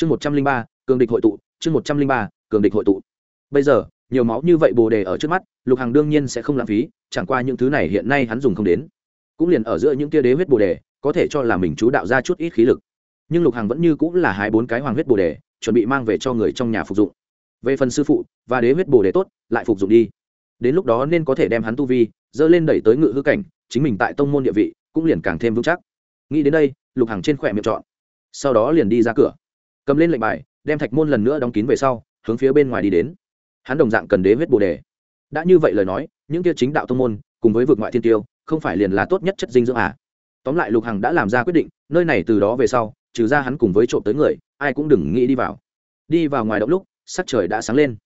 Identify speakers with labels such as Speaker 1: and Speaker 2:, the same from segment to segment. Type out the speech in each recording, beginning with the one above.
Speaker 1: chương một trăm linh ba, cường địch hội tụ, chương một trăm linh ba, cường địch hội tụ. Bây giờ, nhiều máu như vậy bồ đề ở trước mắt, lục hằng đương nhiên sẽ không lãng phí, chẳng qua những thứ này hiện nay hắn dùng không đến. Cũng liền ở giữa những tia đế huyết bồ đề, có thể cho là mình chú đạo ra chút ít khí lực. Nhưng lục hằng vẫn như cũng là hai bốn cái hoàng huyết bồ đề, chuẩn bị mang về cho người trong nhà phục dụng. Về phần sư phụ, và đế huyết bồ đề tốt, lại phục dụng đi. Đến lúc đó nên có thể đem hắn tu vi, dơ lên đẩy tới ngự hư cảnh, chính mình tại tông môn địa vị, cũng liền càng thêm vững chắc. Nghĩ đến đây, lục hằng trên khỏe miệng chọn sau đó liền đi ra cửa cầm lên lệnh bài, đem thạch môn lần nữa đóng kín về sau, hướng phía bên ngoài đi đến. Hắn đồng dạng cần đế huyết bồ đề. Đã như vậy lời nói, những kia chính đạo tông môn, cùng với vượt ngoại thiên tiêu, không phải liền là tốt nhất chất dinh dưỡng à? Tóm lại lục hằng đã làm ra quyết định, nơi này từ đó về sau, trừ ra hắn cùng với trộm tới người, ai cũng đừng nghĩ đi vào. Đi vào ngoài động lúc, sắc trời đã sáng lên.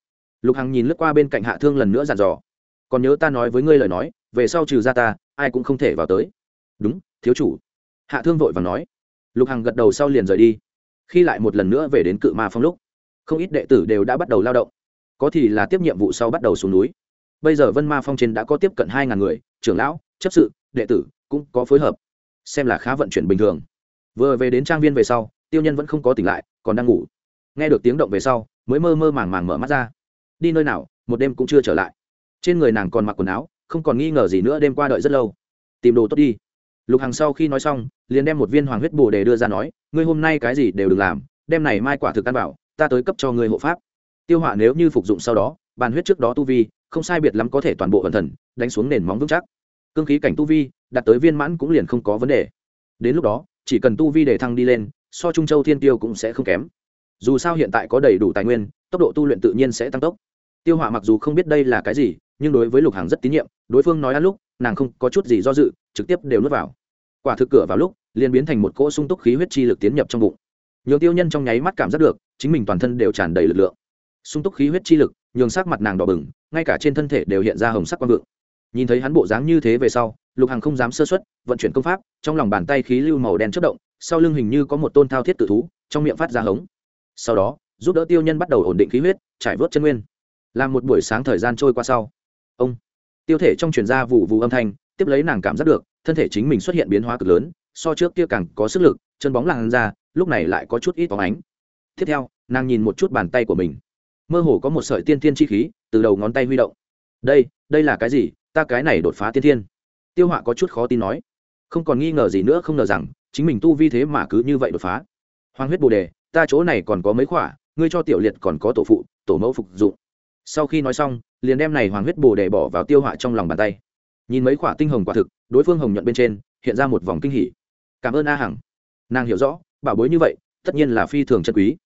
Speaker 1: Lục hằng nhìn lướt qua bên cạnh hạ thương lần nữa dàn dò. Còn nhớ ta nói với ngươi lời nói, về sau trừ ra ta, ai cũng không thể vào tới. Đúng, thiếu chủ. Hạ thương vội và nói. Lục hằng gật đầu sau liền rời đi khi lại một lần nữa về đến cự ma phong lúc, không ít đệ tử đều đã bắt đầu lao động. Có thì là tiếp nhiệm vụ sau bắt đầu xuống núi. Bây giờ vân ma phong trên đã có tiếp cận hai ngàn người, trưởng lão, chấp sự, đệ tử cũng có phối hợp. Xem là khá vận chuyển bình thường. Vừa về đến trang viên về sau, tiêu nhân vẫn không có tỉnh lại, còn đang ngủ. Nghe được tiếng động về sau, mới mơ mơ màng màng mở mắt ra. Đi nơi nào, một đêm cũng chưa trở lại. Trên người nàng còn mặc quần áo, không còn nghi ngờ gì nữa đêm qua đợi rất lâu. Tìm đồ tốt đi lục hằng sau khi nói xong, liền đem một viên hoàng huyết bồ đề đưa ra nói, ngươi hôm nay cái gì đều đừng làm, đem này mai quả thực ăn bảo ta tới cấp cho ngươi hộ pháp. Tiêu hỏa nếu như phục dụng sau đó, bàn huyết trước đó tu vi, không sai biệt lắm có thể toàn bộ hận thần, đánh xuống nền móng vững chắc. Cương khí cảnh tu vi, đạt tới viên mãn cũng liền không có vấn đề. Đến lúc đó, chỉ cần tu vi để thăng đi lên, so trung châu thiên tiêu cũng sẽ không kém. Dù sao hiện tại có đầy đủ tài nguyên, tốc độ tu luyện tự nhiên sẽ tăng tốc. Tiêu hỏa mặc dù không biết đây là cái gì, nhưng đối với lục hàng rất tín nhiệm, đối phương nói ăn lúc, nàng không có chút gì do dự, trực tiếp đều nuốt vào quả thực cửa vào lúc, liền biến thành một cỗ sung túc khí huyết chi lực tiến nhập trong bụng. Nhường tiêu nhân trong nháy mắt cảm giác được, chính mình toàn thân đều tràn đầy lực lượng. Sung túc khí huyết chi lực, nhường sắc mặt nàng đỏ bừng, ngay cả trên thân thể đều hiện ra hồng sắc quang vượng. Nhìn thấy hắn bộ dáng như thế về sau, lục hằng không dám sơ xuất vận chuyển công pháp, trong lòng bàn tay khí lưu màu đen chất động, sau lưng hình như có một tôn thao thiết tự thú, trong miệng phát ra hống. Sau đó, giúp đỡ tiêu nhân bắt đầu ổn định khí huyết, trải vớt chân nguyên. Làm một buổi sáng thời gian trôi qua sau, ông, tiêu thể trong truyền ra vụ vụ âm thanh, tiếp lấy nàng cảm giác được thân thể chính mình xuất hiện biến hóa cực lớn, so trước kia càng có sức lực, chân bóng làn ra, lúc này lại có chút ít bóng ánh. Tiếp theo, nàng nhìn một chút bàn tay của mình. Mơ hồ có một sợi tiên tiên chi khí từ đầu ngón tay huy động. Đây đây là cái gì? Ta cái này đột phá tiên thiên. Tiêu họa có chút khó tin nói. Không còn nghi ngờ gì nữa, không ngờ rằng, chính mình tu vi thế mà cứ như vậy đột phá. Hoàng huyết bồ đề, ta chỗ này còn có mấy khỏa, ngươi cho tiểu liệt còn có tổ phụ, tổ mẫu phục dụng. Sau khi nói xong, liền đem này hoàng huyết bồ đề bỏ vào tiêu họa trong lòng bàn tay nhìn mấy quả tinh hồng quả thực, đối phương hồng nhuận bên trên, hiện ra một vòng kinh hỉ. Cảm ơn a hằng. Nàng hiểu rõ, bảo bối như vậy, tất nhiên là phi thường chân quý.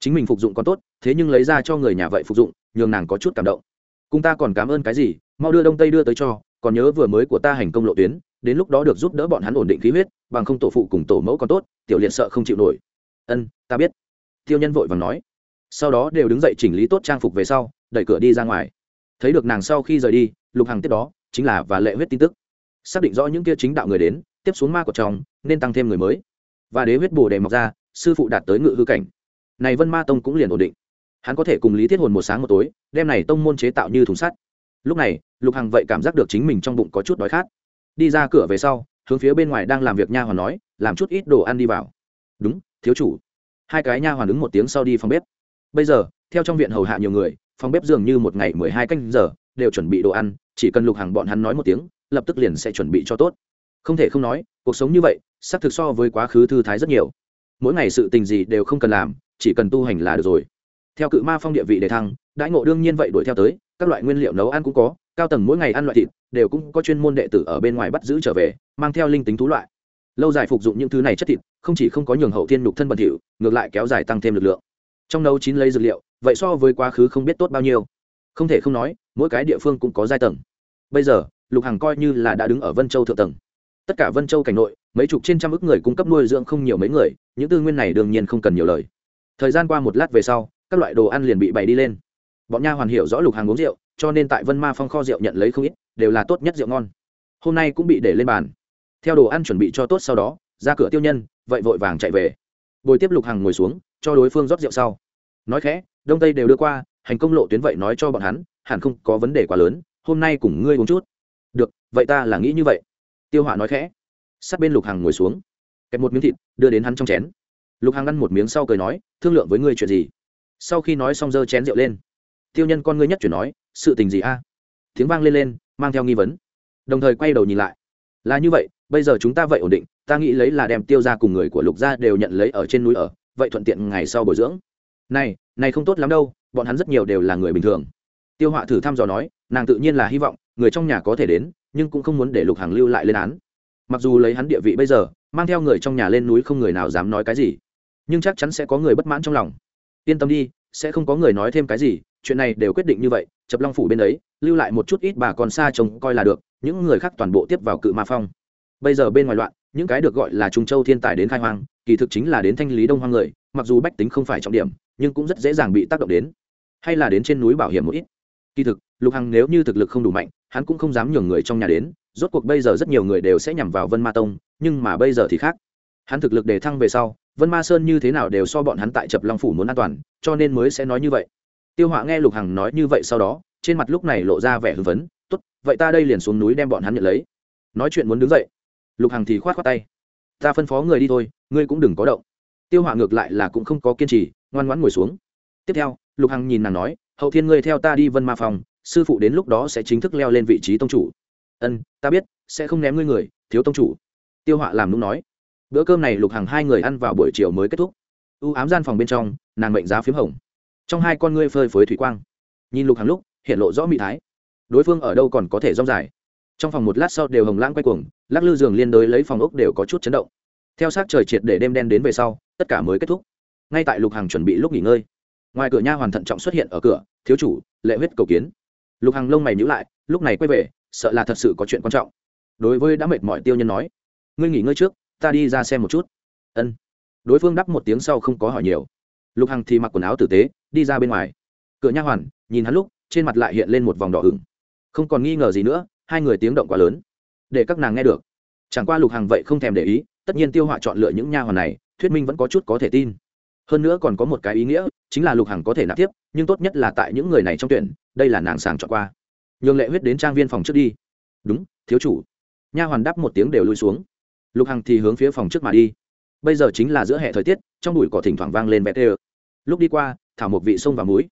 Speaker 1: Chính mình phục dụng còn tốt, thế nhưng lấy ra cho người nhà vậy phục dụng, nhường nàng có chút cảm động. Cùng ta còn cảm ơn cái gì, mau đưa đông tây đưa tới cho, còn nhớ vừa mới của ta hành công lộ tuyến, đến lúc đó được giúp đỡ bọn hắn ổn định khí huyết, bằng không tổ phụ cùng tổ mẫu còn tốt, tiểu liệt sợ không chịu nổi. Ân, ta biết. Tiêu nhân vội vàng nói. Sau đó đều đứng dậy chỉnh lý tốt trang phục về sau, đẩy cửa đi ra ngoài. Thấy được nàng sau khi rời đi, lục hằng tiếp đó chính là và lệ huyết tin tức. Xác định rõ những kia chính đạo người đến, tiếp xuống ma của chồng nên tăng thêm người mới. Và đế huyết bồ đề mọc ra, sư phụ đạt tới ngự hư cảnh. Này vân ma tông cũng liền ổn định. Hắn có thể cùng lý thiết hồn một sáng một tối, đem này tông môn chế tạo như thùng sắt. Lúc này, lục hằng vậy cảm giác được chính mình trong bụng có chút đói khát. Đi ra cửa về sau, hướng phía bên ngoài đang làm việc nha hoàn nói, làm chút ít đồ ăn đi vào. Đúng, thiếu chủ. Hai cái nha hoàn ứng một tiếng sau đi phòng bếp. Bây giờ, theo trong viện hầu hạ nhiều người phòng bếp dường như một ngày mười hai canh giờ, đều chuẩn bị đồ ăn, chỉ cần lục hàng bọn hắn nói một tiếng, lập tức liền sẽ chuẩn bị cho tốt. Không thể không nói, cuộc sống như vậy, xác thực so với quá khứ thư thái rất nhiều. Mỗi ngày sự tình gì đều không cần làm, chỉ cần tu hành là được rồi. Theo cự ma phong địa vị để thăng, đãi ngộ đương nhiên vậy đuổi theo tới, các loại nguyên liệu nấu ăn cũng có, cao tầng mỗi ngày ăn loại thịt, đều cũng có chuyên môn đệ tử ở bên ngoài bắt giữ trở về, mang theo linh tính thú loại. Lâu dài phục dụng những thứ này chất thịt, không chỉ không có nhường hậu thiên nhục thân bẩn thỉu, ngược lại kéo dài tăng thêm lực lượng trong nấu chín lấy dược liệu, vậy so với quá khứ không biết tốt bao nhiêu. Không thể không nói, mỗi cái địa phương cũng có giai tầng. Bây giờ, lục hằng coi như là đã đứng ở vân châu thượng tầng. Tất cả vân châu cảnh nội, mấy chục trên trăm ước người cung cấp nuôi dưỡng không nhiều mấy người, những tư nguyên này đương nhiên không cần nhiều lời. Thời gian qua một lát về sau, các loại đồ ăn liền bị bày đi lên. Bọn nha hoàn hiểu rõ lục hàng uống rượu, cho nên tại vân ma phong kho rượu nhận lấy không ít, đều là tốt nhất rượu ngon. Hôm nay cũng bị để lên bàn. Theo đồ ăn chuẩn bị cho tốt sau đó, ra cửa tiêu nhân, vậy vội vàng chạy về. Bồi tiếp lục hàng ngồi xuống, cho đối phương rót rượu sau nói khẽ, đông tây đều đưa qua, hành công lộ tuyến vậy nói cho bọn hắn, hẳn không có vấn đề quá lớn, hôm nay cùng ngươi uống chút. Được, vậy ta là nghĩ như vậy. Tiêu họa nói khẽ. Sát bên lục hằng ngồi xuống, kẹp một miếng thịt, đưa đến hắn trong chén. Lục hằng ăn một miếng sau cười nói, thương lượng với ngươi chuyện gì? Sau khi nói xong dơ chén rượu lên. Tiêu nhân con ngươi nhất chuyển nói, sự tình gì a? Tiếng vang lên lên, mang theo nghi vấn. Đồng thời quay đầu nhìn lại. Là như vậy, bây giờ chúng ta vậy ổn định, ta nghĩ lấy là đem tiêu ra cùng người của lục gia đều nhận lấy ở trên núi ở, vậy thuận tiện ngày sau bồi dưỡng này này không tốt lắm đâu, bọn hắn rất nhiều đều là người bình thường. Tiêu họa thử thăm dò nói, nàng tự nhiên là hy vọng, người trong nhà có thể đến, nhưng cũng không muốn để lục hàng lưu lại lên án. Mặc dù lấy hắn địa vị bây giờ, mang theo người trong nhà lên núi không người nào dám nói cái gì, nhưng chắc chắn sẽ có người bất mãn trong lòng. Yên tâm đi, sẽ không có người nói thêm cái gì, chuyện này đều quyết định như vậy, chập long phủ bên ấy, lưu lại một chút ít bà còn xa chồng coi là được, những người khác toàn bộ tiếp vào cự ma phong. Bây giờ bên ngoài loạn, những cái được gọi là trung châu thiên tài đến khai hoang kỳ thực chính là đến thanh lý đông hoang người, mặc dù bách tính không phải trọng điểm, nhưng cũng rất dễ dàng bị tác động đến, hay là đến trên núi bảo hiểm một ít. Kỳ thực, lục hằng nếu như thực lực không đủ mạnh, hắn cũng không dám nhường người trong nhà đến, rốt cuộc bây giờ rất nhiều người đều sẽ nhằm vào vân ma tông, nhưng mà bây giờ thì khác. Hắn thực lực để thăng về sau, vân ma sơn như thế nào đều so bọn hắn tại chập long phủ muốn an toàn, cho nên mới sẽ nói như vậy. Tiêu họa nghe lục hằng nói như vậy sau đó, trên mặt lúc này lộ ra vẻ hưng phấn, tốt, vậy ta đây liền xuống núi đem bọn hắn nhận lấy. Nói chuyện muốn đứng dậy, lục hằng thì khoát khoát tay ta phân phó người đi thôi, ngươi cũng đừng có động. Tiêu họa ngược lại là cũng không có kiên trì, ngoan ngoãn ngồi xuống. Tiếp theo, lục hằng nhìn nàng nói, hậu thiên ngươi theo ta đi vân ma phòng, sư phụ đến lúc đó sẽ chính thức leo lên vị trí tông chủ. Ân, ta biết, sẽ không ném ngươi người, thiếu tông chủ. Tiêu họa làm đúng nói. Bữa cơm này lục hằng hai người ăn vào buổi chiều mới kết thúc. U ám gian phòng bên trong, nàng mệnh giá p h í m hồng. Trong hai con ngươi phơi phới thủy quang. Nhìn lục hằng lúc, hiện lộ rõ mị thái. Đối phương ở đâu còn có thể rong dài? Trong phòng một lát sau đều hồng lãng quay cuồng, lắc lư giường liên đới lấy phòng ốc đều có chút chấn động. Theo sát trời triệt để đêm đen đến về sau, tất cả mới kết thúc. Ngay tại lục hằng chuẩn bị lúc nghỉ ngơi, ngoài cửa nha hoàn thận trọng xuất hiện ở cửa, thiếu chủ, lệ huyết cầu kiến. Lục hằng lông mày nhữ lại, lúc này quay về, sợ là thật sự có chuyện quan trọng. Đối với đã mệt mỏi tiêu nhân nói, ngươi nghỉ ngơi trước, ta đi ra xem một chút. Ân. Đối phương đắp một tiếng sau không có hỏi nhiều. Lục hằng thì mặc quần áo tử tế, đi ra bên ngoài. Cửa nha hoàn, nhìn hắn lúc, trên mặt lại hiện lên một vòng đỏ ửng. Không còn nghi ngờ gì nữa hai người tiếng động quá lớn. Để các nàng nghe được. Chẳng qua lục hằng vậy không thèm để ý, tất nhiên tiêu họa chọn lựa những nha hoàn này, thuyết minh vẫn có chút có thể tin. Hơn nữa còn có một cái ý nghĩa, chính là lục hằng có thể nạp tiếp, nhưng tốt nhất là tại những người này trong tuyển, đây là nàng sàng chọn qua. Nhường lệ huyết đến trang viên phòng trước đi. Đúng, thiếu chủ. Nha hoàn đáp một tiếng đều lui xuống. Lục hằng thì hướng phía phòng trước mà đi. Bây giờ chính là giữa hệ thời tiết, trong bụi cỏ thỉnh thoảng vang lên vẹt ê lúc đi qua, thảo một vị sông và muối.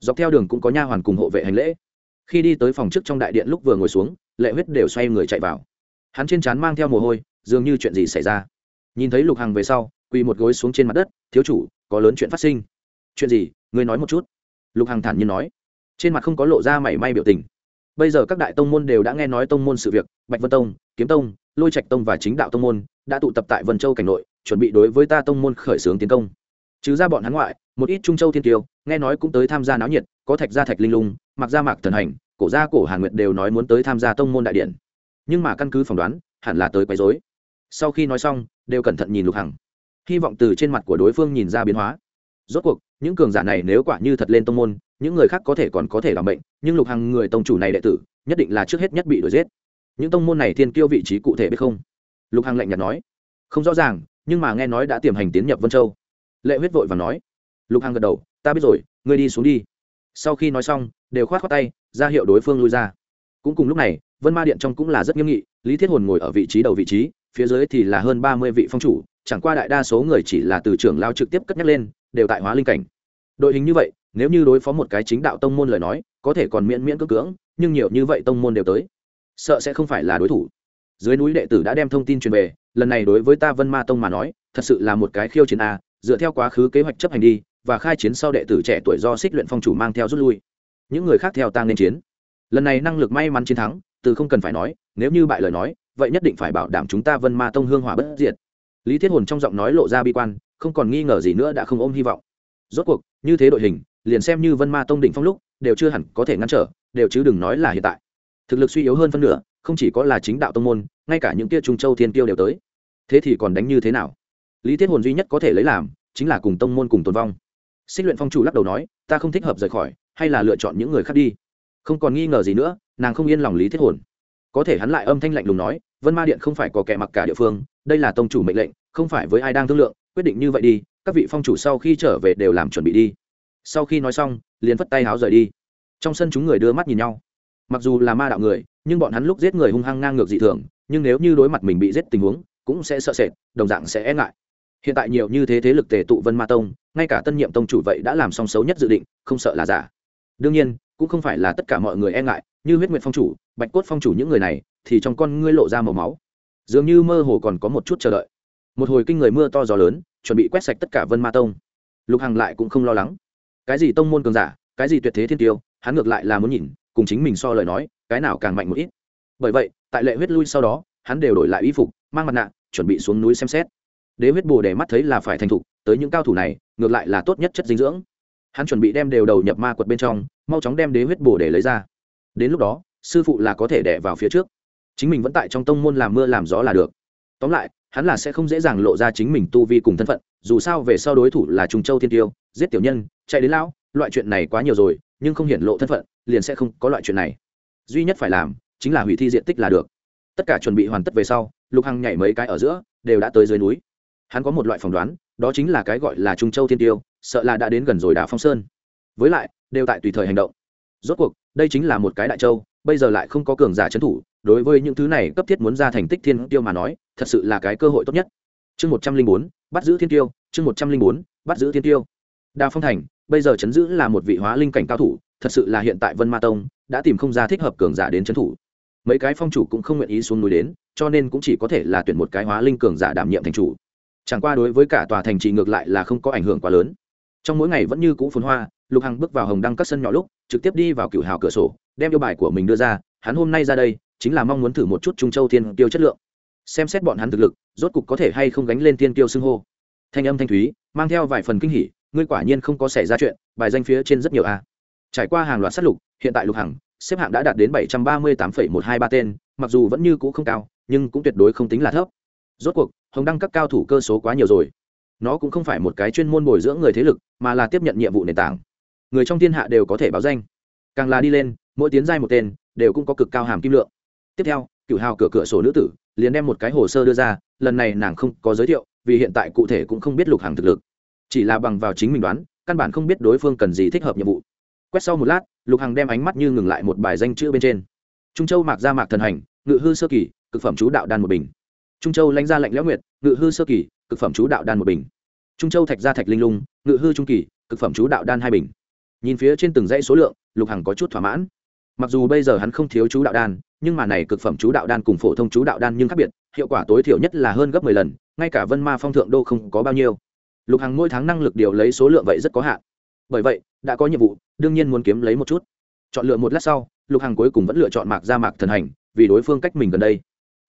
Speaker 1: Dọc theo đường cũng có nha hoàn cùng hộ vệ hành lễ khi đi tới phòng trước trong đại điện lúc vừa ngồi xuống, lệ huyết đều xoay người chạy vào. Hắn trên trán mang theo mồ hôi, dường như chuyện gì xảy ra. Nhìn thấy lục hằng về sau, quỳ một gối xuống trên mặt đất, thiếu chủ, có lớn chuyện phát sinh. Chuyện gì? Ngươi nói một chút. Lục hằng thản nhiên nói. Trên mặt không có lộ ra mảy may biểu tình. Bây giờ các đại tông môn đều đã nghe nói tông môn sự việc, bạch vân tông, kiếm tông, lôi trạch tông và chính đạo tông môn đã tụ tập tại vân châu cảnh nội, chuẩn bị đối với ta tông môn khởi xướng tiến công. Trừ ra bọn hắn ngoại, một ít trung châu thiên tiêu nghe nói cũng tới tham gia náo nhiệt có thạch gia thạch linh lung mặc gia mạc thần hành, cổ gia cổ hàn nguyệt đều nói muốn tới tham gia tông môn đại điện. Nhưng mà căn cứ phỏng đoán, hẳn là tới quấy rối. Sau khi nói xong, đều cẩn thận nhìn lục hằng. Hy vọng từ trên mặt của đối phương nhìn ra biến hóa. Rốt cuộc, những cường giả này nếu quả như thật lên tông môn, những người khác có thể còn có thể làm bệnh nhưng lục hằng người tông chủ này đệ tử, nhất định là trước hết nhất bị đuổi giết. Những tông môn này thiên kiêu vị trí cụ thể biết không? Lục hằng lạnh nhạt nói. Không rõ ràng, nhưng mà nghe nói đã tiềm hành tiến nhập vân châu. Lệ huyết vội và nói. Lục hằng gật đầu, ta biết rồi, ngươi đi xuống đi sau khi nói xong, đều khoát khoát tay, ra hiệu đối phương lui ra. Cũng cùng lúc này, vân ma điện trong cũng là rất nghiêm nghị, lý thiết hồn ngồi ở vị trí đầu vị trí, phía dưới thì là hơn ba mươi vị phong chủ, chẳng qua đại đa số người chỉ là từ trưởng lao trực tiếp cất nhắc lên, đều tại hóa linh cảnh. Đội hình như vậy, nếu như đối phó một cái chính đạo tông môn lời nói, có thể còn miễn miễn cưỡng cưỡng, nhưng nhiều như vậy tông môn đều tới, sợ sẽ không phải là đối thủ. Dưới núi đệ tử đã đem thông tin truyền về, lần này đối với ta vân ma tông mà nói, thật sự là một cái khiêu chiến a, dựa theo quá khứ kế hoạch chấp hành đi và khai chiến sau đệ tử trẻ tuổi do xích luyện phong chủ mang theo rút lui. Những người khác theo tăng nên chiến. Lần này năng lực may mắn chiến thắng, từ không cần phải nói, nếu như bại lời nói, vậy nhất định phải bảo đảm chúng ta vân ma tông hương hỏa bất diệt. Lý thiết hồn trong giọng nói lộ ra bi quan, không còn nghi ngờ gì nữa đã không ôm hy vọng. Rốt cuộc, như thế đội hình, liền xem như vân ma tông đỉnh phong lúc, đều chưa hẳn có thể ngăn trở, đều chứ đừng nói là hiện tại. Thực lực suy yếu hơn phân nửa, không chỉ có là chính đạo tông môn, ngay cả những tia trung châu thiên tiêu đều tới. Thế thì còn đánh như thế nào? Lý thiết hồn duy nhất có thể lấy làm, chính là cùng tông môn cùng tồn vong xích luyện phong chủ lắc đầu nói, ta không thích hợp rời khỏi, hay là lựa chọn những người khác đi. Không còn nghi ngờ gì nữa, nàng không yên lòng lý thiết hồn. Có thể hắn lại âm thanh lạnh lùng nói, vân ma điện không phải có kẻ mặc cả địa phương, đây là tông chủ mệnh lệnh, không phải với ai đang thương lượng, quyết định như vậy đi, các vị phong chủ sau khi trở về đều làm chuẩn bị đi. Sau khi nói xong, liền phất tay háo rời đi. Trong sân chúng người đưa mắt nhìn nhau. Mặc dù là ma đạo người, nhưng bọn hắn lúc giết người hung hăng ngang ngược dị thường, nhưng nếu như đối mặt mình bị giết tình huống, cũng sẽ sợ sệt, đồng dạng sẽ e ngại hiện tại nhiều như thế thế lực tề tụ vân ma tông, ngay cả tân nhiệm tông chủ vậy đã làm xong xấu nhất dự định, không sợ là giả. Đương nhiên, cũng không phải là tất cả mọi người e ngại, như huyết nguyện phong chủ, bạch cốt phong chủ những người này, thì trong con ngươi lộ ra màu máu. Dường như mơ hồ còn có một chút chờ đợi. Một hồi kinh người mưa to gió lớn, chuẩn bị quét sạch tất cả vân ma tông. Lục hằng lại cũng không lo lắng. Cái gì tông môn cường giả, cái gì tuyệt thế thiên tiêu, hắn ngược lại là muốn nhìn, cùng chính mình so lời nói, cái nào càng mạnh một ít. Bởi vậy, tại lệ huyết lui sau đó, hắn đều đổi lại y phục, mang mặt nạ, chuẩn bị xuống núi xem xét đế huyết bồ để mắt thấy là phải thành thục, tới những cao thủ này, ngược lại là tốt nhất chất dinh dưỡng. Hắn chuẩn bị đem đều đầu nhập ma quật bên trong, mau chóng đem đế huyết bồ để lấy ra. Đến lúc đó, sư phụ là có thể đẻ vào phía trước. Chính mình vẫn tại trong tông môn làm mưa làm gió là được. Tóm lại, hắn là sẽ không dễ dàng lộ ra chính mình tu vi cùng thân phận, dù sao về sau đối thủ là trung châu thiên tiêu, giết tiểu nhân, chạy đến lão, loại chuyện này quá nhiều rồi, nhưng không hiển lộ thân phận, liền sẽ không có loại chuyện này. Duy nhất phải làm, chính là hủy thi diện tích là được. Tất cả chuẩn bị hoàn tất về sau, lục hằng nhảy mấy cái ở giữa, đều đã tới dưới núi hắn có một loại phỏng đoán, đó chính là cái gọi là trung châu thiên tiêu, sợ là đã đến gần rồi đà phong sơn. Với lại, đều tại tùy thời hành động. Rốt cuộc, đây chính là một cái đại châu, bây giờ lại không có cường giả trấn thủ, đối với những thứ này cấp thiết muốn ra thành tích thiên tiêu mà nói, thật sự là cái cơ hội tốt nhất. Chương một trăm linh bốn, bắt giữ thiên tiêu, chương một trăm linh bốn, bắt giữ thiên tiêu. Đào phong thành, bây giờ chấn giữ là một vị hóa linh cảnh cao thủ, thật sự là hiện tại vân ma tông đã tìm không ra thích hợp cường giả đến trấn thủ. Mấy cái phong chủ cũng không nguyện ý xuống núi đến, cho nên cũng chỉ có thể là tuyển một cái hóa linh cường giả đảm nhiệm thành chủ chẳng qua đối với cả tòa thành trì ngược lại là không có ảnh hưởng quá lớn. Trong mỗi ngày vẫn như cũ phồn hoa, lục hằng bước vào hồng đăng các sân nhỏ lúc, trực tiếp đi vào cựu hào cửa sổ, đem yêu bài của mình đưa ra, hắn hôm nay ra đây, chính là mong muốn thử một chút trung châu thiên tiêu chất lượng. Xem xét bọn hắn thực lực, rốt cục có thể hay không gánh lên thiên tiêu xưng hô. Thanh âm thanh thúy, mang theo vài phần kinh hỉ, ngươi quả nhiên không có xảy ra chuyện, bài danh phía trên rất nhiều a. Trải qua hàng loạt sát lục, hiện tại lục hằng, xếp hạng đã đạt đến bảy trăm ba mươi tám một hai ba tên, mặc dù vẫn như cũ không cao, nhưng cũng tuyệt đối không tính là thấp rốt cuộc, hồng đăng các cao thủ cơ số quá nhiều rồi. Nó cũng không phải một cái chuyên môn bồi dưỡng người thế lực, mà là tiếp nhận nhiệm vụ nền tảng. Người trong thiên hạ đều có thể báo danh. Càng là đi lên, mỗi tiến giai một tên, đều cũng có cực cao hàm kim lượng. Tiếp theo cựu hào cửa cửa sổ nữ tử, liền đem một cái hồ sơ đưa ra, lần này nàng không có giới thiệu, vì hiện tại cụ thể cũng không biết lục hàng thực lực. Chỉ là bằng vào chính mình đoán, căn bản không biết đối phương cần gì thích hợp nhiệm vụ. Quét sau một lát, lục hằng đem ánh mắt như ngừng lại một bài danh chữ bên trên. Trung châu mạc gia mạc thần hành, ngự hư sơ kỳ, cực phẩm chú đạo đan một bình trung châu lãnh gia lạnh lẽo nguyệt, ngự hư sơ kỳ, cực phẩm chú đạo đan một bình. Trung châu thạch gia thạch linh lung, ngự hư trung kỳ, cực phẩm chú đạo đan hai bình. Nhìn phía trên từng dãy số lượng, lục hằng có chút thỏa mãn. Mặc dù bây giờ hắn không thiếu chú đạo đan, nhưng mà này cực phẩm chú đạo đan cùng phổ thông chú đạo đan nhưng khác biệt, hiệu quả tối thiểu nhất là hơn gấp mười lần, ngay cả vân ma phong thượng đô không có bao nhiêu. Lục hằng mỗi tháng năng lực điều lấy số lượng vậy rất có hạn. Bởi vậy, đã có nhiệm vụ, đương nhiên muốn kiếm lấy một chút. Chọn lựa một lát sau, lục hằng cuối cùng vẫn lựa chọn mạc ra mạc thần hành, vì đối phương cách mình gần đây.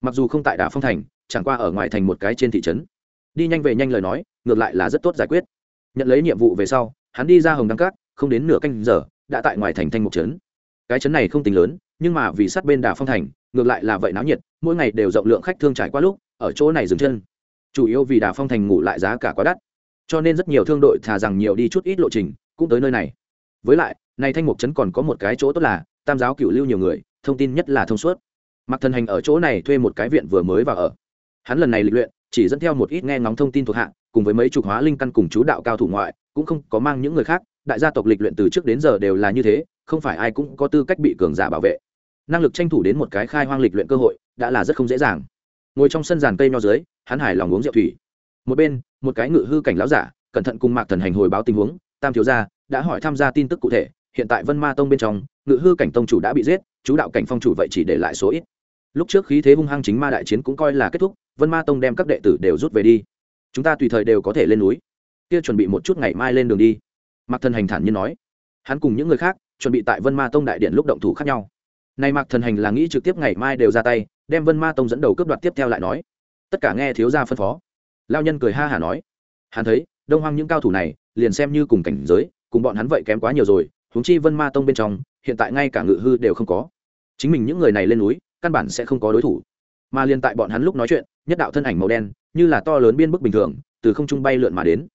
Speaker 1: Mặc dù không tại đảo phong thành chẳng qua ở ngoài thành một cái trên thị trấn. Đi nhanh về nhanh lời nói, ngược lại là rất tốt giải quyết. Nhận lấy nhiệm vụ về sau, hắn đi ra hồng đăng cát không đến nửa canh giờ, đã tại ngoài thành thanh mục trấn. Cái trấn này không tính lớn, nhưng mà vì sát bên đảo phong thành, ngược lại là vậy náo nhiệt, mỗi ngày đều rộng lượng khách thương trải qua lúc, ở chỗ này dừng chân. Chủ yếu vì đảo phong thành ngủ lại giá cả quá đắt. Cho nên rất nhiều thương đội thà rằng nhiều đi chút ít lộ trình, cũng tới nơi này. Với lại, này thanh mục trấn còn có một cái chỗ tốt là, tam giáo cựu lưu nhiều người, thông tin nhất là thông suốt. Mặc thần hành ở chỗ này thuê một cái viện vừa mới vào ở hắn lần này lịch luyện chỉ dẫn theo một ít nghe ngóng thông tin thuộc hạ, cùng với mấy chục hóa linh căn cùng chú đạo cao thủ ngoại, cũng không có mang những người khác, đại gia tộc lịch luyện từ trước đến giờ đều là như thế, không phải ai cũng có tư cách bị cường giả bảo vệ. Năng lực tranh thủ đến một cái khai hoang lịch luyện cơ hội, đã là rất không dễ dàng. Ngồi trong sân giàn cây nho dưới, hắn hài lòng uống rượu thủy. Một bên, một cái ngự hư cảnh láo giả, cẩn thận cùng mạc thần hành hồi báo tình huống, tam thiếu gia đã hỏi tham gia tin tức cụ thể, hiện tại vân ma tông bên trong, ngự hư cảnh tông chủ đã bị giết, chú đạo cảnh phong chủ vậy chỉ để lại số ít lúc trước khí thế hung hăng chính ma đại chiến cũng coi là kết thúc, vân ma tông đem các đệ tử đều rút về đi. Chúng ta tùy thời đều có thể lên núi. Kia chuẩn bị một chút ngày mai lên đường đi. Mạc thần hành thản nhiên nói. Hắn cùng những người khác chuẩn bị tại vân ma tông đại điện lúc động thủ khác nhau. Nay mạc thần hành là nghĩ trực tiếp ngày mai đều ra tay, đem vân ma tông dẫn đầu cướp đoạt tiếp theo lại nói. Tất cả nghe thiếu gia phân phó. Lao nhân cười ha hả nói. Hắn thấy, đông hoang những cao thủ này, liền xem như cùng cảnh giới, cùng bọn hắn vậy kém quá nhiều rồi, huống chi vân ma tông bên trong, hiện tại ngay cả ngự hư đều không có. Chính mình những người này lên núi căn bản sẽ không có đối thủ. Mà liền tại bọn hắn lúc nói chuyện, nhất đạo thân ảnh màu đen, như là to lớn biên bức bình thường, từ không trung bay lượn mà đến.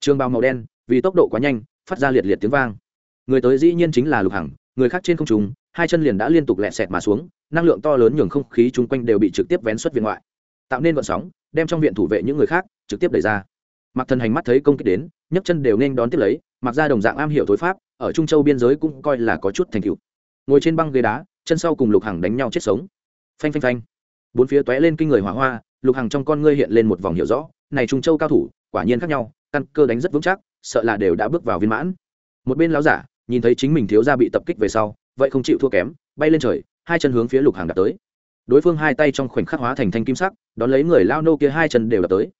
Speaker 1: Trường bào màu đen, vì tốc độ quá nhanh, phát ra liệt liệt tiếng vang. Người tới dĩ nhiên chính là lục hằng, người khác trên không trung, hai chân liền đã liên tục lẹ sẹt mà xuống, năng lượng to lớn nhường không khí chung quanh đều bị trực tiếp vén xuất viện ngoại. Tạo nên vận sóng, đem trong viện thủ vệ những người khác trực tiếp đẩy ra. Mặc thần hành mắt thấy công kích đến, nhấc chân đều nên đón tiếp lấy, mặc ra đồng dạng am hiểu thối pháp, ở trung châu biên giới cũng coi là có chút thành tựu. Ngồi trên băng ghế đá chân sau cùng lục hằng đánh nhau chết sống. Phanh phanh phanh. Bốn phía tóe lên kinh người hỏa hoa, lục hằng trong con ngươi hiện lên một vòng hiểu rõ, này trung châu cao thủ, quả nhiên khác nhau, căn cơ đánh rất vững chắc, sợ là đều đã bước vào viên mãn. Một bên lão giả, nhìn thấy chính mình thiếu gia bị tập kích về sau, vậy không chịu thua kém, bay lên trời, hai chân hướng phía lục hàng đập tới. Đối phương hai tay trong khoảnh khắc hóa thành thanh kim sắc, đón lấy người lao nô kia hai chân đều đập tới.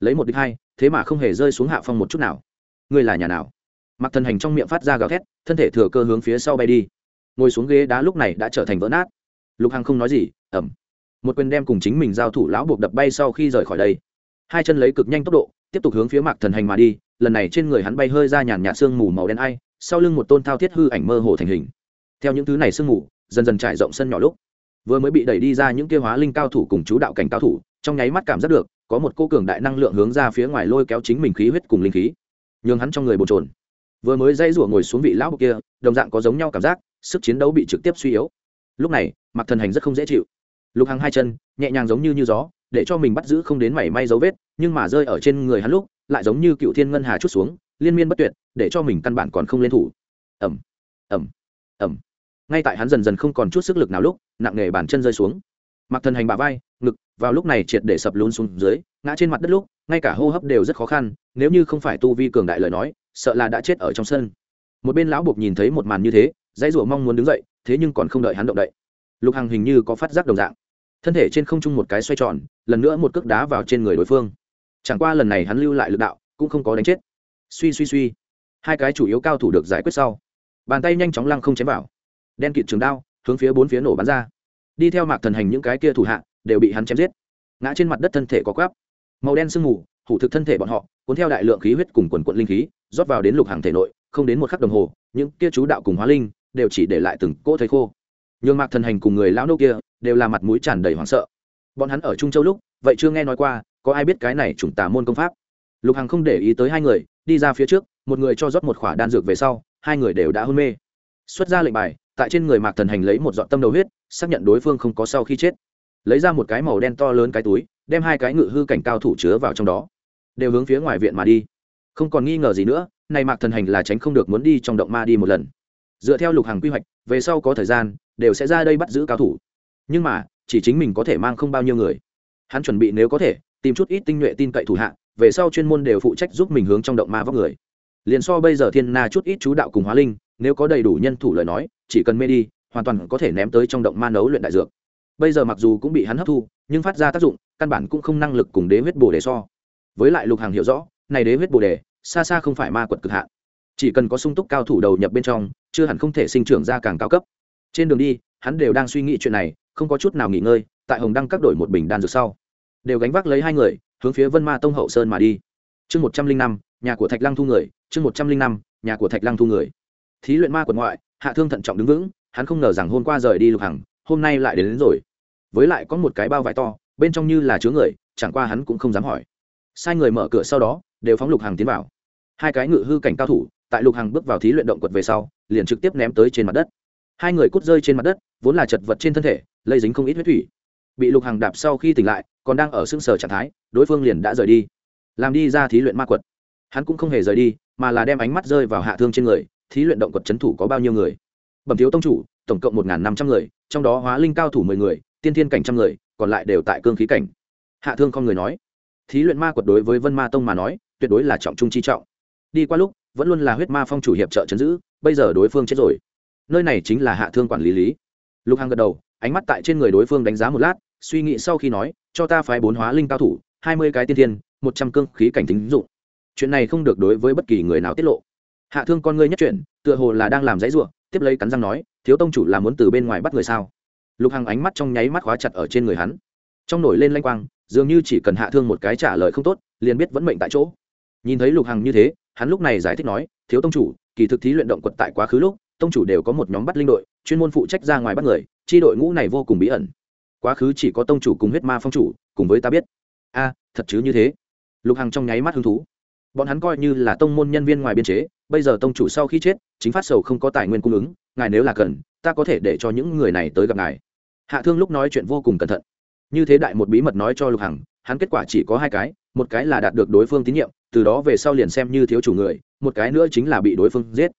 Speaker 1: Lấy một đích hai, thế mà không hề rơi xuống hạ phong một chút nào. Ngươi là nhà nào? Mặc thần hành trong miệng phát ra gào thét, thân thể thừa cơ hướng phía sau bay đi ngồi xuống ghế đá lúc này đã trở thành vỡ nát. Lục hằng không nói gì ẩm một quyền đem cùng chính mình giao thủ lão buộc đập bay sau khi rời khỏi đây. Hai chân lấy cực nhanh tốc độ, tiếp tục hướng phía mạc thần hành mà đi, lần này trên người hắn bay hơi ra nhàn nhạt sương mù màu đen ai, sau lưng một tôn thao thiết hư ảnh mơ hồ thành hình. Theo những thứ này sương mù, dần dần trải rộng sân nhỏ lúc, vừa mới bị đẩy đi ra những kia hóa linh cao thủ cùng chú đạo cảnh cao thủ, trong nháy mắt cảm giác được, có một cô cường đại năng lượng hướng ra phía ngoài lôi kéo chính mình khí huyết cùng linh khí, nhường hắn trong người bồn trồn vừa mới dây rủa ngồi xuống vị lão kia, đồng dạng có giống nhau cảm giác sức chiến đấu bị trực tiếp suy yếu. Lúc này mặc thần hành rất không dễ chịu. Lục hàng hai chân, nhẹ nhàng giống như như gió, để cho mình bắt giữ không đến mảy may dấu vết, nhưng mà rơi ở trên người hắn lúc, lại giống như cựu thiên ngân hà chút xuống, liên miên bất tuyệt, để cho mình căn bản còn không lên thủ. Ẩm ẩm ẩm ngay tại hắn dần dần không còn chút sức lực nào lúc, nặng nề bàn chân rơi xuống. Mặc thần hành bà vai, ngực, vào lúc này triệt để sập lún xuống dưới, ngã trên mặt đất lúc, ngay cả hô hấp đều rất khó khăn, nếu như không phải tu vi cường đại lời nói, sợ là đã chết ở trong sân. Một bên lão buộc nhìn thấy một màn như thế dãy rủa mong muốn đứng dậy, thế nhưng còn không đợi hắn động đậy. Lục hằng hình như có phát giác đồng dạng. Thân thể trên không trung một cái xoay tròn, lần nữa một cước đá vào trên người đối phương. Chẳng qua lần này hắn lưu lại lực đạo, cũng không có đánh chết. Suy suy suy. Hai cái chủ yếu cao thủ được giải quyết sau. Bàn tay nhanh chóng lăng không chém vào. Đen kịt trường đao, hướng phía bốn phía nổ bắn ra. Đi theo mạc thần hành những cái kia thủ hạ, đều bị hắn chém giết. Ngã trên mặt đất thân thể có quáp màu đen sương mù, hủ thực thân thể bọn họ, cuốn theo đại lượng khí huyết cùng quần quận linh khí, rót vào đến lục hàng thể nội, không đến một khắc đồng hồ, những kia chú đạo cùng hóa linh đều chỉ để lại từng cỗ thấy khô. Nhường mạc thần hành cùng người lão nô kia đều là mặt mũi tràn đầy hoảng sợ. Bọn hắn ở trung châu lúc, vậy chưa nghe nói qua, có ai biết cái này chủng tà môn công pháp. Lục hằng không để ý tới hai người, đi ra phía trước, một người cho rót một khỏa đan dược về sau, hai người đều đã hôn mê. Xuất ra lệnh bài, tại trên người mạc thần hành lấy một dọn tâm đầu huyết, xác nhận đối phương không có sau khi chết. Lấy ra một cái màu đen to lớn cái túi, đem hai cái ngự hư cảnh cao thủ chứa vào trong đó. Đều hướng phía ngoài viện mà đi. Không còn nghi ngờ gì nữa, này mạc thần hành là tránh không được muốn đi trong động ma đi một lần dựa theo lục hàng quy hoạch, về sau có thời gian, đều sẽ ra đây bắt giữ cao thủ. Nhưng mà, chỉ chính mình có thể mang không bao nhiêu người. Hắn chuẩn bị nếu có thể, tìm chút ít tinh nhuệ tin cậy thủ hạ, về sau chuyên môn đều phụ trách giúp mình hướng trong động ma vóc người. Liền so bây giờ thiên na chút ít chú đạo cùng hóa linh, nếu có đầy đủ nhân thủ lời nói, chỉ cần mê đi, hoàn toàn có thể ném tới trong động ma nấu luyện đại dược. Bây giờ mặc dù cũng bị hắn hấp thu, nhưng phát ra tác dụng, căn bản cũng không năng lực cùng đế huyết bồ đề so. Với lại lục hàng hiểu rõ, này đế huyết bồ đề, xa xa không phải ma quật cực hạn. Chỉ cần có sung túc cao thủ đầu nhập bên trong chưa hẳn không thể sinh trưởng ra càng cao cấp. Trên đường đi hắn đều đang suy nghĩ chuyện này không có chút nào nghỉ ngơi tại hồng đăng các đổi một bình đan dược sau đều gánh vác lấy hai người hướng phía vân ma tông hậu sơn mà đi. Chương một trăm linh năm nhà của thạch lăng thu người chương một trăm linh năm nhà của thạch lăng thu người. Thí luyện ma quần ngoại hạ thương thận trọng đứng vững hắn không ngờ rằng hôm qua rời đi lục hằng hôm nay lại đến, đến rồi. Với lại có một cái bao vải to bên trong như là chứa người chẳng qua hắn cũng không dám hỏi. Sai người mở cửa sau đó đều phóng lục hằng tiến vào. Hai cái ngự hư cảnh cao thủ tại lục hằng bước vào thí luyện động quật về sau liền trực tiếp ném tới trên mặt đất. Hai người cút rơi trên mặt đất, vốn là chật vật trên thân thể, lây dính không ít huyết thủy. Bị lục hằng đạp sau khi tỉnh lại, còn đang ở xương sở trạng thái, đối phương liền đã rời đi. Làm đi ra thí luyện ma quật. Hắn cũng không hề rời đi, mà là đem ánh mắt rơi vào hạ thương trên người, thí luyện động quật c h ấ n thủ có bao nhiêu người? Bẩm thiếu tông chủ, tổng cộng một năm trăm người, trong đó hóa linh cao thủ mười người, tiên thiên cảnh trăm người, còn lại đều tại cương khí cảnh. Hạ thương không người nói. Thí luyện ma quật đối với vân ma tông mà nói, tuyệt đối là trọng trung chi trọng. Đi qua lúc vẫn luôn là huyết ma phong chủ hiệp trợ chấn giữ, bây giờ đối phương chết rồi. Nơi này chính là hạ thương quản lý lý. Lục hằng gật đầu, ánh mắt tại trên người đối phương đánh giá một lát, suy nghĩ sau khi nói, cho ta phái bốn hóa linh cao thủ, hai mươi cái tiên thiên, một trăm cương khí cảnh tính dụng. Chuyện này không được đối với bất kỳ người nào tiết lộ. Hạ thương con ngươi nhất chuyển, tựa hồ là đang làm giấy ruộng tiếp lấy cắn răng nói, thiếu tông chủ là muốn từ bên ngoài bắt người sao? Lục hằng ánh mắt trong nháy mắt khóa chặt ở trên người hắn. Trong nổi lên lanh quang, dường như chỉ cần hạ thương một cái trả lời không tốt, liền biết vẫn mệnh tại chỗ. Nhìn thấy lục hằng như thế hắn lúc này giải thích nói, thiếu tông chủ, kỳ thực thí luyện động quật tại quá khứ lúc, tông chủ đều có một nhóm bắt linh đội, chuyên môn phụ trách ra ngoài bắt người, chi đội ngũ này vô cùng bí ẩn. Quá khứ chỉ có tông chủ cùng huyết ma phong chủ, cùng với ta biết. A, thật chứ như thế? Lục hằng trong nháy mắt hứng thú. Bọn hắn coi như là tông môn nhân viên ngoài biên chế, bây giờ tông chủ sau khi chết, chính phát sầu không có tài nguyên cung ứng, ngài nếu là cần, ta có thể để cho những người này tới gặp ngài. Hạ thương lúc nói chuyện vô cùng cẩn thận. Như thế đại một bí mật nói cho lục hằng hắn kết quả chỉ có hai cái, một cái là đạt được đối phương tín nhiệm, từ đó về sau liền xem như thiếu chủ người, một cái nữa chính là bị đối phương giết.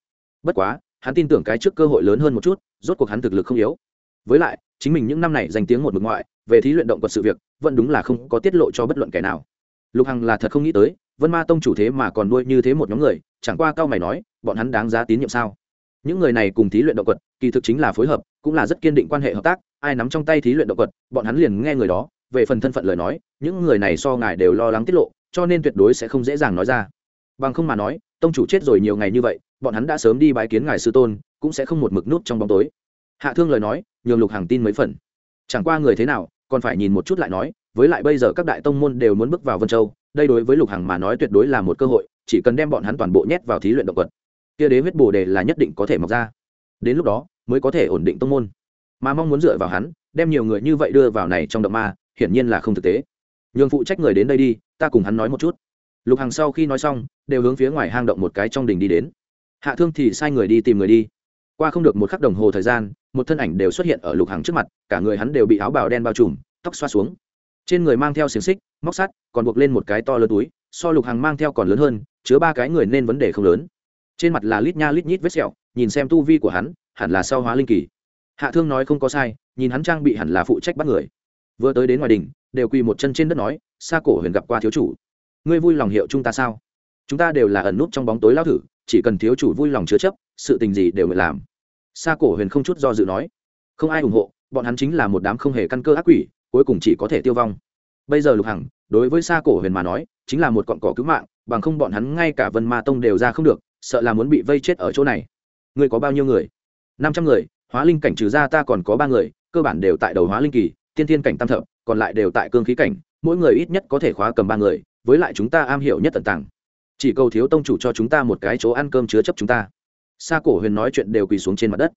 Speaker 1: Bất quá, hắn tin tưởng cái trước cơ hội lớn hơn một chút, rốt cuộc hắn thực lực không yếu. Với lại, chính mình những năm này danh tiếng một mực ngoại, về thí luyện động quật sự việc, vẫn đúng là không có tiết lộ cho bất luận kẻ nào. Lục hằng là thật không nghĩ tới, vân ma tông chủ thế mà còn nuôi như thế một nhóm người, chẳng qua cao mày nói, bọn hắn đáng giá tín nhiệm sao? Những người này cùng thí luyện động quật kỳ thực chính là phối hợp, cũng là rất kiên định quan hệ hợp tác, ai nắm trong tay thí luyện động quật bọn hắn liền nghe người đó về phần thân phận lời nói, những người này so ngài đều lo lắng tiết lộ, cho nên tuyệt đối sẽ không dễ dàng nói ra. Bằng không mà nói, tông chủ chết rồi nhiều ngày như vậy, bọn hắn đã sớm đi bái kiến ngài sư tôn, cũng sẽ không một mực nút trong bóng tối. Hạ thương lời nói, nhường lục hàng tin mấy phần. Chẳng qua người thế nào, còn phải nhìn một chút lại nói, với lại bây giờ các đại tông môn đều muốn bước vào vân châu, đây đối với lục hàng mà nói tuyệt đối là một cơ hội, chỉ cần đem bọn hắn toàn bộ nhét vào thí luyện động quật kia đế huyết bồ đề là nhất định có thể mọc ra. Đến lúc đó, mới có thể ổn định tông môn. Mà mong muốn dựa vào hắn, đem nhiều người như vậy đưa vào này trong động ma hiển nhiên là không thực tế. Nhường phụ trách người đến đây đi, ta cùng hắn nói một chút. Lục hằng sau khi nói xong, đều hướng phía ngoài hang động một cái trong đình đi đến. Hạ thương thì sai người đi tìm người đi. Qua không được một khắc đồng hồ thời gian, một thân ảnh đều xuất hiện ở lục hằng trước mặt, cả người hắn đều bị áo bào đen bao trùm, tóc xoa xuống. Trên người mang theo xiềng xích, móc sắt, còn buộc lên một cái to lớn túi, so lục hằng mang theo còn lớn hơn, chứa ba cái người nên vấn đề không lớn. Trên mặt là lít nha lít nhít vết sẹo, nhìn xem tu vi của hắn, hẳn là sau hóa linh kỳ. Hạ thương nói không có sai, nhìn hắn trang bị hẳn là phụ trách bắt người vừa tới đến ngoài đình, đều quỳ một chân trên đất nói xa cổ huyền gặp qua thiếu chủ. Ngươi vui lòng hiệu chúng ta sao? Chúng ta đều là ẩn nút trong bóng tối lao thử, chỉ cần thiếu chủ vui lòng chứa chấp, sự tình gì đều nguyện làm. Xa cổ huyền không chút do dự nói, không ai ủng hộ, bọn hắn chính là một đám không hề căn cơ ác quỷ, cuối cùng chỉ có thể tiêu vong. Bây giờ lục hằng, đối với xa cổ huyền mà nói, chính là một cọn cỏ cứu mạng, bằng không bọn hắn ngay cả vân ma tông đều ra không được, sợ là muốn bị vây chết ở chỗ này. Ngươi có bao nhiêu người? Năm trăm người, hóa linh cảnh trừ ra ta còn có ba người, cơ bản đều tại đầu hóa linh kỳ tiên thiên cảnh tam thập, còn lại đều tại cương khí cảnh, mỗi người ít nhất có thể khóa cầm ba người, với lại chúng ta am hiểu nhất tận tàng. Chỉ cầu thiếu tông chủ cho chúng ta một cái chỗ ăn cơm chứa chấp chúng ta. Sa cổ huyền nói chuyện đều quỳ xuống trên mặt đất.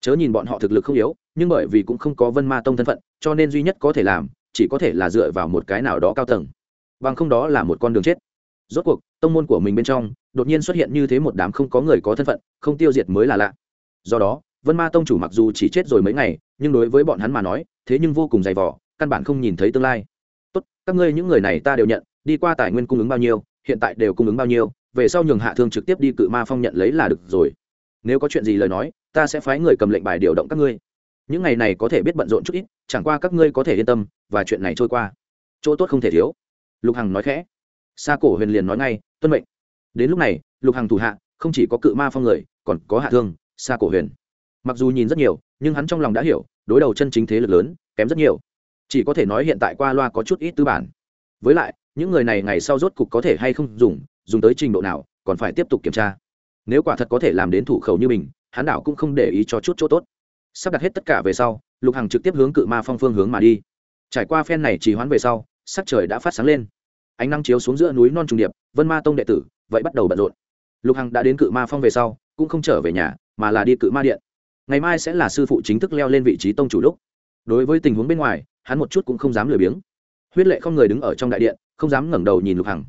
Speaker 1: Chớ nhìn bọn họ thực lực không yếu, nhưng bởi vì cũng không có vân ma tông thân phận, cho nên duy nhất có thể làm, chỉ có thể là dựa vào một cái nào đó cao tầng. Bằng không đó là một con đường chết. Rốt cuộc, tông môn của mình bên trong, đột nhiên xuất hiện như thế một đám không có người có thân phận, không tiêu diệt mới là lạ. Do đó, vân ma tông chủ mặc dù chỉ chết rồi mấy ngày nhưng đối với bọn hắn mà nói, thế nhưng vô cùng dày vỏ căn bản không nhìn thấy tương lai. Tốt, các ngươi những người này ta đều nhận, đi qua tài nguyên cung ứng bao nhiêu, hiện tại đều cung ứng bao nhiêu, về sau nhường hạ thương trực tiếp đi cự ma phong nhận lấy là được rồi. Nếu có chuyện gì lời nói, ta sẽ phái người cầm lệnh bài điều động các ngươi. Những ngày này có thể biết bận rộn chút ít, chẳng qua các ngươi có thể yên tâm, và chuyện này trôi qua. Chỗ tốt không thể thiếu. Lục hằng nói khẽ. Sa cổ huyền liền nói ngay, tuân mệnh. Đến lúc này, lục hằng thủ hạ, không chỉ có cự ma phong người, còn có hạ thương, sa cổ huyền mặc dù nhìn rất nhiều, nhưng hắn trong lòng đã hiểu, đối đầu chân chính thế lực lớn, kém rất nhiều. Chỉ có thể nói hiện tại qua loa có chút ít tư bản. Với lại, những người này ngày sau rốt cục có thể hay không dùng dùng tới trình độ nào, còn phải tiếp tục kiểm tra. Nếu quả thật có thể làm đến thủ khẩu như mình, hắn đảo cũng không để ý cho chút chỗ tốt. Sắp đặt hết tất cả về sau, lục hằng trực tiếp hướng cự ma phong phương hướng mà đi. Trải qua phen này trì hoãn về sau, sắc trời đã phát sáng lên. Ánh nắng chiếu xuống giữa núi non trùng điệp, vân ma tông đệ tử vậy bắt đầu bận rộn. Lục hằng đã đến cự ma phong về sau, cũng không trở về nhà, mà là đi cự ma điện ngày mai sẽ là sư phụ chính thức leo lên vị trí tông chủ lúc. Đối với tình huống bên ngoài, hắn một chút cũng không dám lười biếng. Huyết lệ không người đứng ở trong đại điện, không dám ngẩng đầu nhìn lục hằng.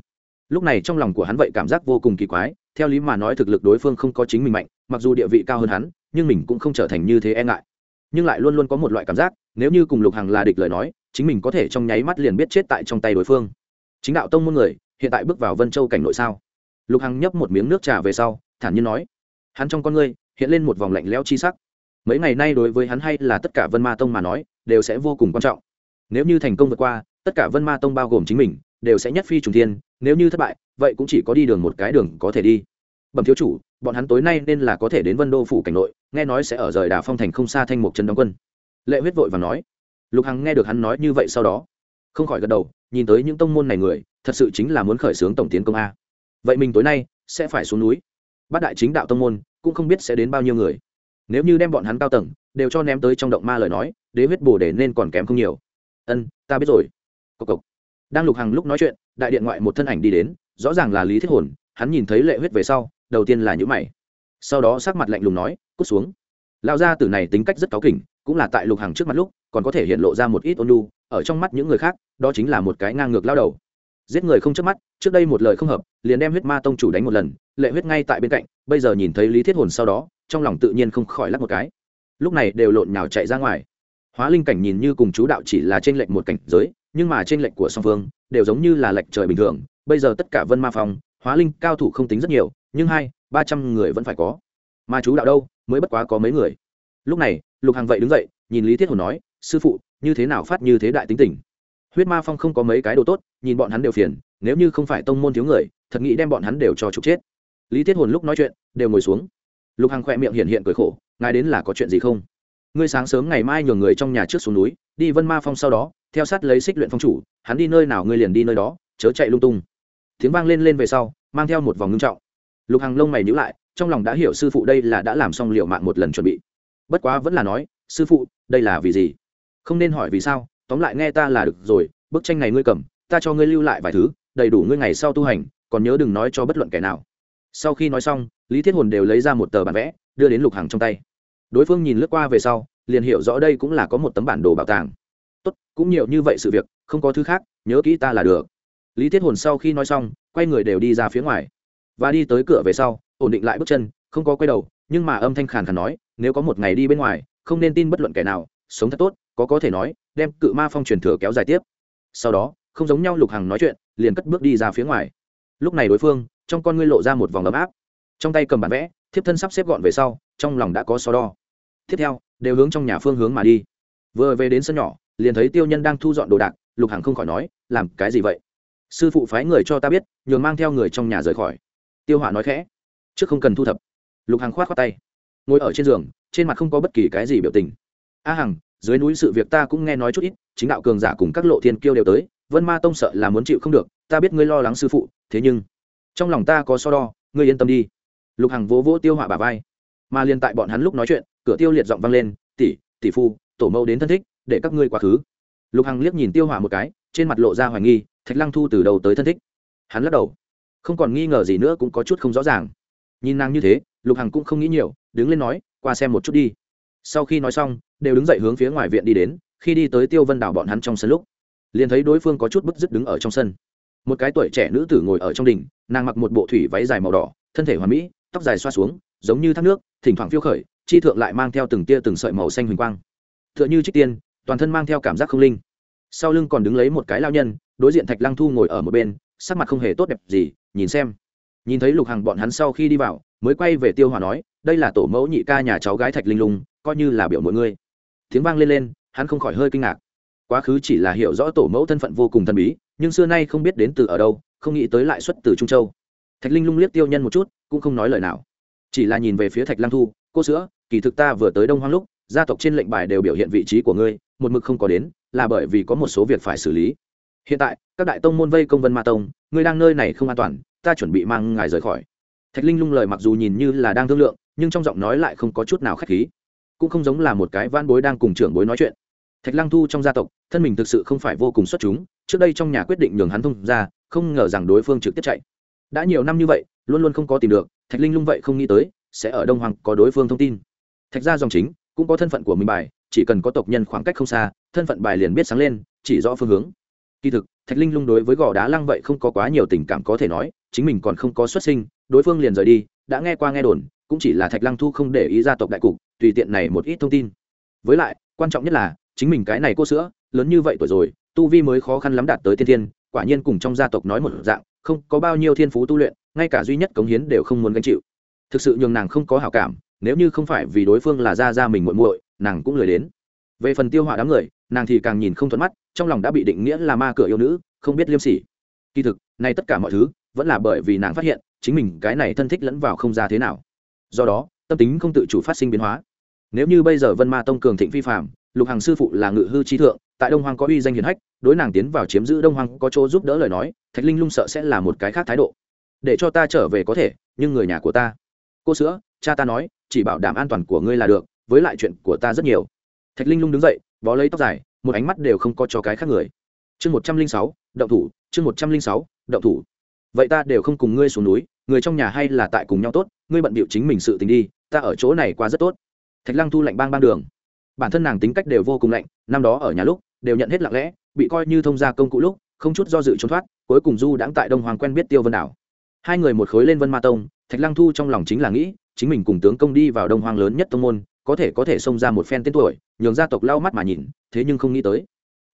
Speaker 1: Lúc này trong lòng của hắn vậy cảm giác vô cùng kỳ quái, theo lý mà nói thực lực đối phương không có chính mình mạnh, mặc dù địa vị cao hơn hắn, nhưng mình cũng không trở thành như thế e ngại. Nhưng lại luôn luôn có một loại cảm giác, nếu như cùng lục hằng là địch lời nói, chính mình có thể trong nháy mắt liền biết chết tại trong tay đối phương. Chính đạo tông môn người, hiện tại bước vào vân châu cảnh nội sao? Lục hằng nhấp một miếng nước trà về sau, thản nhiên nói, hắn trong con ngươi, hiện lên một vòng lạnh lẽo chi sắc mấy ngày nay đối với hắn hay là tất cả vân ma tông mà nói, đều sẽ vô cùng quan trọng. Nếu như thành công vượt qua, tất cả vân ma tông bao gồm chính mình, đều sẽ nhất phi trùng thiên, nếu như thất bại, vậy cũng chỉ có đi đường một cái đường có thể đi. Bẩm thiếu chủ, bọn hắn tối nay nên là có thể đến vân đô phủ cảnh nội, nghe nói sẽ ở rời đà phong thành không xa thanh mục trần đóng quân. Lệ huyết vội và nói. Lục hằng nghe được hắn nói như vậy sau đó, không khỏi gật đầu, nhìn tới những tông môn này người, thật sự chính là muốn khởi xướng tổng tiến công a. Vậy mình tối nay sẽ phải xuống núi. Bát đại chính đạo tông môn cũng không biết sẽ đến bao nhiêu người nếu như đem bọn hắn cao tầng đều cho ném tới trong động ma lời nói, đế huyết bồ để nên còn kém không nhiều. Ân, ta biết rồi. Cộc cộc. Đang lục hằng lúc nói chuyện, đại điện ngoại một thân ảnh đi đến, rõ ràng là lý thiết hồn, hắn nhìn thấy lệ huyết về sau, đầu tiên là nhữ mày. Sau đó sắc mặt lạnh lùng nói, cút xuống. Lão gia tử này tính cách rất cáu kỉnh, cũng là tại lục hằng trước mặt lúc, còn có thể hiện lộ ra một ít ôn nhu, ở trong mắt những người khác, đó chính là một cái ngang ngược lao đầu giết người không chớp mắt, trước đây một lời không hợp, liền đem huyết ma tông chủ đánh một lần, lệ huyết ngay tại bên cạnh, bây giờ nhìn thấy lý thiết hồn sau đó, trong lòng tự nhiên không khỏi lắc một cái. Lúc này đều lộn nhào chạy ra ngoài. Hóa linh cảnh nhìn như cùng chú đạo chỉ là trên lệnh một cảnh giới, nhưng mà trên lệnh của song phương, đều giống như là lệnh trời bình thường. Bây giờ tất cả vân ma phòng hóa linh cao thủ không tính rất nhiều, nhưng hai, ba trăm người vẫn phải có. Mà chú đạo đâu, mới bất quá có mấy người. Lúc này, lục hàng vậy đứng dậy, nhìn lý thiết hồn nói, sư phụ, như thế nào phát như thế đại tính tình? Huyết ma phong không có mấy cái đồ tốt, nhìn bọn hắn đều phiền, nếu như không phải tông môn thiếu người, thật nghĩ đem bọn hắn đều cho trục chết. Lý thiết hồn lúc nói chuyện, đều ngồi xuống. Lục hằng khỏe miệng hiện hiện cười khổ, ngài đến là có chuyện gì không? Ngươi sáng sớm ngày mai nhường người trong nhà trước xuống núi, đi vân ma phong sau đó, theo sát lấy xích luyện phong chủ, hắn đi nơi nào ngươi liền đi nơi đó, chớ chạy lung tung. Tiếng vang lên lên về sau, mang theo một vòng ngưng trọng. Lục hằng lông mày nhữ lại, trong lòng đã hiểu sư phụ đây là đã làm xong liệu mạng một lần chuẩn bị. Bất quá vẫn là nói, sư phụ, đây là vì gì? Không nên hỏi vì sao tóm lại nghe ta là được rồi, bức tranh này ngươi cầm, ta cho ngươi lưu lại vài thứ, đầy đủ ngươi ngày sau tu hành, còn nhớ đừng nói cho bất luận kẻ nào. Sau khi nói xong, lý thiết hồn đều lấy ra một tờ bản vẽ, đưa đến lục hằng trong tay. Đối phương nhìn lướt qua về sau, liền hiểu rõ đây cũng là có một tấm bản đồ bảo tàng. Tốt, cũng nhiều như vậy sự việc, không có thứ khác, nhớ kỹ ta là được. Lý thiết hồn sau khi nói xong, quay người đều đi ra phía ngoài. Và đi tới cửa về sau, ổn định lại bước chân, không có quay đầu, nhưng mà âm thanh khàn khàn nói, nếu có một ngày đi bên ngoài, không nên tin bất luận kẻ nào, sống thật tốt, có có thể nói đem cự ma phong truyền thừa kéo dài tiếp. Sau đó, không giống nhau lục hằng nói chuyện, liền cất bước đi ra phía ngoài. Lúc này đối phương, trong con ngươi lộ ra một vòng ấm áp. Trong tay cầm bản vẽ, thiếp thân sắp xếp gọn về sau, trong lòng đã có so đo. Tiếp theo, đều hướng trong nhà phương hướng mà đi. Vừa về đến sân nhỏ, liền thấy tiêu nhân đang thu dọn đồ đạc, lục hằng không khỏi nói, làm cái gì vậy? Sư phụ phái người cho ta biết, nhường mang theo người trong nhà rời khỏi. Tiêu hỏa nói khẽ, trước không cần thu thập. Lục hằng khoát khoát tay, ngồi ở trên giường, trên mặt không có bất kỳ cái gì biểu tình. A hằng dưới núi sự việc ta cũng nghe nói chút ít, chính đạo cường giả cùng các lộ thiên kiêu đều tới, vân ma tông sợ là muốn chịu không được, ta biết ngươi lo lắng sư phụ, thế nhưng, trong lòng ta có so đo, ngươi yên tâm đi. Lục hằng vỗ vỗ tiêu họa bà vai. Mà liền tại bọn hắn lúc nói chuyện, cửa tiêu liệt giọng vang lên, tỷ tỷ phu, tổ mẫu đến thân thích, để các ngươi quá khứ. Lục hằng liếc nhìn tiêu hỏa một cái, trên mặt lộ ra hoài nghi, thạch lăng thu từ đầu tới thân thích. Hắn lắc đầu, không còn nghi ngờ gì nữa cũng có chút không rõ ràng. Nhìn nàng như thế, lục hằng cũng không nghĩ nhiều, đứng lên nói, qua xem một chút đi. Sau khi nói xong đều đứng dậy hướng phía ngoài viện đi đến, khi đi tới tiêu vân đảo bọn hắn trong sân lúc, liền thấy đối phương có chút bức dứt đứng ở trong sân. Một cái tuổi trẻ nữ tử ngồi ở trong đình nàng mặc một bộ thủy váy dài màu đỏ, thân thể hoàn mỹ, tóc dài xoa xuống, giống như thác nước, thỉnh thoảng phiêu khởi, chi thượng lại mang theo từng tia từng sợi màu xanh huỳnh quang. T h ư ợ n h ư trích tiên, toàn thân mang theo cảm giác không linh. Sau lưng còn đứng lấy một cái lao nhân, đối diện thạch lăng thu ngồi ở một bên, sắc mặt không hề tốt đẹp gì, nhìn xem. Nhìn thấy lục hằng bọn hắn sau khi đi vào, mới quay về tiêu hòa nói, đây là tổ mẫu nhị ca nhà cháu gái thạch linh lung, coi như là biểu mỗi ngươi tiếng vang lên lên, hắn không khỏi hơi kinh ngạc. Quá khứ chỉ là hiểu rõ tổ mẫu thân phận vô cùng thần bí, nhưng xưa nay không biết đến từ ở đâu, không nghĩ tới lại xuất từ trung châu. Thạch linh lung liếc tiêu nhân một chút, cũng không nói lời nào. Chỉ là nhìn về phía thạch lang thu, cô sữa, kỳ thực ta vừa tới đông hoang lúc, gia tộc trên lệnh bài đều biểu hiện vị trí của ngươi, một mực không có đến, là bởi vì có một số việc phải xử lý. Hiện tại, các đại tông môn vây công vân ma tông, ngươi đang nơi này không an toàn, ta chuẩn bị mang ngài rời khỏi. Thạch linh lung lời mặc dù nhìn như là đang thương lượng, nhưng trong giọng nói lại không có chút nào k h á c h khí cũng không giống là một cái van bối đang cùng trưởng bối nói chuyện. Thạch lăng thu trong gia tộc, thân mình thực sự không phải vô cùng xuất chúng, trước đây trong nhà quyết định nhường hắn thông ra không ngờ rằng đối phương trực tiếp chạy. Đã nhiều năm như vậy, luôn luôn không có tìm được, thạch linh lung vậy không nghĩ tới, sẽ ở đông hoàng có đối phương thông tin. Thạch gia dòng chính, cũng có thân phận của mình bài, chỉ cần có tộc nhân khoảng cách không xa, thân phận bài liền biết sáng lên, chỉ rõ phương hướng. Kỳ thực, thạch linh lung đối với gò đá lăng vậy không có quá nhiều tình cảm có thể nói, chính mình còn không có xuất sinh, đối phương liền rời đi, đã nghe qua nghe đồn cũng chỉ là thạch lăng thu không để ý gia tộc đại cục, tùy tiện này một ít thông tin. Với lại, quan trọng nhất là, chính mình cái này cô sữa, lớn như vậy tuổi rồi, tu vi mới khó khăn lắm đạt tới tiên thiên, quả nhiên cùng trong gia tộc nói một dạng, không có bao nhiêu thiên phú tu luyện, ngay cả duy nhất cống hiến đều không muốn gánh chịu. Thực sự nhường nàng không có hảo cảm, nếu như không phải vì đối phương là gia gia mình muội muội, nàng cũng lười đến. Về phần tiêu hỏa đám người, nàng thì càng nhìn không thuận mắt, trong lòng đã bị định nghĩa là ma cửa yêu nữ, không biết liêm sỉ. Kỳ thực nay tất cả mọi thứ, vẫn là bởi vì nàng phát hiện, chính mình cái này thân thích lẫn vào không ra thế nào do đó, tâm tính không tự chủ phát sinh biến hóa. Nếu như bây giờ vân ma tông cường thịnh phi phạm lục Hằng sư phụ là ngự hư trí thượng, tại đông hoàng có uy danh hiền hách, đối nàng tiến vào chiếm giữ đông hoàng có chỗ giúp đỡ lời nói, thạch linh lung sợ sẽ là một cái khác thái độ. Để cho ta trở về có thể, nhưng người nhà của ta. Cô sữa, cha ta nói, chỉ bảo đảm an toàn của ngươi là được, với lại chuyện của ta rất nhiều. Thạch linh lung đứng dậy, bó lấy tóc dài, một ánh mắt đều không có cho cái khác người. Chương một trăm linh sáu, động thủ, chương một trăm linh sáu, động thủ. Vậy ta đều không cùng ngươi xuống núi người trong nhà hay là tại cùng nhau tốt, ngươi bận bịu chính mình sự tình đi, ta ở chỗ này qua rất tốt. Thạch lăng thu lạnh bang bang đường. Bản thân nàng tính cách đều vô cùng lạnh, năm đó ở nhà lúc, đều nhận hết lặng lẽ, bị coi như thông gia công cụ lúc, không chút do dự trốn thoát, cuối cùng du đãng tại đông hoàng quen biết tiêu vân đảo. Hai người một khối lên vân ma tông, thạch lăng thu trong lòng chính là nghĩ, chính mình cùng tướng công đi vào đông hoàng lớn nhất tông môn, có thể có thể xông ra một phen tên tuổi, nhường gia tộc lau mắt mà nhìn, thế nhưng không nghĩ tới.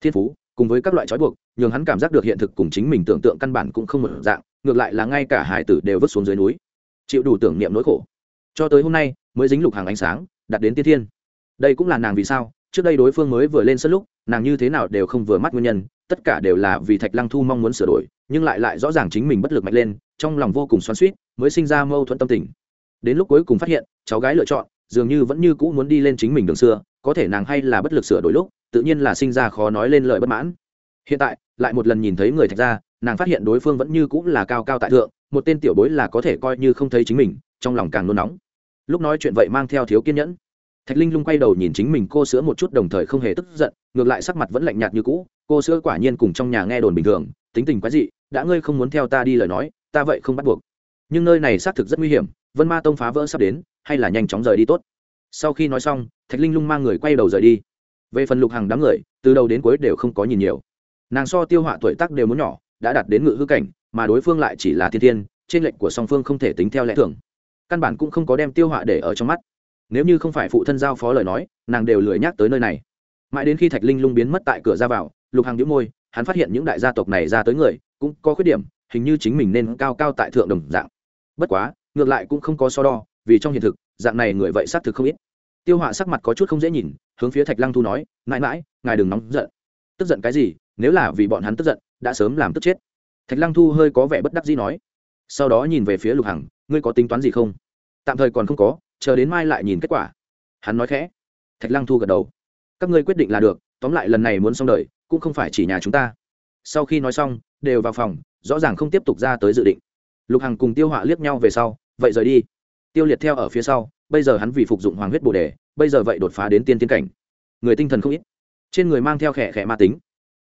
Speaker 1: Thiên phú, cùng với các loại trói buộc, nhường hắn cảm giác được hiện thực cùng chính mình tưởng tượng căn bản cũng không một dạng ngược lại là ngay cả hải tử đều vứt xuống dưới núi. Chịu đủ tưởng niệm nỗi khổ. Cho tới hôm nay, mới dính lục hàng ánh sáng, đặt đến tiên thiên. Đây cũng là nàng vì sao, trước đây đối phương mới vừa lên sân lúc, nàng như thế nào đều không vừa mắt nguyên nhân, tất cả đều là vì thạch lăng thu mong muốn sửa đổi, nhưng lại lại rõ ràng chính mình bất lực mạnh lên, trong lòng vô cùng xoắn suýt mới sinh ra mâu thuẫn tâm tình. Đến lúc cuối cùng phát hiện, cháu gái lựa chọn, dường như vẫn như cũ muốn đi lên chính mình đường xưa, có thể nàng hay là bất lực sửa đổi lúc, tự nhiên là sinh ra khó nói lên lời bất mãn. Hiện tại, lại một lần nhìn thấy người thạch ra nàng phát hiện đối phương vẫn như cũng là cao cao tại thượng, một tên tiểu bối là có thể coi như không thấy chính mình, trong lòng càng nôn nóng. Lúc nói chuyện vậy mang theo thiếu kiên nhẫn. Thạch linh lung quay đầu nhìn chính mình cô sữa một chút đồng thời không hề tức giận, ngược lại sắc mặt vẫn lạnh nhạt như cũ, cô sữa quả nhiên cùng trong nhà nghe đồn bình thường, tính tình quái dị, đã ngươi không muốn theo ta đi lời nói, ta vậy không bắt buộc. Nhưng nơi này xác thực rất nguy hiểm, vân ma tông phá vỡ sắp đến, hay là nhanh chóng rời đi tốt. Sau khi nói xong, thạch linh lung mang người quay đầu rời đi. Về phần lục hàng đám người, từ đầu đến cuối đều không có nhìn nhiều. Nàng so tiêu họa tuổi tác đều muốn nhỏ đã đạt đến ngự hư cảnh, mà đối phương lại chỉ là thiên thiên, trên lệnh của song phương không thể tính theo lẽ thường. Căn bản cũng không có đem tiêu họa để ở trong mắt. Nếu như không phải phụ thân giao phó lời nói, nàng đều lười nhắc tới nơi này. Mãi đến khi thạch linh lung biến mất tại cửa ra vào, lục hàng nhũ môi, hắn phát hiện những đại gia tộc này ra tới người, cũng có khuyết điểm, hình như chính mình nên cao cao tại thượng đồng dạng. Bất quá, ngược lại cũng không có so đo, vì trong hiện thực, dạng này người vậy xác thực không ít. Tiêu họa sắc mặt có chút không dễ nhìn, hướng phía thạch lăng thu nói, mãi mãi, ngài đừng nóng giận. Tức giận cái gì? Nếu là vì bọn hắn tức giận đã sớm làm tức chết. Thạch lăng thu hơi có vẻ bất đắc dĩ nói, sau đó nhìn về phía lục hằng, ngươi có tính toán gì không? Tạm thời còn không có, chờ đến mai lại nhìn kết quả. Hắn nói khẽ. Thạch lăng thu gật đầu. Các ngươi quyết định là được, tóm lại lần này muốn xong đời, cũng không phải chỉ nhà chúng ta. Sau khi nói xong, đều vào phòng, rõ ràng không tiếp tục ra tới dự định. Lục hằng cùng tiêu họa liếc nhau về sau, vậy rời đi. Tiêu liệt theo ở phía sau, bây giờ hắn vì phục dụng hoàng huyết bồ đề, bây giờ vậy đột phá đến tiên tiến cảnh. Người tinh thần không ít. Trên người mang theo khẽ khẽ ma tính.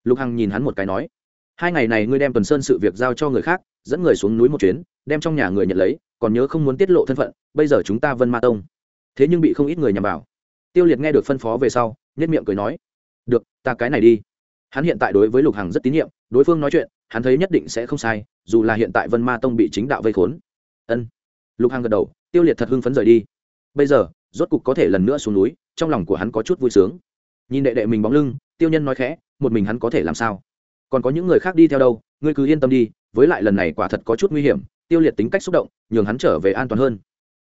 Speaker 1: Lục hằng nhìn hắn một cái nói hai ngày này ngươi đem tuần sơn sự việc giao cho người khác, dẫn người xuống núi một chuyến, đem trong nhà người nhận lấy, còn nhớ không muốn tiết lộ thân phận, bây giờ chúng ta vân ma tông. Thế nhưng bị không ít người nhằm vào. Tiêu liệt nghe được phân phó về sau nhất miệng cười nói, được, ta cái này đi. Hắn hiện tại đối với lục hằng rất tín nhiệm, đối phương nói chuyện, hắn thấy nhất định sẽ không sai, dù là hiện tại vân ma tông bị chính đạo vây khốn. Ân. Lục hằng gật đầu, tiêu liệt thật hưng phấn rời đi. Bây giờ, rốt cục có thể lần nữa xuống núi, trong lòng của hắn có chút vui sướng. Nhìn đệ đệ mình bóng lưng, tiêu nhân nói khẽ, một mình hắn có thể làm sao? Còn có những người khác đi theo đâu, ngươi cứ yên tâm đi, với lại lần này quả thật có chút nguy hiểm, tiêu liệt tính cách xúc động, nhường hắn trở về an toàn hơn.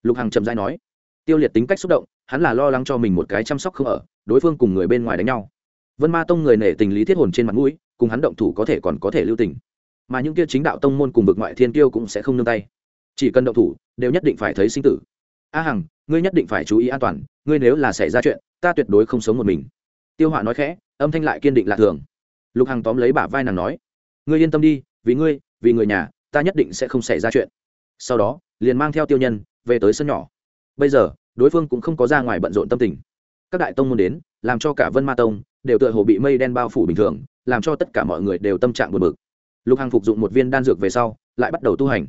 Speaker 1: Lục hằng chậm dãi nói. Tiêu liệt tính cách xúc động, hắn là lo lắng cho mình một cái chăm sóc không ở, đối phương cùng người bên ngoài đánh nhau. Vân ma tông người nể tình lý thiết hồn trên mặt mũi, cùng hắn động thủ có thể còn có thể lưu tình. Mà những kia chính đạo tông môn cùng vực ngoại thiên tiêu cũng sẽ không nương tay. Chỉ cần động thủ, đều nhất định phải thấy sinh tử. A hằng, ngươi nhất định phải chú ý an toàn, ngươi nếu là xảy ra chuyện, ta tuyệt đối không sống một mình. Tiêu họa nói khẽ, âm thanh lại kiên định lạ thường lục hằng tóm lấy bả vai nàng nói, ngươi yên tâm đi, vì ngươi, vì người nhà, ta nhất định sẽ không xảy ra chuyện. Sau đó, liền mang theo tiêu nhân về tới sân nhỏ. Bây giờ, đối phương cũng không có ra ngoài bận rộn tâm tình. Các đại tông môn đến, làm cho cả vân ma tông đều tựa hồ bị mây đen bao phủ bình thường, làm cho tất cả mọi người đều tâm trạng buồn bực. Lục hằng phục dụng một viên đan dược về sau, lại bắt đầu tu hành.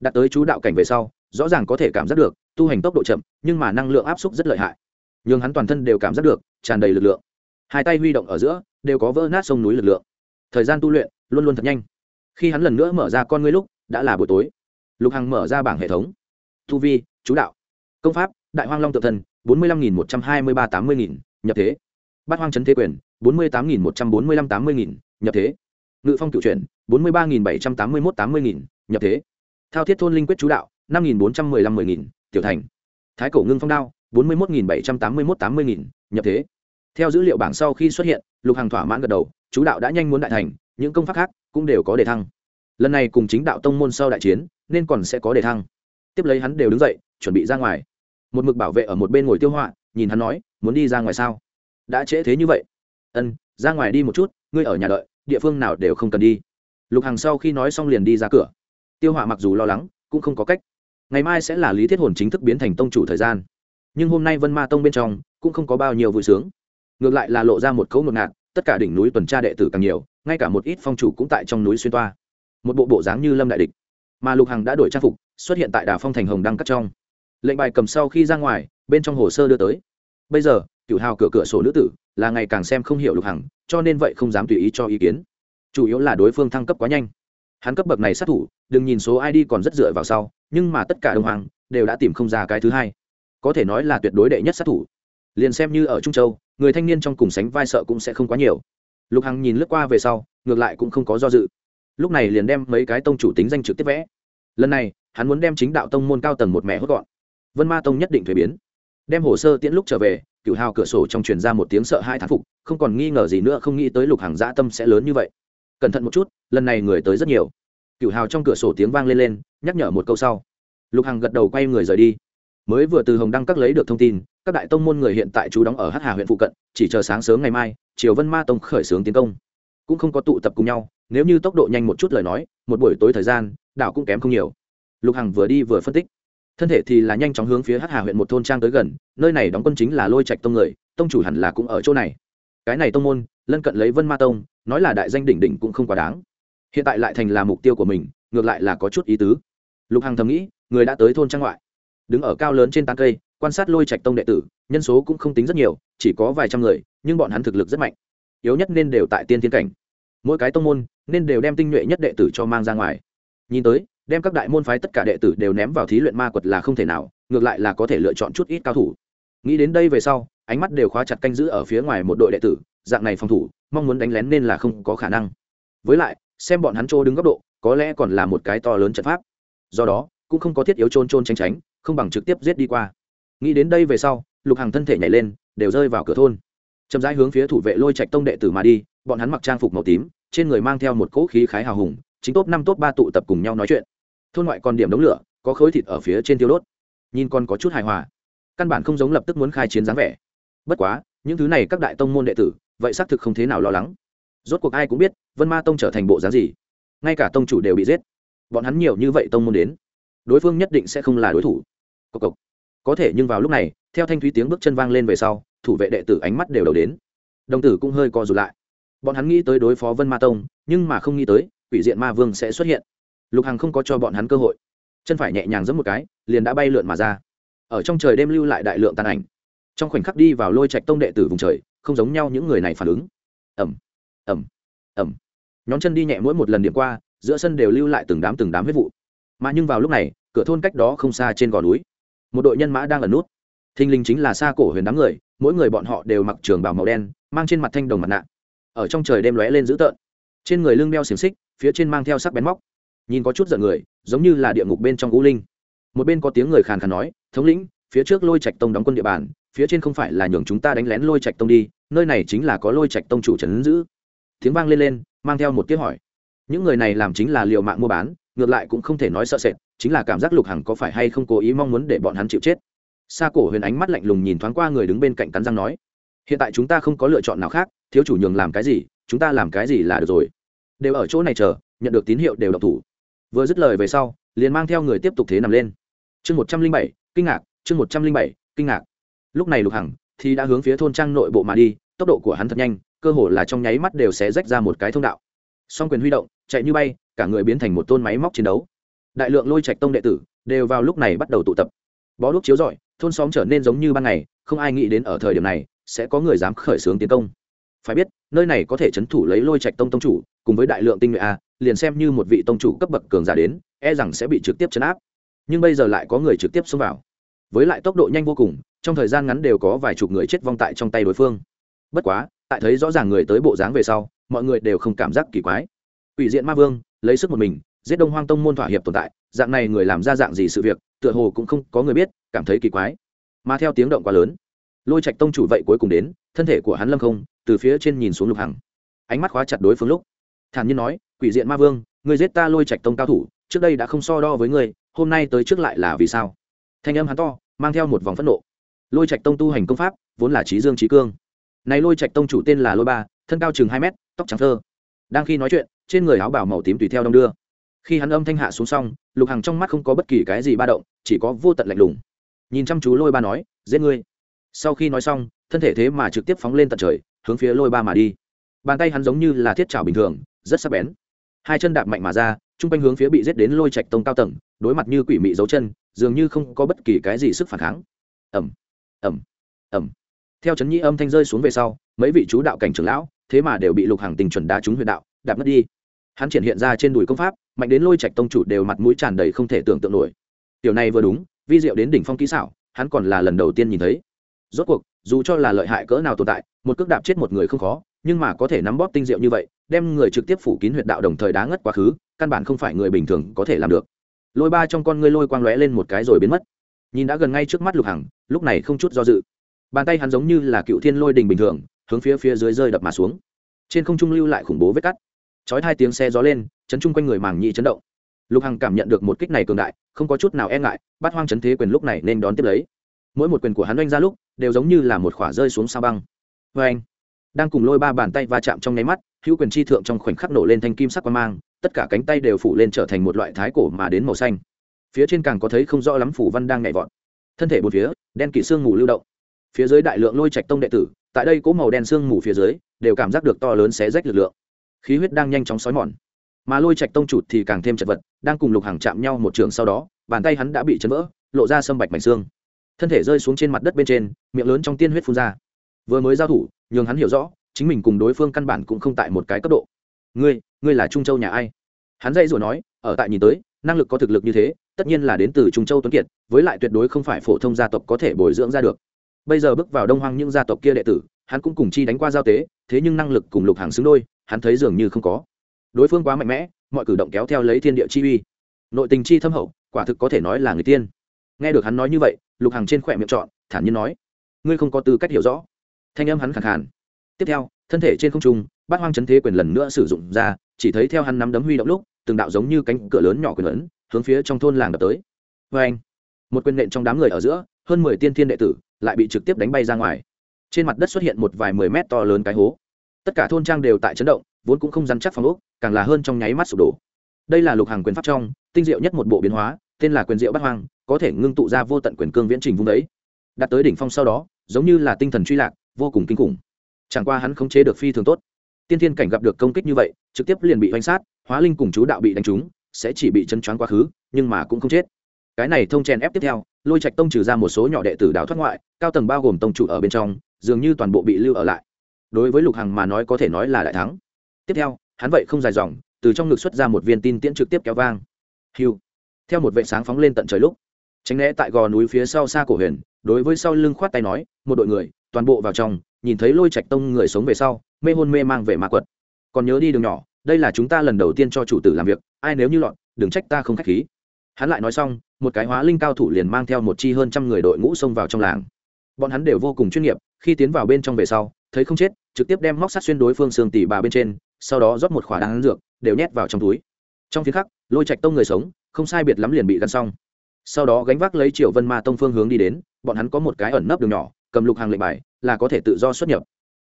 Speaker 1: Đạt tới chú đạo cảnh về sau, rõ ràng có thể cảm giác được, tu hành tốc độ chậm, nhưng mà năng lượng áp suất rất lợi hại. N h ư n g hắn toàn thân đều cảm giác được, tràn đầy lực lượng hai tay huy động ở giữa, đều có vỡ nát sông núi lực lượng. Thời gian tu luyện luôn luôn thật nhanh. Khi hắn lần nữa mở ra con ngươi lúc, đã là buổi tối. Lục hằng mở ra bảng hệ thống. Tu vi, chú đạo. Công pháp, đại hoang long tự thân bốn mươi lăm nghìn một trăm hai mươi ba tám mươi nghìn, nhập thế. Bát hoang trấn thế quyền, bốn mươi tám nghìn một trăm bốn mươi lăm tám mươi nghìn, nhập thế. Ngự phong cựu chuyển, bốn mươi ba nghìn bảy trăm tám mươi mốt tám mươi nghìn, nhập thế. Thao thiết thôn linh quyết chú đạo, năm nghìn bốn trăm mười lăm mười nghìn, tiểu thành. Thái cổ ngưng phong đao, bốn mươi một nghìn bảy trăm tám mươi mốt tám mươi nghìn, nhập thế theo dữ liệu bảng sau khi xuất hiện, lục hàng thỏa mãn gật đầu, chú đạo đã nhanh muốn đại thành, những công pháp khác cũng đều có đề thăng. Lần này cùng chính đạo tông môn sau đại chiến, nên còn sẽ có đề thăng. Tiếp lấy hắn đều đứng dậy, chuẩn bị ra ngoài. Một mực bảo vệ ở một bên ngồi tiêu họa, nhìn hắn nói, muốn đi ra ngoài sao? Đã trễ thế như vậy. Ân, ra ngoài đi một chút, ngươi ở nhà đợi, địa phương nào đều không cần đi. Lục Hằng sau khi nói xong liền đi ra cửa. Tiêu họa mặc dù lo lắng, cũng không có cách. Ngày mai sẽ là lý thiết hồn chính thức biến thành tông chủ thời gian. Nhưng hôm nay vân ma tông bên trong, cũng không có bao nhiêu vui sướng ngược lại là lộ ra một cấu ngột ngạt, tất cả đỉnh núi tuần tra đệ tử càng nhiều, ngay cả một ít phong chủ cũng tại trong núi xuyên toa. Một bộ bộ dáng như lâm đại địch. Mà lục hằng đã đổi trang phục, xuất hiện tại đà phong thành hồng đăng cắt trong. Lệnh bài cầm sau khi ra ngoài, bên trong hồ sơ đưa tới. Bây giờ cựu hào cửa cửa sổ nữ tử là ngày càng xem không hiểu lục hằng, cho nên vậy không dám tùy ý cho ý kiến. Chủ yếu là đối phương thăng cấp quá nhanh. Hắn cấp bậc này sát thủ, đừng nhìn số id còn rất dựa vào sau, nhưng mà tất cả đồng hoàng đều đã tìm không ra cái thứ hai. Có thể nói là tuyệt đối đệ nhất sát thủ liền xem như ở trung châu, người thanh niên trong cùng sánh vai sợ cũng sẽ không quá nhiều. Lục hằng nhìn lướt qua về sau, ngược lại cũng không có do dự. Lúc này liền đem mấy cái tông chủ tính danh trực tiếp vẽ. Lần này, hắn muốn đem chính đạo tông môn cao tầng một mẹ hốt gọn. Vân ma tông nhất định thuế biến. Đem hồ sơ tiễn lúc trở về cựu hào cửa sổ trong truyền ra một tiếng sợ hai thán phục, không còn nghi ngờ gì nữa, không nghĩ tới lục hàng dã tâm sẽ lớn như vậy. Cẩn thận một chút, lần này người tới rất nhiều. Cựu hào trong cửa sổ tiếng vang lên lên, nhắc nhở một câu sau. Lục hằng gật đầu quay người rời đi mới vừa từ hồng đăng các lấy được thông tin, các đại tông môn người hiện tại chú đóng ở hát hà huyện phụ cận, chỉ chờ sáng sớm ngày mai chiều vân ma tông khởi xướng tiến công. Cũng không có tụ tập cùng nhau, nếu như tốc độ nhanh một chút lời nói, một buổi tối thời gian, đảo cũng kém không nhiều. Lục hằng vừa đi vừa phân tích. Thân thể thì là nhanh chóng hướng phía hát hà huyện một thôn trang tới gần, nơi này đóng quân chính là lôi trạch tông người, tông chủ hẳn là cũng ở chỗ này. Cái này tông môn, lân cận lấy vân ma tông, nói là đại danh đỉnh đỉnh cũng không quá đáng. Hiện tại lại thành là mục tiêu của mình, ngược lại là có chút ý tứ. Lục hằng thầm nghĩ, người đã tới thôn trang ngoại đứng ở cao lớn trên tán cây, quan sát lôi trạch tông đệ tử, nhân số cũng không tính rất nhiều, chỉ có vài trăm người, nhưng bọn hắn thực lực rất mạnh. Yếu nhất nên đều tại tiên thiên cảnh. Mỗi cái tông môn, nên đều đem tinh nhuệ nhất đệ tử cho mang ra ngoài. Nhìn tới, đem các đại môn phái tất cả đệ tử đều ném vào thí luyện ma quật là không thể nào, ngược lại là có thể lựa chọn chút ít cao thủ. Nghĩ đến đây về sau, ánh mắt đều khóa chặt canh giữ ở phía ngoài một đội đệ tử, dạng này phòng thủ, mong muốn đánh lén nên là không có khả năng. Với lại, xem bọn hắn trô đứng góc độ, có lẽ còn là một cái to lớn trận pháp. Do đó, cũng không có thiết yếu trôn trôn tránh tránh không bằng trực tiếp giết đi qua. Nghĩ đến đây về sau, lục hàng thân thể nhảy lên, đều rơi vào cửa thôn. Chậm rãi hướng phía thủ vệ lôi trạch tông đệ tử mà đi, bọn hắn mặc trang phục màu tím, trên người mang theo một cỗ khí khái hào hùng, chính top năm top ba tụ tập cùng nhau nói chuyện. Thôn ngoại còn điểm đống lửa, có khối thịt ở phía trên tiêu đốt. Nhìn còn có chút hài hòa. Căn bản không giống lập tức muốn khai chiến dáng vẻ. Bất quá, những thứ này các đại tông môn đệ tử, vậy xác thực không thế nào lo lắng. Rốt cuộc ai cũng biết, vân ma tông trở thành bộ dáng gì. Ngay cả tông chủ đều bị giết. Bọn hắn nhiều như vậy tông môn đến, đối phương nhất định sẽ không là đối thủ cộc cộc. có thể nhưng vào lúc này, theo thanh thúy tiếng bước chân vang lên về sau, thủ vệ đệ tử ánh mắt đều đầu đến. Đồng tử cũng hơi co rụt lại. Bọn hắn nghĩ tới đối phó vân ma tông, nhưng mà không nghĩ tới, quỷ diện ma vương sẽ xuất hiện. Lục hằng không có cho bọn hắn cơ hội. Chân phải nhẹ nhàng giẫm một cái, liền đã bay lượn mà ra. Ở trong trời đêm lưu lại đại lượng tàn ảnh. Trong khoảnh khắc đi vào lôi trạch tông đệ tử vùng trời, không giống nhau những người này phản ứng. Ẩm ẩm ẩm nhóm chân đi nhẹ mỗi một lần điểm qua, giữa sân đều lưu lại từng đám từng đám huyết vụ. Mà nhưng vào lúc này, cửa thôn cách đó không xa trên gò núi một đội nhân mã đang ẩn nút. Thinh linh chính là xa cổ huyền đám người, mỗi người bọn họ đều mặc trường bào màu đen, mang trên mặt thanh đồng mặt nạ. Ở trong trời đêm lóe lên dữ tợn. Trên người lưng đeo xiềng xích, phía trên mang theo sắc bén móc. Nhìn có chút giận người, giống như là địa ngục bên trong gũ linh. Một bên có tiếng người khàn khàn nói, thống lĩnh, phía trước lôi trạch tông đóng quân địa bàn, phía trên không phải là nhường chúng ta đánh lén lôi trạch tông đi, nơi này chính là có lôi trạch tông chủ trấn giữ. Tiếng vang lên lên, mang theo một tiếng hỏi. Những người này làm chính là liệu mạng mua bán ngược lại cũng không thể nói sợ sệt, chính là cảm giác lục hằng có phải hay không cố ý mong muốn để bọn hắn chịu chết. Sa cổ huyền ánh mắt lạnh lùng nhìn thoáng qua người đứng bên cạnh cắn răng nói, hiện tại chúng ta không có lựa chọn nào khác, thiếu chủ nhường làm cái gì, chúng ta làm cái gì là được rồi. Đều ở chỗ này chờ, nhận được tín hiệu đều độc thủ. Vừa dứt lời về sau, liền mang theo người tiếp tục thế nằm lên. Chương một trăm linh bảy, kinh ngạc, chương một trăm linh bảy, kinh ngạc. Lúc này lục hằng thì đã hướng phía thôn trang nội bộ mà đi, tốc độ của hắn thật nhanh, cơ hồ là trong nháy mắt đều sẽ rách ra một cái thông đạo. Song quyền huy động, chạy như bay cả người biến thành một tôn máy móc chiến đấu. Đại lượng lôi trạch tông đệ tử đều vào lúc này bắt đầu tụ tập. Bó đuốc chiếu rọi, thôn xóm trở nên giống như ban ngày, không ai nghĩ đến ở thời điểm này sẽ có người dám khởi xướng tiến công. Phải biết, nơi này có thể c h ấ n thủ lấy lôi trạch tông tông chủ, cùng với đại lượng tinh nhuệ a, liền xem như một vị tông chủ cấp bậc cường giả đến e rằng sẽ bị trực tiếp chấn áp. Nhưng bây giờ lại có người trực tiếp xông vào. Với lại tốc độ nhanh vô cùng, trong thời gian ngắn đều có vài chục người chết vong tại trong tay đối phương. Bất quá, tại thấy rõ ràng người tới bộ dáng về sau, mọi người đều không cảm giác kỳ quái. Ủy diện ma vương lấy sức một mình, giết đông hoang tông môn thỏa hiệp tồn tại, dạng này người làm ra dạng gì sự việc, tựa hồ cũng không có người biết, cảm thấy kỳ quái. Mà theo tiếng động quá lớn, lôi trạch tông chủ vậy cuối cùng đến, thân thể của hắn lâm không, từ phía trên nhìn xuống lục hằng. Ánh mắt khóa chặt đối phương lúc, thản nhiên nói, quỷ diện ma vương người giết ta lôi trạch tông cao thủ, trước đây đã không so đo với ngươi, hôm nay tới trước lại là vì sao? Thanh âm hắn to, mang theo một vòng phẫn nộ. Lôi trạch tông tu hành công pháp, vốn là trí dương trí cương. Này lôi trạch tông chủ tên là lôi ba, thân cao chừng hai mét, tóc trắng thơ. Đang khi nói chuyện trên người áo bảo màu tím tùy theo đông đưa. Khi hắn âm thanh hạ xuống xong, lục hằng trong mắt không có bất kỳ cái gì ba động, chỉ có vô tận lạnh lùng. Nhìn chăm chú lôi ba nói, giết ngươi. Sau khi nói xong, thân thể thế mà trực tiếp phóng lên tận trời, hướng phía lôi ba mà đi. Bàn tay hắn giống như là thiết trào bình thường, rất sắc bén. Hai chân đạp mạnh mà ra chung quanh hướng phía bị giết đến lôi trạch tông cao tầng, đối mặt như quỷ mị dấu chân, dường như không có bất kỳ cái gì sức phản kháng. Ẩm ẩm ẩm theo chấn nhi âm thanh rơi xuống về sau, mấy vị chú đạo cảnh trưởng lão, thế mà đều bị lục hàng tình chuẩn đá trúng huyện đạo đạp mất đi. Hắn triển hiện ra trên đùi công pháp, mạnh đến lôi trạch tông chủ đều mặt mũi tràn đầy không thể tưởng tượng nổi. Điều này vừa đúng, vi diệu đến đỉnh phong kỹ xảo, hắn còn là lần đầu tiên nhìn thấy. Rốt cuộc, dù cho là lợi hại cỡ nào tồn tại, một cước đạp chết một người không khó, nhưng mà có thể nắm bóp tinh diệu như vậy, đem người trực tiếp phủ kín huyệt đạo đồng thời đá ngất quá khứ, căn bản không phải người bình thường có thể làm được. Lôi ba trong con ngươi lôi quang lóe lên một cái rồi biến mất. Nhìn đã gần ngay trước mắt lục hằng, lúc này không chút do dự. Bàn tay hắn giống như là cựu thiên lôi đình bình thường, hướng phía phía dưới rơi đập mà xuống. Trên không trung lưu lại khủng bố vết cắt chói hai tiếng xe gió lên, chấn chung quanh người màng nhị chấn động. Lục hằng cảm nhận được một kích này cường đại, không có chút nào e ngại, bắt hoang chấn thế quyền lúc này nên đón tiếp lấy. Mỗi một quyền của hắn oanh ra lúc, đều giống như là một khỏa rơi xuống sao băng. Vê anh, đang cùng lôi ba bàn tay va chạm trong nháy mắt, hữu quyền chi thượng trong khoảnh khắc nổ lên thanh kim sắc quang mang, tất cả cánh tay đều phủ lên trở thành một loại thái cổ mà đến màu xanh. Phía trên càng có thấy không rõ lắm phủ văn đang nhảy vọt. Thân thể một phía, đen kỵ xương mù lưu động. Phía dưới đại lượng lôi trạch tông đệ tử, tại đây cỗ màu đen xương mù phía dưới, đều cảm giác được to lớn xé rách lực lượng khí huyết đang nhanh chóng xói mòn. Mà lôi trạch tông trụt thì càng thêm chật vật, đang cùng lục hàng chạm nhau một trường sau đó, bàn tay hắn đã bị chấn vỡ, lộ ra sâm bạch mảnh xương. Thân thể rơi xuống trên mặt đất bên trên, miệng lớn trong tiên huyết phun ra. Vừa mới giao thủ, nhường hắn hiểu rõ, chính mình cùng đối phương căn bản cũng không tại một cái cấp độ. Ngươi ngươi là trung châu nhà ai? Hắn dây rồi nói, ở tại nhìn tới, năng lực có thực lực như thế, tất nhiên là đến từ trung châu tuấn kiệt, với lại tuyệt đối không phải phổ thông gia tộc có thể bồi dưỡng ra được. Bây giờ bước vào đông hoang những gia tộc kia đệ tử, hắn cũng cùng chi đánh qua giao tế, thế nhưng năng lực cùng lục hàng xứng đôi hắn thấy dường như không có. Đối phương quá mạnh mẽ, mọi cử động kéo theo lấy thiên địa chi uy. Nội tình chi thâm hậu, quả thực có thể nói là người tiên. Nghe được hắn nói như vậy, lục hàng trên khỏe miệng trọn, thản nhiên nói, ngươi không có tư cách hiểu rõ. Thanh âm hắn khẳng hẳn tiếp theo, thân thể trên không trung, bát hoang chấn thế quyền lần nữa sử dụng ra, chỉ thấy theo hắn nắm đấm huy động lúc, từng đạo giống như cánh cửa lớn nhỏ quyền lớn hướng phía trong thôn làng đập tới. Vê anh, một quyền nện trong đám người ở giữa, hơn mười tiên thiên đệ tử lại bị trực tiếp đánh bay ra ngoài. Trên mặt đất xuất hiện một vài mười mét to lớn cái hố tất cả thôn trang đều tại chấn động, vốn cũng không dám chắc phòng ốc, càng là hơn trong nháy mắt sụp đổ. Đây là lục hàng quyền pháp trong, tinh diệu nhất một bộ biến hóa, tên là quyền diệu bắt hoang, có thể ngưng tụ ra vô tận quyền cương viễn trình vung đấy. Đạt tới đỉnh phong sau đó, giống như là tinh thần truy lạc, vô cùng kinh khủng. Chẳng qua hắn khống chế được phi thường tốt. Tiên thiên cảnh gặp được công kích như vậy, trực tiếp liền bị oanh sát, hóa linh cùng chú đạo bị đánh trúng, sẽ chỉ bị chân choáng quá khứ, nhưng mà cũng không chết. Cái này thông chèn ép tiếp theo, lôi trạch tông trừ ra một số nhỏ đệ tử đào thoát ngoại, cao tầng bao gồm tông chủ ở bên trong, dường như toàn bộ bị lưu ở lại đối với lục hằng mà nói có thể nói là đại thắng. Tiếp theo, hắn vậy không dài dòng, từ trong ngực xuất ra một viên tin tiễn trực tiếp kéo vang. Hiu. Theo một vệ sáng phóng lên tận trời lúc, tránh né tại gò núi phía sau xa cổ huyền, đối với sau lưng khoát tay nói, một đội người, toàn bộ vào trong, nhìn thấy lôi trạch tông người sống về sau, mê hôn mê mang về ma quật. Còn nhớ đi đường nhỏ, đây là chúng ta lần đầu tiên cho chủ tử làm việc, ai nếu như lọt, đừng trách ta không k h á c h khí. Hắn lại nói xong, một cái hóa linh cao thủ liền mang theo một chi hơn trăm người đội ngũ xông vào trong làng. Bọn hắn đều vô cùng chuyên nghiệp, khi tiến vào bên trong về sau thấy không chết, trực tiếp đem móc sát xuyên đối phương xương tỉ bà bên trên, sau đó rót một khỏa đan dược, đều nhét vào trong túi. Trong phía khắc, lôi trạch tông người sống, không sai biệt lắm liền bị gắn xong. Sau đó gánh vác lấy triệu vân ma tông phương hướng đi đến, bọn hắn có một cái ẩn nấp đường nhỏ, cầm lục hàng lệnh bài, là có thể tự do xuất nhập.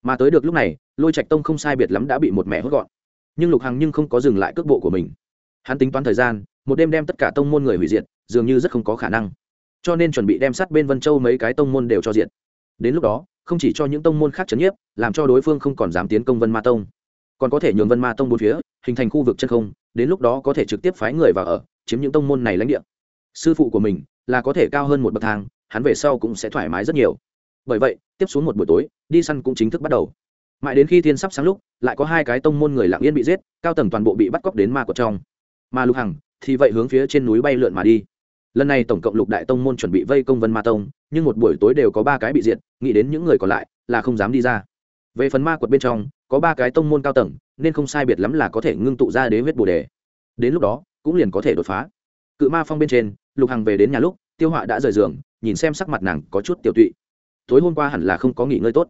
Speaker 1: Mà tới được lúc này, lôi trạch tông không sai biệt lắm đã bị một mẹ hốt gọn. Nhưng lục hằng nhưng không có dừng lại cước bộ của mình. Hắn tính toán thời gian, một đêm đem tất cả tông môn người hủy diệt, dường như rất không có khả năng. Cho nên chuẩn bị đem sát bên vân châu mấy cái tông môn đều cho diệt. Đến lúc đó không chỉ cho những tông môn khác chấn nhiếp, làm cho đối phương không còn dám tiến công vân ma tông. Còn có thể nhường vân ma tông bốn phía, hình thành khu vực chân không, đến lúc đó có thể trực tiếp phái người vào ở, chiếm những tông môn này lãnh địa. Sư phụ của mình là có thể cao hơn một bậc thang, hắn về sau cũng sẽ thoải mái rất nhiều. Bởi vậy, tiếp xuống một buổi tối, đi săn cũng chính thức bắt đầu. Mãi đến khi thiên sắp sáng lúc, lại có hai cái tông môn người lạng yên bị giết, cao tầng toàn bộ bị bắt cóc đến ma quật trong. Mà lục hằng thì vậy hướng phía trên núi bay lượn mà đi lần này tổng cộng lục đại tông môn chuẩn bị vây công vân ma tông, nhưng một buổi tối đều có ba cái bị diệt, nghĩ đến những người còn lại là không dám đi ra. Về phần ma quật bên trong, có ba cái tông môn cao tầng, nên không sai biệt lắm là có thể ngưng tụ ra đế huyết bồ đề. Đến lúc đó, cũng liền có thể đột phá. Cự ma phong bên trên, lục hằng về đến nhà lúc, tiêu họa đã rời giường, nhìn xem sắc mặt nàng có chút tiểu tụy. Tối hôm qua hẳn là không có nghỉ ngơi tốt.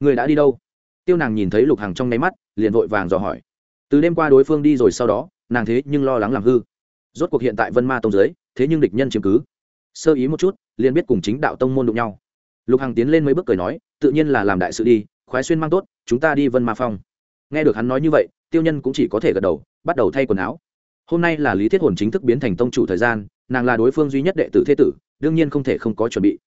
Speaker 1: Người đã đi đâu? Tiêu nàng nhìn thấy lục hằng trong nháy mắt, liền vội vàng dò hỏi. Từ đêm qua đối phương đi rồi sau đó, nàng thế nhưng lo lắng làm hư rốt cuộc hiện tại vân ma tông giới thế nhưng địch nhân chiếm cứ. Sơ ý một chút, liền biết cùng chính đạo tông môn đụng nhau. Lục hằng tiến lên mấy bước cười nói, tự nhiên là làm đại sự đi, khoái xuyên mang tốt, chúng ta đi vân ma phong. Nghe được hắn nói như vậy, tiêu nhân cũng chỉ có thể gật đầu, bắt đầu thay quần áo. Hôm nay là lý thiết hồn chính thức biến thành tông chủ thời gian, nàng là đối phương duy nhất đệ tử thế tử, đương nhiên không thể không có chuẩn bị.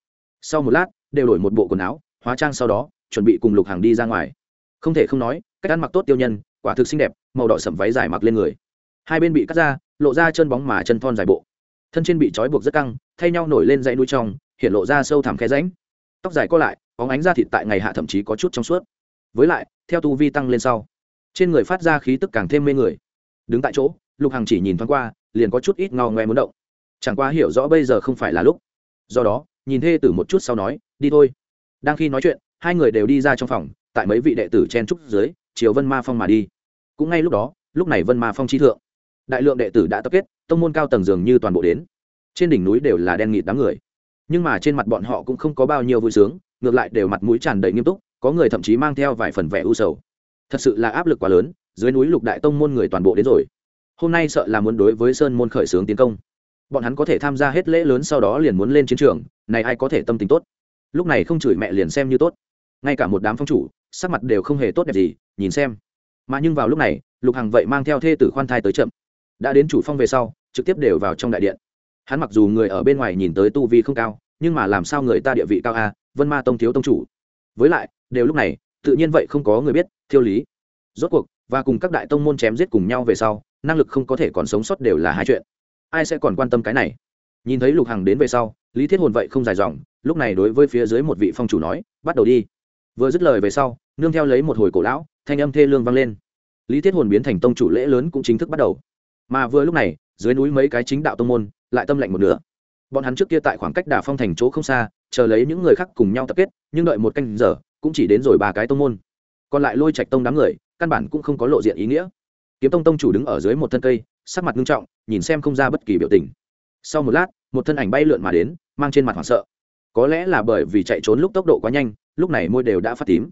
Speaker 1: Sau một lát, đều đổi một bộ quần áo, hóa trang sau đó, chuẩn bị cùng lục hàng đi ra ngoài. Không thể không nói, cách ăn mặc tốt tiêu nhân, quả thực xinh đẹp, màu đỏ sẩm váy dài mặc lên người hai bên bị cắt ra, lộ ra chân bóng mà chân thon dài bộ. Thân trên bị trói buộc rất căng, thay nhau nổi lên dãy núi trong, hiện lộ ra sâu thẳm khe ránh tóc dài co lại, bóng ánh ra thịt tại ngày hạ thậm chí có chút trong suốt. Với lại, theo tu vi tăng lên sau, trên người phát ra khí tức càng thêm mê người. Đứng tại chỗ, lục hằng chỉ nhìn thoáng qua, liền có chút ít ngò ngoe muốn động. Chẳng qua hiểu rõ bây giờ không phải là lúc. Do đó, nhìn thê tử một chút sau nói, đi thôi. Đang khi nói chuyện, hai người đều đi ra trong phòng, tại mấy vị đệ tử chen trúc dưới, chiều vân ma phong mà đi. Cũng ngay lúc đó, lúc này vân ma phong chi thượng đại lượng đệ tử đã tập kết, tông môn cao tầng dường như toàn bộ đến. Trên đỉnh núi đều là đen nghịt đám người. Nhưng mà trên mặt bọn họ cũng không có bao nhiêu vui sướng, ngược lại đều mặt mũi tràn đầy nghiêm túc, có người thậm chí mang theo vài phần vẻ u sầu. Thật sự là áp lực quá lớn, dưới núi lục đại tông môn người toàn bộ đến rồi. Hôm nay sợ là muốn đối với sơn môn khởi xướng tiến công. Bọn hắn có thể tham gia hết lễ lớn sau đó liền muốn lên chiến trường, này ai có thể tâm tình tốt? Lúc này không chửi mẹ liền xem như tốt. Ngay cả một đám phong chủ, sắc mặt đều không hề tốt đẹp gì, nhìn xem. Mà nhưng vào lúc này, lục hằng vậy mang theo thê tử khoan thai tới chậm đã đến chủ phong về sau, trực tiếp đều vào trong đại điện. Hắn mặc dù người ở bên ngoài nhìn tới tu vi không cao, nhưng mà làm sao người ta địa vị cao a, vân ma tông thiếu tông chủ. Với lại, đều lúc này, tự nhiên vậy không có người biết, thiêu lý. Rốt cuộc, và cùng các đại tông môn chém giết cùng nhau về sau, năng lực không có thể còn sống sót đều là hai chuyện. Ai sẽ còn quan tâm cái này? Nhìn thấy lục hằng đến về sau, lý thiết hồn vậy không dài dòng, lúc này đối với phía dưới một vị phong chủ nói, bắt đầu đi. Vừa dứt lời về sau, nương theo lấy một hồi cổ lão, thanh âm thê lương vang lên. Lý thiết hồn biến thành tông chủ lễ lớn cũng chính thức bắt đầu mà vừa lúc này, dưới núi mấy cái chính đạo tông môn lại tâm lạnh một nửa. Bọn hắn trước kia tại khoảng cách đà phong thành chỗ không xa, chờ lấy những người khác cùng nhau tập kết, nhưng đợi một canh giờ, cũng chỉ đến rồi ba cái tông môn. Còn lại lôi trạch tông đám người, căn bản cũng không có lộ diện ý nghĩa. Kiếm tông tông chủ đứng ở dưới một thân cây, sắc mặt nghiêm trọng, nhìn xem không ra bất kỳ biểu tình. Sau một lát, một thân ảnh bay lượn mà đến, mang trên mặt hoảng sợ. Có lẽ là bởi vì chạy trốn lúc tốc độ quá nhanh, lúc này môi đều đã phát tím.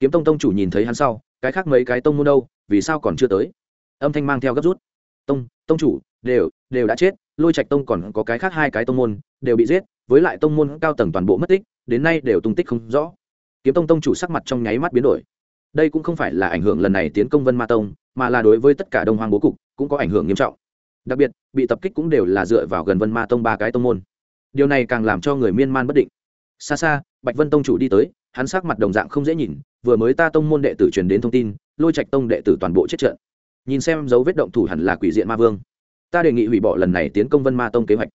Speaker 1: Kiếm tông tông chủ nhìn thấy hắn sau, cái khác mấy cái tông môn đâu, vì sao còn chưa tới? Âm thanh mang theo gấp rút tông tông chủ, đều đều đã chết, lôi trạch tông còn có cái khác hai cái tông môn, đều bị giết, với lại tông môn cao tầng toàn bộ mất tích, đến nay đều tung tích không rõ. Kiếm tông tông chủ sắc mặt trong nháy mắt biến đổi. Đây cũng không phải là ảnh hưởng lần này tiến công vân ma tông, mà là đối với tất cả đông hoang bố cục cũng có ảnh hưởng nghiêm trọng. Đặc biệt, bị tập kích cũng đều là dựa vào gần vân ma tông ba cái tông môn. Điều này càng làm cho người miên man bất định. Xa xa, bạch vân tông chủ đi tới, hắn sắc mặt đồng dạng không dễ nhìn, vừa mới ta tông môn đệ tử truyền đến thông tin, lôi trạch tông đệ tử toàn bộ chết trận nhìn xem dấu vết động thủ hẳn là quỷ diện ma vương. Ta đề nghị hủy bỏ lần này tiến công vân ma tông kế hoạch.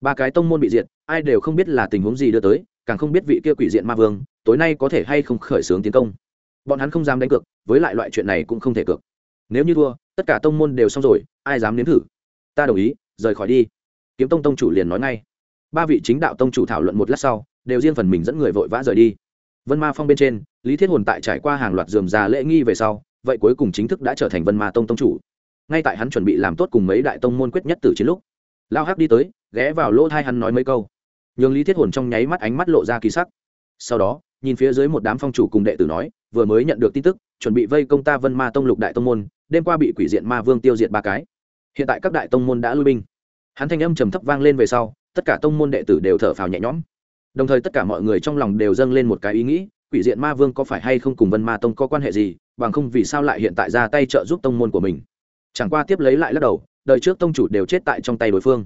Speaker 1: Ba cái tông môn bị diệt, ai đều không biết là tình huống gì đưa tới, càng không biết vị kia quỷ diện ma vương, tối nay có thể hay không khởi xướng tiến công. Bọn hắn không dám đánh cược, với lại loại chuyện này cũng không thể cược. Nếu như thua, tất cả tông môn đều xong rồi, ai dám nếm thử? Ta đồng ý, rời khỏi đi. Kiếm tông tông chủ liền nói ngay. Ba vị chính đạo tông chủ thảo luận một lát sau, đều riêng phần mình dẫn người vội vã rời đi. Vân ma phong bên trên, lý thiết hồn tại trải qua hàng loạt dườm già lễ nghi về sau vậy cuối cùng chính thức đã trở thành vân ma tông tông chủ. Ngay tại hắn chuẩn bị làm tốt cùng mấy đại tông môn quyết nhất từ chiến lúc, lao hắc đi tới, ghé vào lỗ thai hắn nói mấy câu. Nhường lý thiết hồn trong nháy mắt ánh mắt lộ ra kỳ sắc. Sau đó, nhìn phía dưới một đám phong chủ cùng đệ tử nói, vừa mới nhận được tin tức, chuẩn bị vây công ta vân ma tông lục đại tông môn, đêm qua bị quỷ diện ma vương tiêu diệt ba cái. Hiện tại các đại tông môn đã lui binh. Hắn thanh âm trầm thấp vang lên về sau, tất cả tông môn đệ tử đều thở phào nhẹ nhõm. Đồng thời tất cả mọi người trong lòng đều dâng lên một cái ý nghĩ, quỷ diện ma vương có phải hay không cùng vân ma tông có quan hệ gì bằng không vì sao lại hiện tại ra tay trợ giúp tông môn của mình. Chẳng qua tiếp lấy lại lắc đầu, đời trước tông chủ đều chết tại trong tay đối phương.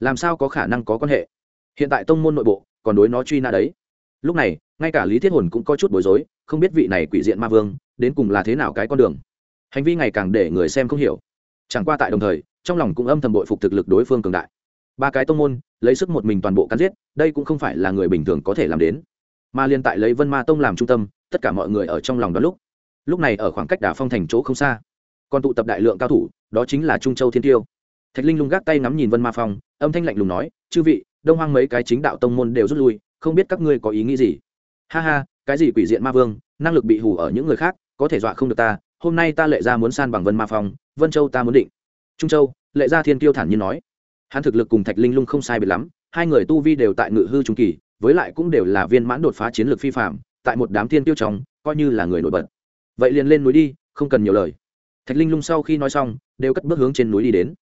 Speaker 1: Làm sao có khả năng có quan hệ? Hiện tại tông môn nội bộ, còn đối nó truy nã đấy. Lúc này, ngay cả lý thiết hồn cũng có chút bối rối, không biết vị này quỷ diện ma vương, đến cùng là thế nào cái con đường. Hành vi ngày càng để người xem không hiểu. Chẳng qua tại đồng thời, trong lòng cũng âm thầm bội phục thực lực đối phương cường đại. Ba cái tông môn, lấy sức một mình toàn bộ cắn giết, đây cũng không phải là người bình thường có thể làm đến. Mà liên tại lấy vân ma tông làm trung tâm, tất cả mọi người ở trong lòng đó lúc lúc này ở khoảng cách đà phong thành chỗ không xa, còn tụ tập đại lượng cao thủ, đó chính là trung châu thiên tiêu. Thạch linh lung gác tay ngắm nhìn vân ma phong, âm thanh lạnh lùng nói, chư vị, đông hoang mấy cái chính đạo tông môn đều rút lui, không biết các ngươi có ý nghĩ gì? Ha ha, cái gì quỷ diện ma vương, năng lực bị hù ở những người khác, có thể dọa không được ta, hôm nay ta lệ ra muốn san bằng vân ma phong, vân châu ta muốn định. Trung châu, lệ gia thiên tiêu thản nhiên nói. Hắn thực lực cùng thạch linh lung không sai biệt lắm, hai người tu vi đều tại ngự hư trung kỳ, với lại cũng đều là viên mãn đột phá chiến lược phi phạm tại một đám thiên tiêu trong, coi như là người nổi bật vậy liền lên núi đi, không cần nhiều lời. Thạch linh lung sau khi nói xong, đều cất bước hướng trên núi đi đến.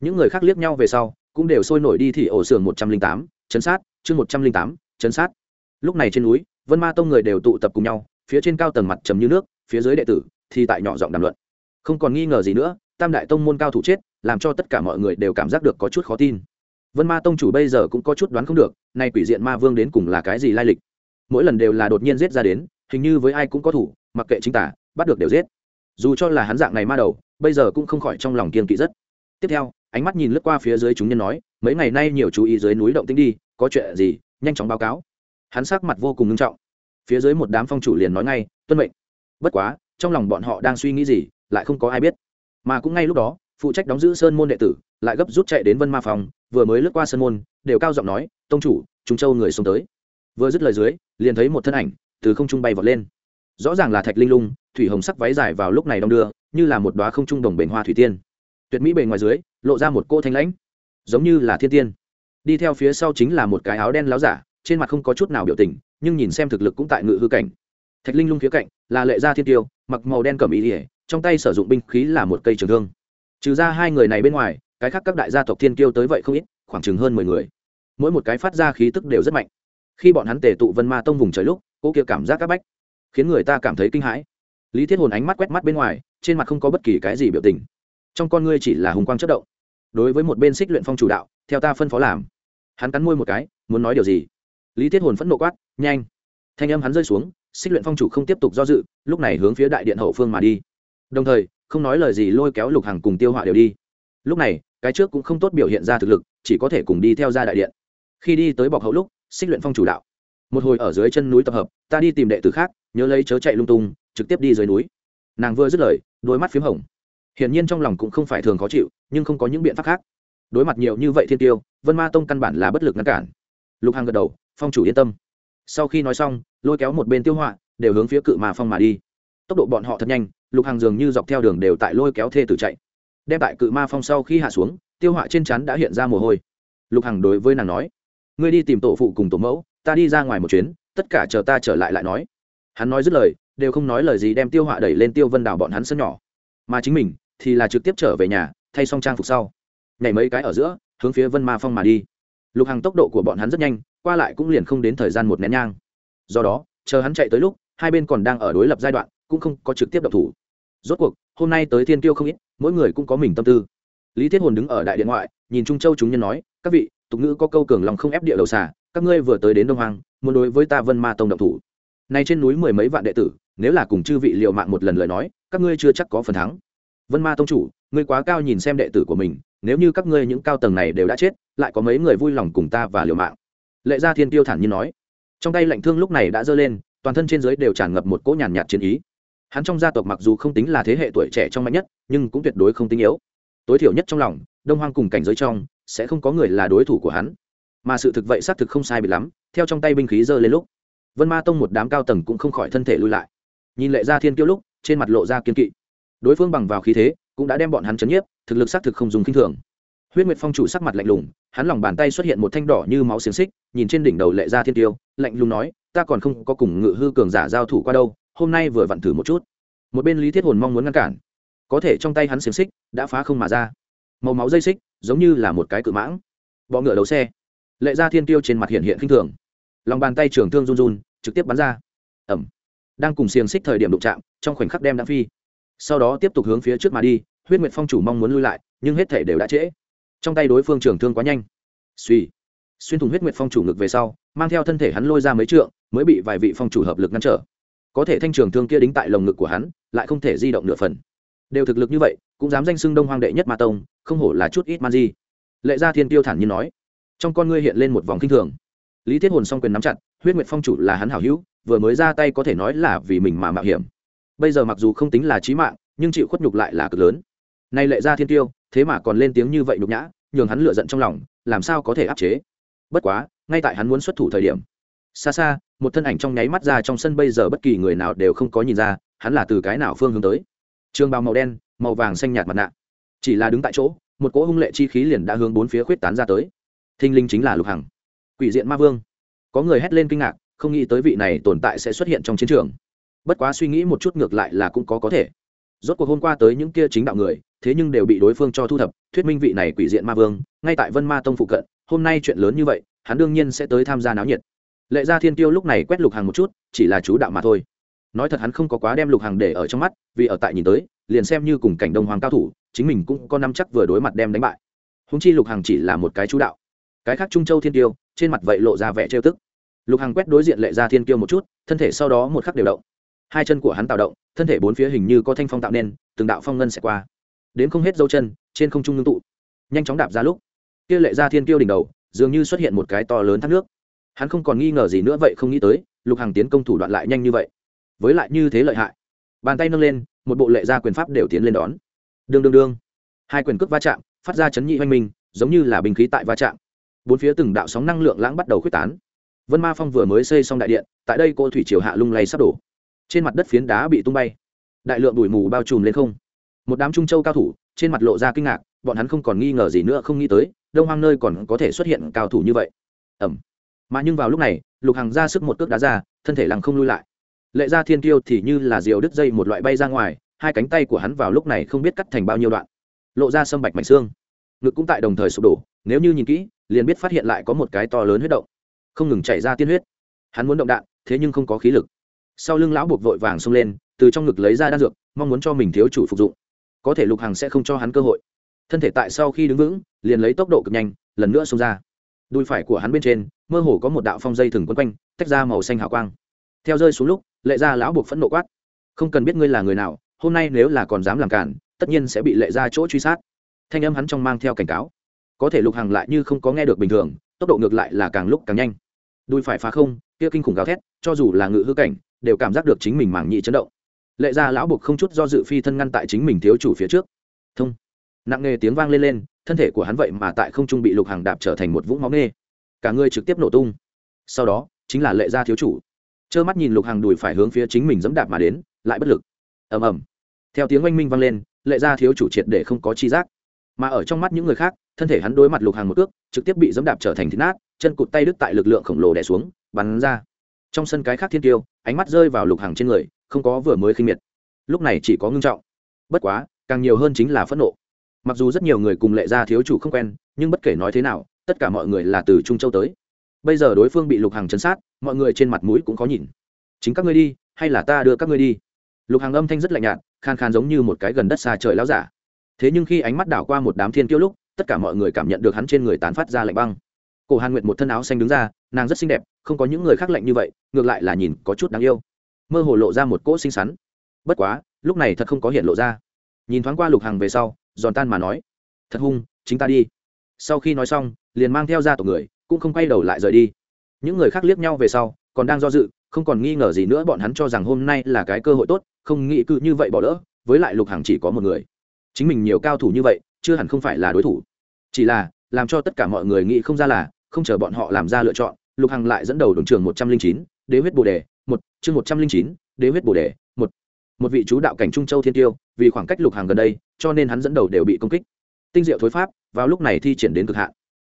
Speaker 1: Những người khác liếc nhau về sau, cũng đều sôi nổi đi thì ổ xưởng một trăm linh tám, chấn sát, chương một trăm linh tám, chấn sát. Lúc này trên núi, vân ma tông người đều tụ tập cùng nhau, phía trên cao tầng mặt trầm như nước, phía dưới đệ tử thì tại nhỏ giọng đàm luận. Không còn nghi ngờ gì nữa, tam đại tông môn cao thủ chết, làm cho tất cả mọi người đều cảm giác được có chút khó tin. Vân ma tông chủ bây giờ cũng có chút đoán không được, nay quỷ diện ma vương đến cùng là cái gì lai lịch? Mỗi lần đều là đột nhiên giết ra đến, hình như với ai cũng có thủ, mặc kệ chính tả bắt được đều giết. Dù cho là hắn dạng này ma đầu, bây giờ cũng không khỏi trong lòng kiên kỵ rất. Tiếp theo, ánh mắt nhìn lướt qua phía dưới chúng nhân nói, mấy ngày nay nhiều chú ý dưới núi động tĩnh đi, có chuyện gì, nhanh chóng báo cáo. Hắn sắc mặt vô cùng nghiêm trọng. Phía dưới một đám phong chủ liền nói ngay, tuân mệnh. Bất quá, trong lòng bọn họ đang suy nghĩ gì, lại không có ai biết. Mà cũng ngay lúc đó, phụ trách đóng giữ sơn môn đệ tử, lại gấp rút chạy đến vân ma phòng, vừa mới lướt qua sơn môn, đều cao giọng nói, tông chủ, chúng châu người xông tới. Vừa dứt lời dưới, liền thấy một thân ảnh từ không trung bay vọt lên. Rõ ràng là thạch linh lung thủy hồng sắc váy dài vào lúc này đong đưa, như là một đoá không trung đồng bền hoa thủy tiên. Tuyệt mỹ bề ngoài dưới, lộ ra một cô thanh lãnh, giống như là thiên tiên. Đi theo phía sau chính là một cái áo đen láo giả, trên mặt không có chút nào biểu tình, nhưng nhìn xem thực lực cũng tại ngự hư cảnh. Thạch linh lung phía cạnh, là lệ gia thiên tiêu, mặc màu đen cẩm ý ỉa trong tay sử dụng binh khí là một cây trường thương. Trừ ra hai người này bên ngoài, cái khác các đại gia tộc thiên kiêu tới vậy không ít, khoảng chừng hơn mười người. Mỗi một cái phát ra khí tức đều rất mạnh. Khi bọn hắn tề tụ vân ma tông vùng trời lúc cô kia cảm giác các bách, khiến người ta cảm thấy kinh hãi lý thiết hồn ánh mắt quét mắt bên ngoài, trên mặt không có bất kỳ cái gì biểu tình. Trong con ngươi chỉ là hùng quang chất động. Đối với một bên xích luyện phong chủ đạo, theo ta phân phó làm. Hắn cắn môi một cái, muốn nói điều gì? Lý thiết hồn phẫn nộ quát, nhanh. Thanh âm hắn rơi xuống, xích luyện phong chủ không tiếp tục do dự, lúc này hướng phía đại điện hậu phương mà đi. Đồng thời, không nói lời gì lôi kéo lục hằng cùng tiêu họa đều đi. Lúc này, cái trước cũng không tốt biểu hiện ra thực lực, chỉ có thể cùng đi theo ra đại điện. Khi đi tới bọc hậu lúc, xích luyện phong chủ đạo, một hồi ở dưới chân núi tập hợp, ta đi tìm đệ tử khác, nhớ lấy chớ chạy lung tung trực tiếp đi dưới núi. Nàng vừa dứt lời, đôi mắt p h í m hồng. Hiển nhiên trong lòng cũng không phải thường khó chịu, nhưng không có những biện pháp khác. Đối mặt nhiều như vậy thiên tiêu vân ma tông căn bản là bất lực ngăn cản. Lục hằng gật đầu, phong chủ yên tâm. Sau khi nói xong, lôi kéo một bên tiêu họa, đều hướng phía cự mà phong mà đi. Tốc độ bọn họ thật nhanh, lục hằng dường như dọc theo đường đều tại lôi kéo thê tử chạy. Đem tại cự ma phong sau khi hạ xuống, tiêu họa trên chắn đã hiện ra mồ hôi. Lục hằng đối với nàng nói, ngươi đi tìm tổ phụ cùng tổ mẫu, ta đi ra ngoài một chuyến, tất cả chờ ta trở lại lại nói. Hắn nói dứt lời đều không nói lời gì đem tiêu họa đẩy lên tiêu vân đảo bọn hắn sân nhỏ. Mà chính mình thì là trực tiếp trở về nhà, thay xong trang phục sau, nhảy mấy cái ở giữa, hướng phía vân ma phong mà đi. Lục hằng tốc độ của bọn hắn rất nhanh, qua lại cũng liền không đến thời gian một nén nhang. Do đó, chờ hắn chạy tới lúc, hai bên còn đang ở đối lập giai đoạn, cũng không có trực tiếp độc thủ. Rốt cuộc, hôm nay tới thiên tiêu không ít, mỗi người cũng có mình tâm tư. Lý thiết hồn đứng ở đại điện ngoại, nhìn trung châu chúng nhân nói, các vị, tục ngữ có câu cường lòng không ép địa đầu xả các ngươi vừa tới đến đông hoàng muốn đối với ta vân ma tông động thủ nay trên núi mười mấy vạn đệ tử, nếu là cùng chư vị liệu mạng một lần lời nói, các ngươi chưa chắc có phần thắng. Vân ma tông chủ, ngươi quá cao nhìn xem đệ tử của mình, nếu như các ngươi những cao tầng này đều đã chết, lại có mấy người vui lòng cùng ta và liều mạng? Lệ gia thiên tiêu thản nhiên nói. Trong tay lạnh thương lúc này đã giơ lên, toàn thân trên giới đều tràn ngập một cỗ nhàn nhạt chiến ý. Hắn trong gia tộc mặc dù không tính là thế hệ tuổi trẻ trong mạnh nhất, nhưng cũng tuyệt đối không tính yếu. Tối thiểu nhất trong lòng, đông hoang cùng cảnh giới trong, sẽ không có người là đối thủ của hắn. Mà sự thực vậy xác thực không sai bị lắm, theo trong tay binh khí giơ lên lúc vân ma tông một đám cao tầng cũng không khỏi thân thể lui lại nhìn lệ gia thiên kiêu lúc trên mặt lộ ra kiên kỵ đối phương bằng vào khí thế cũng đã đem bọn hắn chấn nhiếp thực lực xác thực không dùng k i n h thường huyết nguyệt phong chủ sắc mặt lạnh lùng hắn lòng bàn tay xuất hiện một thanh đỏ như máu xiềng xích nhìn trên đỉnh đầu lệ gia thiên tiêu lạnh lùng nói ta còn không có cùng ngự hư cường giả giao thủ qua đâu hôm nay vừa vặn thử một chút một bên lý thiết hồn mong muốn ngăn cản có thể trong tay hắn xiềng xích đã phá không mà ra màu máu dây xích giống như là một cái cự mãng bọ ngựa đầu xe lệ gia thiên tiêu trên mặt hiện hiện khinh thường lòng bàn tay trường thương run run, trực tiếp bắn ra. Ẩm. Đang cùng xiềng xích thời điểm đụng chạm, trong khoảnh khắc đem đã phi. Sau đó tiếp tục hướng phía trước mà đi, huyết nguyệt phong chủ mong muốn lui lại, nhưng hết thể đều đã trễ. Trong tay đối phương trưởng thương quá nhanh. Suy xuyên thủng huyết nguyệt phong chủ ngực về sau, mang theo thân thể hắn lôi ra mấy trượng, mới bị vài vị phong chủ hợp lực ngăn trở. Có thể thanh trường thương kia đính tại lồng ngực của hắn, lại không thể di động nửa phần. Đều thực lực như vậy, cũng dám danh xưng đông hoang đệ nhất ma tông, không hổ là chút ít man di. Lệ gia thiên tiêu thản nhiên nói, trong con ngươi hiện lên một vòng kinh thường lý thiết hồn song quyền nắm chặt, huyết nguyệt phong chủ là hắn hảo hữu, vừa mới ra tay có thể nói là vì mình mà mạo hiểm. Bây giờ mặc dù không tính là trí mạng, nhưng chịu khuất nhục lại là cực lớn. Nay lệ ra thiên tiêu, thế mà còn lên tiếng như vậy nhục nhã, nhường hắn lựa giận trong lòng, làm sao có thể áp chế? Bất quá, ngay tại hắn muốn xuất thủ thời điểm, xa xa, một thân ảnh trong nháy mắt ra trong sân bây giờ bất kỳ người nào đều không có nhìn ra, hắn là từ cái nào phương hướng tới. Trường bào màu đen, màu vàng xanh nhạt mặt nạ. Chỉ là đứng tại chỗ, một cỗ hung lệ chi khí liền đã hướng bốn phía khuyết tán ra tới. Thinh linh chính là lục hằng quỷ diện ma vương. Có người hét lên kinh ngạc, không nghĩ tới vị này tồn tại sẽ xuất hiện trong chiến trường. Bất quá suy nghĩ một chút ngược lại là cũng có có thể. Rốt cuộc hôm qua tới những kia chính đạo người, thế nhưng đều bị đối phương cho thu thập, thuyết minh vị này quỷ diện ma vương, ngay tại vân ma tông phụ cận, hôm nay chuyện lớn như vậy, hắn đương nhiên sẽ tới tham gia náo nhiệt. Lệ gia thiên tiêu lúc này quét lục hàng một chút, chỉ là chú đạo mà thôi. Nói thật hắn không có quá đem lục hàng để ở trong mắt, vì ở tại nhìn tới, liền xem như cùng cảnh đông hoàng cao thủ, chính mình cũng có năm chắc vừa đối mặt đem đánh bại. Húng chi lục hàng chỉ là một cái chú đạo. Cái khác trung châu thiên tiêu trên mặt vậy lộ ra vẻ trêu tức. Lục hằng quét đối diện lệ gia thiên kiêu một chút, thân thể sau đó một khắc đều động. Hai chân của hắn tạo động, thân thể bốn phía hình như có thanh phong tạo nên, từng đạo phong ngân sẽ qua. Đến không hết dấu chân, trên không trung ngưng tụ. Nhanh chóng đạp ra lúc, kia lệ gia thiên kiêu đỉnh đầu, dường như xuất hiện một cái to lớn thác nước. Hắn không còn nghi ngờ gì nữa vậy không nghĩ tới, lục hằng tiến công thủ đoạn lại nhanh như vậy. Với lại như thế lợi hại. Bàn tay nâng lên, một bộ lệ gia quyền pháp đều tiến lên đón. Đương đương đương. Hai quyền cước va chạm, phát ra chấn nhị oanh minh, giống như là bình khí tại va chạm bốn phía từng đạo sóng năng lượng lãng bắt đầu khuếch tán. Vân ma phong vừa mới xây xong đại điện, tại đây cô thủy triều hạ lung lay sắp đổ. Trên mặt đất phiến đá bị tung bay. Đại lượng bụi mù bao trùm lên không. Một đám trung châu cao thủ, trên mặt lộ ra kinh ngạc, bọn hắn không còn nghi ngờ gì nữa không nghĩ tới, đông hoang nơi còn có thể xuất hiện cao thủ như vậy. Ẩm mà nhưng vào lúc này, lục hằng ra sức một cước đá ra, thân thể lằng không lui lại. Lệ ra thiên tiêu thì như là diều đứt dây một loại bay ra ngoài, hai cánh tay của hắn vào lúc này không biết cắt thành bao nhiêu đoạn, lộ ra sâm bạch mảnh xương. Ngực cũng tại đồng thời sụp đổ, nếu như nhìn kỹ liền biết phát hiện lại có một cái to lớn huyết động. Không ngừng chảy ra tiên huyết. Hắn muốn động đạn, thế nhưng không có khí lực. Sau lưng lão buộc vội vàng xông lên, từ trong ngực lấy ra đan dược, mong muốn cho mình thiếu chủ phục dụng. Có thể lục hằng sẽ không cho hắn cơ hội. Thân thể tại sau khi đứng vững, liền lấy tốc độ cực nhanh, lần nữa xông ra. Đùi phải của hắn bên trên, mơ hồ có một đạo phong dây thừng quấn quanh, tách ra màu xanh hào quang. Theo rơi xuống lúc, lệ gia lão buộc phẫn nộ quát. Không cần biết ngươi là người nào, hôm nay nếu là còn dám làm cản tất nhiên sẽ bị lệ ra chỗ truy sát. Thanh âm hắn trong mang theo cảnh cáo có thể lục hằng lại như không có nghe được bình thường, tốc độ ngược lại là càng lúc càng nhanh. Đùi phải phá không, kia kinh khủng gào thét, cho dù là ngự hư cảnh, đều cảm giác được chính mình mảng nhị chấn động. Lệ ra lão buộc không chút do dự phi thân ngăn tại chính mình thiếu chủ phía trước. Thông. Nặng nề tiếng vang lên lên, thân thể của hắn vậy mà tại không trung bị lục hàng đạp trở thành một vũng máu nghê cả người trực tiếp nổ tung. Sau đó, chính là lệ gia thiếu chủ. Trơ mắt nhìn lục hàng đùi phải hướng phía chính mình dẫm đạp mà đến, lại bất lực. Ầm ầm. Theo tiếng oanh minh vang lên, lệ gia thiếu chủ triệt để không có chi giác. Mà ở trong mắt những người khác thân thể hắn đối mặt lục hàng một cước, trực tiếp bị dẫm đạp trở thành thịt nát, chân cụt tay đứt tại lực lượng khổng lồ đè xuống, bắn ra. Trong sân cái khác thiên tiêu ánh mắt rơi vào lục hàng trên người, không có vừa mới khinh miệt. Lúc này chỉ có ngưng trọng. Bất quá, càng nhiều hơn chính là phẫn nộ. Mặc dù rất nhiều người cùng lệ gia thiếu chủ không quen, nhưng bất kể nói thế nào, tất cả mọi người là từ trung châu tới. Bây giờ đối phương bị lục hàng chấn sát, mọi người trên mặt mũi cũng khó nhìn. Chính các ngươi đi, hay là ta đưa các ngươi đi? Lục hàng âm thanh rất lạnh nhạt khan khan giống như một cái gần đất xa trời láo giả. Thế nhưng khi ánh mắt đảo qua một đám thiên tiêu lúc tất cả mọi người cảm nhận được hắn trên người tán phát ra lạnh băng. Cổ hàn nguyệt một thân áo xanh đứng ra, nàng rất xinh đẹp, không có những người khác lạnh như vậy, ngược lại là nhìn có chút đáng yêu. Mơ hồ lộ ra một cỗ xinh xắn. Bất quá, lúc này thật không có hiện lộ ra. Nhìn thoáng qua lục hàng về sau, giòn tan mà nói, thật hung, chính ta đi. Sau khi nói xong, liền mang theo ra tổ người, cũng không quay đầu lại rời đi. Những người khác liếc nhau về sau, còn đang do dự, không còn nghi ngờ gì nữa bọn hắn cho rằng hôm nay là cái cơ hội tốt, không nghĩ cứ như vậy bỏ lỡ, với lại lục hàng chỉ có một người. Chính mình nhiều cao thủ như vậy, chưa hẳn không phải là đối thủ chỉ là, làm cho tất cả mọi người nghĩ không ra là, không chờ bọn họ làm ra lựa chọn, lục hằng lại dẫn đầu đồng trường một trăm linh chín, đế huyết bồ đề, một, chương một trăm linh chín, đế huyết bồ đề, một. Một vị chú đạo cảnh trung châu thiên tiêu, vì khoảng cách lục hàng gần đây, cho nên hắn dẫn đầu đều bị công kích. Tinh diệu thối pháp, vào lúc này thi triển đến cực hạn.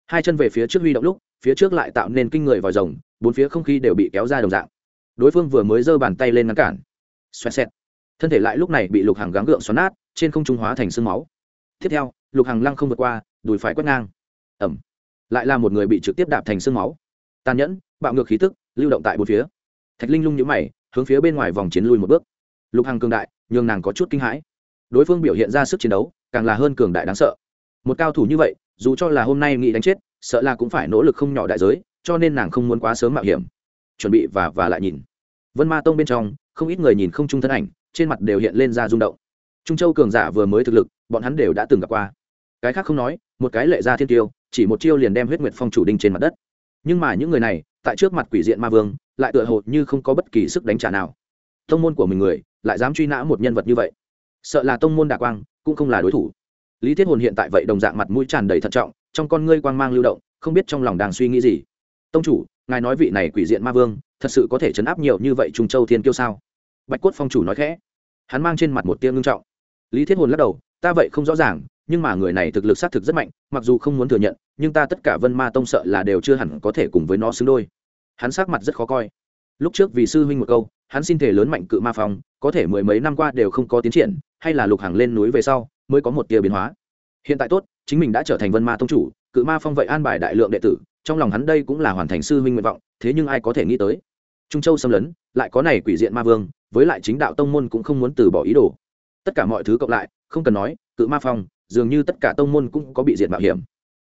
Speaker 1: Hai chân về phía trước huy động lúc, phía trước lại tạo nên kinh người vòi rồng, bốn phía không khí đều bị kéo ra đồng dạng. Đối phương vừa mới giơ bàn tay lên ngăn cản. Xoẹt xẹt. Thân thể lại lúc này bị lục hàng gắng gượng xoắn nát, trên không trung hóa thành sương máu. Tiếp theo, lục hàng lăng không vượt qua đùi phải quét ngang. Ẩm lại là một người bị trực tiếp đạp thành sương máu. Tàn nhẫn, bạo ngược khí tức, lưu động tại bốn phía. Thạch linh lung nhũ mày, hướng phía bên ngoài vòng chiến lui một bước. Lục hằng cường đại, nhường nàng có chút kinh hãi. Đối phương biểu hiện ra sức chiến đấu, càng là hơn cường đại đáng sợ. Một cao thủ như vậy, dù cho là hôm nay nghĩ đánh chết, sợ là cũng phải nỗ lực không nhỏ đại giới, cho nên nàng không muốn quá sớm mạo hiểm. Chuẩn bị và và lại nhìn. Vân ma tông bên trong, không ít người nhìn không trung thân ảnh, trên mặt đều hiện lên ra rung động. Trung châu cường giả vừa mới thực lực, bọn hắn đều đã từng gặp qua cái khác không nói, một cái lệ ra thiên tiêu, chỉ một chiêu liền đem huyết nguyệt phong chủ đinh trên mặt đất. Nhưng mà những người này, tại trước mặt quỷ diện ma vương, lại tựa hồ như không có bất kỳ sức đánh trả nào. Tông môn của mình người, lại dám truy nã một nhân vật như vậy. Sợ là tông môn đà quang, cũng không là đối thủ. Lý thiết hồn hiện tại vậy đồng dạng mặt mũi tràn đầy thận trọng, trong con ngươi quang mang lưu động, không biết trong lòng đang suy nghĩ gì. Tông chủ, ngài nói vị này quỷ diện ma vương, thật sự có thể chấn áp nhiều như vậy trung châu thiên kiêu sao? Bạch cốt phong chủ nói khẽ. Hắn mang trên mặt một tiếng ngưng trọng. Lý thiết hồn lắc đầu, ta vậy không rõ ràng nhưng mà người này thực lực xác thực rất mạnh, mặc dù không muốn thừa nhận, nhưng ta tất cả vân ma tông sợ là đều chưa hẳn có thể cùng với nó xứng đôi. Hắn sắc mặt rất khó coi. Lúc trước vì sư huynh một câu, hắn xin thể lớn mạnh cự ma phong, có thể mười mấy năm qua đều không có tiến triển, hay là lục hàng lên núi về sau, mới có một tia biến hóa. Hiện tại tốt, chính mình đã trở thành vân ma tông chủ, cự ma phong vậy an bài đại lượng đệ tử, trong lòng hắn đây cũng là hoàn thành sư huynh nguyện vọng, thế nhưng ai có thể nghĩ tới? Trung châu xâm lấn, lại có này quỷ diện ma vương, với lại chính đạo tông môn cũng không muốn từ bỏ ý đồ. Tất cả mọi thứ cộng lại, không cần nói, cự ma phong dường như tất cả tông môn cũng có bị diệt mạo hiểm.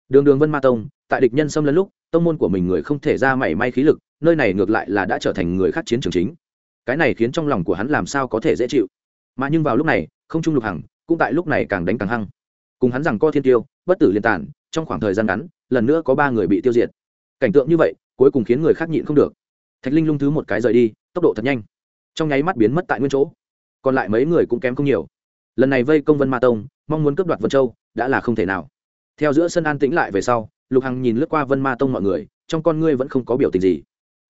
Speaker 1: Đường đường vân ma tông, tại địch nhân xâm lấn lúc, tông môn của mình người không thể ra mảy may khí lực, nơi này ngược lại là đã trở thành người khác chiến trường chính. Cái này khiến trong lòng của hắn làm sao có thể dễ chịu. Mà nhưng vào lúc này, không trung lục hằng, cũng tại lúc này càng đánh càng hăng. Cùng hắn rằng co thiên tiêu, bất tử liên tản trong khoảng thời gian ngắn, lần nữa có ba người bị tiêu diệt. Cảnh tượng như vậy, cuối cùng khiến người khác nhịn không được. Thạch linh lung thứ một cái rời đi, tốc độ thật nhanh. Trong nháy mắt biến mất tại nguyên chỗ. Còn lại mấy người cũng kém không nhiều lần này vây công vân ma tông, mong muốn cướp đoạt vân châu, đã là không thể nào. Theo giữa sân an tĩnh lại về sau, lục hằng nhìn lướt qua vân ma tông mọi người, trong con ngươi vẫn không có biểu tình gì.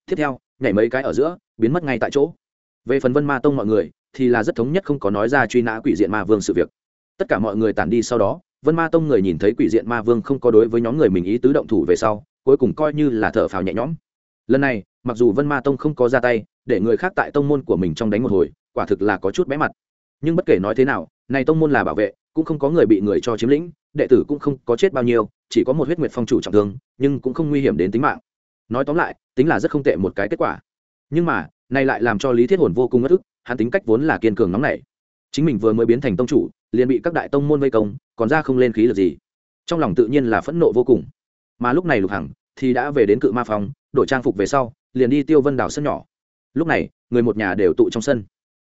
Speaker 1: Tiếp theo, nhảy mấy cái ở giữa, biến mất ngay tại chỗ. Về phần vân ma tông mọi người, thì là rất thống nhất không có nói ra truy nã quỷ diện ma vương sự việc. Tất cả mọi người tản đi sau đó, vân ma tông người nhìn thấy quỷ diện ma vương không có đối với nhóm người mình ý tứ động thủ về sau, cuối cùng coi như là thở phào nhẹ nhõm. Lần này, mặc dù vân ma tông không có ra tay, để người khác tại tông môn của mình trong đánh một hồi, quả thực là có chút bé mặt nhưng bất kể nói thế nào, này tông môn là bảo vệ, cũng không có người bị người cho chiếm lĩnh, đệ tử cũng không có chết bao nhiêu, chỉ có một huyết nguyệt phong chủ trọng thương, nhưng cũng không nguy hiểm đến tính mạng. Nói tóm lại, tính là rất không tệ một cái kết quả. Nhưng mà, này lại làm cho lý thiết hồn vô cùng ngất ức, hắn tính cách vốn là kiên cường nóng nảy. Chính mình vừa mới biến thành tông chủ, liền bị các đại tông môn vây công, còn ra không lên khí lực gì. Trong lòng tự nhiên là phẫn nộ vô cùng. Mà lúc này lục hằng thì đã về đến cự ma phòng, đổi trang phục về sau, liền đi tiêu vân đảo sân nhỏ. Lúc này, người một nhà đều tụ trong sân.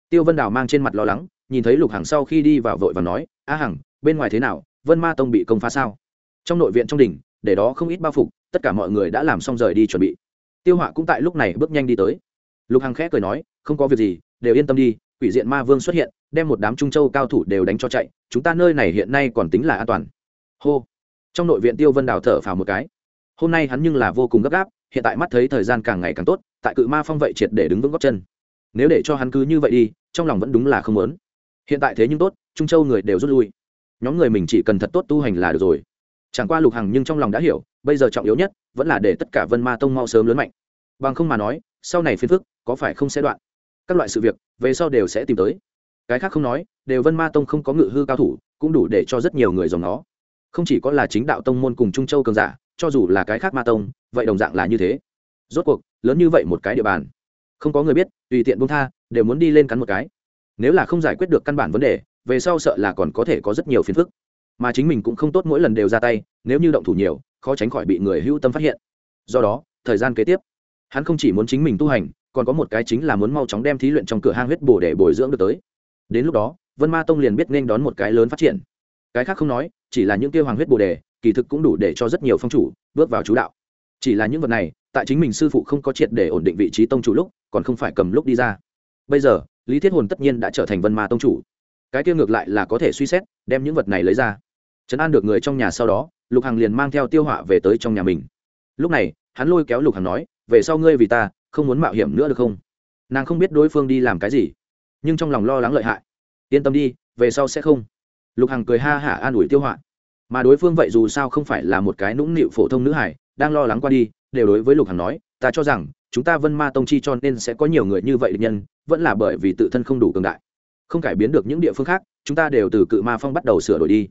Speaker 1: Tiêu vân đảo mang trên mặt lo lắng nhìn thấy lục hằng sau khi đi vào vội và nói a hằng bên ngoài thế nào? Vân ma tông bị công phá sao? Trong nội viện trong đình, để đó không ít bao phục tất cả mọi người đã làm xong rời đi chuẩn bị. Tiêu họa cũng tại lúc này bước nhanh đi tới. Lục hằng khẽ cười nói không có việc gì đều yên tâm đi quỷ diện ma vương xuất hiện đem một đám trung châu cao thủ đều đánh cho chạy chúng ta nơi này hiện nay còn tính là an toàn. Hô. Trong nội viện tiêu vân đào thở phào một cái. Hôm nay hắn nhưng là vô cùng gấp gáp hiện tại mắt thấy thời gian càng ngày càng tốt tại cự ma phong vậy triệt để đứng vững góc chân. Nếu để cho hắn cứ như vậy đi trong lòng vẫn đúng là không lớn hiện tại thế nhưng tốt, trung châu người đều rút lui. Nhóm người mình chỉ cần thật tốt tu hành là được rồi. Chẳng qua lục hằng nhưng trong lòng đã hiểu, bây giờ trọng yếu nhất vẫn là để tất cả vân ma tông mau sớm lớn mạnh. Bằng không mà nói, sau này phiền phức, có phải không sẽ đoạn? Các loại sự việc, về sau đều sẽ tìm tới. Cái khác không nói, đều vân ma tông không có ngự hư cao thủ, cũng đủ để cho rất nhiều người dòng nó không chỉ có là chính đạo tông môn cùng trung châu cường giả, cho dù là cái khác ma tông, vậy đồng dạng là như thế. Rốt cuộc, lớn như vậy một cái địa bàn, không có người biết, tùy tiện bung tha, đều muốn đi lên cắn một cái nếu là không giải quyết được căn bản vấn đề, về sau sợ là còn có thể có rất nhiều phiền phức. Mà chính mình cũng không tốt mỗi lần đều ra tay, nếu như động thủ nhiều, khó tránh khỏi bị người hưu tâm phát hiện. Do đó, thời gian kế tiếp, hắn không chỉ muốn chính mình tu hành, còn có một cái chính là muốn mau chóng đem thí luyện trong cửa hang huyết bổ để bồi dưỡng được tới. Đến lúc đó, vân ma tông liền biết nên đón một cái lớn phát triển. Cái khác không nói, chỉ là những kêu hoàng huyết bồ đề, kỳ thực cũng đủ để cho rất nhiều phong chủ bước vào chú đạo. Chỉ là những vật này, tại chính mình sư phụ không có triệt để ổn định vị trí tông chủ lúc, còn không phải cầm lúc đi ra. Bây giờ lý thiết hồn tất nhiên đã trở thành vân ma tông chủ. Cái kia ngược lại là có thể suy xét, đem những vật này lấy ra. Trấn an được người trong nhà sau đó, lục hằng liền mang theo tiêu họa về tới trong nhà mình. Lúc này, hắn lôi kéo lục hằng nói, về sau ngươi vì ta, không muốn mạo hiểm nữa được không? Nàng không biết đối phương đi làm cái gì, nhưng trong lòng lo lắng lợi hại. Yên tâm đi, về sau sẽ không. Lục hằng cười ha hả an ủi tiêu họa. Mà đối phương vậy dù sao không phải là một cái nũng nịu phổ thông nữ hải đang lo lắng qua đi, đều đối với lục hằng nói, ta cho rằng, chúng ta vân ma tông chi cho nên sẽ có nhiều người như vậy định nhân vẫn là bởi vì tự thân không đủ cường đại. Không cải biến được những địa phương khác, chúng ta đều từ cự ma phong bắt đầu sửa đổi đi.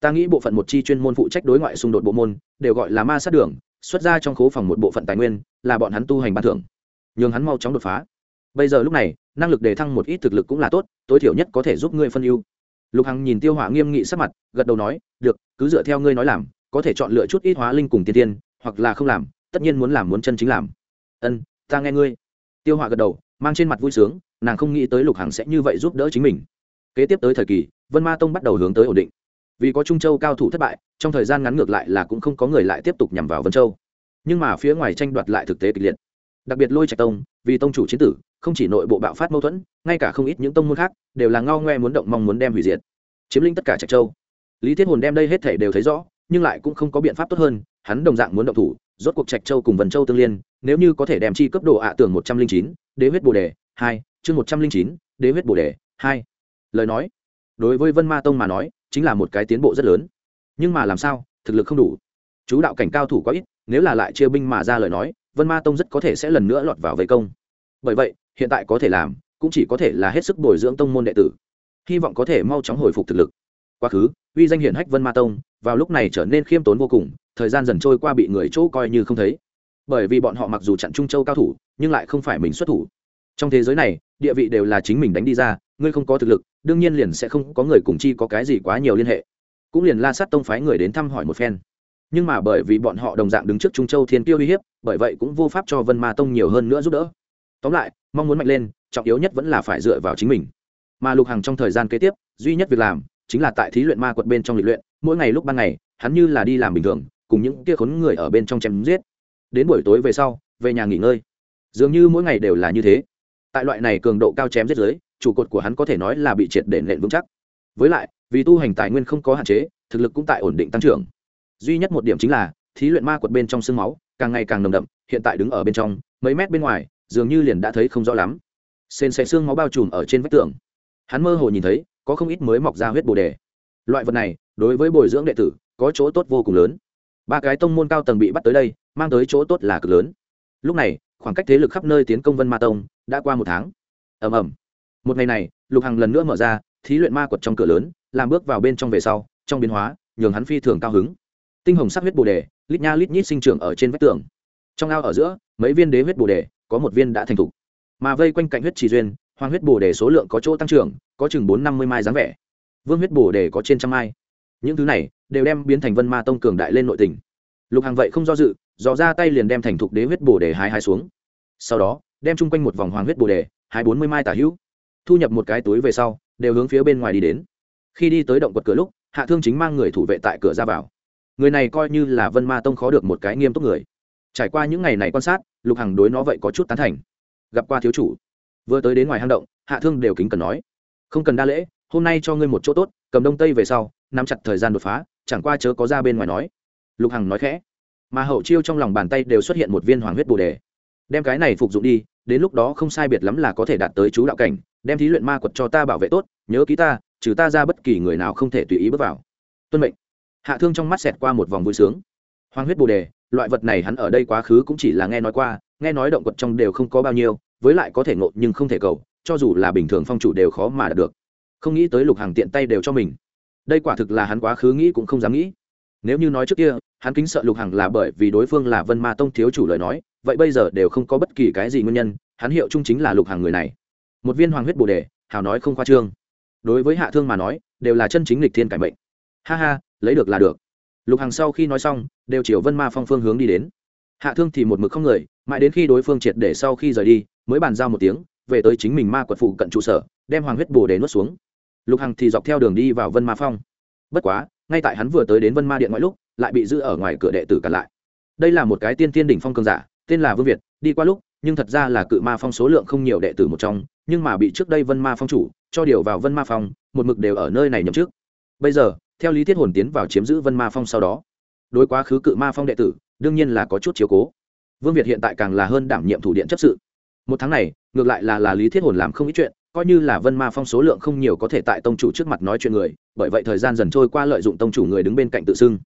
Speaker 1: Ta nghĩ bộ phận một chi chuyên môn phụ trách đối ngoại xung đột bộ môn, đều gọi là ma sát đường, xuất ra trong khố phòng một bộ phận tài nguyên, là bọn hắn tu hành ban thưởng. Nhường hắn mau chóng đột phá. Bây giờ lúc này, năng lực đề thăng một ít thực lực cũng là tốt, tối thiểu nhất có thể giúp ngươi phân ưu. Lục hằng nhìn tiêu hỏa nghiêm nghị sắc mặt, gật đầu nói, được, cứ dựa theo ngươi nói làm, có thể chọn lựa chút ít hóa linh cùng tiên tiên, hoặc là không làm, tất nhiên muốn làm muốn chân chính làm. Ân, ta nghe ngươi. Tiêu hỏa gật đầu mang trên mặt vui sướng, nàng không nghĩ tới lục hằng sẽ như vậy giúp đỡ chính mình. Kế tiếp tới thời kỳ, vân ma tông bắt đầu hướng tới ổn định. Vì có trung châu cao thủ thất bại, trong thời gian ngắn ngược lại là cũng không có người lại tiếp tục nhằm vào vân châu. Nhưng mà phía ngoài tranh đoạt lại thực tế kịch liệt. Đặc biệt lôi trạch tông, vì tông chủ chiến tử, không chỉ nội bộ bạo phát mâu thuẫn, ngay cả không ít những tông môn khác đều là ngao ngoe muốn động mong muốn đem hủy diệt. Chiếm lĩnh tất cả trạch châu. Lý thiết hồn đem đây hết thể đều thấy rõ, nhưng lại cũng không có biện pháp tốt hơn, hắn đồng dạng muốn động thủ rốt cuộc trạch châu cùng vần châu tương liên, nếu như có thể đem chi cấp độ ạ tưởng một trăm linh chín, đế huyết bồ đề, hai, chương một trăm linh chín, đế huyết bồ đề, hai. Lời nói, đối với vân ma tông mà nói, chính là một cái tiến bộ rất lớn. Nhưng mà làm sao, thực lực không đủ. Chú đạo cảnh cao thủ có ít, nếu là lại chia binh mà ra lời nói, vân ma tông rất có thể sẽ lần nữa lọt vào vây công. Bởi vậy, hiện tại có thể làm, cũng chỉ có thể là hết sức bồi dưỡng tông môn đệ tử. Hy vọng có thể mau chóng hồi phục thực lực. Quá khứ, uy danh hiển hách vân ma tông, vào lúc này trở nên khiêm tốn vô cùng thời gian dần trôi qua bị người chỗ coi như không thấy. Bởi vì bọn họ mặc dù chặn trung châu cao thủ, nhưng lại không phải mình xuất thủ. Trong thế giới này, địa vị đều là chính mình đánh đi ra, ngươi không có thực lực, đương nhiên liền sẽ không có người cùng chi có cái gì quá nhiều liên hệ. Cũng liền la sát tông phái người đến thăm hỏi một phen. Nhưng mà bởi vì bọn họ đồng dạng đứng trước trung châu thiên tiêu uy hiếp, bởi vậy cũng vô pháp cho vân ma tông nhiều hơn nữa giúp đỡ. Tóm lại, mong muốn mạnh lên, trọng yếu nhất vẫn là phải dựa vào chính mình. Mà lục hằng trong thời gian kế tiếp, duy nhất việc làm, chính là tại thí luyện ma quật bên trong lịch luyện, mỗi ngày lúc ban ngày, hắn như là đi làm bình thường cùng những kia khốn người ở bên trong chém giết. Đến buổi tối về sau, về nhà nghỉ ngơi. Dường như mỗi ngày đều là như thế. Tại loại này cường độ cao chém giết giới trụ cột của hắn có thể nói là bị triệt để nện vững chắc. Với lại, vì tu hành tài nguyên không có hạn chế, thực lực cũng tại ổn định tăng trưởng. Duy nhất một điểm chính là, thí luyện ma quật bên trong sương máu, càng ngày càng nồng đậm, hiện tại đứng ở bên trong, mấy mét bên ngoài, dường như liền đã thấy không rõ lắm. Sền xẻ xương máu bao trùm ở trên vách tường. Hắn mơ hồ nhìn thấy, có không ít mới mọc ra huyết bồ đề. Loại vật này, đối với bồi dưỡng đệ tử, có chỗ tốt vô cùng lớn ba cái tông môn cao tầng bị bắt tới đây, mang tới chỗ tốt là cực lớn. Lúc này, khoảng cách thế lực khắp nơi tiến công vân ma tông đã qua một tháng. Ầm ầm. Một ngày này, lục hằng lần nữa mở ra, thí luyện ma quật trong cửa lớn, làm bước vào bên trong về sau, trong biến hóa, nhường hắn phi thường cao hứng. Tinh hồng sắc huyết bồ đề, lít nha lít nhít sinh trưởng ở trên vách tường. Trong ao ở giữa, mấy viên đế huyết bồ đề, có một viên đã thành thục. Mà vây quanh cạnh huyết trì duyên, hoàng huyết bồ đề số lượng có chỗ tăng trưởng, có chừng bốn năm mươi mai dáng vẻ. Vương huyết bồ đề có trên trăm mai. Những thứ này đều đem biến thành vân ma tông cường đại lên nội tình. Lục hàng vậy không do dự, dò ra tay liền đem thành thục đế huyết bồ đề hai hai xuống. Sau đó, đem chung quanh một vòng hoàng huyết bồ đề hai bốn mươi mai tả hữu. Thu nhập một cái túi về sau, đều hướng phía bên ngoài đi đến. Khi đi tới động quật cửa lúc, hạ thương chính mang người thủ vệ tại cửa ra vào. Người này coi như là vân ma tông khó được một cái nghiêm túc người. Trải qua những ngày này quan sát, lục hằng đối nó vậy có chút tán thành. Gặp qua thiếu chủ. Vừa tới đến ngoài hang động, hạ thương đều kính cần nói, không cần đa lễ, hôm nay cho ngươi một chỗ tốt, cầm đông tây về sau, nắm chặt thời gian đột phá chẳng qua chớ có ra bên ngoài nói. Lục hằng nói khẽ. Mà hậu chiêu trong lòng bàn tay đều xuất hiện một viên hoàng huyết bồ đề. Đem cái này phục dụng đi, đến lúc đó không sai biệt lắm là có thể đạt tới chú đạo cảnh, đem thí luyện ma quật cho ta bảo vệ tốt, nhớ ký ta, trừ ta ra bất kỳ người nào không thể tùy ý bước vào. Tuân mệnh. Hạ thương trong mắt xẹt qua một vòng vui sướng. Hoàng huyết bồ đề, loại vật này hắn ở đây quá khứ cũng chỉ là nghe nói qua, nghe nói động quật trong đều không có bao nhiêu, với lại có thể ngộ nhưng không thể cầu, cho dù là bình thường phong chủ đều khó mà đạt được. Không nghĩ tới lục hàng tiện tay đều cho mình đây quả thực là hắn quá khứ nghĩ cũng không dám nghĩ. Nếu như nói trước kia, hắn kính sợ lục hằng là bởi vì đối phương là vân ma tông thiếu chủ lời nói, vậy bây giờ đều không có bất kỳ cái gì nguyên nhân, hắn hiệu chung chính là lục hằng người này. Một viên hoàng huyết bồ đề hào nói không khoa trương. Đối với hạ thương mà nói, đều là chân chính lịch thiên cải mệnh. Ha ha, lấy được là được. Lục hằng sau khi nói xong, đều chiều vân ma phong phương hướng đi đến. Hạ thương thì một mực không người, mãi đến khi đối phương triệt để sau khi rời đi, mới bàn giao một tiếng, về tới chính mình ma quật phụ cận trụ sở, đem hoàng huyết bồ đề nuốt xuống lục hằng thì dọc theo đường đi vào vân ma phong bất quá ngay tại hắn vừa tới đến vân ma điện ngoại lúc lại bị giữ ở ngoài cửa đệ tử cản lại đây là một cái tiên tiên đỉnh phong cường giả tên là vương việt đi qua lúc nhưng thật ra là cự ma phong số lượng không nhiều đệ tử một trong nhưng mà bị trước đây vân ma phong chủ cho điều vào vân ma phong một mực đều ở nơi này nhậm trước bây giờ theo lý thiết hồn tiến vào chiếm giữ vân ma phong sau đó đối quá khứ cự ma phong đệ tử đương nhiên là có chút chiếu cố vương việt hiện tại càng là hơn đảm nhiệm thủ điện chấp sự một tháng này ngược lại là là lý thiết hồn làm không ít chuyện coi như là vân ma phong số lượng không nhiều có thể tại tông chủ trước mặt nói chuyện người, bởi vậy thời gian dần trôi qua lợi dụng tông chủ người đứng bên cạnh tự xưng.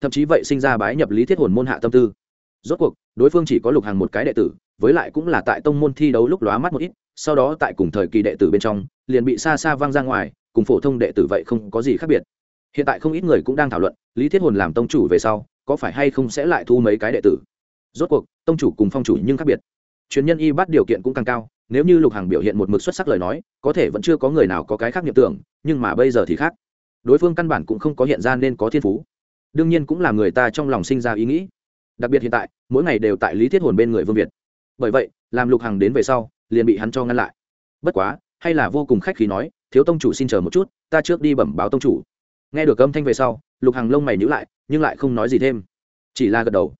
Speaker 1: Thậm chí vậy sinh ra bái nhập lý thiết hồn môn hạ tâm tư. Rốt cuộc, đối phương chỉ có lục hàng một cái đệ tử, với lại cũng là tại tông môn thi đấu lúc lóa mắt một ít, sau đó tại cùng thời kỳ đệ tử bên trong, liền bị xa xa văng ra ngoài, cùng phổ thông đệ tử vậy không có gì khác biệt. Hiện tại không ít người cũng đang thảo luận, lý thiết hồn làm tông chủ về sau, có phải hay không sẽ lại thu mấy cái đệ tử? Rốt cuộc, tông chủ cùng phong chủ nhưng khác biệt. Truyền nhân y bắt điều kiện cũng càng cao nếu như lục hằng biểu hiện một mực xuất sắc lời nói, có thể vẫn chưa có người nào có cái khác nhập tưởng, nhưng mà bây giờ thì khác. Đối phương căn bản cũng không có hiện ra nên có thiên phú. Đương nhiên cũng là người ta trong lòng sinh ra ý nghĩ. Đặc biệt hiện tại, mỗi ngày đều tại lý thiết hồn bên người vương việt. Bởi vậy, làm lục hằng đến về sau, liền bị hắn cho ngăn lại. Bất quá, hay là vô cùng khách khí nói, thiếu tông chủ xin chờ một chút, ta trước đi bẩm báo tông chủ. Nghe được âm thanh về sau, lục hằng lông mày nhữ lại, nhưng lại không nói gì thêm. Chỉ là gật đầu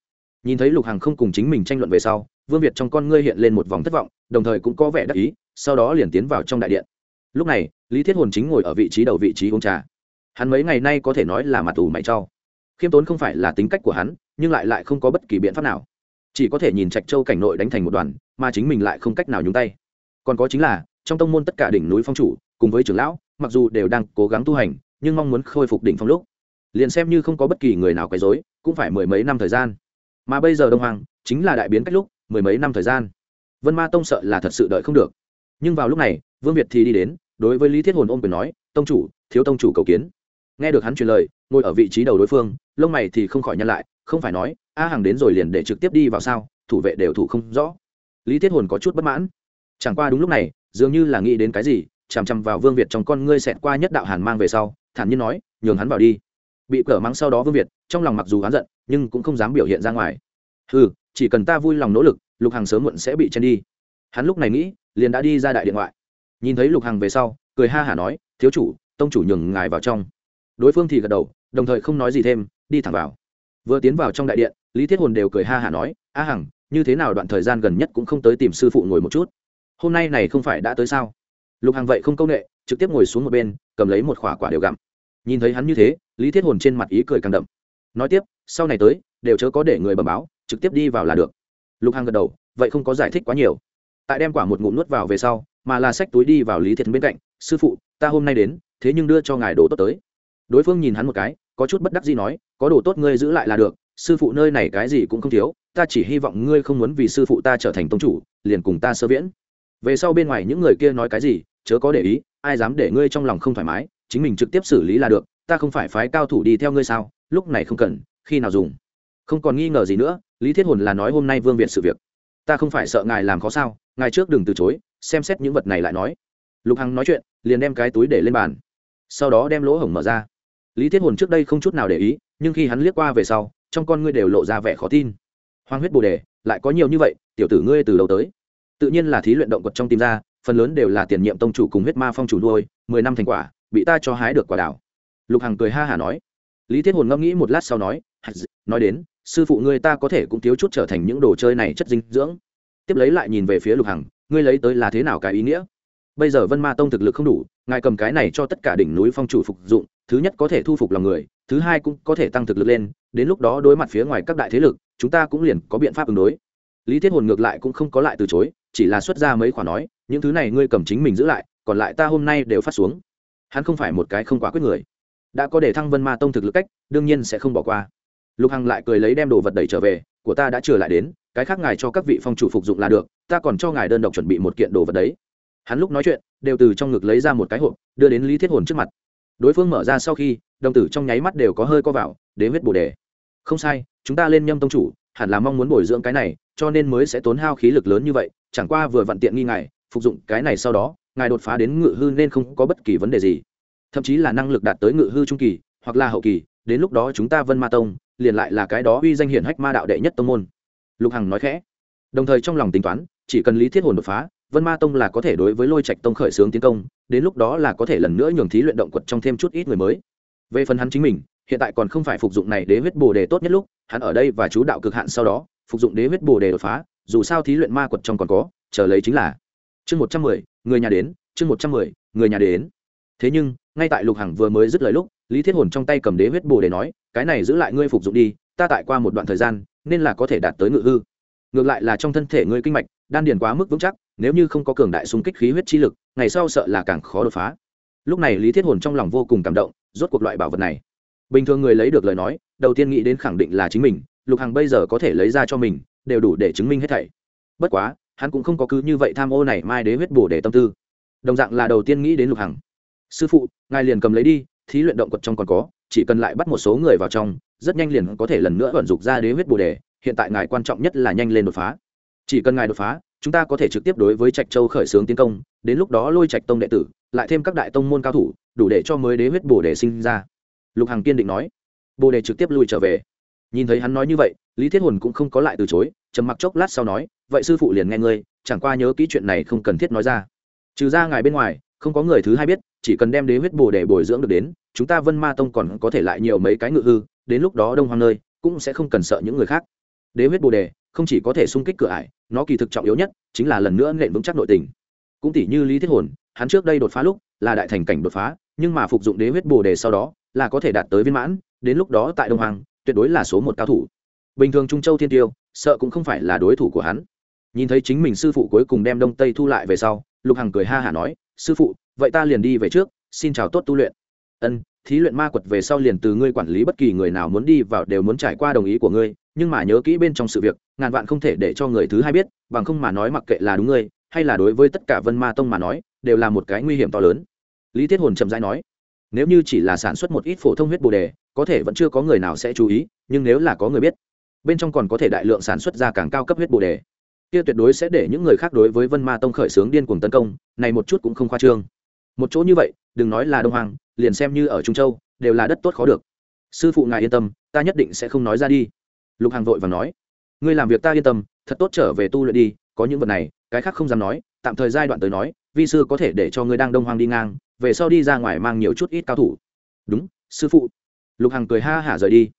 Speaker 1: nhìn thấy lục hằng không cùng chính mình tranh luận về sau, vương việt trong con ngươi hiện lên một vòng thất vọng, đồng thời cũng có vẻ đắc ý, sau đó liền tiến vào trong đại điện. Lúc này, lý thiết hồn chính ngồi ở vị trí đầu vị trí uống trà. Hắn mấy ngày nay có thể nói là mặt tù mày trau khiêm tốn không phải là tính cách của hắn, nhưng lại lại không có bất kỳ biện pháp nào. Chỉ có thể nhìn trạch châu cảnh nội đánh thành một đoàn, mà chính mình lại không cách nào nhúng tay. Còn có chính là, trong tông môn tất cả đỉnh núi phong chủ, cùng với trưởng lão, mặc dù đều đang cố gắng tu hành, nhưng mong muốn khôi phục đỉnh phong lúc. Liền xem như không có bất kỳ người nào quấy rối, cũng phải mười mấy năm thời gian mà bây giờ đông hoàng chính là đại biến cách lúc mười mấy năm thời gian. Vân ma tông sợ là thật sự đợi không được. Nhưng vào lúc này, vương việt thì đi đến, đối với lý thiết hồn ôm quyền nói, tông chủ, thiếu tông chủ cầu kiến. Nghe được hắn truyền lời, ngồi ở vị trí đầu đối phương, lông mày thì không khỏi nhăn lại, không phải nói, a hàng đến rồi liền để trực tiếp đi vào sao, thủ vệ đều thủ không rõ. Lý thiết hồn có chút bất mãn. Chẳng qua đúng lúc này, dường như là nghĩ đến cái gì, chằm chằm vào vương việt trong con ngươi xẹt qua nhất đạo hàn mang về sau, thản nhiên nói, nhường hắn vào đi bị cở mắng sau đó vương việt, trong lòng mặc dù oán giận, nhưng cũng không dám biểu hiện ra ngoài. Ừ chỉ cần ta vui lòng nỗ lực, lục hàng sớm muộn sẽ bị chen đi. Hắn lúc này nghĩ, liền đã đi ra đại điện ngoại. Nhìn thấy lục hàng về sau, cười ha hả nói, thiếu chủ, tông chủ nhường ngài vào trong. Đối phương thì gật đầu, đồng thời không nói gì thêm, đi thẳng vào. Vừa tiến vào trong đại điện, lý thiết hồn đều cười ha hả nói, a hằng, như thế nào đoạn thời gian gần nhất cũng không tới tìm sư phụ ngồi một chút? Hôm nay này không phải đã tới sao? Lục hằng vậy không công nghệ trực tiếp ngồi xuống một bên, cầm lấy một khỏa quả đều gặm nhìn thấy hắn như thế, lý thiết hồn trên mặt ý cười càng đậm. Nói tiếp, sau này tới, đều chớ có để người bẩm báo, trực tiếp đi vào là được. Lục hằng gật đầu, vậy không có giải thích quá nhiều. Tại đem quả một ngụm nuốt vào về sau, mà là xách túi đi vào lý thiệt bên cạnh, sư phụ, ta hôm nay đến, thế nhưng đưa cho ngài đồ tốt tới. Đối phương nhìn hắn một cái, có chút bất đắc gì nói, có đồ tốt ngươi giữ lại là được, sư phụ nơi này cái gì cũng không thiếu, ta chỉ hy vọng ngươi không muốn vì sư phụ ta trở thành tông chủ, liền cùng ta sơ viễn. Về sau bên ngoài những người kia nói cái gì, chớ có để ý, ai dám để ngươi trong lòng không thoải mái chính mình trực tiếp xử lý là được, ta không phải phái cao thủ đi theo ngươi sao? Lúc này không cần, khi nào dùng? Không còn nghi ngờ gì nữa, lý thiết hồn là nói hôm nay vương việt sự việc. Ta không phải sợ ngài làm khó sao, ngài trước đừng từ chối, xem xét những vật này lại nói. Lục hằng nói chuyện, liền đem cái túi để lên bàn. Sau đó đem lỗ hổng mở ra. Lý thiết hồn trước đây không chút nào để ý, nhưng khi hắn liếc qua về sau, trong con ngươi đều lộ ra vẻ khó tin. Hoang huyết bồ đề, lại có nhiều như vậy, tiểu tử ngươi từ đầu tới. Tự nhiên là thí luyện động vật trong tìm ra, phần lớn đều là tiền nhiệm tông chủ cùng huyết ma phong chủ nuôi, mười năm thành quả bị ta cho hái được quả đảo. Lục hằng cười ha hả nói. Lý thiết hồn ngẫm nghĩ một lát sau nói nói đến, sư phụ ngươi ta có thể cũng thiếu chút trở thành những đồ chơi này chất dinh dưỡng. Tiếp lấy lại nhìn về phía lục hằng, ngươi lấy tới là thế nào cái ý nghĩa? Bây giờ vân ma tông thực lực không đủ, ngài cầm cái này cho tất cả đỉnh núi phong chủ phục dụng, thứ nhất có thể thu phục lòng người, thứ hai cũng có thể tăng thực lực lên, đến lúc đó đối mặt phía ngoài các đại thế lực, chúng ta cũng liền có biện pháp ứng đối. Lý thiết hồn ngược lại cũng không có lại từ chối, chỉ là xuất ra mấy khoản nói, những thứ này ngươi cầm chính mình giữ lại, còn lại ta hôm nay đều phát xuống hắn không phải một cái không quá quyết người. Đã có để thăng vân ma tông thực lực cách, đương nhiên sẽ không bỏ qua. Lục hằng lại cười lấy đem đồ vật đẩy trở về, của ta đã trở lại đến, cái khác ngài cho các vị phong chủ phục dụng là được, ta còn cho ngài đơn độc chuẩn bị một kiện đồ vật đấy. Hắn lúc nói chuyện, đều từ trong ngực lấy ra một cái hộp, đưa đến lý thiết hồn trước mặt. Đối phương mở ra sau khi, đồng tử trong nháy mắt đều có hơi co vào đế huyết bồ đề. Không sai, chúng ta lên nhâm tông chủ, hẳn là mong muốn bồi dưỡng cái này, cho nên mới sẽ tốn hao khí lực lớn như vậy, chẳng qua vừa vặn tiện nghi ngài, phục dụng cái này sau đó ngài đột phá đến ngự hư nên không có bất kỳ vấn đề gì. Thậm chí là năng lực đạt tới ngự hư trung kỳ, hoặc là hậu kỳ, đến lúc đó chúng ta vân ma tông, liền lại là cái đó uy danh hiển hách ma đạo đệ nhất tông môn. Lục hằng nói khẽ. Đồng thời trong lòng tính toán, chỉ cần lý thiết hồn đột phá, vân ma tông là có thể đối với lôi trạch tông khởi xướng tiến công, đến lúc đó là có thể lần nữa nhường thí luyện động quật trong thêm chút ít người mới. Về phần hắn chính mình, hiện tại còn không phải phục dụng này đế huyết bồ đề tốt nhất lúc, hắn ở đây và chú đạo cực hạn sau đó, phục dụng đế huyết bồ đề đột phá, dù sao thí luyện ma quật trong còn có, chờ lấy chính là chương một trăm mười người nhà đến, chương một trăm mười, người nhà đến. Thế nhưng, ngay tại lục hằng vừa mới dứt lời lúc, lý thiết hồn trong tay cầm đế huyết bồ để nói, cái này giữ lại ngươi phục dụng đi, ta tại qua một đoạn thời gian, nên là có thể đạt tới ngự hư. Ngược lại là trong thân thể ngươi kinh mạch, đan điền quá mức vững chắc, nếu như không có cường đại xung kích khí huyết chi lực, ngày sau sợ là càng khó đột phá. Lúc này lý thiết hồn trong lòng vô cùng cảm động, rốt cuộc loại bảo vật này. Bình thường người lấy được lời nói, đầu tiên nghĩ đến khẳng định là chính mình, lục hằng bây giờ có thể lấy ra cho mình, đều đủ để chứng minh hết thảy. Bất quá hắn cũng không có cứ như vậy tham ô này mai đế huyết bổ để tâm tư. Đồng dạng là đầu tiên nghĩ đến lục hằng. Sư phụ, ngài liền cầm lấy đi, thí luyện động quật trong còn có, chỉ cần lại bắt một số người vào trong, rất nhanh liền có thể lần nữa vận dụng ra đế huyết bồ đề hiện tại ngài quan trọng nhất là nhanh lên đột phá. Chỉ cần ngài đột phá, chúng ta có thể trực tiếp đối với trạch châu khởi xướng tiến công, đến lúc đó lôi trạch tông đệ tử, lại thêm các đại tông môn cao thủ, đủ để cho mới đế huyết bồ đề sinh ra. Lục hằng kiên định nói. Bồ đề trực tiếp lui trở về. Nhìn thấy hắn nói như vậy, lý thiết hồn cũng không có lại từ chối trầm mặc chốc lát sau nói, vậy sư phụ liền nghe ngươi, chẳng qua nhớ kỹ chuyện này không cần thiết nói ra. Trừ ra ngài bên ngoài, không có người thứ hai biết, chỉ cần đem đế huyết bồ để bồi dưỡng được đến, chúng ta vân ma tông còn có thể lại nhiều mấy cái ngự hư, đến lúc đó đông hoang nơi, cũng sẽ không cần sợ những người khác. Đế huyết bồ đề không chỉ có thể sung kích cửa ải, nó kỳ thực trọng yếu nhất chính là lần nữa nện vững chắc nội tình. Cũng tỷ như lý thiết hồn, hắn trước đây đột phá lúc là đại thành cảnh đột phá, nhưng mà phục dụng đế huyết bồ đề sau đó là có thể đạt tới viên mãn, đến lúc đó tại đông hoàng tuyệt đối là số một cao thủ. Bình thường trung châu thiên tiêu sợ cũng không phải là đối thủ của hắn. Nhìn thấy chính mình sư phụ cuối cùng đem đông tây thu lại về sau, lục hằng cười ha hả nói, sư phụ, vậy ta liền đi về trước, xin chào tốt tu luyện. Ân, thí luyện ma quật về sau liền từ ngươi quản lý bất kỳ người nào muốn đi vào đều muốn trải qua đồng ý của ngươi, nhưng mà nhớ kỹ bên trong sự việc, ngàn vạn không thể để cho người thứ hai biết, bằng không mà nói mặc kệ là đúng ngươi, hay là đối với tất cả vân ma tông mà nói, đều là một cái nguy hiểm to lớn. Lý thiết hồn chậm rãi nói, nếu như chỉ là sản xuất một ít phổ thông huyết bồ đề, có thể vẫn chưa có người nào sẽ chú ý, nhưng nếu là có người biết bên trong còn có thể đại lượng sản xuất ra càng cao cấp huyết bồ đề. Kia tuyệt đối sẽ để những người khác đối với vân ma tông khởi xướng điên cuồng tấn công, này một chút cũng không khoa trương. Một chỗ như vậy, đừng nói là đông hoàng, liền xem như ở trung châu, đều là đất tốt khó được. Sư phụ ngài yên tâm, ta nhất định sẽ không nói ra đi. Lục hàng vội và nói. Ngươi làm việc ta yên tâm, thật tốt trở về tu luyện đi, có những vật này, cái khác không dám nói, tạm thời giai đoạn tới nói, vi sư có thể để cho ngươi đang đông hoang đi ngang, về sau đi ra ngoài mang nhiều chút ít cao thủ. Đúng, sư phụ. Lục hằng cười ha hả rời đi.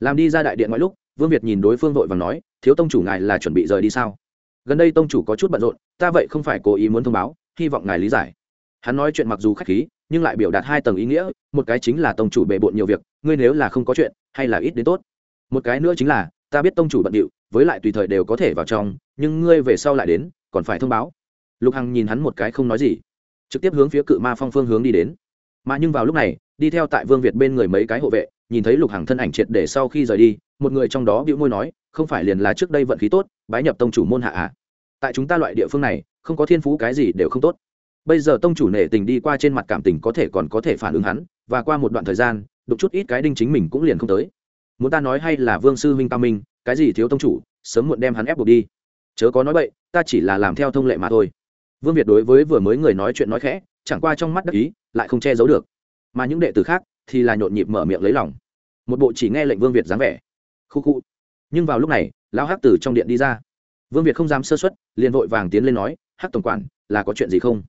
Speaker 1: Làm đi ra đại điện mọi lúc vương việt nhìn đối phương vội và nói, thiếu tông chủ ngài là chuẩn bị rời đi sao? Gần đây tông chủ có chút bận rộn, ta vậy không phải cố ý muốn thông báo, hy vọng ngài lý giải. Hắn nói chuyện mặc dù khách khí, nhưng lại biểu đạt hai tầng ý nghĩa, một cái chính là tông chủ bề bộn nhiều việc, ngươi nếu là không có chuyện, hay là ít đến tốt. Một cái nữa chính là, ta biết tông chủ bận điệu, với lại tùy thời đều có thể vào trong, nhưng ngươi về sau lại đến, còn phải thông báo. Lục hằng nhìn hắn một cái không nói gì, trực tiếp hướng phía cự ma phong phương hướng đi đến. Mà nhưng vào lúc này, đi theo tại vương việt bên người mấy cái hộ vệ nhìn thấy lục hằng thân ảnh triệt để sau khi rời đi, một người trong đó bĩu môi nói, không phải liền là trước đây vận khí tốt, bái nhập tông chủ môn hạ à? Tại chúng ta loại địa phương này, không có thiên phú cái gì đều không tốt. Bây giờ tông chủ nể tình đi qua trên mặt cảm tình có thể còn có thể phản ứng hắn, và qua một đoạn thời gian đục chút ít cái đinh chính mình cũng liền không tới. Muốn ta nói hay là vương sư huynh tam minh, cái gì thiếu tông chủ, sớm muộn đem hắn ép buộc đi. Chớ có nói vậy ta chỉ là làm theo thông lệ mà thôi. Vương việt đối với vừa mới người nói chuyện nói khẽ, chẳng qua trong mắt đắc ý, lại không che giấu được. Mà những đệ tử khác thì là nhộn nhịp mở miệng lấy lòng. Một bộ chỉ nghe lệnh vương việt dáng vẻ. Khu khu. Nhưng vào lúc này, lão hắc từ trong điện đi ra. Vương việt không dám sơ xuất liền vội vàng tiến lên nói, hắc tổng quản, là có chuyện gì không?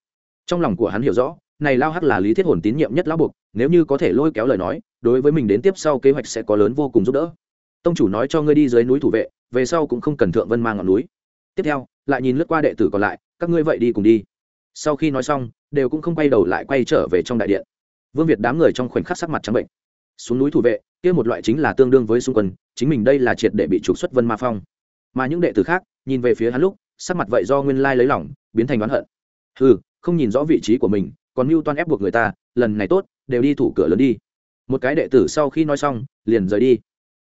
Speaker 1: Trong lòng của hắn hiểu rõ, này lao hắc là lý thiết hồn tín nhiệm nhất lão buộc, nếu như có thể lôi kéo lời nói, đối với mình đến tiếp sau kế hoạch sẽ có lớn vô cùng giúp đỡ. Tông chủ nói cho ngươi đi dưới núi thủ vệ, về sau cũng không cần thượng vân mang ngọn núi. Tiếp theo, lại nhìn lướt qua đệ tử còn lại, các ngươi vậy đi cùng đi. Sau khi nói xong, đều cũng không quay đầu lại quay trở về trong đại điện vương việt đám người trong khoảnh khắc sắc mặt trắng bệnh. Xuống núi thủ vệ, kia một loại chính là tương đương với xung quân, chính mình đây là triệt để bị trục xuất vân ma phong. Mà những đệ tử khác, nhìn về phía hắn lúc, sắc mặt vậy do nguyên lai lấy lỏng biến thành oán hận. Ừ không nhìn rõ vị trí của mình, còn mưu toan ép buộc người ta, lần này tốt, đều đi thủ cửa lớn đi. Một cái đệ tử sau khi nói xong, liền rời đi.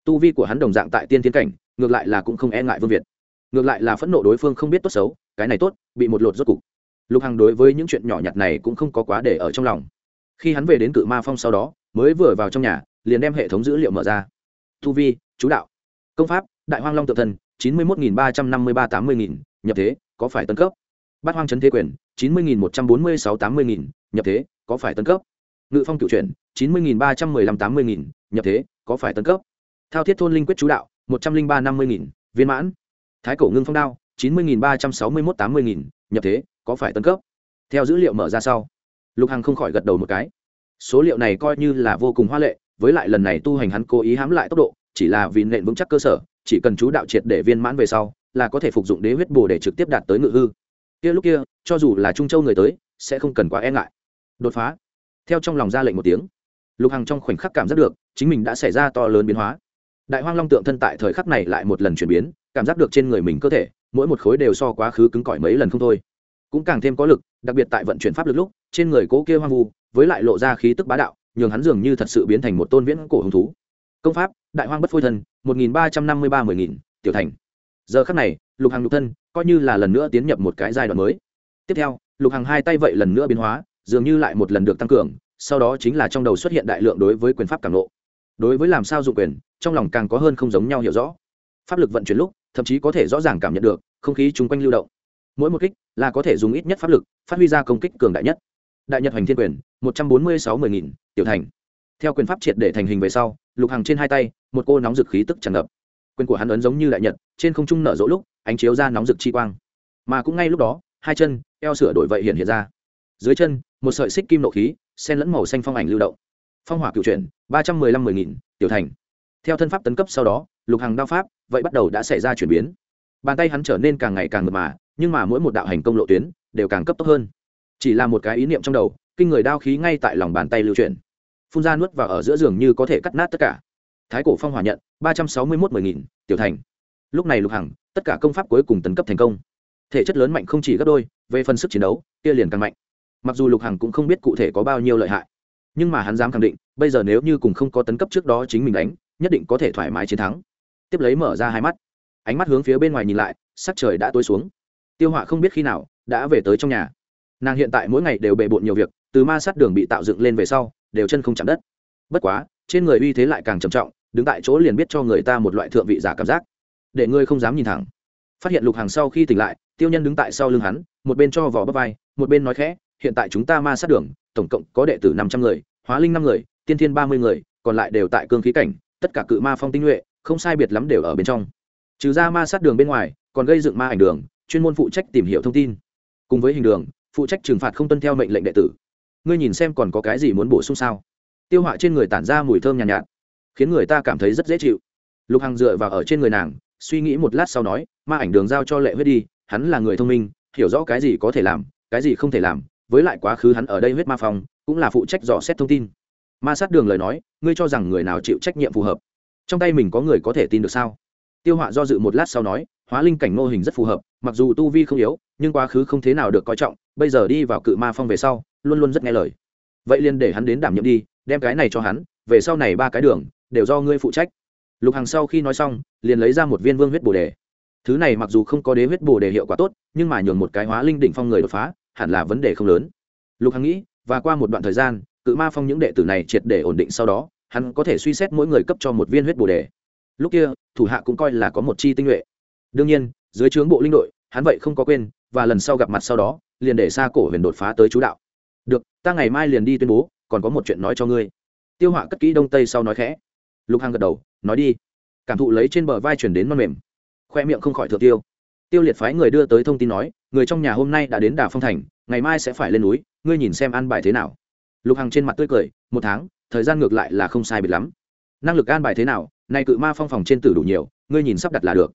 Speaker 1: Tu vi của hắn đồng dạng tại tiên tiến cảnh, ngược lại là cũng không e ngại vương việt. Ngược lại là phẫn nộ đối phương không biết tốt xấu, cái này tốt, bị một lột rốt cục. Lục hằng đối với những chuyện nhỏ nhặt này cũng không có quá để ở trong lòng khi hắn về đến cự ma phong sau đó, mới vừa vào trong nhà, liền đem hệ thống dữ liệu mở ra. Tu vi, chú đạo. Công pháp, đại hoang long tự thần, chín mươi một nghìn ba trăm năm mươi ba tám mươi nghìn, nhập thế, có phải tân cấp? Bát hoang trấn thế quyền, chín mươi nghìn một trăm bốn mươi sáu tám mươi nghìn, nhập thế, có phải tân cấp? Ngự phong cựu chuyển, chín mươi nghìn ba trăm mười lăm tám mươi nghìn, nhập thế, có phải tân cấp? Thao thiết thôn linh quyết chú đạo, một trăm linh ba năm mươi nghìn, viên mãn. Thái cổ ngưng phong đao, chín mươi nghìn ba trăm sáu mươi mốt tám mươi nghìn, nhập thế, có phải tân cấp? Theo dữ liệu mở ra sau lục hằng không khỏi gật đầu một cái. Số liệu này coi như là vô cùng hoa lệ, với lại lần này tu hành hắn cố ý hãm lại tốc độ, chỉ là vì nện vững chắc cơ sở, chỉ cần chú đạo triệt để viên mãn về sau, là có thể phục dụng đế huyết bồ để trực tiếp đạt tới ngự hư. Kia lúc kia, cho dù là trung châu người tới, sẽ không cần quá e ngại. Đột phá. Theo trong lòng ra lệnh một tiếng, lục hằng trong khoảnh khắc cảm giác được, chính mình đã xảy ra to lớn biến hóa. Đại hoang long tượng thân tại thời khắc này lại một lần chuyển biến, cảm giác được trên người mình cơ thể, mỗi một khối đều so quá khứ cứng cỏi mấy lần không thôi cũng càng thêm có lực, đặc biệt tại vận chuyển pháp lực lúc, trên người cố kia hoang vu, với lại lộ ra khí tức bá đạo, nhường hắn dường như thật sự biến thành một tôn viễn cổ hứng thú. Công pháp, đại hoang bất phôi thân, một nghìn ba trăm năm mươi ba mười nghìn, tiểu thành. Giờ khắc này, lục hằng lục thân coi như là lần nữa tiến nhập một cái giai đoạn mới. Tiếp theo, lục hằng hai tay vậy lần nữa biến hóa, dường như lại một lần được tăng cường, sau đó chính là trong đầu xuất hiện đại lượng đối với quyền pháp càng lộ đối với làm sao dụng quyền, trong lòng càng có hơn không giống nhau hiểu rõ. Pháp lực vận chuyển lúc, thậm chí có thể rõ ràng cảm nhận được, không khí chung quanh lưu động mỗi một kích là có thể dùng ít nhất pháp lực, phát huy ra công kích cường đại nhất. Đại nhật hoành thiên quyền, một trăm bốn mươi sáu mười nghìn, tiểu thành. Theo quyền pháp triệt để thành hình về sau, lục hằng trên hai tay, một cô nóng dực khí tức tràn ngập. Quyền của hắn ấn giống như đại nhật, trên không trung nở rỗ lúc, ánh chiếu ra nóng rực chi quang. Mà cũng ngay lúc đó, hai chân, eo sửa đổi vậy hiện hiện ra. Dưới chân, một sợi xích kim nộ khí sen lẫn màu xanh phong ảnh lưu động. Phong hỏa cựu chuyển ba trăm mười lăm mười nghìn, tiểu thành. Theo thân pháp tấn cấp sau đó, lục hàng đao pháp, vậy bắt đầu đã xảy ra chuyển biến. Bàn tay hắn trở nên càng ngày càng mượt mà nhưng mà mỗi một đạo hành công lộ tuyến đều càng cấp tốc hơn. Chỉ là một cái ý niệm trong đầu, kinh người đao khí ngay tại lòng bàn tay lưu chuyển. Phun ra nuốt vào ở giữa giường như có thể cắt nát tất cả. Thái cổ phong hỏa nhận, ba trăm sáu mươi mốt mười nghìn, tiểu thành. Lúc này lục hằng, tất cả công pháp cuối cùng tấn cấp thành công. Thể chất lớn mạnh không chỉ gấp đôi, về phần sức chiến đấu, kia liền càng mạnh. Mặc dù lục hằng cũng không biết cụ thể có bao nhiêu lợi hại, nhưng mà hắn dám khẳng định, bây giờ nếu như cùng không có tấn cấp trước đó chính mình đánh, nhất định có thể thoải mái chiến thắng. Tiếp lấy mở ra hai mắt. Ánh mắt hướng phía bên ngoài nhìn lại, sắc trời đã tối xuống tiêu họa không biết khi nào đã về tới trong nhà. Nàng hiện tại mỗi ngày đều bề bộn nhiều việc, từ ma sát đường bị tạo dựng lên về sau, đều chân không chạm đất. Bất quá, trên người uy thế lại càng trầm trọng, đứng tại chỗ liền biết cho người ta một loại thượng vị giả cảm giác. Để ngươi không dám nhìn thẳng. Phát hiện lục hàng sau khi tỉnh lại, tiêu nhân đứng tại sau lưng hắn, một bên cho vỏ bắp vai, một bên nói khẽ, hiện tại chúng ta ma sát đường, tổng cộng có đệ tử năm trăm người, hóa linh năm người, tiên thiên ba mươi người, còn lại đều tại cương khí cảnh, tất cả cự ma phong tinh nhuệ, không sai biệt lắm đều ở bên trong. Trừ ra ma sát đường bên ngoài, còn gây dựng ma ảnh đường chuyên môn phụ trách tìm hiểu thông tin. Cùng với hình đường phụ trách trừng phạt không tuân theo mệnh lệnh đệ tử. Ngươi nhìn xem còn có cái gì muốn bổ sung sao? Tiêu họa trên người tản ra mùi thơm nhàn nhạt, nhạt khiến người ta cảm thấy rất dễ chịu. Lục hằng dựa vào ở trên người nàng suy nghĩ một lát sau nói ma ảnh đường giao cho lệ huyết đi hắn là người thông minh hiểu rõ cái gì có thể làm cái gì không thể làm với lại quá khứ hắn ở đây huyết ma phòng cũng là phụ trách dò xét thông tin. Ma sát đường lời nói ngươi cho rằng người nào chịu trách nhiệm phù hợp? Trong tay mình có người có thể tin được sao? Tiêu họa do dự một lát sau nói hóa linh cảnh mô hình rất phù hợp, mặc dù tu vi không yếu, nhưng quá khứ không thế nào được coi trọng, bây giờ đi vào cự ma phong về sau, luôn luôn rất nghe lời. Vậy liền để hắn đến đảm nhiệm đi, đem cái này cho hắn, về sau này ba cái đường, đều do ngươi phụ trách. Lục hằng sau khi nói xong, liền lấy ra một viên vương huyết bồ đề. Thứ này mặc dù không có đế huyết bồ đề hiệu quả tốt, nhưng mà nhường một cái hóa linh đỉnh phong người đột phá, hẳn là vấn đề không lớn. Lục hằng nghĩ, và qua một đoạn thời gian, cự ma phong những đệ tử này triệt để ổn định sau đó, hắn có thể suy xét mỗi người cấp cho một viên huyết bồ đề. Lúc kia, thủ hạ cũng coi là có một chi tinh nhuệ đương nhiên, dưới trướng bộ linh đội, hắn vậy không có quên, và lần sau gặp mặt sau đó, liền để xa cổ huyền đột phá tới chú đạo. Được, ta ngày mai liền đi tuyên bố, còn có một chuyện nói cho ngươi. Tiêu họa cất kỹ đông tây sau nói khẽ. Lục hằng gật đầu, nói đi. Cảm thụ lấy trên bờ vai chuyển đến non mềm, khoe miệng không khỏi thượng tiêu. Tiêu liệt phái người đưa tới thông tin nói, người trong nhà hôm nay đã đến đảo phong thành, ngày mai sẽ phải lên núi, ngươi nhìn xem ăn bài thế nào. Lục hằng trên mặt tươi cười, một tháng, thời gian ngược lại là không sai biệt lắm. Năng lực an bài thế nào này cự ma phong phòng trên tử đủ nhiều, ngươi nhìn sắp đặt là được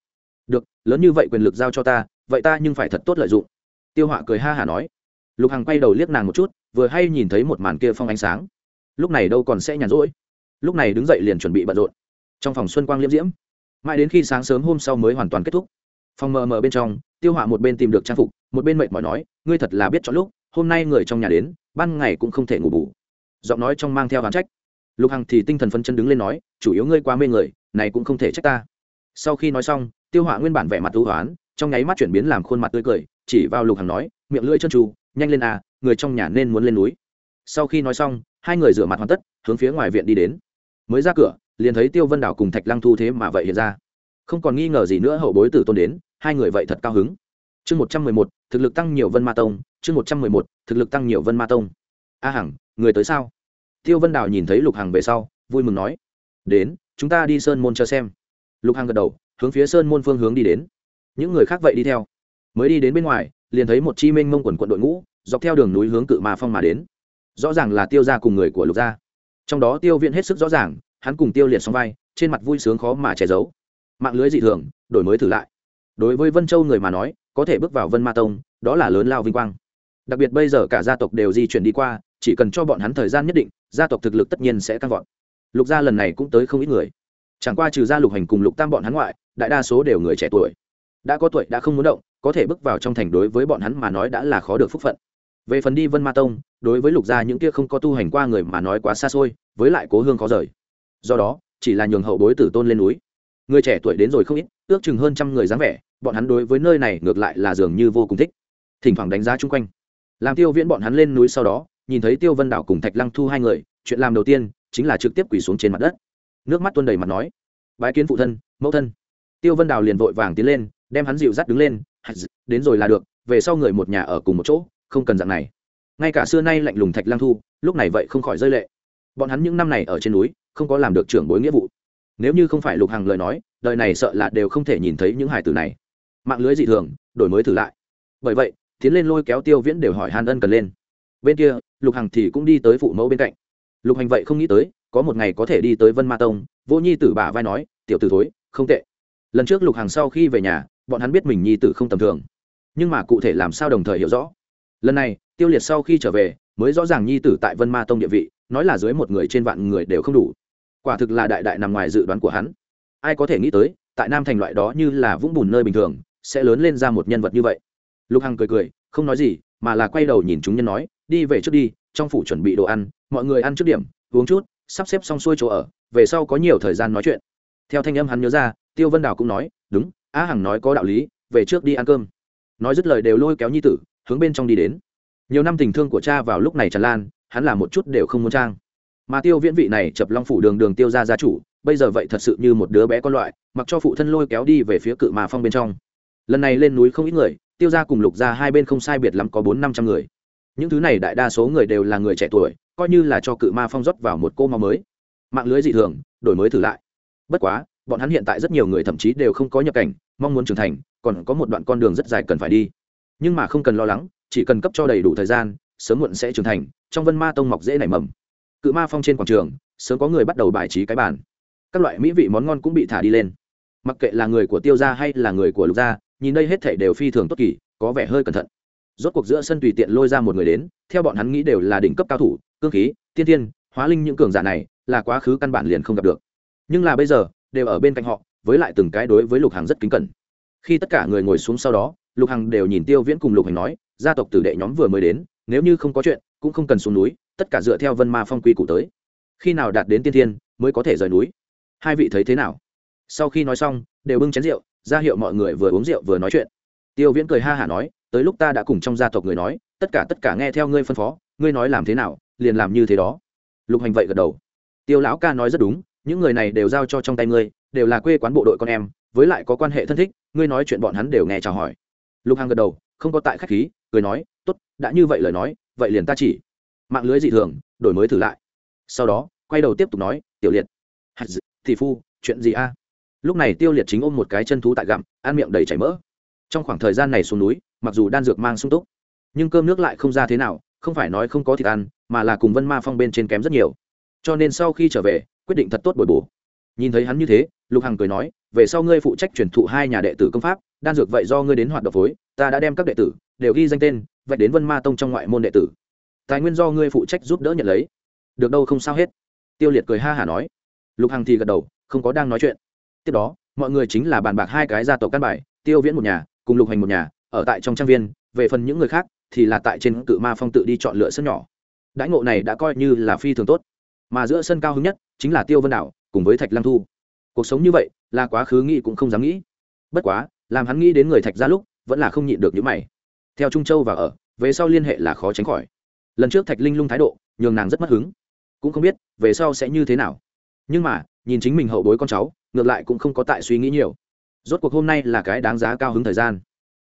Speaker 1: được, lớn như vậy quyền lực giao cho ta, vậy ta nhưng phải thật tốt lợi dụng. Tiêu họa cười ha hả nói. Lục hằng quay đầu liếc nàng một chút, vừa hay nhìn thấy một màn kia phong ánh sáng. Lúc này đâu còn sẽ nhàn rỗi. Lúc này đứng dậy liền chuẩn bị bận rộn. Trong phòng xuân quang liễm diễm. Mãi đến khi sáng sớm hôm sau mới hoàn toàn kết thúc. Phòng mờ mờ bên trong, tiêu họa một bên tìm được trang phục, một bên mệt mỏi nói, ngươi thật là biết chọn lúc, hôm nay người trong nhà đến, ban ngày cũng không thể ngủ bù. Giọng nói trong mang theo hàn trách. Lục hằng thì tinh thần phân chân đứng lên nói, chủ yếu ngươi quá mê người, này cũng không thể trách ta. Sau khi nói xong tiêu họa nguyên bản vẻ mặt thú hoán, trong nháy mắt chuyển biến làm khuôn mặt tươi cười, chỉ vào lục hằng nói, miệng lưỡi chân tru nhanh lên à người trong nhà nên muốn lên núi. Sau khi nói xong, hai người rửa mặt hoàn tất, hướng phía ngoài viện đi đến. Mới ra cửa, liền thấy tiêu vân đảo cùng thạch lăng thu thế mà vậy hiện ra. Không còn nghi ngờ gì nữa, hậu bối tử tôn đến, hai người vậy thật cao hứng. Chương một trăm mười một, thực lực tăng nhiều vân ma tông, chương một trăm mười một, thực lực tăng nhiều vân ma tông. A à hằng, người tới sao? Tiêu vân đào nhìn thấy lục hằng về sau, vui mừng nói, đến, chúng ta đi sơn môn cho xem. Lục hằng gật đầu hướng phía sơn môn phương hướng đi đến. Những người khác vậy đi theo. Mới đi đến bên ngoài, liền thấy một chi minh mông quần quận đội ngũ, dọc theo đường núi hướng cự ma phong mà đến. Rõ ràng là tiêu ra cùng người của lục gia. Trong đó tiêu viện hết sức rõ ràng, hắn cùng tiêu liệt song vai, trên mặt vui sướng khó mà che giấu. Mạng lưới dị thường, đổi mới thử lại. Đối với vân châu người mà nói, có thể bước vào vân ma tông, đó là lớn lao vinh quang. Đặc biệt bây giờ cả gia tộc đều di chuyển đi qua, chỉ cần cho bọn hắn thời gian nhất định, gia tộc thực lực tất nhiên sẽ tăng vọt. Lục gia lần này cũng tới không ít người chẳng qua trừ ra lục hành cùng lục tam bọn hắn ngoại, đại đa số đều người trẻ tuổi. Đã có tuổi, đã không muốn động, có thể bước vào trong thành đối với bọn hắn mà nói đã là khó được phúc phận. Về phần đi vân ma tông, đối với lục gia những kia không có tu hành qua người mà nói quá xa xôi, với lại cố hương khó rời. Do đó, chỉ là nhường hậu bối tử tôn lên núi. Người trẻ tuổi đến rồi không ít, ước chừng hơn trăm người dáng vẻ, bọn hắn đối với nơi này ngược lại là dường như vô cùng thích. Thỉnh thoảng đánh giá chung quanh. Làm tiêu viễn bọn hắn lên núi sau đó, nhìn thấy tiêu vân đảo cùng thạch lăng thu hai người, chuyện làm đầu tiên chính là trực tiếp quỳ xuống trên mặt đất nước mắt tuôn đầy mặt nói, bái kiến phụ thân, mẫu thân. Tiêu vân đào liền vội vàng tiến lên, đem hắn dịu dắt đứng lên đến rồi là được, về sau người một nhà ở cùng một chỗ, không cần dạng này. Ngay cả xưa nay lạnh lùng thạch lang thu, lúc này vậy không khỏi rơi lệ. Bọn hắn những năm này ở trên núi, không có làm được trưởng bối nghĩa vụ. Nếu như không phải lục hằng lời nói, đời này sợ là đều không thể nhìn thấy những hải tử này. Mạng lưới dị thường, đổi mới thử lại. Bởi vậy, tiến lên lôi kéo tiêu viễn đều hỏi hàn ân cần lên. Bên kia, lục hằng thì cũng đi tới phụ mẫu bên cạnh. Lục hành vậy không nghĩ tới có một ngày có thể đi tới vân ma tông, vô nhi tử bà vai nói, tiểu tử thối, không tệ. Lần trước lục hằng sau khi về nhà, bọn hắn biết mình nhi tử không tầm thường. Nhưng mà cụ thể làm sao đồng thời hiểu rõ. Lần này, tiêu liệt sau khi trở về, mới rõ ràng nhi tử tại vân ma tông địa vị, nói là dưới một người trên vạn người đều không đủ. Quả thực là đại đại nằm ngoài dự đoán của hắn. Ai có thể nghĩ tới, tại nam thành loại đó như là vũng bùn nơi bình thường, sẽ lớn lên ra một nhân vật như vậy. Lục hằng cười cười, không nói gì, mà là quay đầu nhìn chúng nhân nói, đi về trước đi, trong phủ chuẩn bị đồ ăn, mọi người ăn trước điểm, uống chút sắp xếp xong xuôi chỗ ở, về sau có nhiều thời gian nói chuyện. Theo thanh âm hắn nhớ ra, tiêu vân đào cũng nói, đúng á hằng nói có đạo lý, về trước đi ăn cơm. Nói dứt lời đều lôi kéo nhi tử, hướng bên trong đi đến. Nhiều năm tình thương của cha vào lúc này tràn lan, hắn là một chút đều không muốn trang. Mà tiêu viễn vị này chập long phủ đường đường tiêu ra gia chủ, bây giờ vậy thật sự như một đứa bé con loại, mặc cho phụ thân lôi kéo đi về phía cự mà phong bên trong. Lần này lên núi không ít người, tiêu ra cùng lục ra hai bên không sai biệt lắm có bốn năm trăm người. Những thứ này đại đa số người đều là người trẻ tuổi coi như là cho cự ma phong rót vào một cô máu mới. Mạng lưới dị thường, đổi mới thử lại. Bất quá, bọn hắn hiện tại rất nhiều người thậm chí đều không có nhập cảnh, mong muốn trưởng thành, còn có một đoạn con đường rất dài cần phải đi. Nhưng mà không cần lo lắng, chỉ cần cấp cho đầy đủ thời gian, sớm muộn sẽ trưởng thành, trong vân ma tông mọc dễ nảy mầm. Cự ma phong trên quảng trường, sớm có người bắt đầu bài trí cái bàn. Các loại mỹ vị món ngon cũng bị thả đi lên. Mặc kệ là người của tiêu gia hay là người của lục gia, nhìn đây hết thể đều phi thường tốt kỳ, có vẻ hơi cẩn thận rốt cuộc giữa sân tùy tiện lôi ra một người đến theo bọn hắn nghĩ đều là đỉnh cấp cao thủ cương khí tiên thiên, hóa linh những cường giả này là quá khứ căn bản liền không gặp được. Nhưng là bây giờ đều ở bên cạnh họ với lại từng cái đối với lục hằng rất kính cẩn. Khi tất cả người ngồi xuống sau đó lục hằng đều nhìn tiêu viễn cùng lục hành nói gia tộc tử đệ nhóm vừa mới đến nếu như không có chuyện cũng không cần xuống núi tất cả dựa theo vân ma phong quy củ tới. Khi nào đạt đến tiên thiên mới có thể rời núi. Hai vị thấy thế nào? Sau khi nói xong đều bưng chén rượu ra hiệu mọi người vừa uống rượu vừa nói chuyện. Tiêu viễn cười ha hả nói tới lúc ta đã cùng trong gia tộc người nói, tất cả tất cả nghe theo ngươi phân phó, ngươi nói làm thế nào, liền làm như thế đó. Lục hành vậy gật đầu. Tiêu lão ca nói rất đúng, những người này đều giao cho trong tay ngươi, đều là quê quán bộ đội con em, với lại có quan hệ thân thích, ngươi nói chuyện bọn hắn đều nghe chào hỏi. Lục hằng gật đầu, không có tại khách khí, cười nói, tốt, đã như vậy lời nói, vậy liền ta chỉ. Mạng lưới dị thường, đổi mới thử lại. Sau đó, quay đầu tiếp tục nói, tiểu liệt. Hạt thị phu, chuyện gì a? Lúc này tiêu liệt chính ôm một cái chân thú tại gặm, ăn miệng đầy chảy mỡ. Trong khoảng thời gian này xuống núi mặc dù đan dược mang sung túc, nhưng cơm nước lại không ra thế nào, không phải nói không có thịt ăn, mà là cùng vân ma phong bên trên kém rất nhiều. Cho nên sau khi trở về, quyết định thật tốt bồi bổ. Nhìn thấy hắn như thế, lục hằng cười nói, về sau ngươi phụ trách truyền thụ hai nhà đệ tử công pháp, đan dược vậy do ngươi đến hoạt động phối, ta đã đem các đệ tử đều ghi danh tên vạch đến vân ma tông trong ngoại môn đệ tử. Tài nguyên do ngươi phụ trách giúp đỡ nhận lấy. Được đâu không sao hết. Tiêu liệt cười ha hả nói. Lục hằng thì gật đầu, không có đang nói chuyện. Tiếp đó, mọi người chính là bàn bạc hai cái gia tộc căn bài, tiêu viễn một nhà, cùng lục hành một nhà ở tại trong trang viên, về phần những người khác thì là tại trên cự ma phong tự đi chọn lựa sân nhỏ. Đãi ngộ này đã coi như là phi thường tốt. Mà giữa sân cao hứng nhất chính là tiêu vân đảo cùng với thạch lăng thu. Cuộc sống như vậy là quá khứ nghĩ cũng không dám nghĩ. Bất quá, làm hắn nghĩ đến người thạch ra lúc vẫn là không nhịn được những mày. Theo trung châu và ở, về sau liên hệ là khó tránh khỏi. Lần trước thạch linh lung thái độ nhường nàng rất mất hứng. Cũng không biết về sau sẽ như thế nào. Nhưng mà, nhìn chính mình hậu bối con cháu, ngược lại cũng không có tại suy nghĩ nhiều. Rốt cuộc hôm nay là cái đáng giá cao hứng thời gian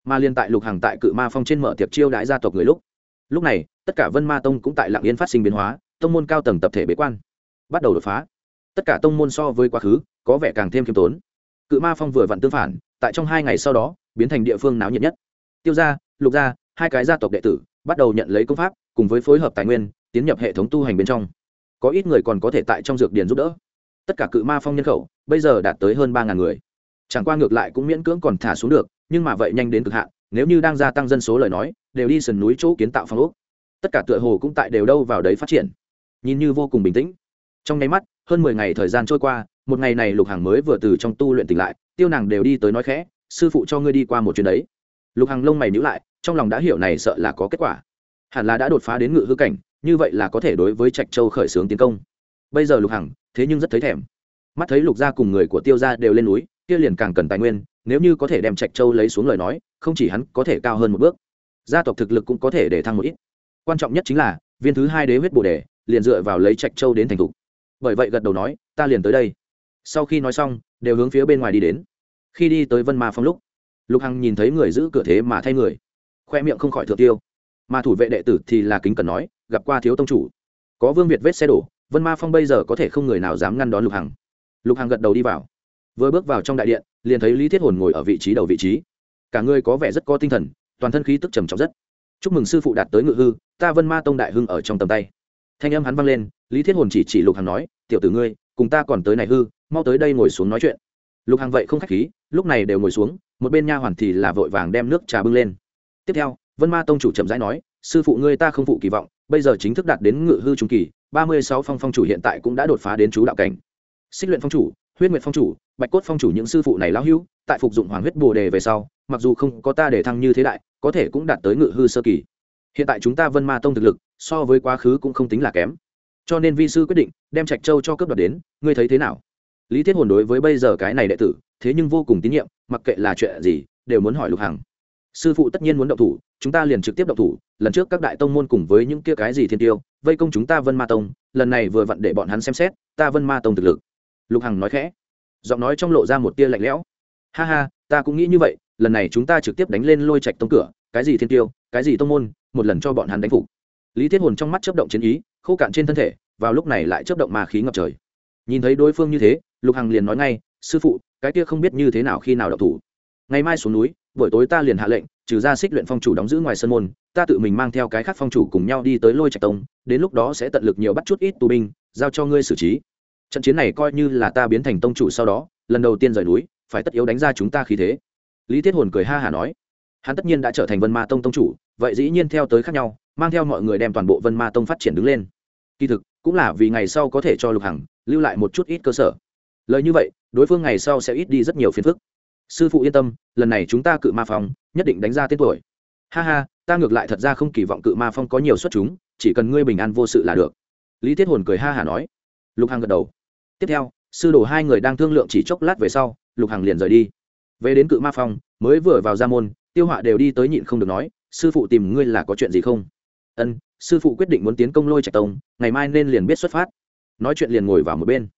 Speaker 1: mà liên tại lục hàng tại cự ma phong trên mở tiệc chiêu đãi gia tộc người lúc. Lúc này, tất cả vân ma tông cũng tại lạng yên phát sinh biến hóa, tông môn cao tầng tập thể bế quan, bắt đầu đột phá. Tất cả tông môn so với quá khứ, có vẻ càng thêm khiêm tốn. Cự ma phong vừa vặn tương phản, tại trong hai ngày sau đó, biến thành địa phương náo nhiệt nhất. Tiêu gia, lục gia, hai cái gia tộc đệ tử, bắt đầu nhận lấy công pháp, cùng với phối hợp tài nguyên, tiến nhập hệ thống tu hành bên trong. Có ít người còn có thể tại trong dược điển giúp đỡ. Tất cả cự ma phong nhân khẩu, bây giờ đạt tới hơn ba ngàn người. Chẳng qua ngược lại cũng miễn cưỡng còn thả xuống được nhưng mà vậy nhanh đến cực hạn, nếu như đang gia tăng dân số lời nói, đều đi sườn núi chỗ kiến tạo phong ốc. Tất cả tựa hồ cũng tại đều đâu vào đấy phát triển. Nhìn như vô cùng bình tĩnh. Trong nháy mắt, hơn mười ngày thời gian trôi qua, một ngày này lục hàng mới vừa từ trong tu luyện tỉnh lại, tiêu nàng đều đi tới nói khẽ, sư phụ cho ngươi đi qua một chuyến đấy. Lục hàng lông mày nhữ lại, trong lòng đã hiểu này sợ là có kết quả. Hẳn là đã đột phá đến ngự hư cảnh, như vậy là có thể đối với trạch châu khởi xướng tiến công. Bây giờ lục hằng, thế nhưng rất thấy thèm. Mắt thấy lục gia cùng người của tiêu gia đều lên núi, kia liền càng cần tài nguyên nếu như có thể đem trạch châu lấy xuống lời nói không chỉ hắn có thể cao hơn một bước gia tộc thực lực cũng có thể để thăng một ít quan trọng nhất chính là viên thứ hai đế huyết bồ đề liền dựa vào lấy trạch châu đến thành thục bởi vậy gật đầu nói ta liền tới đây sau khi nói xong đều hướng phía bên ngoài đi đến khi đi tới vân ma phong lúc lục hằng nhìn thấy người giữ cửa thế mà thay người khoe miệng không khỏi thừa tiêu mà thủ vệ đệ tử thì là kính cần nói gặp qua thiếu tông chủ có vương việt vết xe đổ vân ma phong bây giờ có thể không người nào dám ngăn đón lục hằng lục hằng gật đầu đi vào vừa bước vào trong đại điện liền thấy lý thiết hồn ngồi ở vị trí đầu vị trí cả người có vẻ rất có tinh thần toàn thân khí tức trầm trọng rất chúc mừng sư phụ đạt tới ngự hư ta vân ma tông đại hưng ở trong tầm tay thanh âm hắn vang lên lý thiết hồn chỉ chỉ lục hằng nói tiểu tử ngươi cùng ta còn tới này hư mau tới đây ngồi xuống nói chuyện lục hằng vậy không khách khí lúc này đều ngồi xuống một bên nha hoàn thì là vội vàng đem nước trà bưng lên tiếp theo vân ma tông chủ chậm rãi nói sư phụ ngươi ta không phụ kỳ vọng bây giờ chính thức đạt đến ngự hư trung kỳ ba mươi sáu phong phong chủ hiện tại cũng đã đột phá đến chú đạo cảnh xích luyện phong chủ huyết nguyệt phong chủ, bạch cốt phong chủ những sư phụ này lão hữu, tại phục dụng hoàng huyết bồ đề về sau, mặc dù không có ta để thăng như thế đại, có thể cũng đạt tới ngự hư sơ kỳ. Hiện tại chúng ta vân ma tông thực lực, so với quá khứ cũng không tính là kém. Cho nên vi sư quyết định, đem trạch châu cho cướp đoạt đến, ngươi thấy thế nào? Lý thiết hồn đối với bây giờ cái này đệ tử, thế nhưng vô cùng tín nhiệm, mặc kệ là chuyện gì, đều muốn hỏi lục hằng. Sư phụ tất nhiên muốn động thủ, chúng ta liền trực tiếp động thủ, lần trước các đại tông môn cùng với những kia cái gì thiên tiêu, vây công chúng ta vân ma tông, lần này vừa vặn để bọn hắn xem xét, ta vân ma tông thực lực lục hằng nói khẽ. Giọng nói trong lộ ra một tia lạnh lẽo. Ha ha, ta cũng nghĩ như vậy, lần này chúng ta trực tiếp đánh lên lôi trạch tông cửa, cái gì thiên tiêu, cái gì tông môn, một lần cho bọn hắn đánh phục. Lý thiết hồn trong mắt chấp động chiến ý, khô cạn trên thân thể, vào lúc này lại chấp động mà khí ngập trời. Nhìn thấy đối phương như thế, lục hằng liền nói ngay, sư phụ, cái kia không biết như thế nào khi nào đọc thủ. Ngày mai xuống núi, buổi tối ta liền hạ lệnh, trừ ra xích luyện phong chủ đóng giữ ngoài sân môn, ta tự mình mang theo cái khác phong chủ cùng nhau đi tới lôi trạch tông, đến lúc đó sẽ tận lực nhiều bắt chút ít tù binh, giao cho ngươi xử trí trận chiến này coi như là ta biến thành tông chủ sau đó, lần đầu tiên rời núi, phải tất yếu đánh ra chúng ta khí thế. Lý thiết hồn cười ha hả nói. Hắn tất nhiên đã trở thành vân ma tông tông chủ, vậy dĩ nhiên theo tới khác nhau, mang theo mọi người đem toàn bộ vân ma tông phát triển đứng lên. Kỳ thực, cũng là vì ngày sau có thể cho lục hằng lưu lại một chút ít cơ sở. Lời như vậy, đối phương ngày sau sẽ ít đi rất nhiều phiền phức. Sư phụ yên tâm, lần này chúng ta cự ma phong, nhất định đánh ra tên tuổi. Ha ha, ta ngược lại thật ra không kỳ vọng cự ma phong có nhiều xuất chúng, chỉ cần ngươi bình an vô sự là được. Lý thiết hồn cười ha hả nói. Lục hằng gật đầu tiếp theo, sư đồ hai người đang thương lượng chỉ chốc lát về sau, lục hằng liền rời đi. Về đến cự ma phong mới vừa vào ra môn, tiêu họa đều đi tới nhịn không được nói, sư phụ tìm ngươi là có chuyện gì không? Ân, sư phụ quyết định muốn tiến công lôi trạch tông, ngày mai nên liền biết xuất phát. Nói chuyện liền ngồi vào một bên.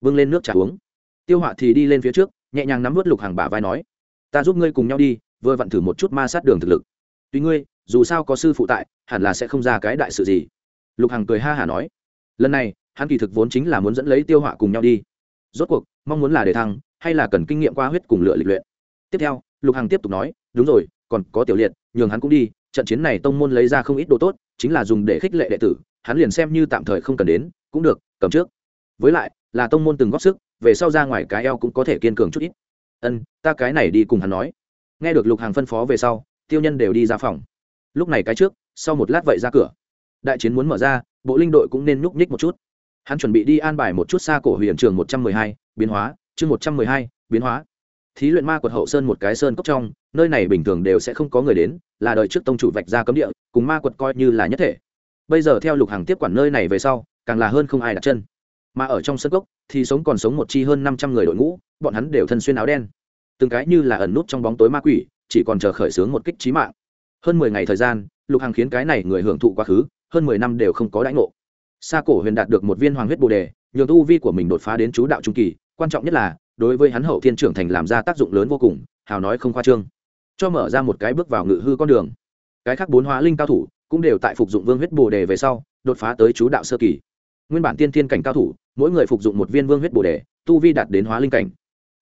Speaker 1: Vâng lên nước trà uống. Tiêu họa thì đi lên phía trước, nhẹ nhàng nắm vớt lục hàng bả vai nói, ta giúp ngươi cùng nhau đi, vừa vặn thử một chút ma sát đường thực lực. Tuy ngươi, dù sao có sư phụ tại, hẳn là sẽ không ra cái đại sự gì. Lục hằng cười ha hả nói, lần này hắn kỳ thực vốn chính là muốn dẫn lấy tiêu họa cùng nhau đi. Rốt cuộc, mong muốn là để thăng, hay là cần kinh nghiệm qua huyết cùng lựa lịch luyện? Tiếp theo, lục hằng tiếp tục nói, đúng rồi, còn có tiểu liệt, nhường hắn cũng đi, trận chiến này tông môn lấy ra không ít đồ tốt, chính là dùng để khích lệ đệ tử, hắn liền xem như tạm thời không cần đến, cũng được, cầm trước. Với lại, là tông môn từng góp sức, về sau ra ngoài cái eo cũng có thể kiên cường chút ít. Ân, ta cái này đi cùng hắn nói. Nghe được lục hàng phân phó về sau, tiêu nhân đều đi ra phòng. Lúc này cái trước, sau một lát vậy ra cửa. Đại chiến muốn mở ra, bộ linh đội cũng nên nhúc nhích một chút hắn chuẩn bị đi an bài một chút xa cổ huyền trường một trăm mười hai, biến hóa, chương một trăm mười hai, biến hóa. Thí luyện ma quật hậu sơn một cái sơn cốc trong, nơi này bình thường đều sẽ không có người đến, là đời trước tông chủ vạch ra cấm địa, cùng ma quật coi như là nhất thể. Bây giờ theo lục hàng tiếp quản nơi này về sau, càng là hơn không ai đặt chân. Mà ở trong sân cốc, thì sống còn sống một chi hơn năm trăm người đội ngũ, bọn hắn đều thân xuyên áo đen. Từng cái như là ẩn nút trong bóng tối ma quỷ, chỉ còn chờ khởi xướng một kích trí mạng. Hơn mười ngày thời gian, lục hàng khiến cái này người hưởng thụ quá khứ, hơn mười năm đều không có đãi ngộ sa cổ huyền đạt được một viên hoàng huyết bồ đề, nhường tu vi của mình đột phá đến chú đạo trung kỳ, quan trọng nhất là, đối với hắn hậu thiên trưởng thành làm ra tác dụng lớn vô cùng, hào nói không khoa trương. Cho mở ra một cái bước vào ngự hư con đường. Cái khác bốn hóa linh cao thủ cũng đều tại phục dụng vương huyết bồ đề về sau, đột phá tới chú đạo sơ kỳ. Nguyên bản tiên thiên cảnh cao thủ, mỗi người phục dụng một viên vương huyết bồ đề, tu vi đạt đến hóa linh cảnh.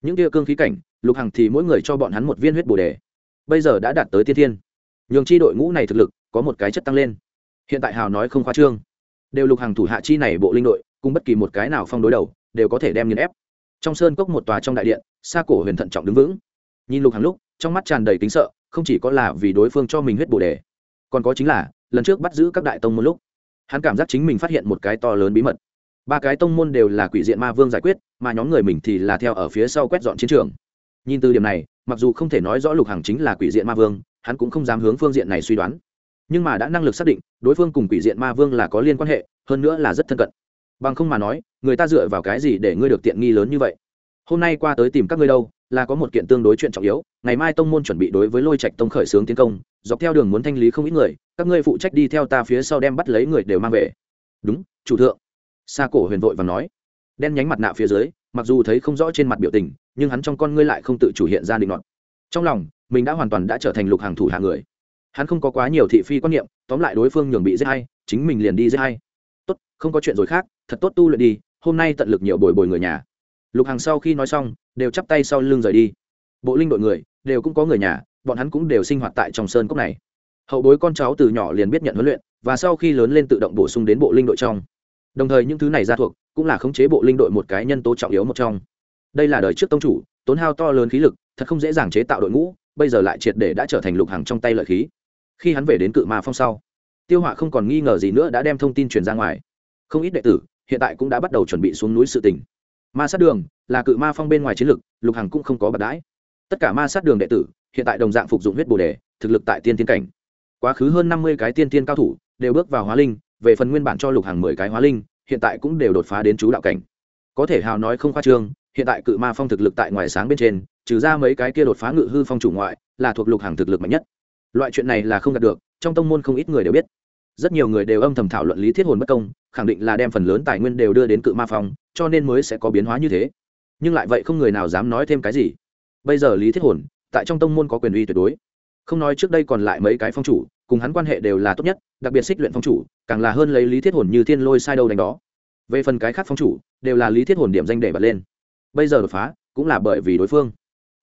Speaker 1: Những kia cương khí cảnh, lục hằng thì mỗi người cho bọn hắn một viên huyết bồ đề. Bây giờ đã đạt tới tiên thiên. Nhường chi đội ngũ này thực lực có một cái chất tăng lên. Hiện tại hào nói không khoa trương đều lục hàng thủ hạ chi này bộ linh đội, cùng bất kỳ một cái nào phong đối đầu, đều có thể đem nghiền ép. Trong sơn cốc một tòa trong đại điện, xa cổ huyền thận trọng đứng vững. Nhìn lục hàng lúc, trong mắt tràn đầy tính sợ, không chỉ có là vì đối phương cho mình huyết bồ đề, còn có chính là, lần trước bắt giữ các đại tông một lúc, hắn cảm giác chính mình phát hiện một cái to lớn bí mật. Ba cái tông môn đều là quỷ diện ma vương giải quyết, mà nhóm người mình thì là theo ở phía sau quét dọn chiến trường. Nhìn từ điểm này, mặc dù không thể nói rõ lục hằng chính là quỷ diện ma vương, hắn cũng không dám hướng phương diện này suy đoán nhưng mà đã năng lực xác định, đối phương cùng quỷ diện ma vương là có liên quan hệ, hơn nữa là rất thân cận. Bằng không mà nói, người ta dựa vào cái gì để ngươi được tiện nghi lớn như vậy? Hôm nay qua tới tìm các ngươi đâu, là có một kiện tương đối chuyện trọng yếu, ngày mai tông môn chuẩn bị đối với lôi trạch tông khởi xướng tiến công, dọc theo đường muốn thanh lý không ít người, các ngươi phụ trách đi theo ta phía sau đem bắt lấy người đều mang về. Đúng, chủ thượng. Xa cổ huyền vội và nói. Đen nhánh mặt nạ phía dưới, mặc dù thấy không rõ trên mặt biểu tình, nhưng hắn trong con ngươi lại không tự chủ hiện ra định luận trong lòng, mình đã hoàn toàn đã trở thành lục hàng thủ hạ người hắn không có quá nhiều thị phi quan niệm, tóm lại đối phương nhường bị giết hay, chính mình liền đi giết hay. Tốt, không có chuyện rồi khác, thật tốt tu luyện đi, hôm nay tận lực nhiều bồi bồi người nhà. Lục hàng sau khi nói xong, đều chắp tay sau lưng rời đi. Bộ linh đội người, đều cũng có người nhà, bọn hắn cũng đều sinh hoạt tại trong sơn cốc này. Hậu bối con cháu từ nhỏ liền biết nhận huấn luyện, và sau khi lớn lên tự động bổ sung đến bộ linh đội trong. Đồng thời những thứ này ra thuộc, cũng là khống chế bộ linh đội một cái nhân tố trọng yếu một trong. Đây là đời trước tông chủ, tốn hao to lớn khí lực, thật không dễ dàng chế tạo đội ngũ, bây giờ lại triệt để đã trở thành lục hàng trong tay lợi khí khi hắn về đến cự ma phong sau, tiêu họa không còn nghi ngờ gì nữa đã đem thông tin truyền ra ngoài. Không ít đệ tử hiện tại cũng đã bắt đầu chuẩn bị xuống núi sự tỉnh ma sát đường là cự ma phong bên ngoài chiến lực, lục hằng cũng không có bật đãi. Tất cả ma sát đường đệ tử hiện tại đồng dạng phục dụng huyết bồ đề, thực lực tại tiên tiên cảnh. Quá khứ hơn năm mươi cái tiên tiên cao thủ đều bước vào hóa linh, về phần nguyên bản cho lục hàng mười cái hóa linh, hiện tại cũng đều đột phá đến chú đạo cảnh. Có thể hào nói không khoa trương, hiện tại cự ma phong thực lực tại ngoài sáng bên trên, trừ ra mấy cái kia đột phá ngự hư phong chủ ngoại, là thuộc lục hàng thực lực mạnh nhất loại chuyện này là không đạt được, trong tông môn không ít người đều biết. Rất nhiều người đều âm thầm thảo luận lý thiết hồn bất công, khẳng định là đem phần lớn tài nguyên đều đưa đến cự ma phong, cho nên mới sẽ có biến hóa như thế. Nhưng lại vậy không người nào dám nói thêm cái gì. Bây giờ lý thiết hồn, tại trong tông môn có quyền uy tuyệt đối. Không nói trước đây còn lại mấy cái phong chủ, cùng hắn quan hệ đều là tốt nhất, đặc biệt xích luyện phong chủ, càng là hơn lấy lý thiết hồn như thiên lôi sai đâu đánh đó. Về phần cái khác phong chủ, đều là lý thiết hồn điểm danh để bật lên. Bây giờ đột phá, cũng là bởi vì đối phương.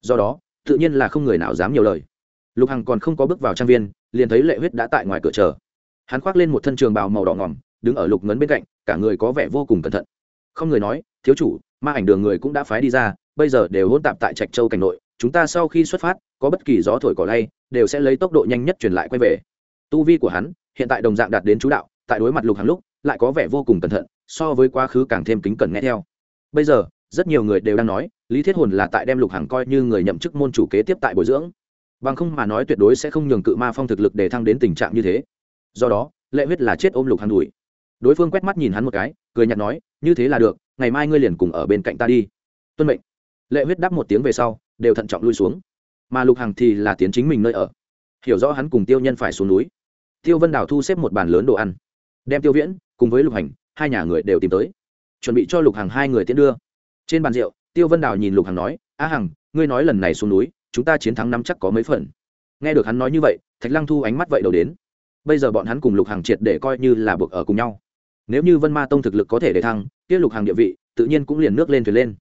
Speaker 1: Do đó, tự nhiên là không người nào dám nhiều lời lục hằng còn không có bước vào trang viên, liền thấy lệ huyết đã tại ngoài cửa chờ. Hắn khoác lên một thân trường bào màu đỏ ngỏm, đứng ở lục ngấn bên cạnh, cả người có vẻ vô cùng cẩn thận. Không người nói, thiếu chủ, ma ảnh đường người cũng đã phái đi ra, bây giờ đều hôn tạp tại trạch châu cảnh nội, chúng ta sau khi xuất phát, có bất kỳ gió thổi cỏ lay, đều sẽ lấy tốc độ nhanh nhất truyền lại quay về. Tu vi của hắn hiện tại đồng dạng đạt đến chú đạo, tại đối mặt lục Hằng lúc, lại có vẻ vô cùng cẩn thận, so với quá khứ càng thêm kính cẩn nghe theo. Bây giờ, rất nhiều người đều đang nói, lý thiết hồn là tại đem lục Hằng coi như người nhậm chức môn chủ kế tiếp tại bồi dưỡng bằng không mà nói tuyệt đối sẽ không nhường cự ma phong thực lực để thăng đến tình trạng như thế. Do đó, lệ huyết là chết ôm lục hàng đùi đối phương quét mắt nhìn hắn một cái, cười nhặt nói, như thế là được, ngày mai ngươi liền cùng ở bên cạnh ta đi. Tuân mệnh. Lệ huyết đáp một tiếng về sau, đều thận trọng lui xuống. Mà lục hàng thì là tiến chính mình nơi ở. Hiểu rõ hắn cùng tiêu nhân phải xuống núi. Tiêu vân đào thu xếp một bàn lớn đồ ăn. Đem tiêu viễn, cùng với lục hành, hai nhà người đều tìm tới. Chuẩn bị cho lục hàng hai người tiến đưa. Trên bàn rượu, tiêu vân đào nhìn lục Hằng nói, a hằng, ngươi nói lần này xuống núi chúng ta chiến thắng năm chắc có mấy phần. Nghe được hắn nói như vậy, thạch lăng thu ánh mắt vậy đầu đến. Bây giờ bọn hắn cùng lục hàng triệt để coi như là buộc ở cùng nhau. Nếu như vân ma tông thực lực có thể để thăng, kia lục hàng địa vị, tự nhiên cũng liền nước lên thuyền lên.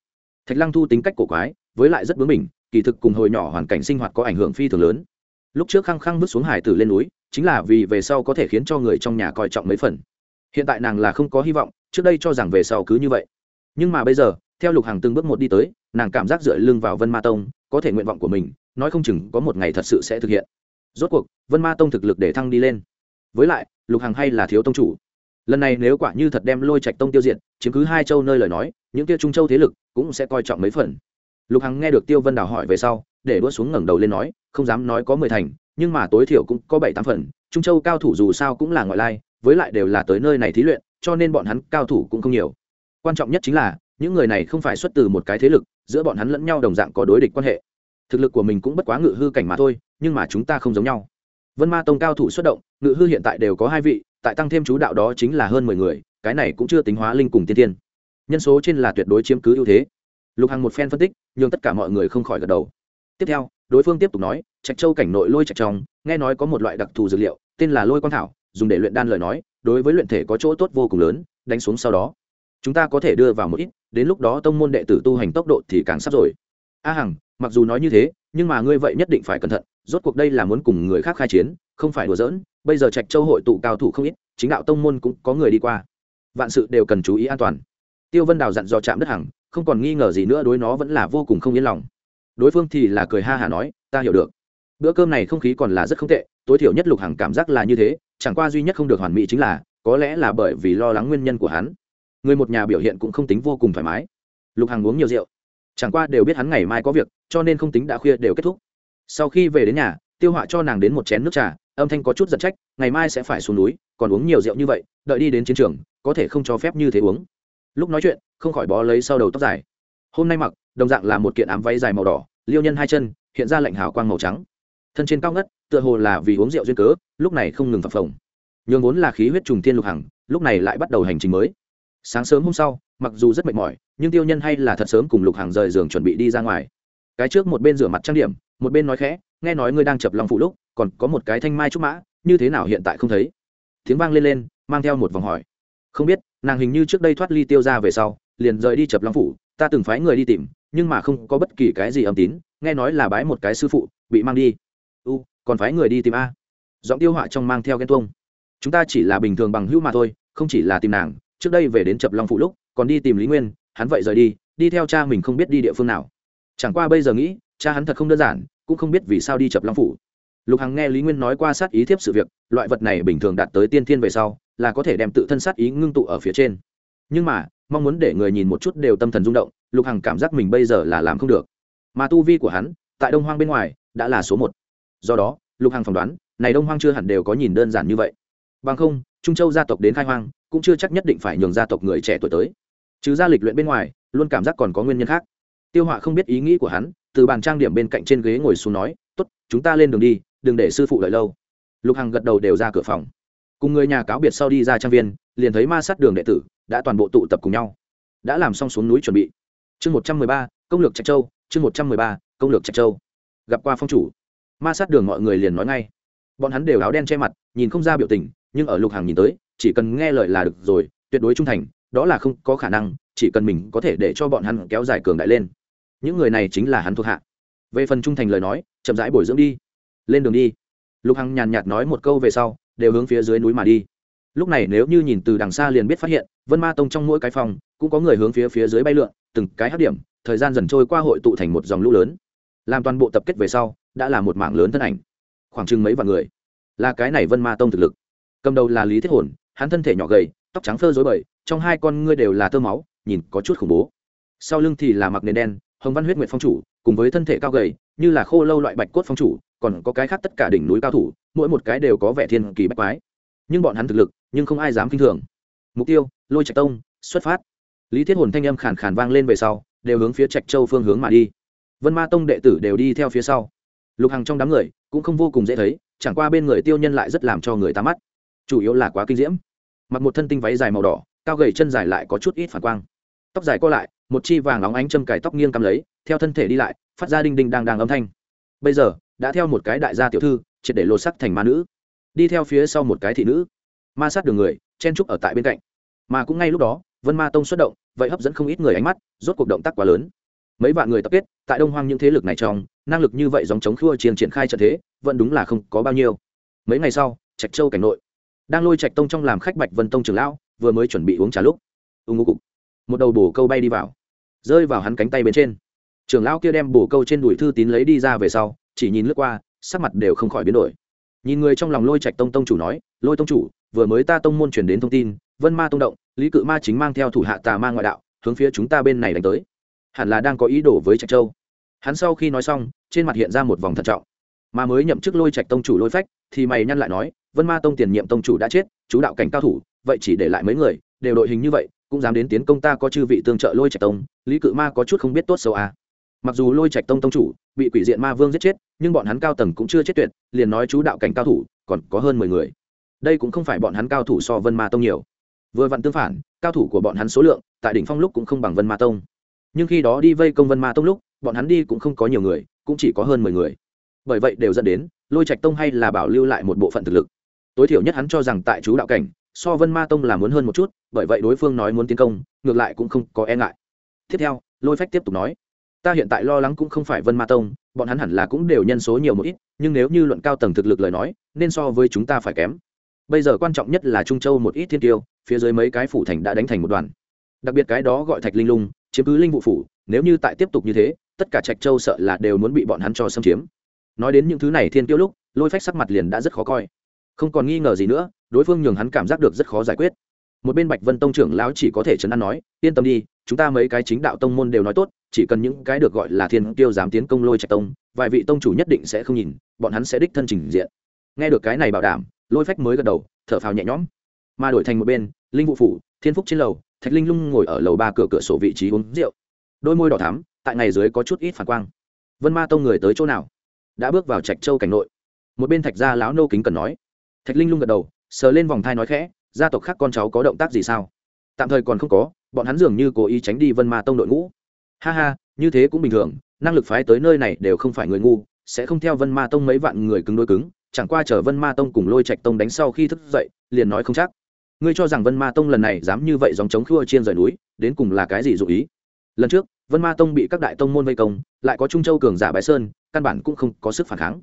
Speaker 1: Thạch lăng thu tính cách cổ quái, với lại rất bướng mình kỳ thực cùng hồi nhỏ hoàn cảnh sinh hoạt có ảnh hưởng phi thường lớn. Lúc trước khăng khăng bước xuống hải tử lên núi, chính là vì về sau có thể khiến cho người trong nhà coi trọng mấy phần. Hiện tại nàng là không có hy vọng, trước đây cho rằng về sau cứ như vậy. Nhưng mà bây giờ, theo lục hàng từng bước một đi tới nàng cảm giác dựa lưng vào vân ma tông, có thể nguyện vọng của mình, nói không chừng có một ngày thật sự sẽ thực hiện. Rốt cuộc, vân ma tông thực lực để thăng đi lên. Với lại, lục Hằng hay là thiếu tông chủ. Lần này nếu quả như thật đem lôi trạch tông tiêu diệt, chiếm cứ hai châu nơi lời nói, những kia trung châu thế lực cũng sẽ coi trọng mấy phần. Lục hằng nghe được tiêu vân đào hỏi về sau, để đua xuống ngẩng đầu lên nói, không dám nói có mười thành, nhưng mà tối thiểu cũng có bảy tám phần, trung châu cao thủ dù sao cũng là ngoại lai, với lại đều là tới nơi này thí luyện, cho nên bọn hắn cao thủ cũng không nhiều. Quan trọng nhất chính là những người này không phải xuất từ một cái thế lực, giữa bọn hắn lẫn nhau đồng dạng có đối địch quan hệ. Thực lực của mình cũng bất quá ngự hư cảnh mà thôi, nhưng mà chúng ta không giống nhau. Vân ma tông cao thủ xuất động, ngự hư hiện tại đều có hai vị, tại tăng thêm chú đạo đó chính là hơn mười người, cái này cũng chưa tính hóa linh cùng tiên tiên. Nhân số trên là tuyệt đối chiếm cứ ưu thế. Lục hằng một phen phân tích nhưng tất cả mọi người không khỏi gật đầu. Tiếp theo, đối phương tiếp tục nói, trạch châu cảnh nội lôi trạch trong, nghe nói có một loại đặc thù dược liệu, tên là lôi quang thảo, dùng để luyện đan lời nói, đối với luyện thể có chỗ tốt vô cùng lớn, đánh xuống sau đó chúng ta có thể đưa vào một ít, đến lúc đó tông môn đệ tử tu hành tốc độ thì càng sắp rồi. A hằng, mặc dù nói như thế, nhưng mà ngươi vậy nhất định phải cẩn thận, rốt cuộc đây là muốn cùng người khác khai chiến, không phải đùa giỡn, bây giờ trạch châu hội tụ cao thủ không ít, chính đạo tông môn cũng có người đi qua. Vạn sự đều cần chú ý an toàn. Tiêu vân đào dặn dò chạm đất hằng, không còn nghi ngờ gì nữa đối nó vẫn là vô cùng không yên lòng. Đối phương thì là cười ha hả nói, ta hiểu được. Bữa cơm này không khí còn là rất không tệ, tối thiểu nhất lục hằng cảm giác là như thế, chẳng qua duy nhất không được hoàn mỹ chính là, có lẽ là bởi vì lo lắng nguyên nhân của hắn người một nhà biểu hiện cũng không tính vô cùng thoải mái. Lục hằng uống nhiều rượu. Chẳng qua đều biết hắn ngày mai có việc, cho nên không tính đã khuya đều kết thúc. Sau khi về đến nhà, tiêu họa cho nàng đến một chén nước trà, âm thanh có chút giật trách, ngày mai sẽ phải xuống núi, còn uống nhiều rượu như vậy, đợi đi đến chiến trường, có thể không cho phép như thế uống. Lúc nói chuyện, không khỏi bó lấy sau đầu tóc dài. Hôm nay mặc, đồng dạng là một kiện ám váy dài màu đỏ, liêu nhân hai chân, hiện ra lạnh hào quang màu trắng. Thân trên cao ngất, tựa hồ là vì uống rượu duyên cớ, lúc này không ngừng phập phồng. Nhường vốn là khí huyết trùng thiên lục hằng, lúc này lại bắt đầu hành trình mới sáng sớm hôm sau, mặc dù rất mệt mỏi, nhưng tiêu nhân hay là thật sớm cùng lục hàng rời giường chuẩn bị đi ra ngoài. Cái trước một bên rửa mặt trang điểm, một bên nói khẽ, nghe nói ngươi đang chập lòng phụ lúc, còn có một cái thanh mai trúc mã, như thế nào hiện tại không thấy? Tiếng vang lên lên, mang theo một vòng hỏi. Không biết, nàng hình như trước đây thoát ly tiêu ra về sau, liền rời đi chập long phủ, ta từng phái người đi tìm, nhưng mà không có bất kỳ cái gì âm tín, nghe nói là bái một cái sư phụ, bị mang đi. U, còn phái người đi tìm a? Giọng tiêu họa trong mang theo ghen tuông. Chúng ta chỉ là bình thường bằng hữu mà thôi, không chỉ là tìm nàng trước đây về đến chập long phụ lúc, còn đi tìm lý nguyên, hắn vậy rời đi đi theo cha mình không biết đi địa phương nào. Chẳng qua bây giờ nghĩ, cha hắn thật không đơn giản, cũng không biết vì sao đi chập long phủ. Lục hằng nghe lý nguyên nói qua sát ý thiếp sự việc, loại vật này bình thường đạt tới tiên thiên về sau, là có thể đem tự thân sát ý ngưng tụ ở phía trên. Nhưng mà, mong muốn để người nhìn một chút đều tâm thần rung động, lục hằng cảm giác mình bây giờ là làm không được. Mà tu vi của hắn, tại đông hoang bên ngoài, đã là số một. Do đó, lục hằng phỏng đoán, này đông hoang chưa hẳn đều có nhìn đơn giản như vậy. Bằng không trung châu gia tộc đến khai hoang, cũng chưa chắc nhất định phải nhường gia tộc người trẻ tuổi tới. Chứ ra lịch luyện bên ngoài, luôn cảm giác còn có nguyên nhân khác. Tiêu họa không biết ý nghĩ của hắn, từ bàn trang điểm bên cạnh trên ghế ngồi xuống nói t ố t chúng ta lên đường đi, đừng để sư phụ đợi lâu. Lục hằng gật đầu đều ra cửa phòng. Cùng người nhà cáo biệt sau đi ra trang viên, liền thấy ma sát đường đệ tử đã toàn bộ tụ tập cùng nhau. Đã làm xong xuống núi chuẩn bị. Chương một trăm mười ba, công lược trạch châu, chương một trăm mười ba, công lược trạch châu. Gặp qua phong chủ. Ma sát đường mọi người liền nói ngay. Bọn hắn đều áo đen che mặt, nhìn không ra biểu tình nhưng ở lục hàng nhìn tới, chỉ cần nghe lời là được rồi, tuyệt đối trung thành, đó là không có khả năng, chỉ cần mình có thể để cho bọn hắn kéo dài cường đại lên. Những người này chính là hắn thuộc hạ. Về phần trung thành lời nói, chậm rãi bồi dưỡng đi. Lên đường đi. Lục hằng nhàn nhạt nói một câu về sau, đều hướng phía dưới núi mà đi. Lúc này nếu như nhìn từ đằng xa liền biết phát hiện, vân ma tông trong mỗi cái phòng, cũng có người hướng phía phía dưới bay lượn, từng cái hát điểm, thời gian dần trôi qua hội tụ thành một dòng lũ lớn. Làm toàn bộ tập kết về sau, đã là một mảng lớn thân ảnh. Khoảng chừng mấy vạn người. Là cái này vân ma tông thực lực cầm đầu là lý thiết hồn, hắn thân thể nhỏ gầy, tóc trắng phơ dối bời, trong hai con ngươi đều là tơ máu, nhìn có chút khủng bố. Sau lưng thì là mặc nền đen, hồng văn huyết nguyệt phong chủ, cùng với thân thể cao gầy, như là khô lâu loại bạch cốt phong chủ, còn có cái khác tất cả đỉnh núi cao thủ, mỗi một cái đều có vẻ thiên kỳ bách quái. Nhưng bọn hắn thực lực, nhưng không ai dám kinh thường. Mục tiêu, lôi trạch tông, xuất phát. Lý thiết hồn thanh âm khàn khàn vang lên về sau, đều hướng phía trạch châu phương hướng mà đi. Vân ma tông đệ tử đều đi theo phía sau. Lục hằng trong đám người, cũng không vô cùng dễ thấy, chẳng qua bên người tiêu nhân lại rất làm cho người ta mắt chủ yếu là quá kinh diễm. Mặc một thân tinh váy dài màu đỏ, cao gầy chân dài lại có chút ít phản quang. Tóc dài co lại, một chi vàng óng ánh châm cài tóc nghiêng cắm lấy, theo thân thể đi lại, phát ra đinh đinh đang đang âm thanh. Bây giờ, đã theo một cái đại gia tiểu thư, triệt để lột sắc thành ma nữ. Đi theo phía sau một cái thị nữ. Ma sát đường người, chen trúc ở tại bên cạnh. Mà cũng ngay lúc đó, vân ma tông xuất động, vậy hấp dẫn không ít người ánh mắt, rốt cuộc động tác quá lớn. Mấy vạn người tập kết, tại đông hoang những thế lực này trong, năng lực như vậy dòng chống khua chiến triển khai trận thế, vẫn đúng là không có bao nhiêu. Mấy ngày sau, trạch châu cảnh nội đang lôi trạch tông trong làm khách bạch vân tông trưởng lão, vừa mới chuẩn bị uống trà lúc. Ưng ngô cục. Một đầu bổ câu bay đi vào. Rơi vào hắn cánh tay bên trên. Trưởng lão kia đem bổ câu trên đùi thư tín lấy đi ra về sau, chỉ nhìn lướt qua, sắc mặt đều không khỏi biến đổi. Nhìn người trong lòng lôi trạch tông tông chủ nói, lôi tông chủ, vừa mới ta tông môn truyền đến thông tin, vân ma tông động, lý cự ma chính mang theo thủ hạ tà ma ngoại đạo, hướng phía chúng ta bên này đánh tới. Hẳn là đang có ý đồ với trạch châu. Hắn sau khi nói xong, trên mặt hiện ra một vòng thận trọng. Mà mới nhậm chức lôi trạch tông chủ lôi phách, thì mày nhăn lại nói vân ma tông tiền nhiệm tông chủ đã chết, chú đạo cảnh cao thủ, vậy chỉ để lại mấy người, đều đội hình như vậy, cũng dám đến tiến công ta có chư vị tương trợ lôi trạch tông, lý cự ma có chút không biết tốt xấu à. mặc dù lôi trạch tông tông chủ bị quỷ diện ma vương giết chết, nhưng bọn hắn cao tầng cũng chưa chết tuyệt, liền nói chú đạo cảnh cao thủ, còn có hơn mười người. Đây cũng không phải bọn hắn cao thủ so vân ma tông nhiều. Vừa vặn tương phản, cao thủ của bọn hắn số lượng, tại đỉnh phong lúc cũng không bằng vân ma tông. Nhưng khi đó đi vây công vân ma tông lúc, bọn hắn đi cũng không có nhiều người, cũng chỉ có hơn mười người. Bởi vậy đều dẫn đến, lôi trạch tông hay là bảo lưu lại một bộ phận thực lực tối thiểu nhất hắn cho rằng tại chú đạo cảnh, so vân ma tông là muốn hơn một chút, bởi vậy đối phương nói muốn tiến công, ngược lại cũng không có e ngại. Tiếp theo, lôi phách tiếp tục nói, ta hiện tại lo lắng cũng không phải vân ma tông, bọn hắn hẳn là cũng đều nhân số nhiều một ít, nhưng nếu như luận cao tầng thực lực lời nói, nên so với chúng ta phải kém. Bây giờ quan trọng nhất là trung châu một ít thiên tiêu, phía dưới mấy cái phủ thành đã đánh thành một đoàn. Đặc biệt cái đó gọi thạch linh lung, chiếm cứ linh vụ phủ, nếu như tại tiếp tục như thế, tất cả trạch châu sợ là đều muốn bị bọn hắn cho xâm chiếm. Nói đến những thứ này thiên tiêu lúc, lôi phách sắc mặt liền đã rất khó coi không còn nghi ngờ gì nữa, đối phương nhường hắn cảm giác được rất khó giải quyết. Một bên bạch vân tông trưởng lão chỉ có thể chấn an nói, yên tâm đi, chúng ta mấy cái chính đạo tông môn đều nói tốt, chỉ cần những cái được gọi là thiên tiêu dám tiến công lôi trạch tông, vài vị tông chủ nhất định sẽ không nhìn, bọn hắn sẽ đích thân trình diện. Nghe được cái này bảo đảm, lôi phách mới gật đầu, thở phào nhẹ nhõm. Mà đổi thành một bên, linh vụ phủ, thiên phúc trên lầu, thạch linh lung ngồi ở lầu ba cửa cửa sổ vị trí uống rượu. Đôi môi đỏ thắm, tại ngày dưới có chút ít phản quang. Vân ma tông người tới chỗ nào? Đã bước vào trạch châu cảnh nội. Một bên thạch gia lão nô kính cần nói thạch linh lung gật đầu, sờ lên vòng thai nói khẽ, gia tộc khác con cháu có động tác gì sao? Tạm thời còn không có, bọn hắn dường như cố ý tránh đi vân ma tông đội ngũ. Ha ha, như thế cũng bình thường, năng lực phái tới nơi này đều không phải người ngu, sẽ không theo vân ma tông mấy vạn người cứng đôi cứng, chẳng qua chờ vân ma tông cùng lôi trạch tông đánh sau khi thức dậy, liền nói không chắc. Ngươi cho rằng vân ma tông lần này dám như vậy dòng chống khua trên rời núi, đến cùng là cái gì dụ ý? Lần trước, vân ma tông bị các đại tông môn vây công, lại có trung châu cường giả bái sơn, căn bản cũng không có sức phản kháng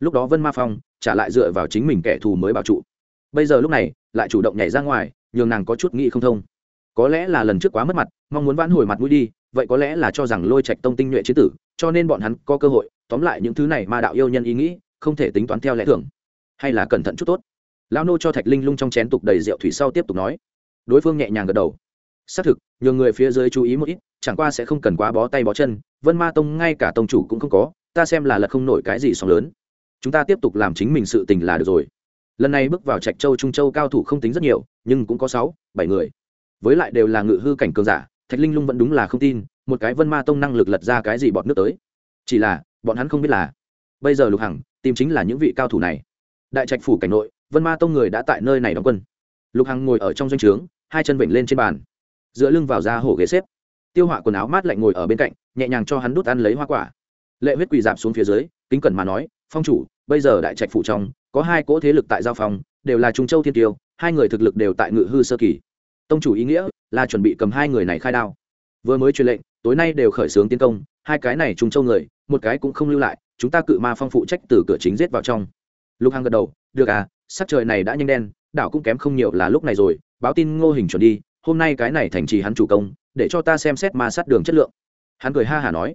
Speaker 1: lúc đó vân ma phong trả lại dựa vào chính mình kẻ thù mới bảo trụ. Bây giờ lúc này, lại chủ động nhảy ra ngoài, nhường nàng có chút nghĩ không thông. Có lẽ là lần trước quá mất mặt, mong muốn vãn hồi mặt mũi đi, vậy có lẽ là cho rằng lôi trạch tông tinh nhuệ chế tử, cho nên bọn hắn có cơ hội, tóm lại những thứ này mà đạo yêu nhân ý nghĩ, không thể tính toán theo lẽ thường. Hay là cẩn thận chút tốt. Lao nô cho thạch linh lung trong chén tục đầy rượu thủy sau tiếp tục nói. Đối phương nhẹ nhàng gật đầu. Xác thực, nhường người phía dưới chú ý một ít, chẳng qua sẽ không cần quá bó tay bó chân, vân ma tông ngay cả tông chủ cũng không có, ta xem là lật không nổi cái gì sóng lớn chúng ta tiếp tục làm chính mình sự tình là được rồi. Lần này bước vào trạch châu, trung châu cao thủ không tính rất nhiều, nhưng cũng có sáu, bảy người. Với lại đều là ngự hư cảnh cường giả, thạch linh lung vẫn đúng là không tin, một cái vân ma tông năng lực lật ra cái gì bọn nước tới. Chỉ là, bọn hắn không biết là, bây giờ lục hằng, tìm chính là những vị cao thủ này. Đại trạch phủ cảnh nội, vân ma tông người đã tại nơi này đóng quân. Lục hằng ngồi ở trong doanh trướng, hai chân vểnh lên trên bàn. Dựa lưng vào da hổ ghế xếp. Tiêu họa quần áo mát lạnh ngồi ở bên cạnh, nhẹ nhàng cho hắn đút ăn lấy hoa quả. Lệ huyết quỳ dạp xuống phía dưới, kính cẩn mà nói phong chủ, bây giờ đại trạch phủ trong, có hai cỗ thế lực tại giao phòng đều là trung châu thiên tiêu, hai người thực lực đều tại ngự hư sơ kỳ. Tông chủ ý nghĩa là chuẩn bị cầm hai người này khai đao. Vừa mới truyền lệnh, tối nay đều khởi xướng tiến công, hai cái này trung châu người, một cái cũng không lưu lại, chúng ta cự ma phong phụ trách từ cửa chính giết vào trong. Lục hằng gật đầu, được à sắc trời này đã nhanh đen, đảo cũng kém không nhiều là lúc này rồi, báo tin ngô hình chuẩn đi, hôm nay cái này thành trì hắn chủ công, để cho ta xem xét ma sát đường chất lượng. Hắn cười ha hả nói.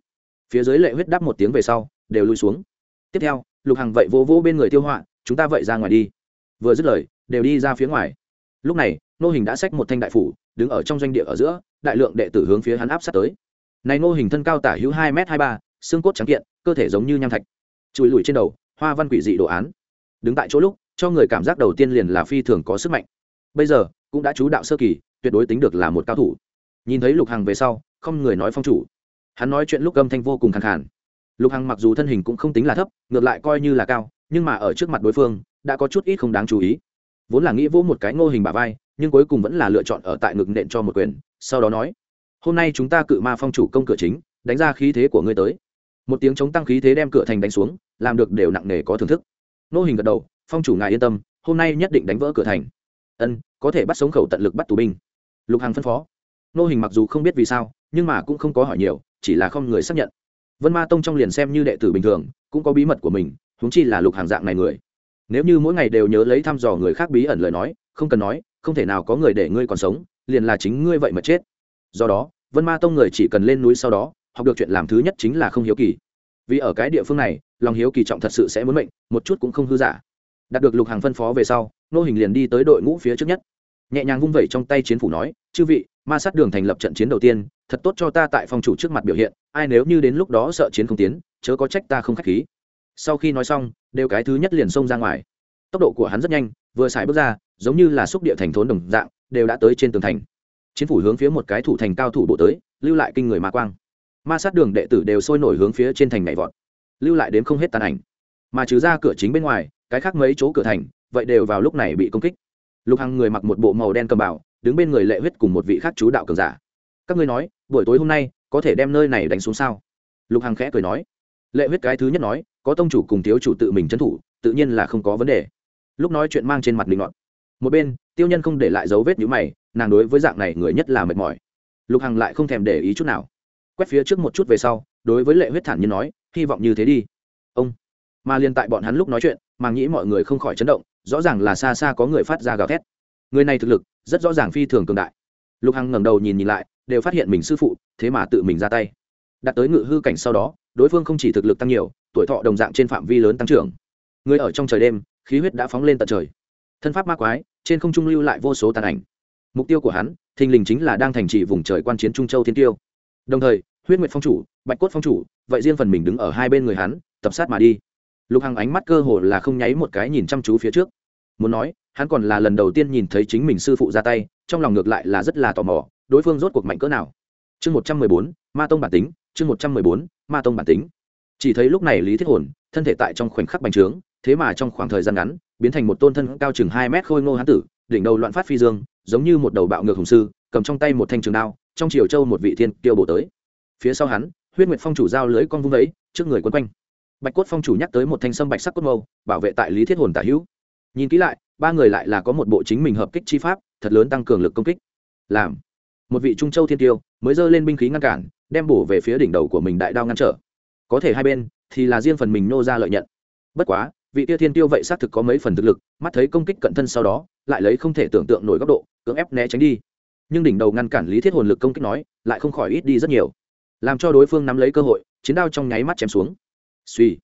Speaker 1: Phía dưới lệ huyết đáp một tiếng về sau, đều lui xuống tiếp theo, lục hằng vậy vô vô bên người tiêu họa, chúng ta vậy ra ngoài đi. Vừa dứt lời, đều đi ra phía ngoài. Lúc này nô hình đã xách một thanh đại phủ, đứng ở trong doanh địa ở giữa, đại lượng đệ tử hướng phía hắn áp sát tới. Này nô hình thân cao tả hữu hai m hai ba, xương cốt trắng kiện, cơ thể giống như nham thạch. Chùi lùi trên đầu, hoa văn quỷ dị đồ án. Đứng tại chỗ lúc, cho người cảm giác đầu tiên liền là phi thường có sức mạnh. Bây giờ, cũng đã chú đạo sơ kỳ, tuyệt đối tính được là một cao thủ. Nhìn thấy lục hằng về sau, không người nói phong chủ. Hắn nói chuyện lúc âm thanh vô cùng khẳng khản lục hằng mặc dù thân hình cũng không tính là thấp, ngược lại coi như là cao, nhưng mà ở trước mặt đối phương, đã có chút ít không đáng chú ý. Vốn là nghĩ vỗ một cái ngô hình bà vai, nhưng cuối cùng vẫn là lựa chọn ở tại ngực nện cho một quyền, sau đó nói, hôm nay chúng ta cự ma phong chủ công cửa chính, đánh ra khí thế của ngươi tới. Một tiếng chống tăng khí thế đem cửa thành đánh xuống, làm được đều nặng nề có thưởng thức. Nô hình gật đầu, phong chủ ngài yên tâm, hôm nay nhất định đánh vỡ cửa thành. Ân, có thể bắt sống khẩu tận lực bắt tù binh. Lục hằng phân phó. Nô hình mặc dù không biết vì sao, nhưng mà cũng không có hỏi nhiều, chỉ là không người xác nhận vân ma tông trong liền xem như đệ tử bình thường, cũng có bí mật của mình húng chi là lục hàng dạng này người. Nếu như mỗi ngày đều nhớ lấy thăm dò người khác bí ẩn lời nói, không cần nói, không thể nào có người để ngươi còn sống, liền là chính ngươi vậy mà chết. Do đó, vân ma tông người chỉ cần lên núi sau đó, học được chuyện làm thứ nhất chính là không hiếu kỳ. Vì ở cái địa phương này, lòng hiếu kỳ trọng thật sự sẽ muốn mệnh, một chút cũng không hư giả. Đạt được lục hàng phân phó về sau, nô hình liền đi tới đội ngũ phía trước nhất. Nhẹ nhàng vung vẩy trong tay chiến phủ nói, chư vị, ma sát đường thành lập trận chiến đầu tiên, thật tốt cho ta tại phong chủ trước mặt biểu hiện ai nếu như đến lúc đó sợ chiến không tiến, chớ có trách ta không k h á c h khí. Sau khi nói xong, đều cái thứ nhất liền xông ra ngoài. Tốc độ của hắn rất nhanh, vừa xài bước ra, giống như là xúc địa thành thốn đồng dạng, đều đã tới trên tường thành. Chiến phủ hướng phía một cái thủ thành cao thủ bộ tới, lưu lại kinh người ma quang. Ma sát đường đệ tử đều sôi nổi hướng phía trên thành nhảy vọt, lưu lại đến không hết tàn ảnh. Mà trừ ra cửa chính bên ngoài, cái khác mấy chỗ cửa thành, vậy đều vào lúc này bị công kích. Lục hằng người mặc một bộ màu đen cầm bảo đứng bên người lệ huyết cùng một vị khác chú đạo cường giả. Các ngươi nói, buổi tối hôm nay có thể đem nơi này đánh xuống sao? Lục hằng khẽ cười nói. Lệ huyết cái thứ nhất nói, có tông chủ cùng thiếu chủ tự mình trấn thủ, tự nhiên là không có vấn đề. Lúc nói chuyện mang trên mặt linh ngọn một bên, tiêu nhân không để lại dấu vết nhữ mày, nàng đối với dạng này người nhất là mệt mỏi. Lục hằng lại không thèm để ý chút nào. Quét phía trước một chút về sau, đối với lệ huyết thản như nói, hy vọng như thế đi. Ông. Mà liên tại bọn hắn lúc nói chuyện mà nghĩ mọi người không khỏi chấn động, rõ ràng là xa xa có người phát ra gào thét. Người này thực lực, rất rõ ràng phi thường cường đại. Lục hằng ngẩng đầu nhìn nhìn lại đều phát hiện mình sư phụ, thế mà tự mình ra tay. Đặt tới ngự hư cảnh sau đó, đối phương không chỉ thực lực tăng nhiều, tuổi thọ đồng dạng trên phạm vi lớn tăng trưởng. Người ở trong trời đêm, khí huyết đã phóng lên tận trời. Thân pháp ma quái, trên không trung lưu lại vô số tàn ảnh. Mục tiêu của hắn, thình lình chính là đang thành trì vùng trời quan chiến trung châu thiên tiêu. Đồng thời, huyết nguyệt phong chủ, bạch cốt phong chủ, vậy riêng phần mình đứng ở hai bên người hắn, tập sát mà đi. Lục hằng ánh mắt cơ hồ là không nháy một cái nhìn chăm chú phía trước. Muốn nói, hắn còn là lần đầu tiên nhìn thấy chính mình sư phụ ra tay, trong lòng ngược lại là rất là tò mò đối phương rốt cuộc mạnh cỡ nào? Chương một trăm mười bốn, ma tông bản tính, chương một trăm mười bốn, ma tông bản tính. Chỉ thấy lúc này lý thiết hồn, thân thể tại trong khoảnh khắc bành trướng, thế mà trong khoảng thời gian ngắn, biến thành một tôn thân cao chừng hai mét khôi ngô hán tử, đỉnh đầu loạn phát phi dương, giống như một đầu bạo ngược hùng sư, cầm trong tay một thanh trường đao, trong chiều châu một vị thiên kiêu bổ tới. Phía sau hắn, huyết nguyệt phong chủ giao lưới con vung ấy, trước người quân quanh. Bạch cốt phong chủ nhắc tới một thanh sâm bạch sắc cốt mâu, bảo vệ tại lý thiết hồn tả hữu. Nhìn kỹ lại, ba người lại là có một bộ chính mình hợp kích chi pháp, thật lớn tăng cường lực công kích. Làm một vị trung châu thiên tiêu, mới giơ lên binh khí ngăn cản, đem bổ về phía đỉnh đầu của mình đại đao ngăn trở. Có thể hai bên, thì là riêng phần mình nô ra lợi nhận. Bất quá, vị tiêu thiên tiêu vậy xác thực có mấy phần thực lực, mắt thấy công kích cận thân sau đó, lại lấy không thể tưởng tượng nổi góc độ, cưỡng ép né tránh đi. Nhưng đỉnh đầu ngăn cản lý thiết hồn lực công kích nói, lại không khỏi ít đi rất nhiều. Làm cho đối phương nắm lấy cơ hội, chiến đao trong nháy mắt chém xuống. Suy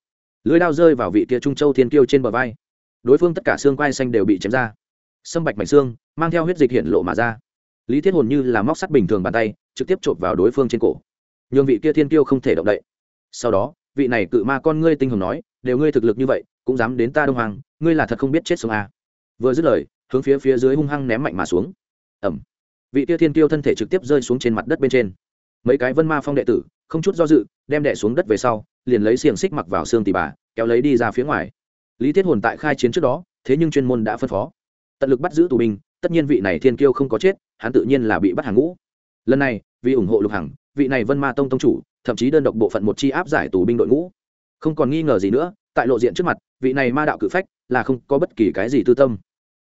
Speaker 1: lưới đao rơi vào vị tia trung châu thiên tiêu trên bờ vai. Đối phương tất cả xương quai xanh đều bị chém ra. Sâm bạch mảnh xương, mang theo huyết dịch hiện lộ mà ra lý thiết hồn như là móc sắt bình thường bàn tay trực tiếp chộp vào đối phương trên cổ nhường vị kia thiên tiêu không thể động đậy sau đó vị này cự ma con ngươi tinh hồng nói đều ngươi thực lực như vậy cũng dám đến ta đông hoàng ngươi là thật không biết chết sống à. vừa dứt lời hướng phía phía dưới hung hăng ném mạnh mà xuống ẩm vị kia thiên tiêu thân thể trực tiếp rơi xuống trên mặt đất bên trên mấy cái vân ma phong đệ tử không chút do dự đem đệ xuống đất về sau liền lấy xiềng xích mặc vào xương tì bà kéo lấy đi ra phía ngoài lý thiết hồn tại khai chiến trước đó thế nhưng chuyên môn đã phân phó tận lực bắt giữ tù binh tất nhiên vị này thiên kiêu không có chết, hắn tự nhiên là bị bắt hàng ngũ. Lần này, vì ủng hộ lục hằng, vị này vân ma tông tông chủ, thậm chí đơn độc bộ phận một chi áp giải tù binh đội ngũ. Không còn nghi ngờ gì nữa, tại lộ diện trước mặt, vị này ma đạo cự phách là không có bất kỳ cái gì tư tâm.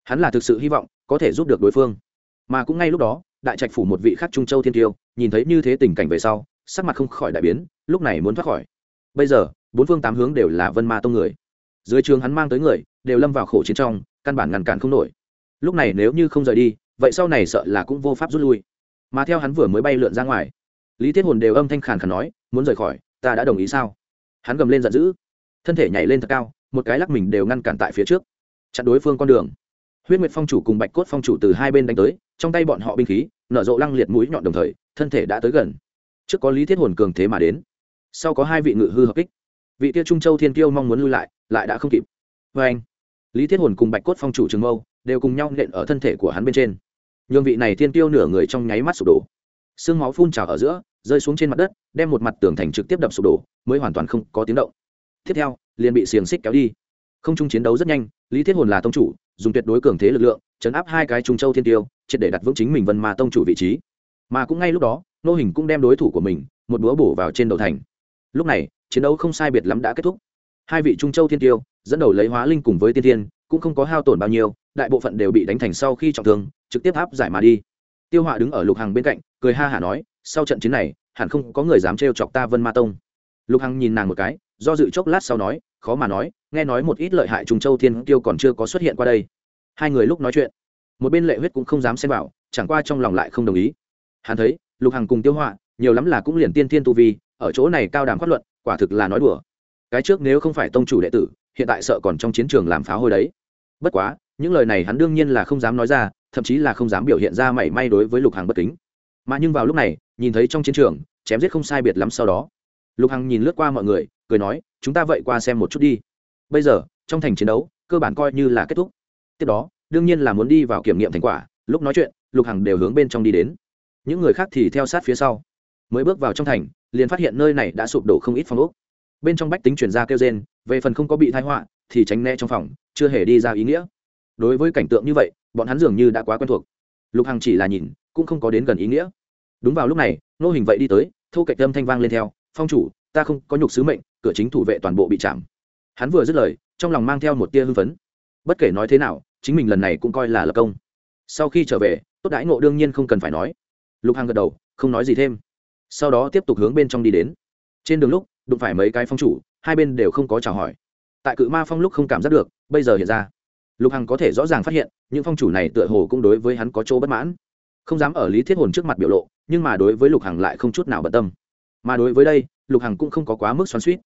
Speaker 1: Hắn là thực sự hy vọng, có thể giúp được đối phương. Mà cũng ngay lúc đó, đại trạch phủ một vị khác trung châu thiên tiêu nhìn thấy như thế tình cảnh về sau, sắc mặt không khỏi đại biến, lúc này muốn thoát khỏi. Bây giờ, bốn phương tám hướng đều là vân ma tông người. Dưới trường hắn mang tới người, đều lâm vào khổ chiến trong, căn bản ngăn cản không nổi lúc này nếu như không rời đi, vậy sau này sợ là cũng vô pháp rút lui. Mà theo hắn vừa mới bay lượn ra ngoài, lý thiết hồn đều âm thanh khàn khàn nói, muốn rời khỏi, ta đã đồng ý sao? Hắn gầm lên giận dữ, thân thể nhảy lên thật cao, một cái lắc mình đều ngăn cản tại phía trước, chặn đối phương con đường. Huyết nguyệt phong chủ cùng bạch cốt phong chủ từ hai bên đánh tới, trong tay bọn họ binh khí, nở rộ lăng liệt mũi nhọn đồng thời, thân thể đã tới gần. Trước có lý thiết hồn cường thế mà đến, sau có hai vị ngự hư hợp kích. Vị kia trung châu thiên tiêu mong muốn lui lại lại đã không kịp. Vê anh lý thiết hồn cùng bạch cốt phong chủ trường mâu đều cùng nhau nện ở thân thể của hắn bên trên. Nhường vị này thiên tiêu nửa người trong nháy mắt sụp đổ. Xương máu phun trào ở giữa, rơi xuống trên mặt đất, đem một mặt tường thành trực tiếp đập sụp đổ, mới hoàn toàn không có tiếng động. Tiếp theo, liền bị xiềng xích kéo đi. Không trung chiến đấu rất nhanh, lý thiết hồn là tông chủ, dùng tuyệt đối cường thế lực lượng, chấn áp hai cái trung châu thiên tiêu triệt để đặt vững chính mình vân ma tông chủ vị trí. Mà cũng ngay lúc đó, nô hình cũng đem đối thủ của mình, một búa bổ vào trên đầu thành. Lúc này, chiến đấu không sai biệt lắm đã kết thúc. Hai vị trung châu thiên tiêu dẫn đầu lấy hóa linh cùng với tiên tiên cũng không có hao tổn bao nhiêu, đại bộ phận đều bị đánh thành sau khi trọng thương, trực tiếp áp giải mà đi. Tiêu họa đứng ở lục hằng bên cạnh, cười ha hả nói, sau trận chiến này, hẳn không có người dám trêu chọc ta vân ma tông. Lục hằng nhìn nàng một cái, do dự chốc lát sau nói, khó mà nói, nghe nói một ít lợi hại trùng châu thiên tiêu còn chưa có xuất hiện qua đây. Hai người lúc nói chuyện, một bên lệ huyết cũng không dám xem vào, chẳng qua trong lòng lại không đồng ý. Hắn thấy, lục hằng cùng tiêu họa, nhiều lắm là cũng liền tiên thiên tu vi, ở chỗ này cao đàm phát luận, quả thực là nói đùa. Cái trước nếu không phải tông chủ đệ tử, hiện tại sợ còn trong chiến trường làm phá hôi đấy bất quá, những lời này hắn đương nhiên là không dám nói ra, thậm chí là không dám biểu hiện ra mảy may đối với lục hằng bất kính. Mà nhưng vào lúc này, nhìn thấy trong chiến trường, chém giết không sai biệt lắm sau đó, lục hằng nhìn lướt qua mọi người, cười nói, chúng ta vậy qua xem một chút đi. Bây giờ, trong thành chiến đấu, cơ bản coi như là kết thúc. Tiếp đó, đương nhiên là muốn đi vào kiểm nghiệm thành quả, lúc nói chuyện, lục hằng đều hướng bên trong đi đến. Những người khác thì theo sát phía sau. Mới bước vào trong thành, liền phát hiện nơi này đã sụp đổ không ít phong ốc. Bên trong bách tính chuyển ra kêu gen về phần không có bị thái họa thì tránh né trong phòng, chưa hề đi ra ý nghĩa. Đối với cảnh tượng như vậy, bọn hắn dường như đã quá quen thuộc. Lục hằng chỉ là nhìn, cũng không có đến gần ý nghĩa. Đúng vào lúc này nô hình vậy đi tới thu cạnh âm thanh vang lên theo, phong chủ, ta không có nhục sứ mệnh, cửa chính thủ vệ toàn bộ bị chạm. Hắn vừa dứt lời, trong lòng mang theo một tia hưng phấn. Bất kể nói thế nào, chính mình lần này cũng coi là lập công. Sau khi trở về, tốt đãi ngộ đương nhiên không cần phải nói. Lục hằng gật đầu, không nói gì thêm. Sau đó tiếp tục hướng bên trong đi đến. Trên đường lúc, đụng phải mấy cái phong chủ, hai bên đều không có chào hỏi tại cự ma phong lúc không cảm giác được, bây giờ hiện ra. Lục hằng có thể rõ ràng phát hiện, những phong chủ này tựa hồ cũng đối với hắn có chỗ bất mãn. Không dám ở lý thiết hồn trước mặt biểu lộ, nhưng mà đối với lục hằng lại không chút nào bận tâm. Mà đối với đây, lục hằng cũng không có quá mức xoắn suýt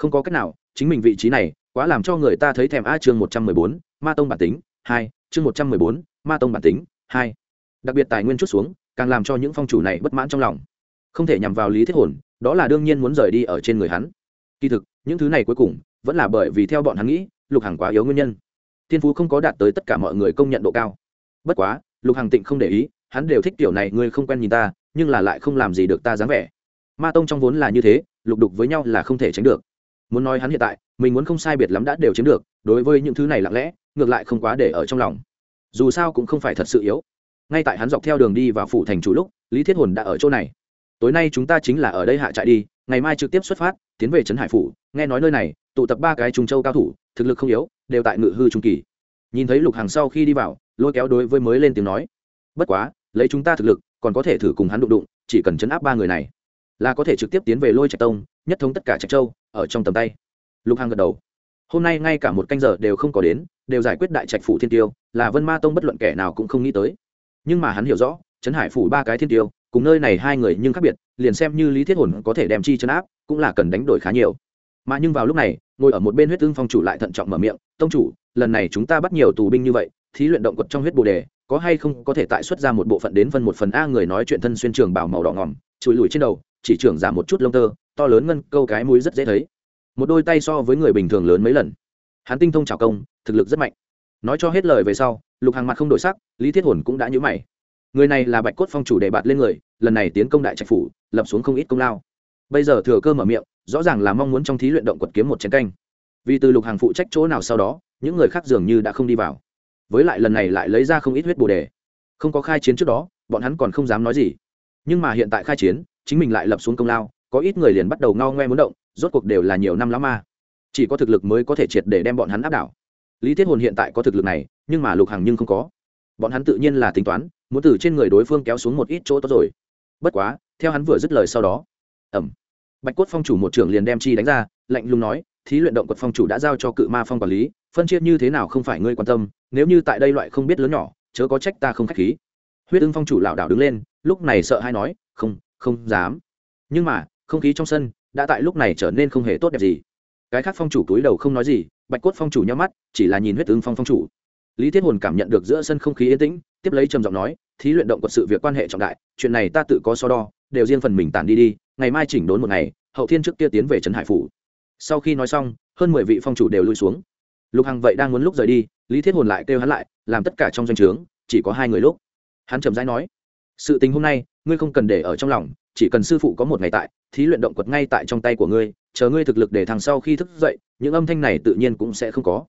Speaker 1: không có cách nào, chính mình vị trí này quá làm cho người ta thấy thèm a chương một trăm mười bốn, ma tông bản tính, hai, chương một trăm mười bốn, ma tông bản tính, hai. Đặc biệt tài nguyên chút xuống, càng làm cho những phong chủ này bất mãn trong lòng. Không thể nhằm vào lý thiết hồn, đó là đương nhiên muốn rời đi ở trên người hắn. Kỳ thực, những thứ này cuối cùng vẫn là bởi vì theo bọn hắn nghĩ, lục hằng quá yếu nguyên nhân. Thiên phú không có đạt tới tất cả mọi người công nhận độ cao. Bất quá, lục hằng tịnh không để ý, hắn đều thích kiểu này, ngươi không quen nhìn ta, nhưng là lại không làm gì được ta dáng vẻ. Ma tông trong vốn là như thế, lục đục với nhau là không thể tránh được. Muốn nói hắn hiện tại, mình muốn không sai biệt lắm đã đều chiếm được, đối với những thứ này lặng lẽ, ngược lại không quá để ở trong lòng. Dù sao cũng không phải thật sự yếu. Ngay tại hắn dọc theo đường đi vào phủ thành chủ lúc, lý thiết hồn đã ở chỗ này. Tối nay chúng ta chính là ở đây hạ trại đi ngày mai trực tiếp xuất phát, tiến về trấn hải phủ. Nghe nói nơi này, tụ tập ba cái trung châu cao thủ, thực lực không yếu, đều tại ngự hư trung kỳ. Nhìn thấy lục hàng sau khi đi vào, lôi kéo đối với mới lên tiếng nói, bất quá, lấy chúng ta thực lực, còn có thể thử cùng hắn đụng đụng, chỉ cần chấn áp ba người này, là có thể trực tiếp tiến về lôi trạch tông, nhất thống tất cả trạch châu, ở trong tầm tay. Lục hàng gật đầu. Hôm nay ngay cả một canh giờ đều không có đến, đều giải quyết đại trạch phủ thiên tiêu, là vân ma tông bất luận kẻ nào cũng không nghĩ tới. Nhưng mà hắn hiểu rõ, trấn hải phủ ba cái thiên tiêu cùng nơi này hai người nhưng khác biệt, liền xem như lý thiết hồn có thể đem chi chấn áp, cũng là cần đánh đổi khá nhiều. Mà nhưng vào lúc này, ngồi ở một bên huyết tương phong chủ lại thận trọng mở miệng, tông chủ, lần này chúng ta bắt nhiều tù binh như vậy, thí luyện động quật trong huyết bồ đề, có hay không có thể tại xuất ra một bộ phận đến phân một phần a người nói chuyện thân xuyên trường bảo màu đỏ ngỏm chùi lùi trên đầu, chỉ trưởng giảm một chút lông tơ, to lớn ngân câu cái mũi rất dễ thấy. Một đôi tay so với người bình thường lớn mấy lần. Hắn tinh thông trào công, thực lực rất mạnh. Nói cho hết lời về sau, lục hàng mặt không đổi sắc, lý thiết hồn cũng đã nhớ mày người này là bạch cốt phong chủ đề bạt lên người, lần này tiến công đại trạch phủ, lập xuống không ít công lao. Bây giờ thừa cơ mở miệng, rõ ràng là mong muốn trong thí luyện động quật kiếm một chiến canh. Vì từ lục hàng phụ trách chỗ nào sau đó, những người khác dường như đã không đi vào. Với lại lần này lại lấy ra không ít huyết bồ đề. Không có khai chiến trước đó, bọn hắn còn không dám nói gì. Nhưng mà hiện tại khai chiến, chính mình lại lập xuống công lao, có ít người liền bắt đầu ngao ngoe muốn động, rốt cuộc đều là nhiều năm lắm ma chỉ có thực lực mới có thể triệt để đem bọn hắn áp đảo. Lý thiết hồn hiện tại có thực lực này, nhưng mà lục hàng nhưng không có. Bọn hắn tự nhiên là tính toán muốn từ trên người đối phương kéo xuống một ít chỗ tốt rồi. Bất quá, theo hắn vừa dứt lời sau đó ẩm bạch cốt phong chủ một trưởng liền đem chi đánh ra, lạnh lùng nói, thí luyện động quật phong chủ đã giao cho cự ma phong quản lý, phân chia như thế nào không phải ngươi quan tâm, nếu như tại đây loại không biết lớn nhỏ, chớ có trách ta không khách khí. Huyết ưng phong chủ lảo đảo đứng lên, lúc này sợ hay nói, không không dám. Nhưng mà, không khí trong sân đã tại lúc này trở nên không hề tốt đẹp gì. Cái khác phong chủ túi đầu không nói gì, bạch cốt phong chủ nhắm mắt, chỉ là nhìn huyết ưng phong phong chủ. Lý thiết hồn cảm nhận được giữa sân không khí yên tĩnh tiếp lấy trầm giọng nói, thí luyện động quật sự việc quan hệ trọng đại, chuyện này ta tự có so đo, đều riêng phần mình tản đi đi, ngày mai chỉnh đốn một ngày, hậu thiên trước kia tiến về trấn hải phủ. Sau khi nói xong, hơn mười vị phong chủ đều lui xuống. Lục hằng vậy đang muốn lúc rời đi, lý thiết hồn lại kêu hắn lại, làm tất cả trong doanh trướng, chỉ có hai người lúc. Hắn trầm rãi nói, sự tình hôm nay, ngươi không cần để ở trong lòng, chỉ cần sư phụ có một ngày tại, thí luyện động quật ngay tại trong tay của ngươi, chờ ngươi thực lực để thằng sau khi thức dậy, những âm thanh này tự nhiên cũng sẽ không có.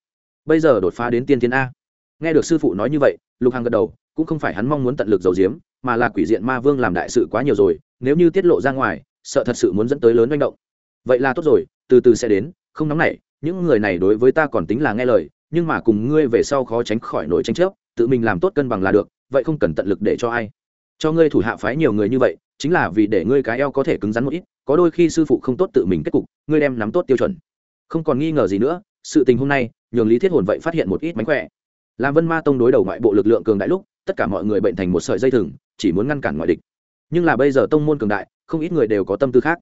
Speaker 1: Bây giờ đột phá đến tiên thiên a. Nghe được sư phụ nói như vậy, lục hằng gật đầu cũng không phải hắn mong muốn tận lực giấu giếm, mà là quỷ diện ma vương làm đại sự quá nhiều rồi, nếu như tiết lộ ra ngoài, sợ thật sự muốn dẫn tới lớn manh động. Vậy là tốt rồi, từ từ sẽ đến, không nóng nảy, những người này đối với ta còn tính là nghe lời, nhưng mà cùng ngươi về sau khó tránh khỏi nổi tranh chấp, tự mình làm tốt cân bằng là được, vậy không cần tận lực để cho ai. Cho ngươi thủ hạ phái nhiều người như vậy, chính là vì để ngươi cái eo có thể cứng rắn một ít, có đôi khi sư phụ không tốt tự mình kết cục, ngươi đem nắm tốt tiêu chuẩn. Không còn nghi ngờ gì nữa, sự tình hôm nay, nhường lý thiết hồn vậy phát hiện một ít mánh khỏe. Làm vân ma tông đối đầu ngoại bộ lực lượng cường đại lúc tất cả mọi người bệnh thành một sợi dây thừng, chỉ muốn ngăn cản ngoại địch. Nhưng là bây giờ tông môn cường đại, không ít người đều có tâm tư khác.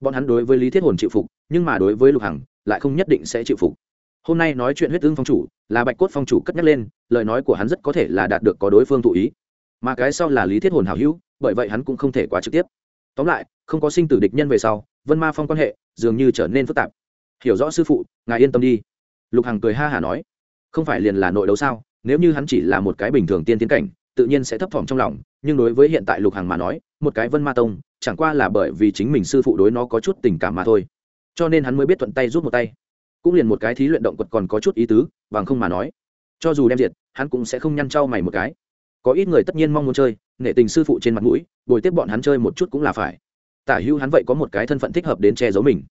Speaker 1: Bọn hắn đối với lý thiết hồn chịu phục, nhưng mà đối với lục hằng, lại không nhất định sẽ chịu phục. Hôm nay nói chuyện huyết tương phong chủ, là bạch cốt phong chủ cất nhắc lên, lời nói của hắn rất có thể là đạt được có đối phương thụ ý. Mà cái sau là lý thiết hồn hào hữu, bởi vậy hắn cũng không thể quá trực tiếp. Tóm lại, không có sinh tử địch nhân về sau, vân ma phong quan hệ dường như trở nên phức tạp. Hiểu rõ sư phụ, ngài yên tâm đi. Lục hằng cười ha hả nói. Không phải liền là nội đấu sao? Nếu như hắn chỉ là một cái bình thường tiên tiến cảnh, tự nhiên sẽ thấp thỏm trong lòng, nhưng đối với hiện tại lục hằng mà nói, một cái vân ma tông, chẳng qua là bởi vì chính mình sư phụ đối nó có chút tình cảm mà thôi. Cho nên hắn mới biết thuận tay rút một tay. Cũng liền một cái thí luyện động quật còn có chút ý tứ, bằng không mà nói, cho dù đem diệt, hắn cũng sẽ không nhăn trao mày một cái. Có ít người tất nhiên mong muốn chơi, nể tình sư phụ trên mặt mũi, bồi tiếp bọn hắn chơi một chút cũng là phải. Tả hữu hắn vậy có một cái thân phận thích hợp đến che giấu mình.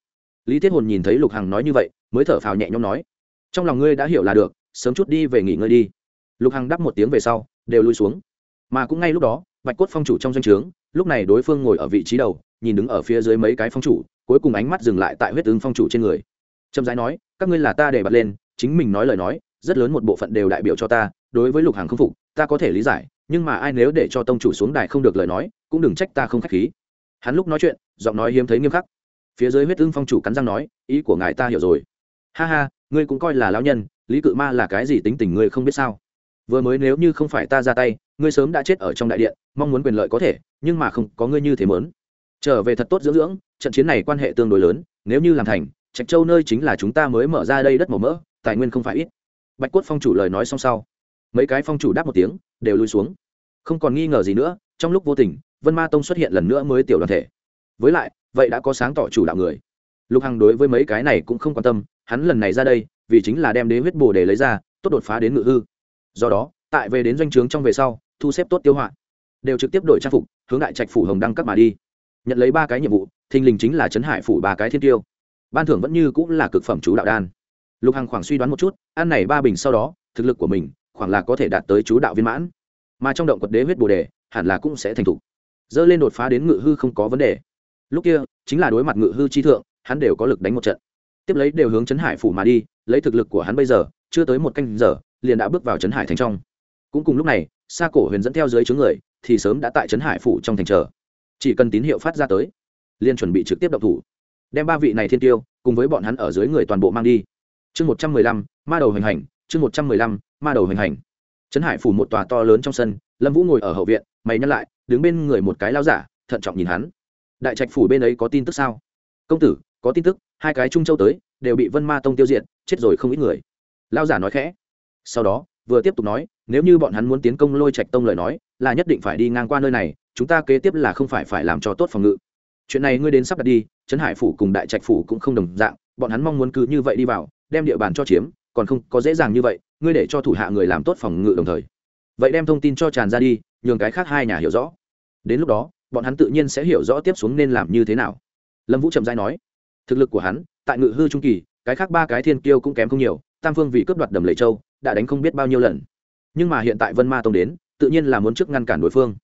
Speaker 1: Lý thiết hồn nhìn thấy lục hằng nói như vậy, mới thở phào nhẹ nhõm nói, trong lòng ngươi đã hiểu là được, sớm chút đi về nghỉ ngơi đi lục hằng đáp một tiếng về sau, đều lui xuống. Mà cũng ngay lúc đó, bạch cốt phong chủ trong doanh trướng, lúc này đối phương ngồi ở vị trí đầu, nhìn đứng ở phía dưới mấy cái phong chủ, cuối cùng ánh mắt dừng lại tại huyết ứng phong chủ trên người. Trầm giái nói, các ngươi là ta để bật lên, chính mình nói lời nói, rất lớn một bộ phận đều đại biểu cho ta, đối với lục hàng không phục, ta có thể lý giải, nhưng mà ai nếu để cho tông chủ xuống đài không được lời nói, cũng đừng trách ta không k h á c h khí. Hắn lúc nói chuyện, giọng nói hiếm thấy nghiêm khắc. Phía dưới huyết ưng phong chủ cắn răng nói, ý của ngài ta hiểu rồi. Ha ha, ngươi cũng coi là lão nhân, lý cự ma là cái gì tính tình ngươi không biết sao? Vừa mới nếu như không phải ta ra tay, ngươi sớm đã chết ở trong đại điện, mong muốn quyền lợi có thể, nhưng mà không, có ngươi như thế mớn trở về thật tốt dưỡng dưỡng, trận chiến này quan hệ tương đối lớn, nếu như làm thành, trạch châu nơi chính là chúng ta mới mở ra đây đất màu mỡ, tài nguyên không phải ít. Bạch quất phong chủ lời nói xong sau, mấy cái phong chủ đáp một tiếng, đều lui xuống. Không còn nghi ngờ gì nữa, trong lúc vô tình, vân ma tông xuất hiện lần nữa mới tiểu đoàn thể. Với lại, vậy đã có sáng tỏ chủ đạo người. Lục hằng đối với mấy cái này cũng không quan tâm, hắn lần này ra đây, vì chính là đem đế huyết bồ để lấy ra, tốt đột phá đến ngự hư do đó, tại về đến doanh trướng trong về sau, thu xếp tốt tiêu hoạn đều trực tiếp đổi trang phục, hướng đại trạch phủ hồng đăng cấp mà đi. Nhận lấy ba cái nhiệm vụ, thình lình chính là trấn hải phủ ba cái thiên tiêu. Ban thưởng vẫn như cũng là cực phẩm chú đạo đan. Lục hằng khoảng suy đoán một chút, ăn này ba bình sau đó, thực lực của mình khoảng là có thể đạt tới chú đạo viên mãn. Mà trong động quật đế huyết bồ đề, hẳn là cũng sẽ thành thục. Dơ lên đột phá đến ngự hư không có vấn đề. Lúc kia, chính là đối mặt ngự hư chi thượng, hắn đều có lực đánh một trận. Tiếp lấy đều hướng trấn hải phủ mà đi, lấy thực lực của hắn bây giờ, chưa tới một canh giờ liền đã bước vào trấn hải thành trong. Cũng cùng lúc này xa cổ huyền dẫn theo dưới chướng người, thì sớm đã tại trấn hải phủ trong thành chờ. Chỉ cần tín hiệu phát ra tới, liền chuẩn bị trực tiếp động thủ. Đem ba vị này thiên tiêu, cùng với bọn hắn ở dưới người toàn bộ mang đi. Chương một trăm mười lăm, ma đầu hình hành, chương một trăm mười lăm, ma đầu hình hành. Trấn hải phủ một tòa to lớn trong sân, lâm vũ ngồi ở hậu viện, mày nhắc lại, đứng bên người một cái lao giả, thận trọng nhìn hắn. Đại trạch phủ bên ấy có tin tức sao? Công tử, có tin tức, hai cái trung châu tới, đều bị vân ma tông tiêu diệt, chết rồi không ít người. Lao giả nói khẽ sau đó, vừa tiếp tục nói, nếu như bọn hắn muốn tiến công lôi trạch tông lời nói, là nhất định phải đi ngang qua nơi này, chúng ta kế tiếp là không phải phải làm cho tốt phòng ngự. Chuyện này ngươi đến sắp đặt đi, trấn hải phủ cùng đại trạch phủ cũng không đồng dạng, bọn hắn mong muốn cứ như vậy đi vào, đem địa bàn cho chiếm, còn không có dễ dàng như vậy, ngươi để cho thủ hạ người làm tốt phòng ngự đồng thời. Vậy đem thông tin cho tràn ra đi, nhường cái khác hai nhà hiểu rõ. Đến lúc đó, bọn hắn tự nhiên sẽ hiểu rõ tiếp xuống nên làm như thế nào. Lâm vũ trầm giai nói, thực lực của hắn, tại ngự hư trung kỳ, cái khác ba cái thiên kiêu cũng kém không nhiều, tam phương vì cướp đoạt đầm lầy châu đã đánh không biết bao nhiêu lần. Nhưng mà hiện tại vân ma tông đến, tự nhiên là muốn trước ngăn cản đối phương.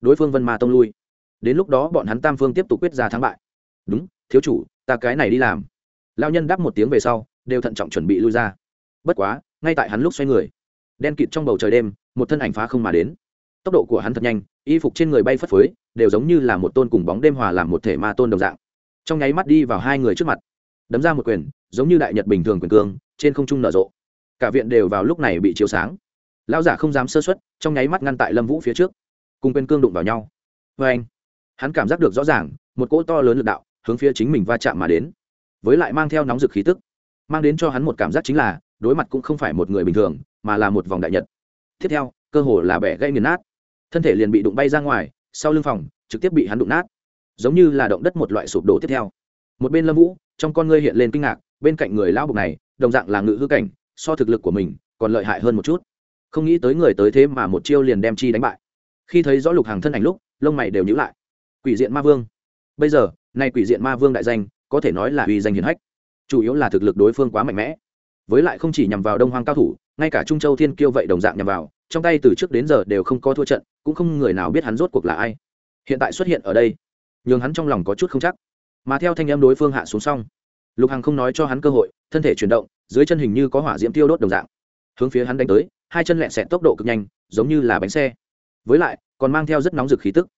Speaker 1: Đối phương vân ma tông lui. Đến lúc đó bọn hắn tam phương tiếp tục quyết ra thắng bại. Đúng, thiếu chủ, ta cái này đi làm. Lao nhân đáp một tiếng về sau, đều thận trọng chuẩn bị lui ra. Bất quá, ngay tại hắn lúc xoay người, đen kịt trong bầu trời đêm, một thân ảnh phá không mà đến. Tốc độ của hắn thật nhanh, y phục trên người bay phất phới, đều giống như là một tôn cùng bóng đêm hòa làm một thể ma tôn đồng dạng. Trong nháy mắt đi vào hai người trước mặt, đấm ra một quyền, giống như đại nhật bình thường quyền cương, trên không trung nở rộ cả viện đều vào lúc này bị chiếu sáng. Lão giả không dám sơ xuất, trong nháy mắt ngăn tại lâm vũ phía trước. Cùng quên cương đụng vào nhau. Vê anh, hắn cảm giác được rõ ràng, một cỗ to lớn l ự c đạo hướng phía chính mình va chạm mà đến. Với lại mang theo nóng rực khí tức, mang đến cho hắn một cảm giác chính là, đối mặt cũng không phải một người bình thường, mà là một vòng đại nhật. Tiếp theo, cơ hồ là bẻ gây nghiền nát. Thân thể liền bị đụng bay ra ngoài, sau lưng phòng, trực tiếp bị hắn đụng nát. Giống như là động đất một loại sụp đổ tiếp theo. Một bên lâm vũ, trong con ngươi hiện lên kinh ngạc, bên cạnh người lão bục này, đồng dạng là ngự hư cảnh so thực lực của mình còn lợi hại hơn một chút. Không nghĩ tới người tới thế mà một chiêu liền đem chi đánh bại. Khi thấy rõ lục hàng thân ảnh lúc, lông mày đều nhữ lại. Quỷ diện ma vương. Bây giờ, nay quỷ diện ma vương đại danh, có thể nói là uy danh hiền hách. Chủ yếu là thực lực đối phương quá mạnh mẽ. Với lại không chỉ nhằm vào đông hoang cao thủ, ngay cả trung châu thiên kiêu vậy đồng dạng nhằm vào, trong tay từ trước đến giờ đều không có thua trận, cũng không người nào biết hắn rốt cuộc là ai. Hiện tại xuất hiện ở đây, nhường hắn trong lòng có chút không chắc. Mà theo thanh em đối phương hạ xuống xong, lục hằng không nói cho hắn cơ hội, thân thể chuyển động dưới chân hình như có hỏa diễm tiêu đốt đồng dạng. Hướng phía hắn đánh tới, hai chân lẹn xẹt tốc độ cực nhanh, giống như là bánh xe. Với lại, còn mang theo rất nóng rực khí tức.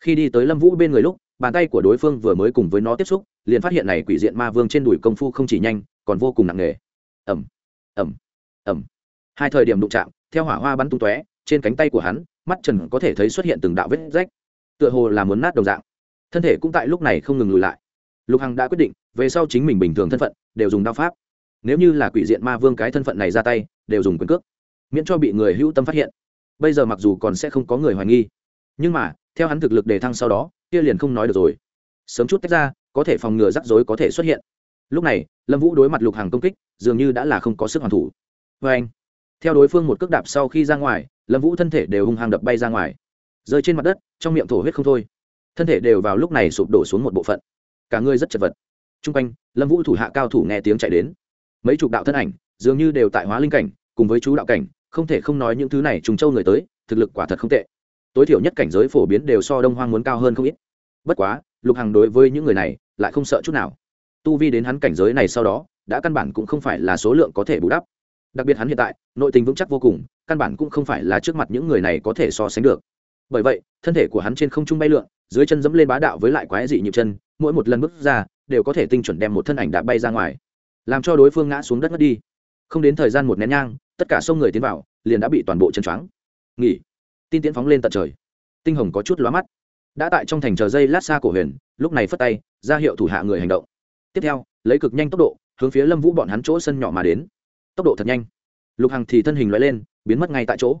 Speaker 1: Khi đi tới lâm vũ bên người lúc, bàn tay của đối phương vừa mới cùng với nó tiếp xúc, liền phát hiện này quỷ diện ma vương trên đùi công phu không chỉ nhanh, còn vô cùng nặng nề. Ẩm ẩm ẩm hai thời điểm đụng chạm, theo hỏa hoa bắn tung tóe, trên cánh tay của hắn, mắt trần có thể thấy xuất hiện từng đạo vết rách. Tựa hồ là muốn nát đồng dạng. Thân thể cũng tại lúc này không ngừng lùi lại. Lục hằng đã quyết định, về sau chính mình bình thường thân phận, đều dùng đao pháp nếu như là quỷ diện ma vương cái thân phận này ra tay, đều dùng quyền cước, miễn cho bị người hữu tâm phát hiện. Bây giờ mặc dù còn sẽ không có người hoài nghi, nhưng mà, theo hắn thực lực đề thăng sau đó, kia liền không nói được rồi. Sớm chút tách ra, có thể phòng ngừa rắc rối có thể xuất hiện. Lúc này, lâm vũ đối mặt lục hàng công kích, dường như đã là không có sức hoàn thủ. Vê anh, theo đối phương một cước đạp sau khi ra ngoài, lâm vũ thân thể đều hung hăng đập bay ra ngoài. Rơi trên mặt đất, trong miệng thổ huyết không thôi. Thân thể đều vào lúc này sụp đổ xuống một bộ phận. Cả người rất chật vật. T r u n g quanh, lâm vũ thủ hạ cao thủ nghe tiếng chạy đến mấy chục đạo thân ảnh, dường như đều tại hóa linh cảnh, cùng với chú đạo cảnh, không thể không nói những thứ này trùng châu người tới, thực lực quả thật không tệ. Tối thiểu nhất cảnh giới phổ biến đều so đông hoang muốn cao hơn không ít. Bất quá, lục hằng đối với những người này lại không sợ chút nào. Tu vi đến hắn cảnh giới này sau đó, đã căn bản cũng không phải là số lượng có thể bù đắp. Đặc biệt hắn hiện tại, nội tình vững chắc vô cùng, căn bản cũng không phải là trước mặt những người này có thể so sánh được. Bởi vậy, thân thể của hắn trên không trung bay lượn, dưới chân dẫm lên bá đạo với lại quái dị nhịp chân, mỗi một lần bước ra, đều có thể tinh chuẩn đem một thân ảnh đã bay ra ngoài làm cho đối phương ngã xuống đất mất đi. Không đến thời gian một nén nhang, tất cả sông người tiến vào, liền đã bị toàn bộ chân choáng. Nghỉ. Tin tiến phóng lên tận trời. Tinh hồng có chút lóa mắt. Đã tại trong thành chờ dây lát xa cổ huyền, lúc này phất tay, ra hiệu thủ hạ người hành động. Tiếp theo, lấy cực nhanh tốc độ, hướng phía lâm vũ bọn hắn chỗ sân nhỏ mà đến. Tốc độ thật nhanh. Lục hằng thì thân hình loại lên, biến mất ngay tại chỗ.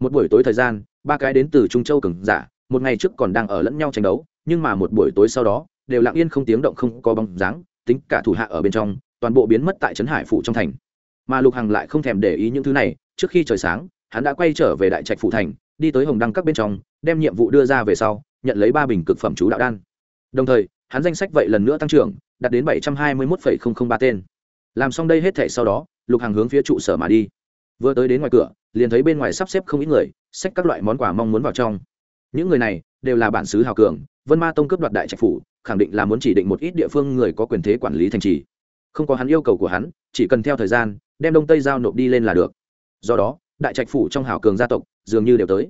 Speaker 1: Một buổi tối thời gian, ba cái đến từ trung châu cường giả, một ngày trước còn đang ở lẫn nhau tranh đấu, nhưng mà một buổi tối sau đó, đều lặng yên không tiếng động không có bóng dáng, tính cả thủ hạ ở bên trong toàn bộ biến mất tại trấn hải phủ trong thành. Mà lục hằng lại không thèm để ý những thứ này, trước khi trời sáng, hắn đã quay trở về đại trạch phủ thành, đi tới hồng đăng các bên trong, đem nhiệm vụ đưa ra về sau, nhận lấy ba bình cực phẩm chú đạo đan. Đồng thời, hắn danh sách vậy lần nữa tăng trưởng, đạt đến bảy trăm hai mươi một ba tên. Làm xong đây hết thể sau đó, lục hằng hướng phía trụ sở mà đi. Vừa tới đến ngoài cửa, liền thấy bên ngoài sắp xếp không ít người, xách các loại món quà mong muốn vào trong. Những người này đều là bản xứ hào cường, vân ma tông cướp đoạt đại trạch phủ, khẳng định là muốn chỉ định một ít địa phương người có quyền thế quản lý thành trì không có hắn yêu cầu của hắn, chỉ cần theo thời gian, đem đông tây giao nộp đi lên là được. Do đó, đại trạch phủ trong hảo cường gia tộc, dường như đều tới.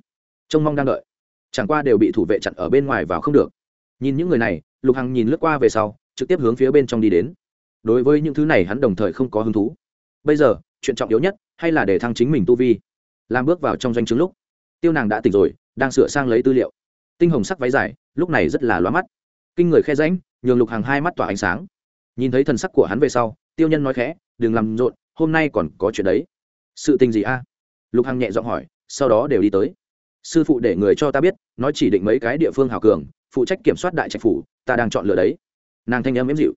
Speaker 1: Trông mong đang đợi. Chẳng qua đều bị thủ vệ chặn ở bên ngoài vào không được. Nhìn những người này, lục hằng nhìn lướt qua về sau, trực tiếp hướng phía bên trong đi đến. Đối với những thứ này hắn đồng thời không có hứng thú. Bây giờ, chuyện trọng yếu nhất, hay là để thăng chính mình tu vi. Làm bước vào trong doanh chứng lúc, tiêu nàng đã tỉnh rồi, đang sửa sang lấy tư liệu. Tinh hồng sắc váy dài, lúc này rất là loa mắt. Kinh người khe ránh nhường lục hàng hai mắt tỏa ánh sáng nhìn thấy thần sắc của hắn về sau, tiêu nhân nói khẽ, đừng làm rộn, hôm nay còn có chuyện đấy. Sự tình gì a? Lục hằng nhẹ giọng hỏi, sau đó đều đi tới. Sư phụ để người cho ta biết nói chỉ định mấy cái địa phương hào cường, phụ trách kiểm soát đại trạch phủ, ta đang chọn lựa đấy. Nàng thanh em ếm dịu.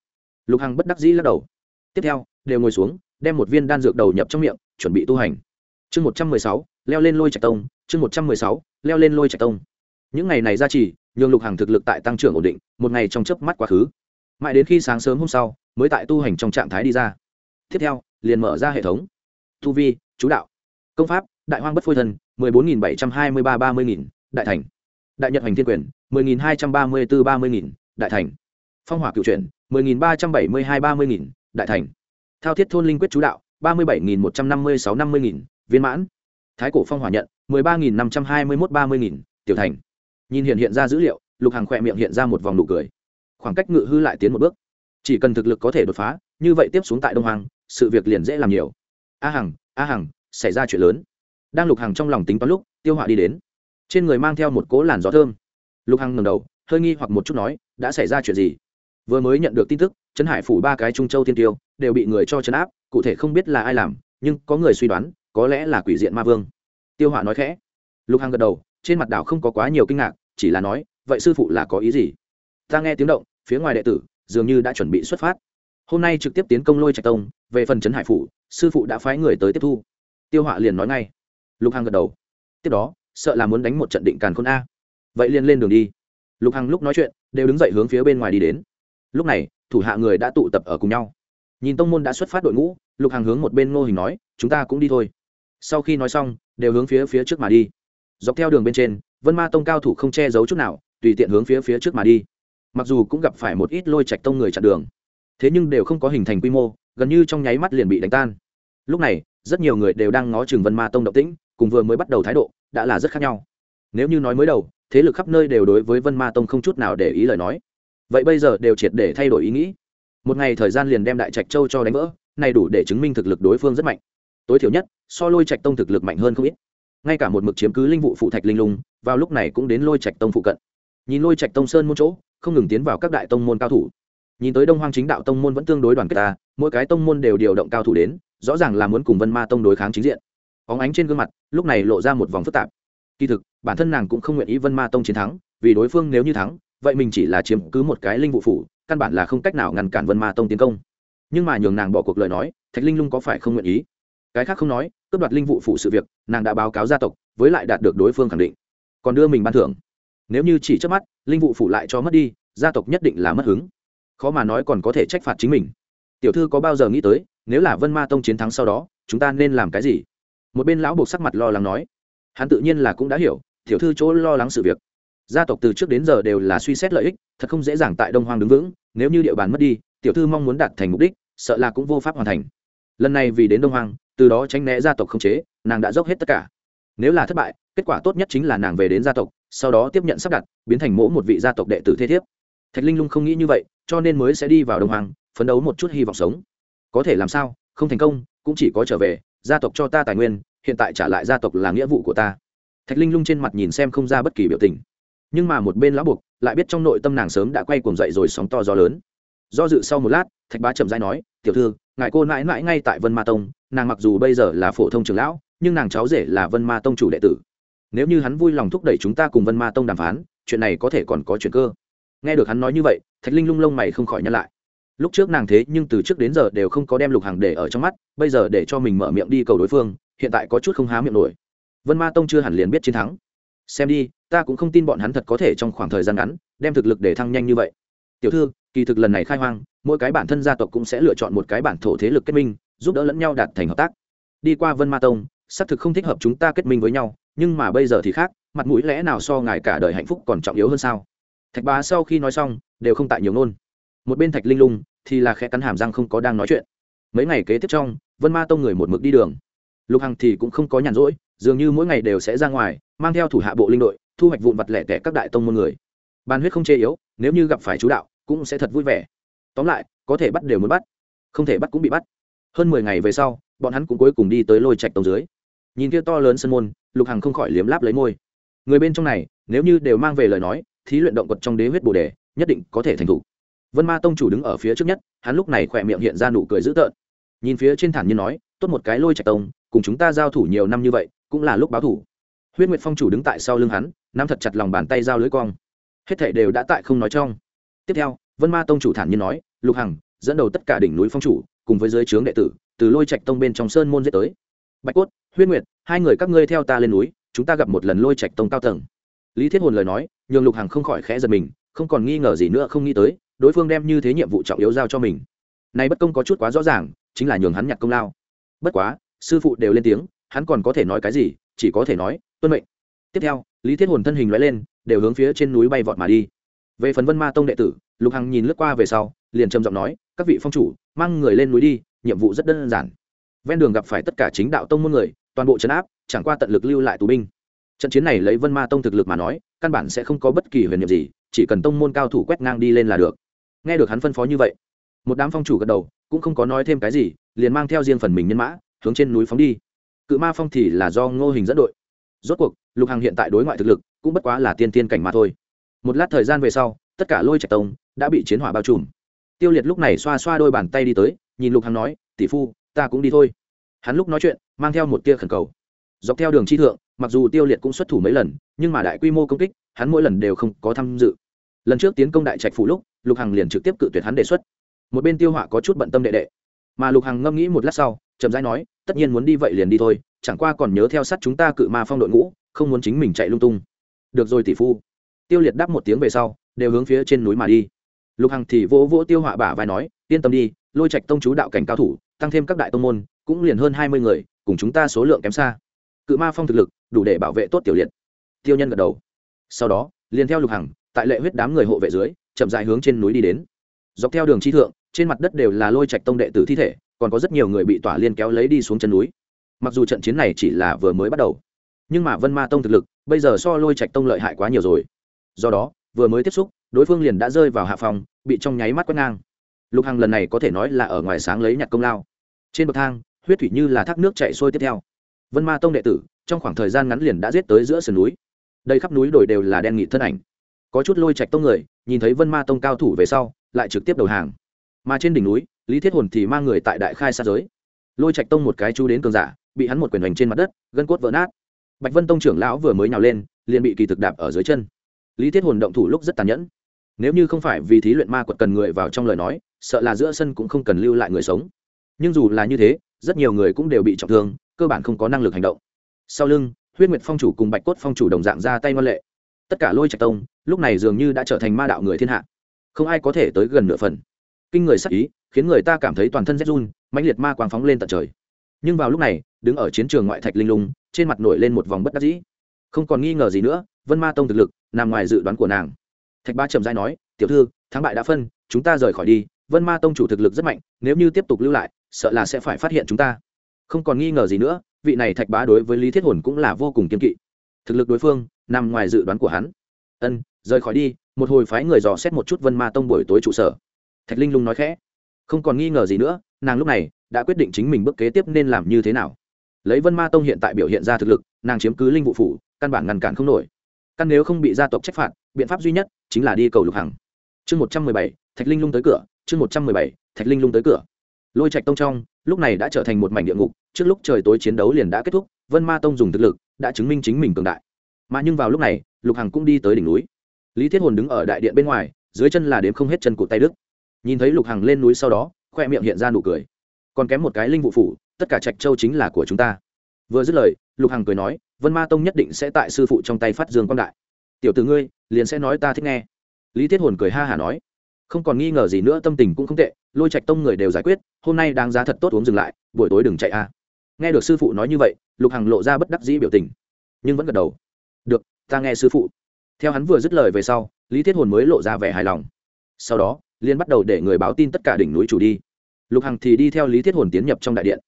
Speaker 1: Lục hằng bất đắc dĩ lắc đầu. Tiếp theo, đều ngồi xuống, đem một viên đan dược đầu nhập trong miệng, chuẩn bị tu hành. Chương một trăm mười sáu, leo lên lôi trạch tông, chương một trăm mười sáu, leo lên lôi trạch tông. Những ngày này ra chỉ nhường lục hằng thực lực tại tăng trưởng ổn định, một ngày trong chớp mắt quá khứ mãi đến khi sáng sớm hôm sau, mới tại tu hành trong trạng thái đi ra. Tiếp theo, liền mở ra hệ thống. Tu vi, chú đạo. Công pháp, đại hoang bất phôi thân mười bốn nghìn bảy trăm hai mươi ba ba mươi nghìn, đại thành. Đại nhật hành thiên quyền, mười nghìn hai trăm ba mươi bốn ba mươi nghìn, đại thành. Phong hỏa cựu chuyển, mười nghìn ba trăm bảy mươi hai ba mươi nghìn, đại thành. Thao thiết thôn linh quyết chú đạo, ba mươi bảy nghìn một trăm năm mươi sáu năm mươi nghìn, viên mãn. Thái cổ phong hỏa nhận, mười ba nghìn năm trăm hai mươi mốt ba mươi nghìn, tiểu thành. Nhìn hiện hiện ra dữ liệu, lục hàng khỏe miệng hiện ra một vòng nụ cười khoảng cách ngự hư lại tiến một bước. Chỉ cần thực lực có thể đột phá, như vậy tiếp xuống tại đông hoàng sự việc liền dễ làm nhiều. A hằng a hằng, xảy ra chuyện lớn. Đang lục Hằng trong lòng tính toán lúc, tiêu họa đi đến. Trên người mang theo một cố làn gió thơm. Lục hằng ngầm đầu, hơi nghi hoặc một chút nói, đã xảy ra chuyện gì? Vừa mới nhận được tin tức, trấn hải phủ ba cái trung châu thiên tiêu đều bị người cho chấn áp, cụ thể không biết là ai làm, nhưng có người suy đoán, có lẽ là quỷ diện ma vương. Tiêu họa nói khẽ. Lục hằng gật đầu, trên mặt đảo không có quá nhiều kinh ngạc, chỉ là nói, vậy sư phụ là có ý gì? Ta nghe tiếng động phía ngoài đệ tử, dường như đã chuẩn bị xuất phát. Hôm nay trực tiếp tiến công lôi trạch tông, về phần trấn hải phủ, sư phụ đã phái người tới tiếp thu. Tiêu họa liền nói ngay. Lục hằng gật đầu. Tiếp đó, sợ là muốn đánh một trận định càn khôn a. Vậy liền lên đường đi. Lục hằng lúc nói chuyện, đều đứng dậy hướng phía bên ngoài đi đến. Lúc này, thủ hạ người đã tụ tập ở cùng nhau. Nhìn tông môn đã xuất phát đội ngũ, lục hằng hướng một bên ngô hình nói, chúng ta cũng đi thôi. Sau khi nói xong, đều hướng phía phía trước mà đi. Dọc theo đường bên trên, vân ma tông cao thủ không che giấu chút nào, tùy tiện hướng phía phía trước mà đi mặc dù cũng gặp phải một ít lôi trạch tông người chặn đường, thế nhưng đều không có hình thành quy mô, gần như trong nháy mắt liền bị đánh tan. Lúc này, rất nhiều người đều đang ngó chừng vân ma tông động tĩnh, cùng vừa mới bắt đầu thái độ đã là rất khác nhau. Nếu như nói mới đầu, thế lực khắp nơi đều đối với vân ma tông không chút nào để ý lời nói. Vậy bây giờ đều triệt để thay đổi ý nghĩ. Một ngày thời gian liền đem đại trạch châu cho đánh vỡ, này đủ để chứng minh thực lực đối phương rất mạnh. Tối thiểu nhất, so lôi trạch tông thực lực mạnh hơn không ít. Ngay cả một mực chiếm cứ linh vụ phụ thạch linh lung, vào lúc này cũng đến lôi trạch tông phụ cận. Nhìn lôi trạch tông sơn một chỗ không ngừng tiến vào các đại tông môn cao thủ. Nhìn tới đông hoang chính đạo tông môn vẫn tương đối đoàn kết ta, mỗi cái tông môn đều điều động cao thủ đến, rõ ràng là muốn cùng vân ma tông đối kháng chính diện. Óng ánh trên gương mặt, lúc này lộ ra một vòng phức tạp. Kỳ thực, bản thân nàng cũng không nguyện ý vân ma tông chiến thắng, vì đối phương nếu như thắng, vậy mình chỉ là chiếm cứ một cái linh vụ phủ, căn bản là không cách nào ngăn cản vân ma tông tiến công. Nhưng mà nhường nàng bỏ cuộc lời nói, thạch linh lung có phải không nguyện ý? Cái khác không nói, cướp đoạt linh vụ phủ sự việc, nàng đã báo cáo gia tộc, với lại đạt được đối phương khẳng định. Còn đưa mình ban thưởng nếu như chỉ trước mắt, linh vụ phủ lại cho mất đi, gia tộc nhất định là mất hứng. Khó mà nói còn có thể trách phạt chính mình. Tiểu thư có bao giờ nghĩ tới, nếu là vân ma tông chiến thắng sau đó, chúng ta nên làm cái gì? Một bên lão buộc sắc mặt lo lắng nói. Hắn tự nhiên là cũng đã hiểu, tiểu thư chỗ lo lắng sự việc. Gia tộc từ trước đến giờ đều là suy xét lợi ích, thật không dễ dàng tại đông hoang đứng vững, nếu như địa bàn mất đi, tiểu thư mong muốn đạt thành mục đích, sợ là cũng vô pháp hoàn thành. Lần này vì đến đông hoang, từ đó tránh né gia tộc không chế, nàng đã dốc hết tất cả. Nếu là thất bại, kết quả tốt nhất chính là nàng về đến gia tộc sau đó tiếp nhận sắp đặt, biến thành mỗ một vị gia tộc đệ tử thế thiếp. Thạch linh lung không nghĩ như vậy, cho nên mới sẽ đi vào đông hoàng phấn đấu một chút hy vọng sống. Có thể làm sao? Không thành công, cũng chỉ có trở về, gia tộc cho ta tài nguyên, hiện tại trả lại gia tộc là nghĩa vụ của ta. Thạch linh lung trên mặt nhìn xem không ra bất kỳ biểu tình. Nhưng mà một bên lão buộc, lại biết trong nội tâm nàng sớm đã quay cuồng dậy rồi sóng to gió lớn. Do dự sau một lát, thạch bá chậm dãi nói, tiểu thư, ngài cô mãi mãi ngay tại vân ma tông, nàng mặc dù bây giờ là phổ thông trường lão, nhưng nàng cháu rể là vân ma tông chủ đệ tử nếu như hắn vui lòng thúc đẩy chúng ta cùng vân ma tông đàm phán, chuyện này có thể còn có chuyện cơ. Nghe được hắn nói như vậy, thạch linh lung lông mày không khỏi nhăn lại. Lúc trước nàng thế nhưng từ trước đến giờ đều không có đem lục hàng để ở trong mắt, bây giờ để cho mình mở miệng đi cầu đối phương, hiện tại có chút không há miệng nổi. Vân ma tông chưa hẳn liền biết chiến thắng. Xem đi, ta cũng không tin bọn hắn thật có thể trong khoảng thời gian ngắn, đem thực lực để thăng nhanh như vậy. Tiểu thư, kỳ thực lần này khai hoang, mỗi cái bản thân gia tộc cũng sẽ lựa chọn một cái bản thổ thế lực kết minh, giúp đỡ lẫn nhau đạt thành hợp tác. Đi qua vân ma tông, xác thực không thích hợp chúng ta kết minh với nhau nhưng mà bây giờ thì khác, mặt mũi lẽ nào so ngài cả đời hạnh phúc còn trọng yếu hơn sao? Thạch bá sau khi nói xong, đều không tại nhiều ngôn. Một bên thạch linh lung thì là khẽ cắn hàm răng không có đang nói chuyện. Mấy ngày kế tiếp trong, vân ma tông người một mực đi đường. Lục hằng thì cũng không có nhàn rỗi, dường như mỗi ngày đều sẽ ra ngoài, mang theo thủ hạ bộ linh đội, thu hoạch vụn vặt lẻ tẻ các đại tông môn người. Ban huyết không chê yếu, nếu như gặp phải chú đạo, cũng sẽ thật vui vẻ. Tóm lại, có thể bắt đều muốn bắt, không thể bắt cũng bị bắt. Hơn mười ngày về sau, bọn hắn cũng cuối cùng đi tới lôi trạch tông dưới nhìn kia to lớn sân môn, lục hằng không khỏi liếm láp lấy môi. Người bên trong này, nếu như đều mang về lời nói, thí luyện động vật trong đế huyết bồ đề, nhất định có thể thành thủ. Vân ma tông chủ đứng ở phía trước nhất, hắn lúc này khỏe miệng hiện ra nụ cười dữ tợn. Nhìn phía trên thản như nói, tốt một cái lôi trạch tông, cùng chúng ta giao thủ nhiều năm như vậy, cũng là lúc báo thủ. Huyết nguyệt phong chủ đứng tại sau lưng hắn, nắm thật chặt lòng bàn tay giao lưới cong. Hết thể đều đã tại không nói trong. Tiếp theo, vân ma tông chủ thản nhiên nói, lục hằng, dẫn đầu tất cả đỉnh núi phong chủ, cùng với giới trướng đệ tử, từ lôi trạch tông bên trong sơn môn giết tới. Bạch cốt huyết nguyệt, hai người các ngươi theo ta lên núi, chúng ta gặp một lần lôi trạch tông cao tầng. Lý thiết hồn lời nói, nhường lục hằng không khỏi khẽ giật mình, không còn nghi ngờ gì nữa, không nghĩ tới, đối phương đem như thế nhiệm vụ trọng yếu giao cho mình. Nay bất công có chút quá rõ ràng, chính là nhường hắn nhặt công lao. Bất quá, sư phụ đều lên tiếng, hắn còn có thể nói cái gì, chỉ có thể nói, tuân mệnh. Tiếp theo, lý thiết hồn thân hình loại lên, đều hướng phía trên núi bay vọt mà đi. Về phần vân ma tông đệ tử, lục hằng nhìn lướt qua về sau, liền trầm giọng nói, các vị phong chủ, mang người lên núi đi, nhiệm vụ rất đơn giản. Ven đường gặp phải tất cả chính đạo tông môn người toàn bộ trấn áp, chẳng qua tận lực lưu lại tù binh. Trận chiến này lấy vân ma tông thực lực mà nói, căn bản sẽ không có bất kỳ huyền nhiệm gì, chỉ cần tông môn cao thủ quét ngang đi lên là được. Nghe được hắn phân phó như vậy, một đám phong chủ gật đầu, cũng không có nói thêm cái gì, liền mang theo riêng phần mình nhân mã, hướng trên núi phóng đi. Cự ma phong thì là do ngô hình dẫn đội. Rốt cuộc, lục hằng hiện tại đối ngoại thực lực, cũng bất quá là tiên tiên cảnh mà thôi. Một lát thời gian về sau, tất cả lôi trạch tông đã bị chiến hỏa bao trùm. Tiêu liệt lúc này xoa xoa đôi bàn tay đi tới, nhìn lục hằng nói, tỷ phu, ta cũng đi thôi. Hắn lúc nói chuyện mang theo một tia khẩn cầu. Dọc theo đường chi thượng, mặc dù tiêu liệt cũng xuất thủ mấy lần, nhưng mà đại quy mô công kích, hắn mỗi lần đều không có tham dự. Lần trước tiến công đại trạch phủ lúc, lục hằng liền trực tiếp cự tuyệt hắn đề xuất. Một bên tiêu họa có chút bận tâm đệ đệ, mà lục hằng ngâm nghĩ một lát sau, chậm rãi nói, tất nhiên muốn đi vậy liền đi thôi, chẳng qua còn nhớ theo sát chúng ta cự ma phong đội ngũ, không muốn chính mình chạy lung tung. Được rồi tỷ phu. Tiêu liệt đáp một tiếng về sau, đều hướng phía trên núi mà đi. Lục hằng thì vỗ vỗ tiêu họa bả vai nói, yên tâm đi, lôi trạch tông chú đạo cảnh cao thủ, tăng thêm các đại tông môn, cũng liền hơn hai mươi người cùng chúng ta số lượng kém xa. Cự ma phong thực lực, đủ để bảo vệ tốt tiểu liệt. Tiêu nhân gật đầu. Sau đó, liền theo lục hằng, tại lệ huyết đám người hộ vệ dưới, chậm dài hướng trên núi đi đến. Dọc theo đường chi thượng, trên mặt đất đều là lôi trạch tông đệ tử thi thể, còn có rất nhiều người bị tỏa liên kéo lấy đi xuống chân núi. Mặc dù trận chiến này chỉ là vừa mới bắt đầu, nhưng mà vân ma tông thực lực, bây giờ so lôi trạch tông lợi hại quá nhiều rồi. Do đó, vừa mới tiếp xúc, đối phương liền đã rơi vào hạ phòng, bị trong nháy mắt quét ngang. Lục hằng lần này có thể nói là ở ngoài sáng lấy nhặt công lao. Trên bậc thang huyết thủy như là thác nước chạy sôi tiếp theo. Vân ma tông đệ tử, trong khoảng thời gian ngắn liền đã giết tới giữa sườn núi. Đây khắp núi đồi đều là đen nghị thân ảnh. Có chút lôi trạch tông người, nhìn thấy vân ma tông cao thủ về sau, lại trực tiếp đầu hàng. Mà trên đỉnh núi, lý thiết hồn thì mang người tại đại khai xa giới. Lôi trạch tông một cái chú đến cường giả, bị hắn một quyền hành trên mặt đất, gân cốt vỡ nát. Bạch vân tông trưởng lão vừa mới nhào lên, liền bị kỳ thực đạp ở dưới chân. Lý thiết hồn động thủ lúc rất tàn nhẫn. Nếu như không phải vì thí luyện ma quật cần người vào trong lời nói, sợ là giữa sân cũng không cần lưu lại người sống. Nhưng dù là như thế rất nhiều người cũng đều bị trọng thương, cơ bản không có năng lực hành động. Sau lưng, huyết nguyệt phong chủ cùng bạch cốt phong chủ đồng dạng ra tay ngoan lệ. Tất cả lôi trạch tông, lúc này dường như đã trở thành ma đạo người thiên hạ. Không ai có thể tới gần nửa phần. Kinh người sắc ý, khiến người ta cảm thấy toàn thân rét run, mãnh liệt ma quang phóng lên tận trời. Nhưng vào lúc này, đứng ở chiến trường ngoại thạch linh lung, trên mặt nổi lên một vòng bất đắc dĩ. Không còn nghi ngờ gì nữa, vân ma tông thực lực, nằm ngoài dự đoán của nàng. Thạch ba trầm dai nói, tiểu thư, thắng bại đã phân, chúng ta rời khỏi đi. Vân ma tông chủ thực lực rất mạnh, nếu như tiếp tục lưu lại sợ là sẽ phải phát hiện chúng ta. Không còn nghi ngờ gì nữa, vị này thạch bá đối với lý thiết hồn cũng là vô cùng kiên kỵ. Thực lực đối phương, nằm ngoài dự đoán của hắn. Ân, rời khỏi đi, một hồi phái người dò xét một chút vân ma tông buổi tối trụ sở. Thạch linh lung nói khẽ. Không còn nghi ngờ gì nữa, nàng lúc này đã quyết định chính mình bước kế tiếp nên làm như thế nào. Lấy vân ma tông hiện tại biểu hiện ra thực lực, nàng chiếm cứ linh vụ phủ, căn bản ngăn cản không nổi. Căn nếu không bị gia tộc trách phạt, biện pháp duy nhất chính là đi cầu lục hằng. Chương một trăm mười bảy, thạch linh lung tới cửa, chương một trăm mười bảy, thạch linh lung tới cửa lôi trạch tông trong, lúc này đã trở thành một mảnh địa ngục, trước lúc trời tối chiến đấu liền đã kết thúc, vân ma tông dùng thực lực đã chứng minh chính mình cường đại. Mà nhưng vào lúc này, lục hằng cũng đi tới đỉnh núi. Lý thiết hồn đứng ở đại điện bên ngoài, dưới chân là đếm không hết chân cụt tay đức. Nhìn thấy lục hằng lên núi sau đó, khoe miệng hiện ra nụ cười. Còn kém một cái linh vụ phủ, tất cả trạch châu chính là của chúng ta. Vừa dứt lời, lục hằng cười nói, vân ma tông nhất định sẽ tại sư phụ trong tay phát dương quang đại. Tiểu từ ngươi, liền sẽ nói ta thích nghe. Lý thiết hồn cười ha hả nói, không còn nghi ngờ gì nữa, tâm tình cũng không tệ lôi trạch tông người đều giải quyết, hôm nay đáng giá thật tốt uống dừng lại, buổi tối đừng chạy a. Nghe được sư phụ nói như vậy, lục hằng lộ ra bất đắc dĩ biểu tình, nhưng vẫn gật đầu. Được, ta nghe sư phụ. Theo hắn vừa dứt lời về sau, lý thiết hồn mới lộ ra vẻ hài lòng. Sau đó liên bắt đầu để người báo tin tất cả đỉnh núi chủ đi. Lục hằng thì đi theo lý thiết hồn tiến nhập trong đại điện.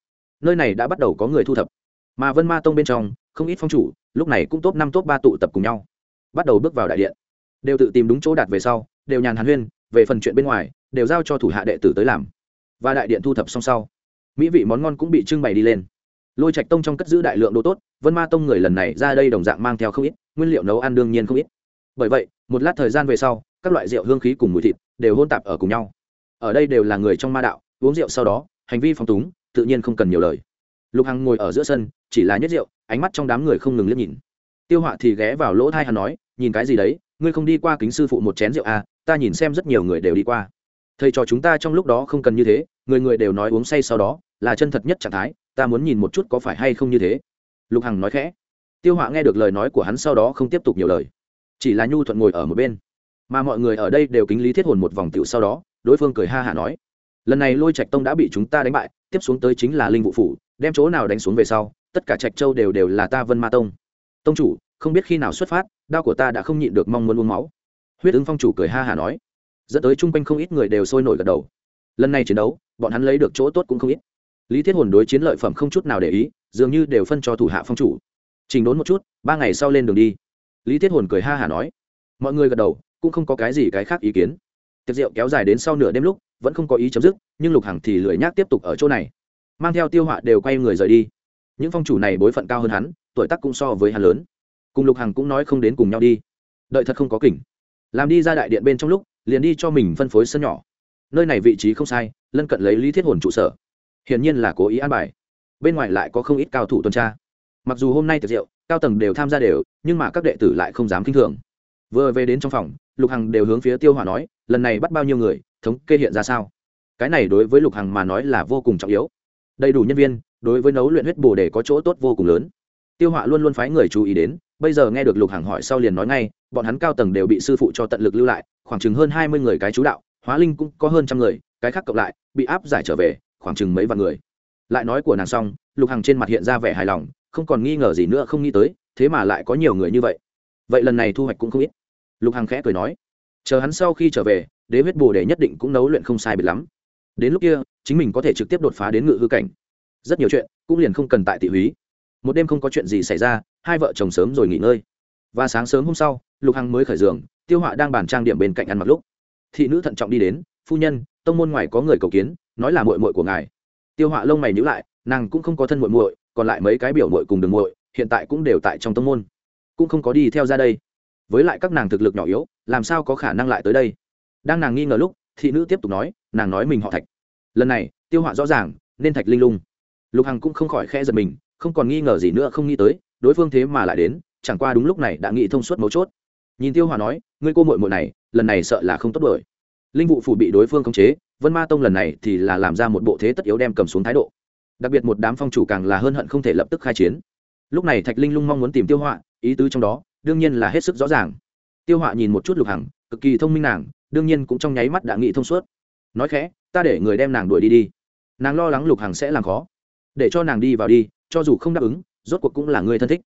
Speaker 1: Nơi này đã bắt đầu có người thu thập. Mà vân ma tông bên trong, không ít phong chủ, lúc này cũng top năm, top ba tụ tập cùng nhau. Bắt đầu bước vào đại điện. Đều tự tìm đúng chỗ đạt về sau, đều nhàn hàn huyên, về phần chuyện bên ngoài đều giao cho thủ hạ đệ tử tới làm. Và đại điện thu thập xong sau, mỹ vị món ngon cũng bị trưng bày đi lên. Lôi trạch tông trong cất giữ đại lượng đồ tốt, vân ma tông người lần này ra đây đồng dạng mang theo không ít, nguyên liệu nấu ăn đương nhiên không ít. Bởi vậy, một lát thời gian về sau, các loại rượu hương khí cùng mùi thịt đều hôn tạp ở cùng nhau. Ở đây đều là người trong ma đạo, uống rượu sau đó, hành vi phong túng, tự nhiên không cần nhiều lời. Lục hằng ngồi ở giữa sân, chỉ là nhất rượu, ánh mắt trong đám người không ngừng liếc nhìn. Tiêu họa thì ghé vào lỗ thai hắn nói, nhìn cái gì đấy, ngươi không đi qua kính sư phụ một chén rượu à ta nhìn xem rất nhiều người đều đi qua thầy trò chúng ta trong lúc đó không cần như thế, người người đều nói uống say sau đó, là chân thật nhất trạng thái, ta muốn nhìn một chút có phải hay không như thế. Lục hằng nói khẽ. Tiêu họa nghe được lời nói của hắn sau đó không tiếp tục nhiều lời, chỉ là nhu thuận ngồi ở một bên. Mà mọi người ở đây đều kính lý thiết hồn một vòng tiểu sau đó, đối phương cười ha hả nói, lần này lôi trạch tông đã bị chúng ta đánh bại, tiếp xuống tới chính là linh vụ phủ, đem chỗ nào đánh xuống về sau, tất cả trạch châu đều đều là ta vân ma tông. Tông chủ, không biết khi nào xuất phát, đao của ta đã không nhịn được mong muốn uống máu. Huyết ứng phong chủ cười ha hả nói dẫn tới chung quanh không ít người đều sôi nổi gật đầu. Lần này chiến đấu, bọn hắn lấy được chỗ tốt cũng không ít. Lý thiết hồn đối chiến lợi phẩm không chút nào để ý, dường như đều phân cho thủ hạ phong chủ. Trình đốn một chút, ba ngày sau lên đường đi. Lý thiết hồn cười ha hả nói. Mọi người gật đầu, cũng không có cái gì cái khác ý kiến. Tiệc rượu kéo dài đến sau nửa đêm lúc, vẫn không có ý chấm dứt, nhưng lục hằng thì lười nhác tiếp tục ở chỗ này. Mang theo tiêu họa đều quay người rời đi. Những phong chủ này bối phận cao hơn hắn, tuổi tác cũng so với hắn lớn. Cùng lục hằng cũng nói không đến cùng nhau đi. Đợi thật không có kỉnh. Làm đi ra đại điện bên trong lúc liền đi cho mình phân phối sân nhỏ. Nơi này vị trí không sai, lân cận lấy lý thiết hồn trụ sở. Hiển nhiên là cố ý an bài. Bên ngoài lại có không ít cao thủ tuần tra. Mặc dù hôm nay tiệc rượu, cao tầng đều tham gia đều, nhưng mà các đệ tử lại không dám k i n h thường. Vừa về đến trong phòng, lục hằng đều hướng phía tiêu hỏa nói, lần này bắt bao nhiêu người, thống kê hiện ra sao? Cái này đối với lục hằng mà nói là vô cùng trọng yếu. Đầy đủ nhân viên, đối với nấu luyện huyết bồ đề có chỗ tốt vô cùng lớn tiêu họa luôn luôn phái người chú ý đến, bây giờ nghe được lục hằng hỏi sau liền nói ngay, bọn hắn cao tầng đều bị sư phụ cho tận lực lưu lại, khoảng chừng hơn hai mươi người cái chú đạo, hóa linh cũng có hơn trăm người, cái khác cộng lại, bị áp giải trở về, khoảng chừng mấy vạn người. Lại nói của nàng xong, lục hằng trên mặt hiện ra vẻ hài lòng, không còn nghi ngờ gì nữa, không nghĩ tới, thế mà lại có nhiều người như vậy. Vậy lần này thu hoạch cũng không ít. Lục hằng khẽ cười nói, chờ hắn sau khi trở về, đế huyết bồ đề nhất định cũng nấu luyện không sai biệt lắm. Đến lúc kia, chính mình có thể trực tiếp đột phá đến ngự hư cảnh. Rất nhiều chuyện cũng liền không cần tại thị húy một đêm không có chuyện gì xảy ra, hai vợ chồng sớm rồi nghỉ ngơi. Và sáng sớm hôm sau, lục hằng mới khởi giường, tiêu họa đang bàn trang điểm bên cạnh ăn mặc lúc. Thị nữ thận trọng đi đến, phu nhân, tông môn ngoài có người cầu kiến, nói là mội mội của ngài. Tiêu họa lông mày nhữ lại, nàng cũng không có thân mội mội còn lại mấy cái biểu mội cùng đường mội hiện tại cũng đều tại trong tông môn, cũng không có đi theo ra đây. Với lại các nàng thực lực nhỏ yếu, làm sao có khả năng lại tới đây? Đang nàng nghi ngờ lúc, thị nữ tiếp tục nói, nàng nói mình họ thạch. Lần này, tiêu họa rõ ràng, nên thạch linh lung. Lục hằng cũng không khỏi khe giật mình không còn nghi ngờ gì nữa, không nghĩ tới, đối phương thế mà lại đến, chẳng qua đúng lúc này đã nghĩ thông suốt mấu chốt. Nhìn tiêu hòa nói, ngươi cô mội mội này, lần này sợ là không tốt bởi linh vụ phủ bị đối phương khống chế, vân ma tông lần này thì là làm ra một bộ thế tất yếu đem cầm xuống thái độ. Đặc biệt một đám phong chủ càng là hơn hận không thể lập tức khai chiến. Lúc này thạch linh lung mong muốn tìm tiêu họa ý tứ trong đó, đương nhiên là hết sức rõ ràng. Tiêu họa nhìn một chút lục hằng, cực kỳ thông minh nàng, đương nhiên cũng trong nháy mắt đã nghĩ thông suốt. Nói khẽ, ta để người đem nàng đuổi đi đi. Nàng lo lắng lục hằng sẽ làm khó. Để cho nàng đi vào đi cho dù không đáp ứng, rốt cuộc cũng là người thân thích.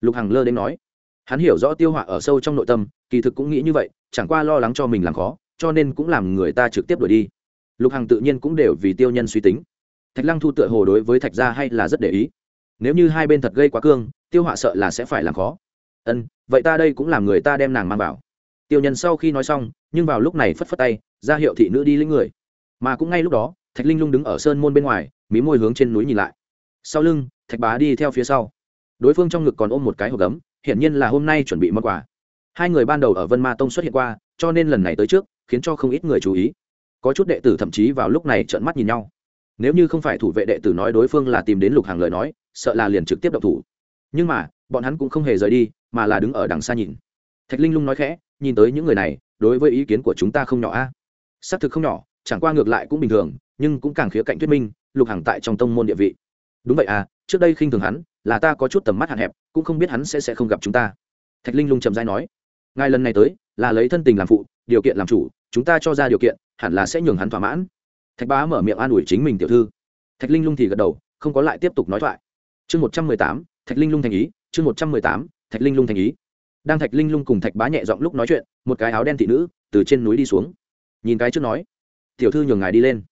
Speaker 1: Lục hằng lơ đến nói. Hắn hiểu rõ tiêu họa ở sâu trong nội tâm, kỳ thực cũng nghĩ như vậy, chẳng qua lo lắng cho mình làm khó, cho nên cũng làm người ta trực tiếp đuổi đi. Lục hằng tự nhiên cũng đều vì tiêu nhân suy tính. Thạch lăng thu tựa hồ đối với thạch gia hay là rất để ý. Nếu như hai bên thật gây quá cương, tiêu họa sợ là sẽ phải làm khó. Ân, vậy ta đây cũng làm người ta đem nàng mang vào. Tiêu nhân sau khi nói xong, nhưng vào lúc này phất phất tay, ra hiệu thị nữ đi lĩnh người. Mà cũng ngay lúc đó, thạch linh lung đứng ở sơn môn bên ngoài, mí môi hướng trên núi nhìn lại. Sau lưng thạch bá đi theo phía sau. Đối phương trong ngực còn ôm một cái hộp gấm, hiển nhiên là hôm nay chuẩn bị món quà. Hai người ban đầu ở vân ma tông xuất hiện qua, cho nên lần này tới trước, khiến cho không ít người chú ý. Có chút đệ tử thậm chí vào lúc này trợn mắt nhìn nhau. Nếu như không phải thủ vệ đệ tử nói đối phương là tìm đến lục hàng lời nói, sợ là liền trực tiếp độc thủ. Nhưng mà, bọn hắn cũng không hề rời đi, mà là đứng ở đằng xa nhìn. Thạch linh lung nói khẽ, nhìn tới những người này, đối với ý kiến của chúng ta không nhỏ a. Xác thực không nhỏ, chẳng qua ngược lại cũng bình thường, nhưng cũng càng khía cạnh thuyết minh, lục hàng tại trong tông môn địa vị. Đúng vậy à trước đây khinh thường hắn, là ta có chút tầm mắt hạn hẹp, cũng không biết hắn sẽ sẽ không gặp chúng ta. Thạch linh lung trầm dai nói, ngài lần này tới, là lấy thân tình làm phụ, điều kiện làm chủ, chúng ta cho ra điều kiện, hẳn là sẽ nhường hắn thỏa mãn. Thạch bá mở miệng an ủi chính mình tiểu thư. Thạch linh lung thì gật đầu, không có lại tiếp tục nói thoại. Chương một trăm mười tám, thạch linh lung thành ý, chương một trăm mười tám, thạch linh lung thành ý. Đang thạch linh lung cùng thạch bá nhẹ giọng lúc nói chuyện, một cái áo đen thị nữ từ trên núi đi xuống. Nhìn cái trước nói, tiểu thư nhường ngài đi lên.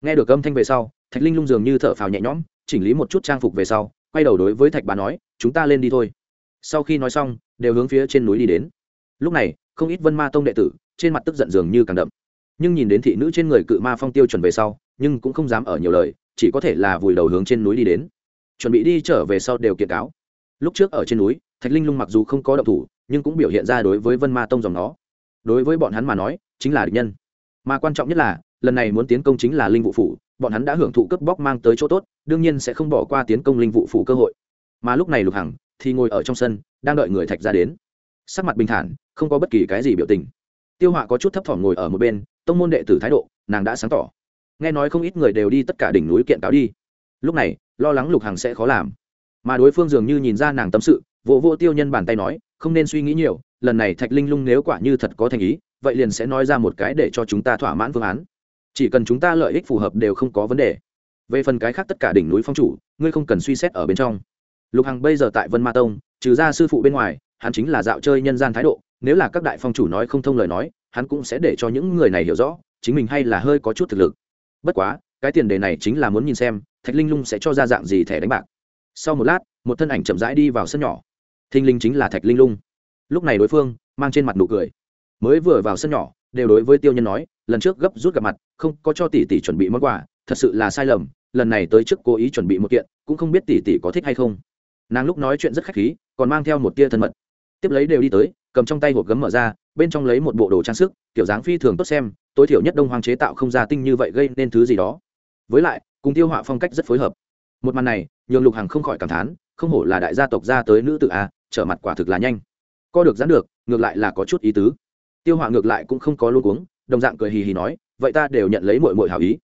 Speaker 1: Nghe được âm thanh về sau, thạch linh lung dường như thở phào nhẹ nhõm chỉnh lý một chút trang phục về sau, quay đầu đối với thạch bá nói, chúng ta lên đi thôi. Sau khi nói xong, đều hướng phía trên núi đi đến. Lúc này, không ít vân ma tông đệ tử, trên mặt tức giận dường như càng đậm. Nhưng nhìn đến thị nữ trên người cự ma phong tiêu chuẩn về sau, nhưng cũng không dám ở nhiều lời, chỉ có thể là vùi đầu hướng trên núi đi đến. Chuẩn bị đi trở về sau đều kiện cáo. Lúc trước ở trên núi, thạch linh lung mặc dù không có động thủ, nhưng cũng biểu hiện ra đối với vân ma tông dòng nó. Đối với bọn hắn mà nói, chính là địch nhân. Mà quan trọng nhất là, lần này muốn tiến công chính là linh vụ phủ bọn hắn đã hưởng thụ cướp bóc mang tới chỗ tốt, đương nhiên sẽ không bỏ qua tiến công linh vụ phủ cơ hội. Mà lúc này lục hằng thì ngồi ở trong sân, đang đợi người thạch ra đến. Sắc mặt bình thản, không có bất kỳ cái gì biểu tình. Tiêu họa có chút thấp thỏm ngồi ở một bên, tông môn đệ tử thái độ, nàng đã sáng tỏ. Nghe nói không ít người đều đi tất cả đỉnh núi kiện cáo đi. Lúc này, lo lắng lục hằng sẽ khó làm. Mà đối phương dường như nhìn ra nàng tâm sự vô vô tiêu nhân bàn tay nói, không nên suy nghĩ nhiều, lần này thạch linh lung nếu quả như thật có thành ý, vậy liền sẽ nói ra một cái để cho chúng ta thỏa mãn phương án chỉ cần chúng ta lợi ích phù hợp đều không có vấn đề. Về phần cái khác tất cả đỉnh núi phong chủ, ngươi không cần suy xét ở bên trong. Lục hằng bây giờ tại vân ma tông, trừ ra sư phụ bên ngoài, hắn chính là dạo chơi nhân gian thái độ, nếu là các đại phong chủ nói không thông lời nói, hắn cũng sẽ để cho những người này hiểu rõ, chính mình hay là hơi có chút thực lực. Bất quá, cái tiền đề này chính là muốn nhìn xem, thạch linh lung sẽ cho ra dạng gì thẻ đánh bạc. Sau một lát, một thân ảnh chậm rãi đi vào sân nhỏ. Thinh linh chính là thạch linh lung. Lúc này đối phương mang trên mặt nụ cười. Mới vừa vào sân nhỏ đều đối với tiêu nhân nói, lần trước gấp rút gặp mặt, không có cho tỷ tỷ chuẩn bị món quà, thật sự là sai lầm, lần này tới trước cố ý chuẩn bị một kiện, cũng không biết tỷ tỷ có thích hay không. Nàng lúc nói chuyện rất khách khí, còn mang theo một tia thân mật. Tiếp lấy đều đi tới, cầm trong tay hộp gấm mở ra, bên trong lấy một bộ đồ trang sức, kiểu dáng phi thường tốt xem, tối thiểu nhất đông hoàng chế tạo không ra tinh như vậy gây nên thứ gì đó. Với lại, cùng tiêu họa phong cách rất phối hợp. Một màn này, nhường lục hằng không khỏi cảm thán, không hổ là đại gia tộc ra tới nữ tự a, trở mặt quả thực là nhanh. Co được dán được, ngược lại là có chút ý tứ tiêu họa ngược lại cũng không có luôn cuống đồng dạng cười hì hì nói vậy ta đều nhận lấy mội mội hảo ý.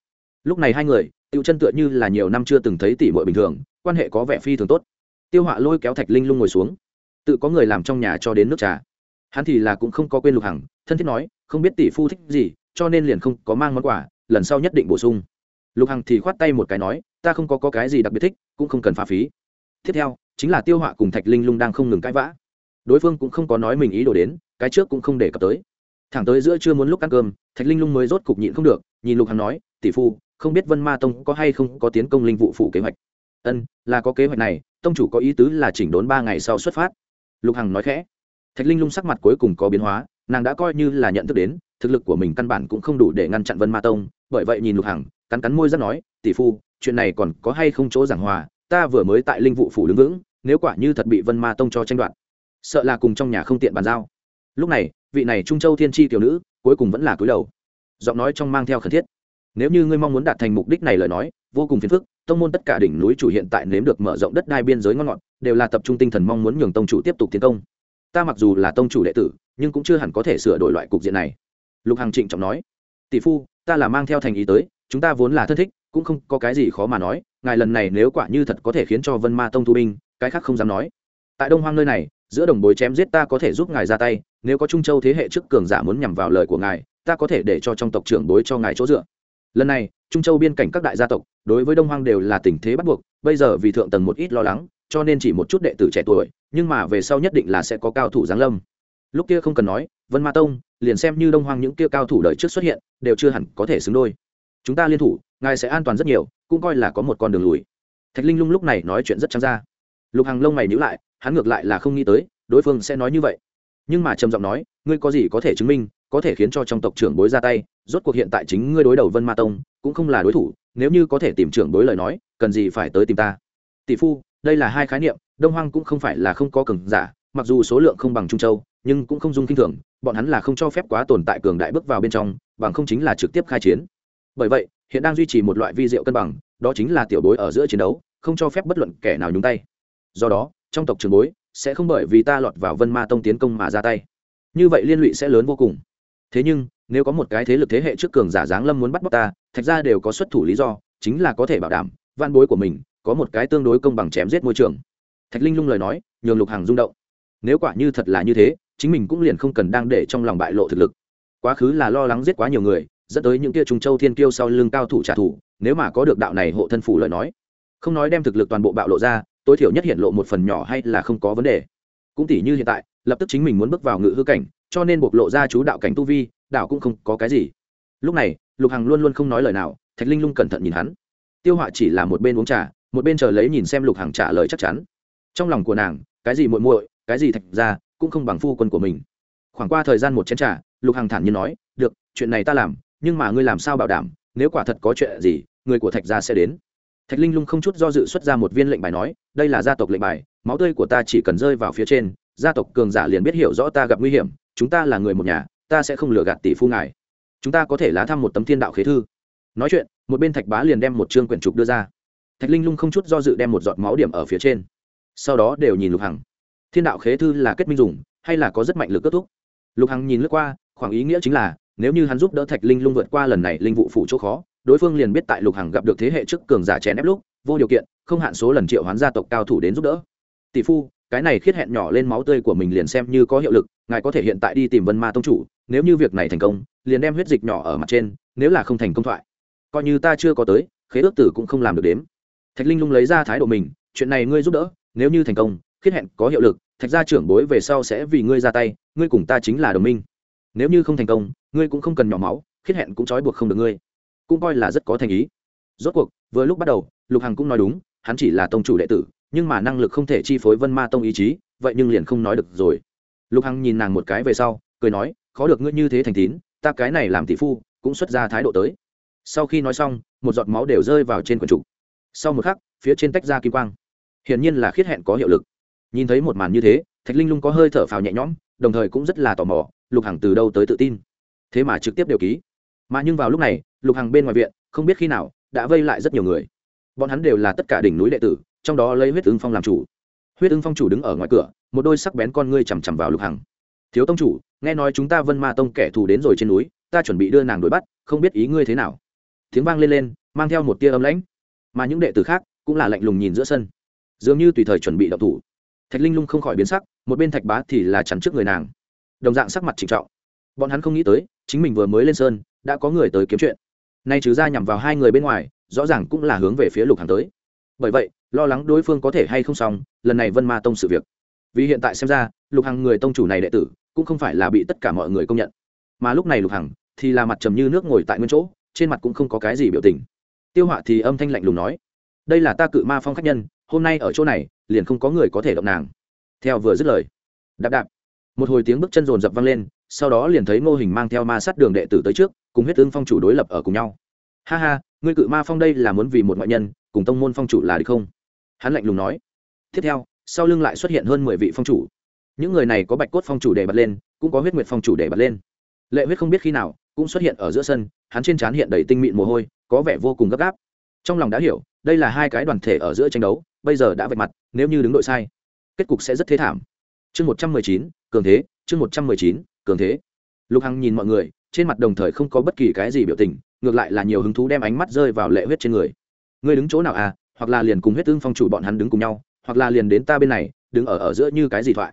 Speaker 1: Lúc này hai người tiêu chân tựa như là nhiều năm chưa từng thấy tỷ muội bình thường quan hệ có vẻ phi thường tốt. Tiêu họa lôi kéo thạch linh lung ngồi xuống. Tự có người làm trong nhà cho đến nước trà. Hắn thì là cũng không có quên lục hằng thân thiết nói không biết tỷ phu thích gì cho nên liền không có mang món quà lần sau nhất định bổ sung. Lục hằng thì khoát tay một cái nói ta không có, có cái gì đặc biệt thích cũng không cần phá phí. Tiếp theo chính là tiêu họa cùng thạch linh lung đang không ngừng cãi vã. Đối phương cũng không có nói mình ý đồ đến cái trước cũng không để cập tới thẳng tới giữa chưa muốn lúc ăn cơm, thạch linh lung mới rốt cục nhịn không được, nhìn lục hằng nói, tỷ phu, không biết vân ma tông có hay không có tiến công linh vụ phủ kế hoạch? Ân, là có kế hoạch này, tông chủ có ý tứ là chỉnh đốn ba ngày sau xuất phát. Lục hằng nói khẽ. Thạch linh lung sắc mặt cuối cùng có biến hóa, nàng đã coi như là nhận thức đến, thực lực của mình căn bản cũng không đủ để ngăn chặn vân ma tông, bởi vậy nhìn lục hằng, cắn cắn môi rất nói, tỷ phu, chuyện này còn có hay không chỗ giảng hòa, ta vừa mới tại linh vụ phủ đứng vững, nếu quả như thật bị vân ma tông cho tranh đoạt, sợ là cùng trong nhà không tiện bàn giao. Lúc này vị này trung châu thiên tri tiểu nữ, cuối cùng vẫn là cúi đầu. Giọng nói trong mang theo khẩn thiết. Nếu như ngươi mong muốn đạt thành mục đích này lời nói, vô cùng phiền phức, tông môn tất cả đỉnh núi chủ hiện tại nếm được mở rộng đất đai biên giới ngon ngọt, đều là tập trung tinh thần mong muốn nhường tông chủ tiếp tục tiến công. Ta mặc dù là tông chủ đệ tử, nhưng cũng chưa hẳn có thể sửa đổi loại cục diện này. Lục hằng trịnh trọng nói. Tỷ phu, ta là mang theo thành ý tới, chúng ta vốn là thân thích, cũng không có cái gì khó mà nói, ngài lần này nếu quả như thật có thể khiến cho vân ma tông thu binh, cái khác không dám nói. Tại đông hoang nơi này, giữa đồng bối chém giết ta có thể giúp ngài ra tay nếu có trung châu thế hệ trước cường giả muốn nhằm vào lời của ngài, ta có thể để cho trong tộc trưởng bối cho ngài chỗ dựa. Lần này, trung châu biên cảnh các đại gia tộc, đối với đông hoang đều là tình thế bắt buộc, bây giờ vì thượng tầng một ít lo lắng, cho nên chỉ một chút đệ tử trẻ tuổi, nhưng mà về sau nhất định là sẽ có cao thủ giáng lâm. Lúc kia không cần nói, vân ma tông, liền xem như đông hoang những kia cao thủ đời trước xuất hiện, đều chưa hẳn có thể xứng đôi. Chúng ta liên thủ, ngài sẽ an toàn rất nhiều, cũng coi là có một con đường lùi. Thạch linh lung lúc này nói chuyện rất trắng ra. Lục hàng lông mày nhữ lại, hắn ngược lại là không nghĩ tới, đối phương sẽ nói như vậy nhưng mà trầm giọng nói, ngươi có gì có thể chứng minh, có thể khiến cho trong tộc trưởng bối ra tay, rốt cuộc hiện tại chính ngươi đối đầu vân ma tông, cũng không là đối thủ, nếu như có thể tìm trưởng bối lời nói, cần gì phải tới tìm ta? Tỷ phu, đây là hai khái niệm, đông hoang cũng không phải là không có cường giả, mặc dù số lượng không bằng trung châu, nhưng cũng không dung kinh thường, bọn hắn là không cho phép quá tồn tại cường đại bước vào bên trong, bằng không chính là trực tiếp khai chiến. Bởi vậy, hiện đang duy trì một loại vi diệu cân bằng, đó chính là tiểu bối ở giữa chiến đấu, không cho phép bất luận kẻ nào nhúng tay. Do đó, trong tộc trường bối sẽ không bởi vì ta lọt vào vân ma tông tiến công mà ra tay. Như vậy liên lụy sẽ lớn vô cùng. Thế nhưng, nếu có một cái thế lực thế hệ trước cường giả giáng lâm muốn bắt bóc ta, thạch ra đều có xuất thủ lý do, chính là có thể bảo đảm van bối của mình, có một cái tương đối công bằng chém giết môi trường. Thạch linh lung lời nói, nhường lục hàng rung động. Nếu quả như thật là như thế, chính mình cũng liền không cần đang để trong lòng bại lộ thực lực. Quá khứ là lo lắng giết quá nhiều người, dẫn tới những kia trùng châu thiên kiêu sau lưng cao thủ trả thù, nếu mà có được đạo này hộ thân phủ lời nói, không nói đem thực lực toàn bộ bạo lộ ra tối thiểu nhất hiện lộ một phần nhỏ hay là không có vấn đề. Cũng tỷ như hiện tại, lập tức chính mình muốn bước vào ngự hư cảnh, cho nên bộc lộ ra chú đạo cảnh tu vi đạo cũng không có cái gì. Lúc này, lục hằng luôn luôn không nói lời nào, thạch linh lung cẩn thận nhìn hắn. Tiêu họa chỉ là một bên uống trà, một bên chờ lấy nhìn xem lục hằng trả lời chắc chắn. Trong lòng của nàng, cái gì muội muội, cái gì thạch ra cũng không bằng phu quân của mình. Khoảng qua thời gian một chén trà, lục hằng thản nhiên nói, được, chuyện này ta làm, nhưng mà ngươi làm sao bảo đảm, nếu quả thật có chuyện gì, người của thạch gia sẽ đến thạch linh lung không chút do dự xuất ra một viên lệnh bài nói, đây là gia tộc lệnh bài, máu tươi của ta chỉ cần rơi vào phía trên, gia tộc cường giả liền biết hiểu rõ ta gặp nguy hiểm, chúng ta là người một nhà, ta sẽ không lừa gạt tỷ phu ngài. Chúng ta có thể lá thăm một tấm thiên đạo khế thư. Nói chuyện, một bên thạch bá liền đem một chương quyển trục đưa ra. Thạch linh lung không chút do dự đem một giọt máu điểm ở phía trên. Sau đó đều nhìn lục hằng. Thiên đạo khế thư là kết minh dùng, hay là có rất mạnh lực kết thúc? Lục hằng nhìn lướt qua, khoảng ý nghĩa chính là, nếu như hắn giúp đỡ thạch linh lung vượt qua lần này linh vụ phủ chỗ khó đối phương liền biết tại lục hằng gặp được thế hệ trước cường giả chèn ép lúc, vô điều kiện, không hạn số lần triệu hoán gia tộc cao thủ đến giúp đỡ. Tỷ phu, cái này khiết hẹn nhỏ lên máu tươi của mình liền xem như có hiệu lực, ngài có thể hiện tại đi tìm vân ma tông chủ, nếu như việc này thành công, liền đem huyết dịch nhỏ ở mặt trên, nếu là không thành công thoại. Coi như ta chưa có tới, khế ước tử cũng không làm được đếm. Thạch linh lung lấy ra thái độ mình, chuyện này ngươi giúp đỡ, nếu như thành công, khiết hẹn có hiệu lực, thạch gia trưởng bối về sau sẽ vì ngươi ra tay, ngươi cùng ta chính là đồng minh. Nếu như không thành công, ngươi cũng không cần nhỏ máu, khiết hẹn cũng trói buộc không được ngươi cũng coi là rất có thành ý. Rốt cuộc, vừa lúc bắt đầu, lục hằng cũng nói đúng, hắn chỉ là tông chủ đệ tử, nhưng mà năng lực không thể chi phối vân ma tông ý chí, vậy nhưng liền không nói được rồi. Lục hằng nhìn nàng một cái về sau, cười nói, khó được ngươi như thế thành tín, ta cái này làm tỷ phu, cũng xuất ra thái độ tới. Sau khi nói xong, một giọt máu đều rơi vào trên quần trục. Sau một khắc, phía trên tách ra kim quang. Hiển nhiên là khiết hẹn có hiệu lực. Nhìn thấy một màn như thế, thạch linh lung có hơi thở phào nhẹ nhõm, đồng thời cũng rất là tò mò, lục hằng từ đâu tới tự tin? Thế mà trực tiếp đều ký. Mà nhưng vào lúc này lục hằng bên ngoài viện, không biết khi nào, đã vây lại rất nhiều người. Bọn hắn đều là tất cả đỉnh núi đệ tử, trong đó lấy huyết ứng phong làm chủ. Huyết ứng phong chủ đứng ở ngoài cửa, một đôi sắc bén con ngươi chằm chằm vào lục hằng. Thiếu tông chủ, nghe nói chúng ta vân ma tông kẻ thù đến rồi trên núi, ta chuẩn bị đưa nàng đuổi bắt, không biết ý ngươi thế nào. Tiếng vang lên lên, mang theo một tia âm lãnh. Mà những đệ tử khác cũng là lạnh lùng nhìn giữa sân. Dường như tùy thời chuẩn bị động thủ. Thạch linh lung không khỏi biến sắc, một bên thạch bá thì là chắn trước người nàng. Đồng dạng sắc mặt trịnh trọng. Bọn hắn không nghĩ tới, chính mình vừa mới lên sơn, đã có người tới kiếm chuyện nay trừ ra nhằm vào hai người bên ngoài, rõ ràng cũng là hướng về phía lục hàng tới. Bởi vậy, lo lắng đối phương có thể hay không xong, lần này vân ma tông sự việc. Vì hiện tại xem ra, lục hằng người tông chủ này đệ tử, cũng không phải là bị tất cả mọi người công nhận. Mà lúc này lục hằng thì là mặt trầm như nước ngồi tại nguyên chỗ, trên mặt cũng không có cái gì biểu tình. Tiêu họa thì âm thanh lạnh lùng nói, đây là ta cự ma phong khách nhân, hôm nay ở chỗ này, liền không có người có thể động nàng. Theo vừa dứt lời, đạp đạp, một hồi tiếng bước chân rồn rập vang lên sau đó liền thấy ngô hình mang theo ma sát đường đệ tử tới trước, cùng huyết tương phong chủ đối lập ở cùng nhau. Ha ha, ngươi cự ma phong đây là muốn vì một ngoại nhân, cùng tông môn phong chủ là đi không? Hắn lạnh lùng nói. Tiếp theo, sau lưng lại xuất hiện hơn mười vị phong chủ. Những người này có bạch cốt phong chủ để bật lên, cũng có huyết nguyệt phong chủ để bật lên. Lệ huyết không biết khi nào, cũng xuất hiện ở giữa sân, hắn trên trán hiện đầy tinh mịn mồ hôi, có vẻ vô cùng gấp gáp. Trong lòng đã hiểu, đây là hai cái đoàn thể ở giữa tranh đấu, bây giờ đã vạch mặt, nếu như đứng đội sai, kết cục sẽ rất thế thảm. Chương một trăm mười chín, cường thế, chương một trăm mười chín cường thế. Lục hằng nhìn mọi người, trên mặt đồng thời không có bất kỳ cái gì biểu tình, ngược lại là nhiều hứng thú đem ánh mắt rơi vào lệ huyết trên người. Ngươi đứng chỗ nào à? Hoặc là liền cùng huyết tương phong chủ bọn hắn đứng cùng nhau, hoặc là liền đến ta bên này, đứng ở ở giữa như cái gì thoại?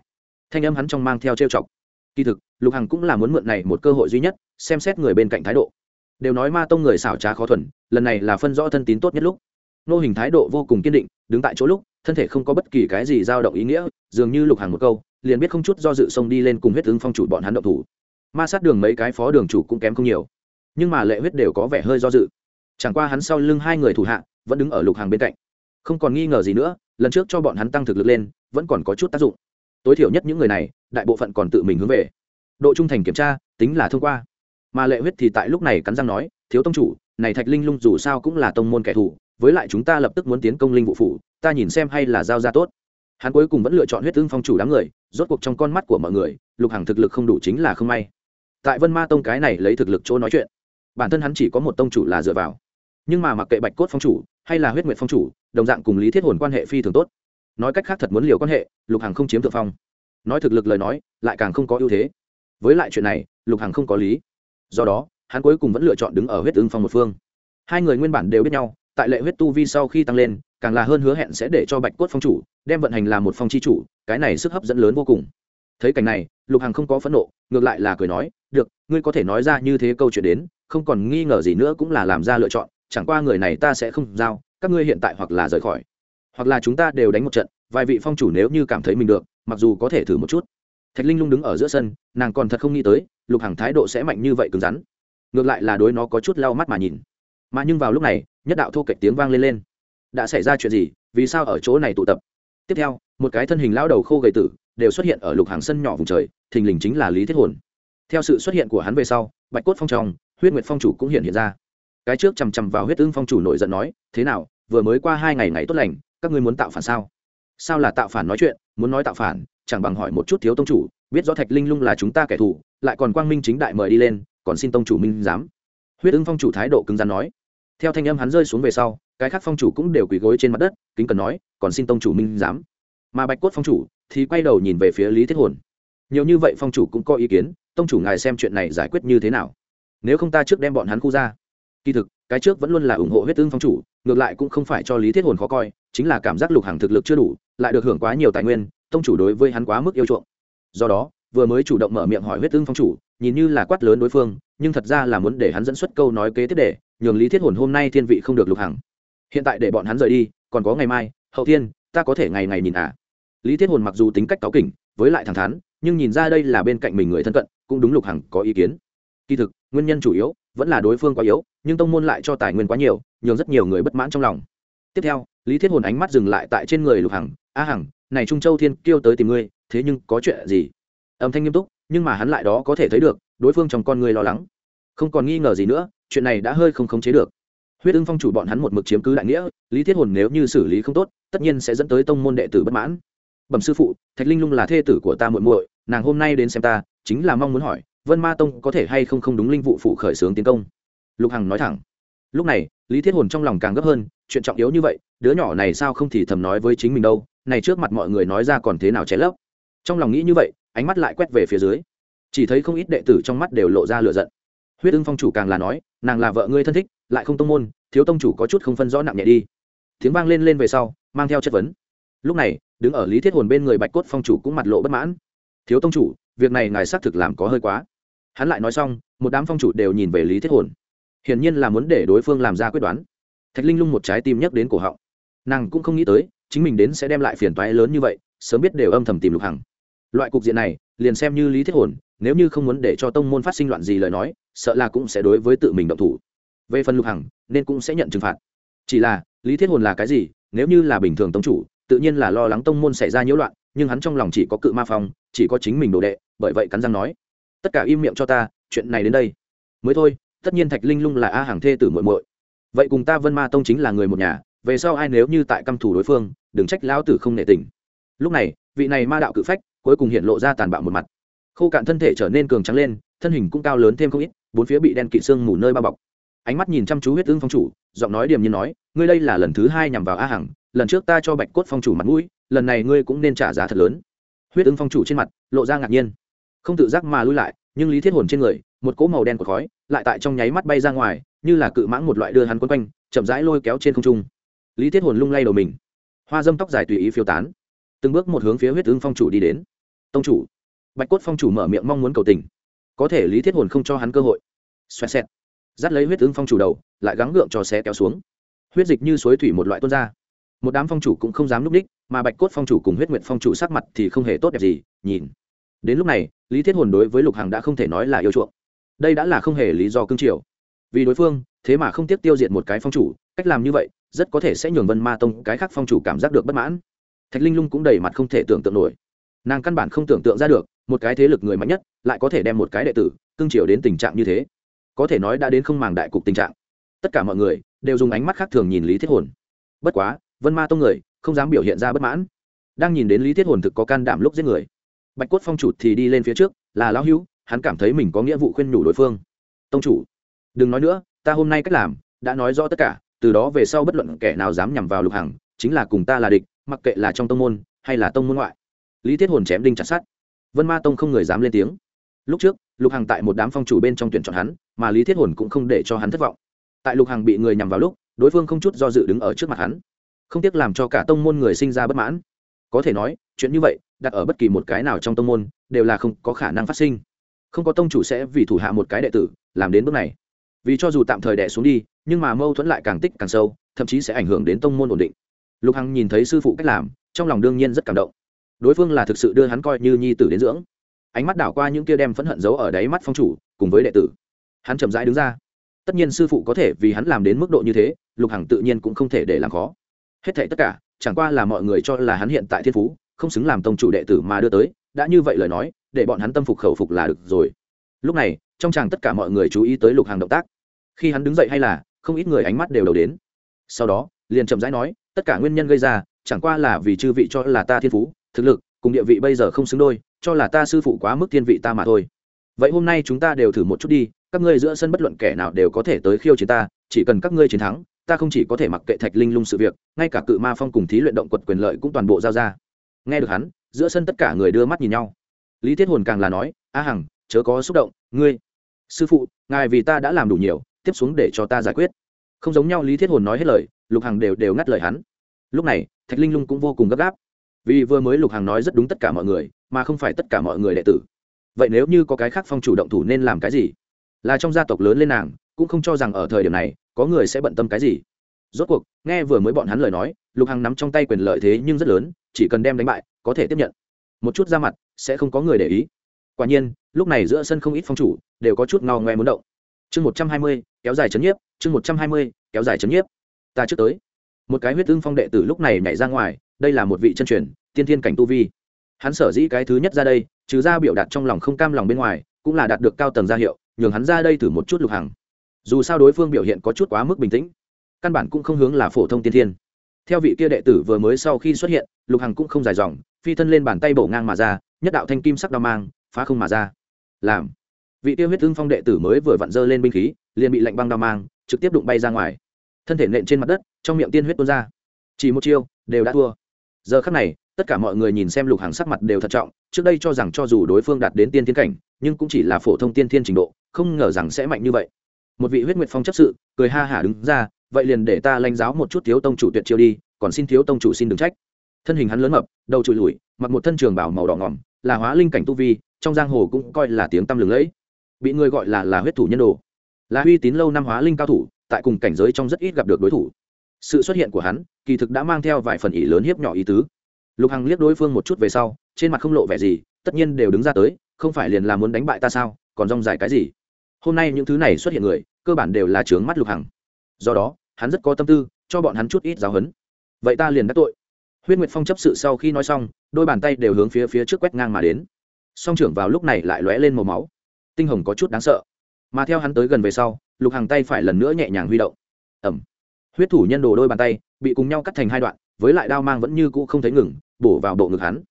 Speaker 1: Thanh âm hắn trong mang theo trêu chọc. Kỳ thực, lục hằng cũng là muốn mượn này một cơ hội duy nhất, xem xét người bên cạnh thái độ. Đều nói ma tông người xảo trá khó thuần, lần này là phân rõ thân tín tốt nhất lúc. Nô hình thái độ vô cùng kiên định, đứng tại chỗ lúc, thân thể không có bất kỳ cái gì dao động ý nghĩa, dường như lục hằng một câu liền biết không chút do dự xông đi lên cùng huyết ứng phong chủ bọn hắn động thủ. Ma sát đường mấy cái phó đường chủ cũng kém không nhiều, nhưng mà lệ huyết đều có vẻ hơi do dự. Chẳng qua hắn sau lưng hai người thủ hạ, vẫn đứng ở lục hàng bên cạnh. Không còn nghi ngờ gì nữa, lần trước cho bọn hắn tăng thực lực lên, vẫn còn có chút tác dụng. Tối thiểu nhất những người này, đại bộ phận còn tự mình hướng về. Độ trung thành kiểm tra, tính là thông qua. Mà lệ huyết thì tại lúc này cắn răng nói, thiếu tông chủ, này thạch linh lung dù sao cũng là tông môn kẻ thù, với lại chúng ta lập tức muốn tiến công linh vụ phủ, ta nhìn xem hay là giao ra tốt hắn cuối cùng vẫn lựa chọn huyết tương phong chủ đám người, rốt cuộc trong con mắt của mọi người, lục hằng thực lực không đủ chính là không may. Tại vân ma tông cái này lấy thực lực chỗ nói chuyện, bản thân hắn chỉ có một tông chủ là dựa vào. Nhưng mà mặc kệ bạch cốt phong chủ, hay là huyết nguyệt phong chủ, đồng dạng cùng lý thiết hồn quan hệ phi thường tốt. Nói cách khác thật muốn liều quan hệ, lục hằng không chiếm thượng phong. Nói thực lực lời nói, lại càng không có ưu thế. Với lại chuyện này, lục hằng không có lý. Do đó, hắn cuối cùng vẫn lựa chọn đứng ở huyết ứng phong một phương. Hai người nguyên bản đều biết nhau, tại lệ huyết tu vi sau khi tăng lên càng là hơn hứa hẹn sẽ để cho bạch cốt phong chủ đem vận hành làm một phong chi chủ, cái này sức hấp dẫn lớn vô cùng. Thấy cảnh này, lục hằng không có phẫn nộ, ngược lại là cười nói, được, ngươi có thể nói ra như thế câu chuyện đến, không còn nghi ngờ gì nữa cũng là làm ra lựa chọn, chẳng qua người này ta sẽ không giao, các ngươi hiện tại hoặc là rời khỏi, hoặc là chúng ta đều đánh một trận, vài vị phong chủ nếu như cảm thấy mình được, mặc dù có thể thử một chút. Thạch linh lung đứng ở giữa sân, nàng còn thật không nghĩ tới, lục hằng thái độ sẽ mạnh như vậy cứng rắn. Ngược lại là đối nó có chút lau mắt mà nhìn. Mà nhưng vào lúc này, nhất đạo thô kệch tiếng vang lên lên đã xảy ra chuyện gì, vì sao ở chỗ này tụ tập? Tiếp theo, một cái thân hình lão đầu khô gầy tử đều xuất hiện ở lục hàng sân nhỏ vùng trời, thình lình chính là lý thiết hồn. Theo sự xuất hiện của hắn về sau, bạch cốt phong trong, huyết nguyệt phong chủ cũng hiện hiện ra. Cái trước chằm chằm vào huyết ưng phong chủ nổi giận nói, thế nào, vừa mới qua hai ngày ngày tốt lành, các ngươi muốn tạo phản sao? Sao là tạo phản nói chuyện, muốn nói tạo phản, chẳng bằng hỏi một chút thiếu tông chủ, biết rõ thạch linh lung là chúng ta kẻ thù, lại còn quang minh chính đại mời đi lên, còn xin tông chủ minh giám. Huyết ứng phong chủ thái độ cứng rắn nói. Theo thanh âm hắn rơi xuống về sau cái khác phong chủ cũng đều quỳ gối trên mặt đất, kính cần nói, còn xin tông chủ minh giám. Mà bạch cốt phong chủ thì quay đầu nhìn về phía lý thiết hồn. Nhiều như vậy phong chủ cũng có ý kiến, tông chủ ngài xem chuyện này giải quyết như thế nào? Nếu không ta trước đem bọn hắn khu ra. Kỳ thực, cái trước vẫn luôn là ủng hộ huyết tương phong chủ, ngược lại cũng không phải cho lý thiết hồn khó coi, chính là cảm giác lục hàng thực lực chưa đủ, lại được hưởng quá nhiều tài nguyên, tông chủ đối với hắn quá mức yêu chuộng. Do đó, vừa mới chủ động mở miệng hỏi huyết tương phong chủ, nhìn như là quát lớn đối phương, nhưng thật ra là muốn để hắn dẫn xuất câu nói kế tiếp để nhường lý thiết hồn hôm nay thiên vị không được lục hằng hiện tại để bọn hắn rời đi, còn có ngày mai, hậu thiên, ta có thể ngày ngày nhìn à. Lý thiết hồn mặc dù tính cách cáu kỉnh, với lại thẳng thắn, nhưng nhìn ra đây là bên cạnh mình người thân cận, cũng đúng lục hằng có ý kiến. Kỳ thực, nguyên nhân chủ yếu vẫn là đối phương quá yếu, nhưng tông môn lại cho tài nguyên quá nhiều, nhường rất nhiều người bất mãn trong lòng. Tiếp theo, lý thiết hồn ánh mắt dừng lại tại trên người lục hằng, a hằng, này trung châu thiên kêu tới tìm ngươi, thế nhưng có chuyện gì? Âm thanh nghiêm túc, nhưng mà hắn lại đó có thể thấy được, đối phương trong con người lo lắng. Không còn nghi ngờ gì nữa, chuyện này đã hơi không khống chế được huyết ưng phong chủ bọn hắn một mực chiếm cứ đại nghĩa, lý thiết hồn nếu như xử lý không tốt, tất nhiên sẽ dẫn tới tông môn đệ tử bất mãn. Bẩm sư phụ, thạch linh lung là thê tử của ta muội muội, nàng hôm nay đến xem ta, chính là mong muốn hỏi, vân ma tông có thể hay không không đúng linh vụ phụ khởi xướng tiến công? Lục hằng nói thẳng. Lúc này, lý thiết hồn trong lòng càng gấp hơn, chuyện trọng yếu như vậy, đứa nhỏ này sao không thì thầm nói với chính mình đâu, này trước mặt mọi người nói ra còn thế nào cháy lấp. Trong lòng nghĩ như vậy, ánh mắt lại quét về phía dưới. Chỉ thấy không ít đệ tử trong mắt đều lộ ra lửa giận. Huyết ưng phong chủ càng là nói, nàng là vợ ngươi thân thích lại không tông môn, thiếu tông chủ có chút không phân rõ nặng nhẹ đi. Tiếng vang lên lên về sau, mang theo chất vấn. Lúc này, đứng ở lý thiết hồn bên người bạch cốt phong chủ cũng mặt lộ bất mãn. Thiếu tông chủ, việc này ngài xác thực làm có hơi quá. Hắn lại nói xong, một đám phong chủ đều nhìn về lý thiết hồn. Hiển nhiên là muốn để đối phương làm ra quyết đoán. Thạch linh lung một trái tim nhắc đến cổ họng. Nàng cũng không nghĩ tới, chính mình đến sẽ đem lại phiền toái lớn như vậy, sớm biết đều âm thầm tìm lục hằng. Loại cục diện này, liền xem như lý thiết hồn, nếu như không muốn để cho tông môn phát sinh loạn gì lời nói, sợ là cũng sẽ đối với tự mình động thủ về phần lục hằng, nên cũng sẽ nhận trừng phạt. Chỉ là, lý thiết hồn là cái gì, nếu như là bình thường tông chủ, tự nhiên là lo lắng tông môn xảy ra nhiễu loạn, nhưng hắn trong lòng chỉ có cự ma phong, chỉ có chính mình đồ đệ, bởi vậy cắn răng nói, tất cả im miệng cho ta, chuyện này đến đây. Mới thôi, tất nhiên thạch linh lung là a hàng thê tử muội muội. Vậy cùng ta vân ma tông chính là người một nhà, về sau ai nếu như tại căm thủ đối phương, đừng trách lão tử không nể tình. Lúc này, vị này ma đạo cự phách, cuối cùng hiện lộ ra tàn bạo một mặt. Khô cạn thân thể trở nên cường trắng lên, thân hình cũng cao lớn thêm không ít, bốn phía bị đen kịt xương mù nơi bao bọc ánh mắt nhìn chăm chú huyết ương phong chủ, giọng nói điềm như nói, ngươi đây là lần thứ hai nhằm vào a hằng, lần trước ta cho bạch cốt phong chủ mặt mũi, lần này ngươi cũng nên trả giá thật lớn. Huyết ương phong chủ trên mặt lộ ra ngạc nhiên. Không tự giác mà lui lại, nhưng lý thiết hồn trên người, một cỗ màu đen của khói, lại tại trong nháy mắt bay ra ngoài, như là cự mãng một loại đưa hắn quấn quanh, chậm rãi lôi kéo trên không trung. Lý thiết hồn lung lay đầu mình. Hoa dâm tóc dài tùy ý phiêu tán. Từng bước một hướng phía huyết ương phong chủ đi đến. Tông chủ. Bạch cốt phong chủ mở miệng mong muốn cầu tình. Có thể lý thiết hồn không cho hắn cơ hội. Xoẹt xẹt dắt lấy huyết ưng phong chủ đầu, lại gắng gượng cho xé kéo xuống. Huyết dịch như suối thủy một loại tuôn ra. Một đám phong chủ cũng không dám núp ních mà bạch cốt phong chủ cùng huyết nguyện phong chủ sắc mặt thì không hề tốt đẹp gì, nhìn. Đến lúc này, lý thiết hồn đối với lục hằng đã không thể nói là yêu chuộng. Đây đã là không hề lý do cương triều. Vì đối phương, thế mà không tiếc tiêu diệt một cái phong chủ, cách làm như vậy, rất có thể sẽ nhường vân ma tông cái khác phong chủ cảm giác được bất mãn. Thạch linh lung cũng đầy mặt không thể tưởng tượng nổi. Nàng căn bản không tưởng tượng ra được, một cái thế lực người mạnh nhất, lại có thể đem một cái đệ tử, cương triều đến tình trạng như thế có thể nói đã đến không màng đại cục tình trạng. Tất cả mọi người đều dùng ánh mắt khác thường nhìn lý thiết hồn. Bất quá, vân ma tông người không dám biểu hiện ra bất mãn. Đang nhìn đến lý thiết hồn thực có can đảm lúc giết người, bạch cốt phong chủ thì đi lên phía trước, là lão hữu, hắn cảm thấy mình có nghĩa vụ khuyên nhủ đối phương. Tông chủ, đừng nói nữa, ta hôm nay cách làm, đã nói rõ tất cả, từ đó về sau bất luận kẻ nào dám nhằm vào lục hằng, chính là cùng ta là địch, mặc kệ là trong tông môn, hay là tông môn ngoại. Lý thiết hồn chém đinh chặt sát vân ma tông không người dám lên tiếng. Lúc trước lục hằng tại một đám phong chủ bên trong tuyển chọn hắn, mà lý thiết hồn cũng không để cho hắn thất vọng. Tại lục hằng bị người nhằm vào lúc, đối phương không chút do dự đứng ở trước mặt hắn. Không tiếc làm cho cả tông môn người sinh ra bất mãn. Có thể nói, chuyện như vậy, đặt ở bất kỳ một cái nào trong tông môn, đều là không có khả năng phát sinh. Không có tông chủ sẽ vì thủ hạ một cái đệ tử, làm đến bước này. Vì cho dù tạm thời đẻ xuống đi, nhưng mà mâu thuẫn lại càng tích càng sâu, thậm chí sẽ ảnh hưởng đến tông môn ổn định. Lục hằng nhìn thấy sư phụ cách làm, trong lòng đương nhiên rất cảm động. Đối phương là thực sự đưa hắn coi như nhi tử đến dưỡng ánh mắt đảo qua những kia đem phẫn hận giấu ở đáy mắt phong chủ, cùng với đệ tử. Hắn chậm rãi đứng ra. Tất nhiên sư phụ có thể vì hắn làm đến mức độ như thế, lục hằng tự nhiên cũng không thể để làm khó. Hết thệ tất cả, chẳng qua là mọi người cho là hắn hiện tại thiên phú, không xứng làm tông chủ đệ tử mà đưa tới, đã như vậy lời nói, để bọn hắn tâm phục khẩu phục là được rồi. Lúc này, trong chàng tất cả mọi người chú ý tới lục hàng động tác. Khi hắn đứng dậy hay là, không ít người ánh mắt đều đầu đến. Sau đó, liền chậm rãi nói, tất cả nguyên nhân gây ra, chẳng qua là vì chư vị cho là ta thiên phú, thực lực cùng địa vị bây giờ không xứng đôi, cho là ta sư phụ quá mức thiên vị ta mà thôi. Vậy hôm nay chúng ta đều thử một chút đi, các ngươi giữa sân bất luận kẻ nào đều có thể tới khiêu chiến ta, chỉ cần các ngươi chiến thắng, ta không chỉ có thể mặc kệ thạch linh lung sự việc, ngay cả cự ma phong cùng thí luyện động quật quyền lợi cũng toàn bộ giao ra. Nghe được hắn, giữa sân tất cả người đưa mắt nhìn nhau. Lý thiết hồn càng là nói, a hằng, chớ có xúc động, ngươi, sư phụ, ngài vì ta đã làm đủ nhiều, tiếp xuống để cho ta giải quyết. Không giống nhau lý thiết hồn nói hết lời, lục hằng đều đều ngắt lời hắn. Lúc này, thạch linh lung cũng vô cùng gấp gáp vì vừa mới lục hằng nói rất đúng tất cả mọi người, mà không phải tất cả mọi người đệ tử. Vậy nếu như có cái khác phong chủ động thủ nên làm cái gì? Là trong gia tộc lớn lên nàng, cũng không cho rằng ở thời điểm này, có người sẽ bận tâm cái gì. Rốt cuộc, nghe vừa mới bọn hắn lời nói, lục hằng nắm trong tay quyền lợi thế nhưng rất lớn, chỉ cần đem đánh bại, có thể tiếp nhận. Một chút ra mặt, sẽ không có người để ý. Quả nhiên, lúc này giữa sân không ít phong chủ, đều có chút ngao ngoe muốn động. Chương một trăm hai mươi, kéo dài chấn nhiếp, chương một trăm hai mươi, kéo dài chấn nhiếp. Ta trước tới. Một cái huyết tương phong đệ tử lúc này nhảy ra ngoài đây là một vị chân truyền, tiên thiên cảnh tu vi. Hắn sở dĩ cái thứ nhất ra đây, trừ ra biểu đạt trong lòng không cam lòng bên ngoài, cũng là đạt được cao tầng gia hiệu, nhường hắn ra đây thử một chút lục hàng dù sao đối phương biểu hiện có chút quá mức bình tĩnh, căn bản cũng không hướng là phổ thông tiên thiên. Theo vị kia đệ tử vừa mới sau khi xuất hiện, lục hằng cũng không dài dòng, phi thân lên bàn tay bổ ngang mà ra, nhất đạo thanh kim sắc đao mang, phá không mà ra. Làm. Vị tiêu huyết thương phong đệ tử mới vừa vặn dơ lên binh khí, liền bị lạnh băng đao mang, trực tiếp đụng bay ra ngoài. Thân thể nện trên mặt đất, trong miệng tiên huyết tuôn ra. Chỉ một chiêu, đều đã thua giờ khắc này, tất cả mọi người nhìn xem lục hàng sắc mặt đều thận trọng, trước đây cho rằng cho dù đối phương đạt đến tiên thiên cảnh, nhưng cũng chỉ là phổ thông tiên thiên trình độ, không ngờ rằng sẽ mạnh như vậy. Một vị huyết nguyệt phong chấp sự, cười ha hả đứng ra, vậy liền để ta lãnh giáo một chút thiếu tông chủ tuyệt chiêu đi, còn xin thiếu tông chủ xin đừng trách. Thân hình hắn lớn mập, đầu trụi lùi, mặc một thân trường bảo màu đỏ ngỏm, là hóa linh cảnh tu vi, trong giang hồ cũng coi là tiếng tăm lừng lẫy. Bị người gọi là là huyết thủ nhân đồ. Là uy tín lâu năm hóa linh cao thủ, tại cùng cảnh giới trong rất ít gặp được đối thủ sự xuất hiện của hắn, kỳ thực đã mang theo vài phần ý lớn hiếp nhỏ ý tứ. Lục hằng liếc đối phương một chút về sau, trên mặt không lộ vẻ gì, tất nhiên đều đứng ra tới, không phải liền là muốn đánh bại ta sao, còn rong dài cái gì? Hôm nay những thứ này xuất hiện người, cơ bản đều là trướng mắt lục hằng. Do đó, hắn rất có tâm tư, cho bọn hắn chút ít giáo hấn vậy ta liền đắc tội. Huyết nguyệt phong chấp sự sau khi nói xong, đôi bàn tay đều hướng phía phía trước quét ngang mà đến. Song trưởng vào lúc này lại lóe lên màu máu. Tinh hồng có chút đáng sợ. Mà theo hắn tới gần về sau, lục hàng tay phải lần nữa nhẹ nhàng huy động. Ẩm huyết thủ nhân đồ đôi bàn tay, bị cùng nhau cắt thành hai đoạn, với lại đao mang vẫn như cũ không thấy ngừng, bổ vào bộ ngực hắn.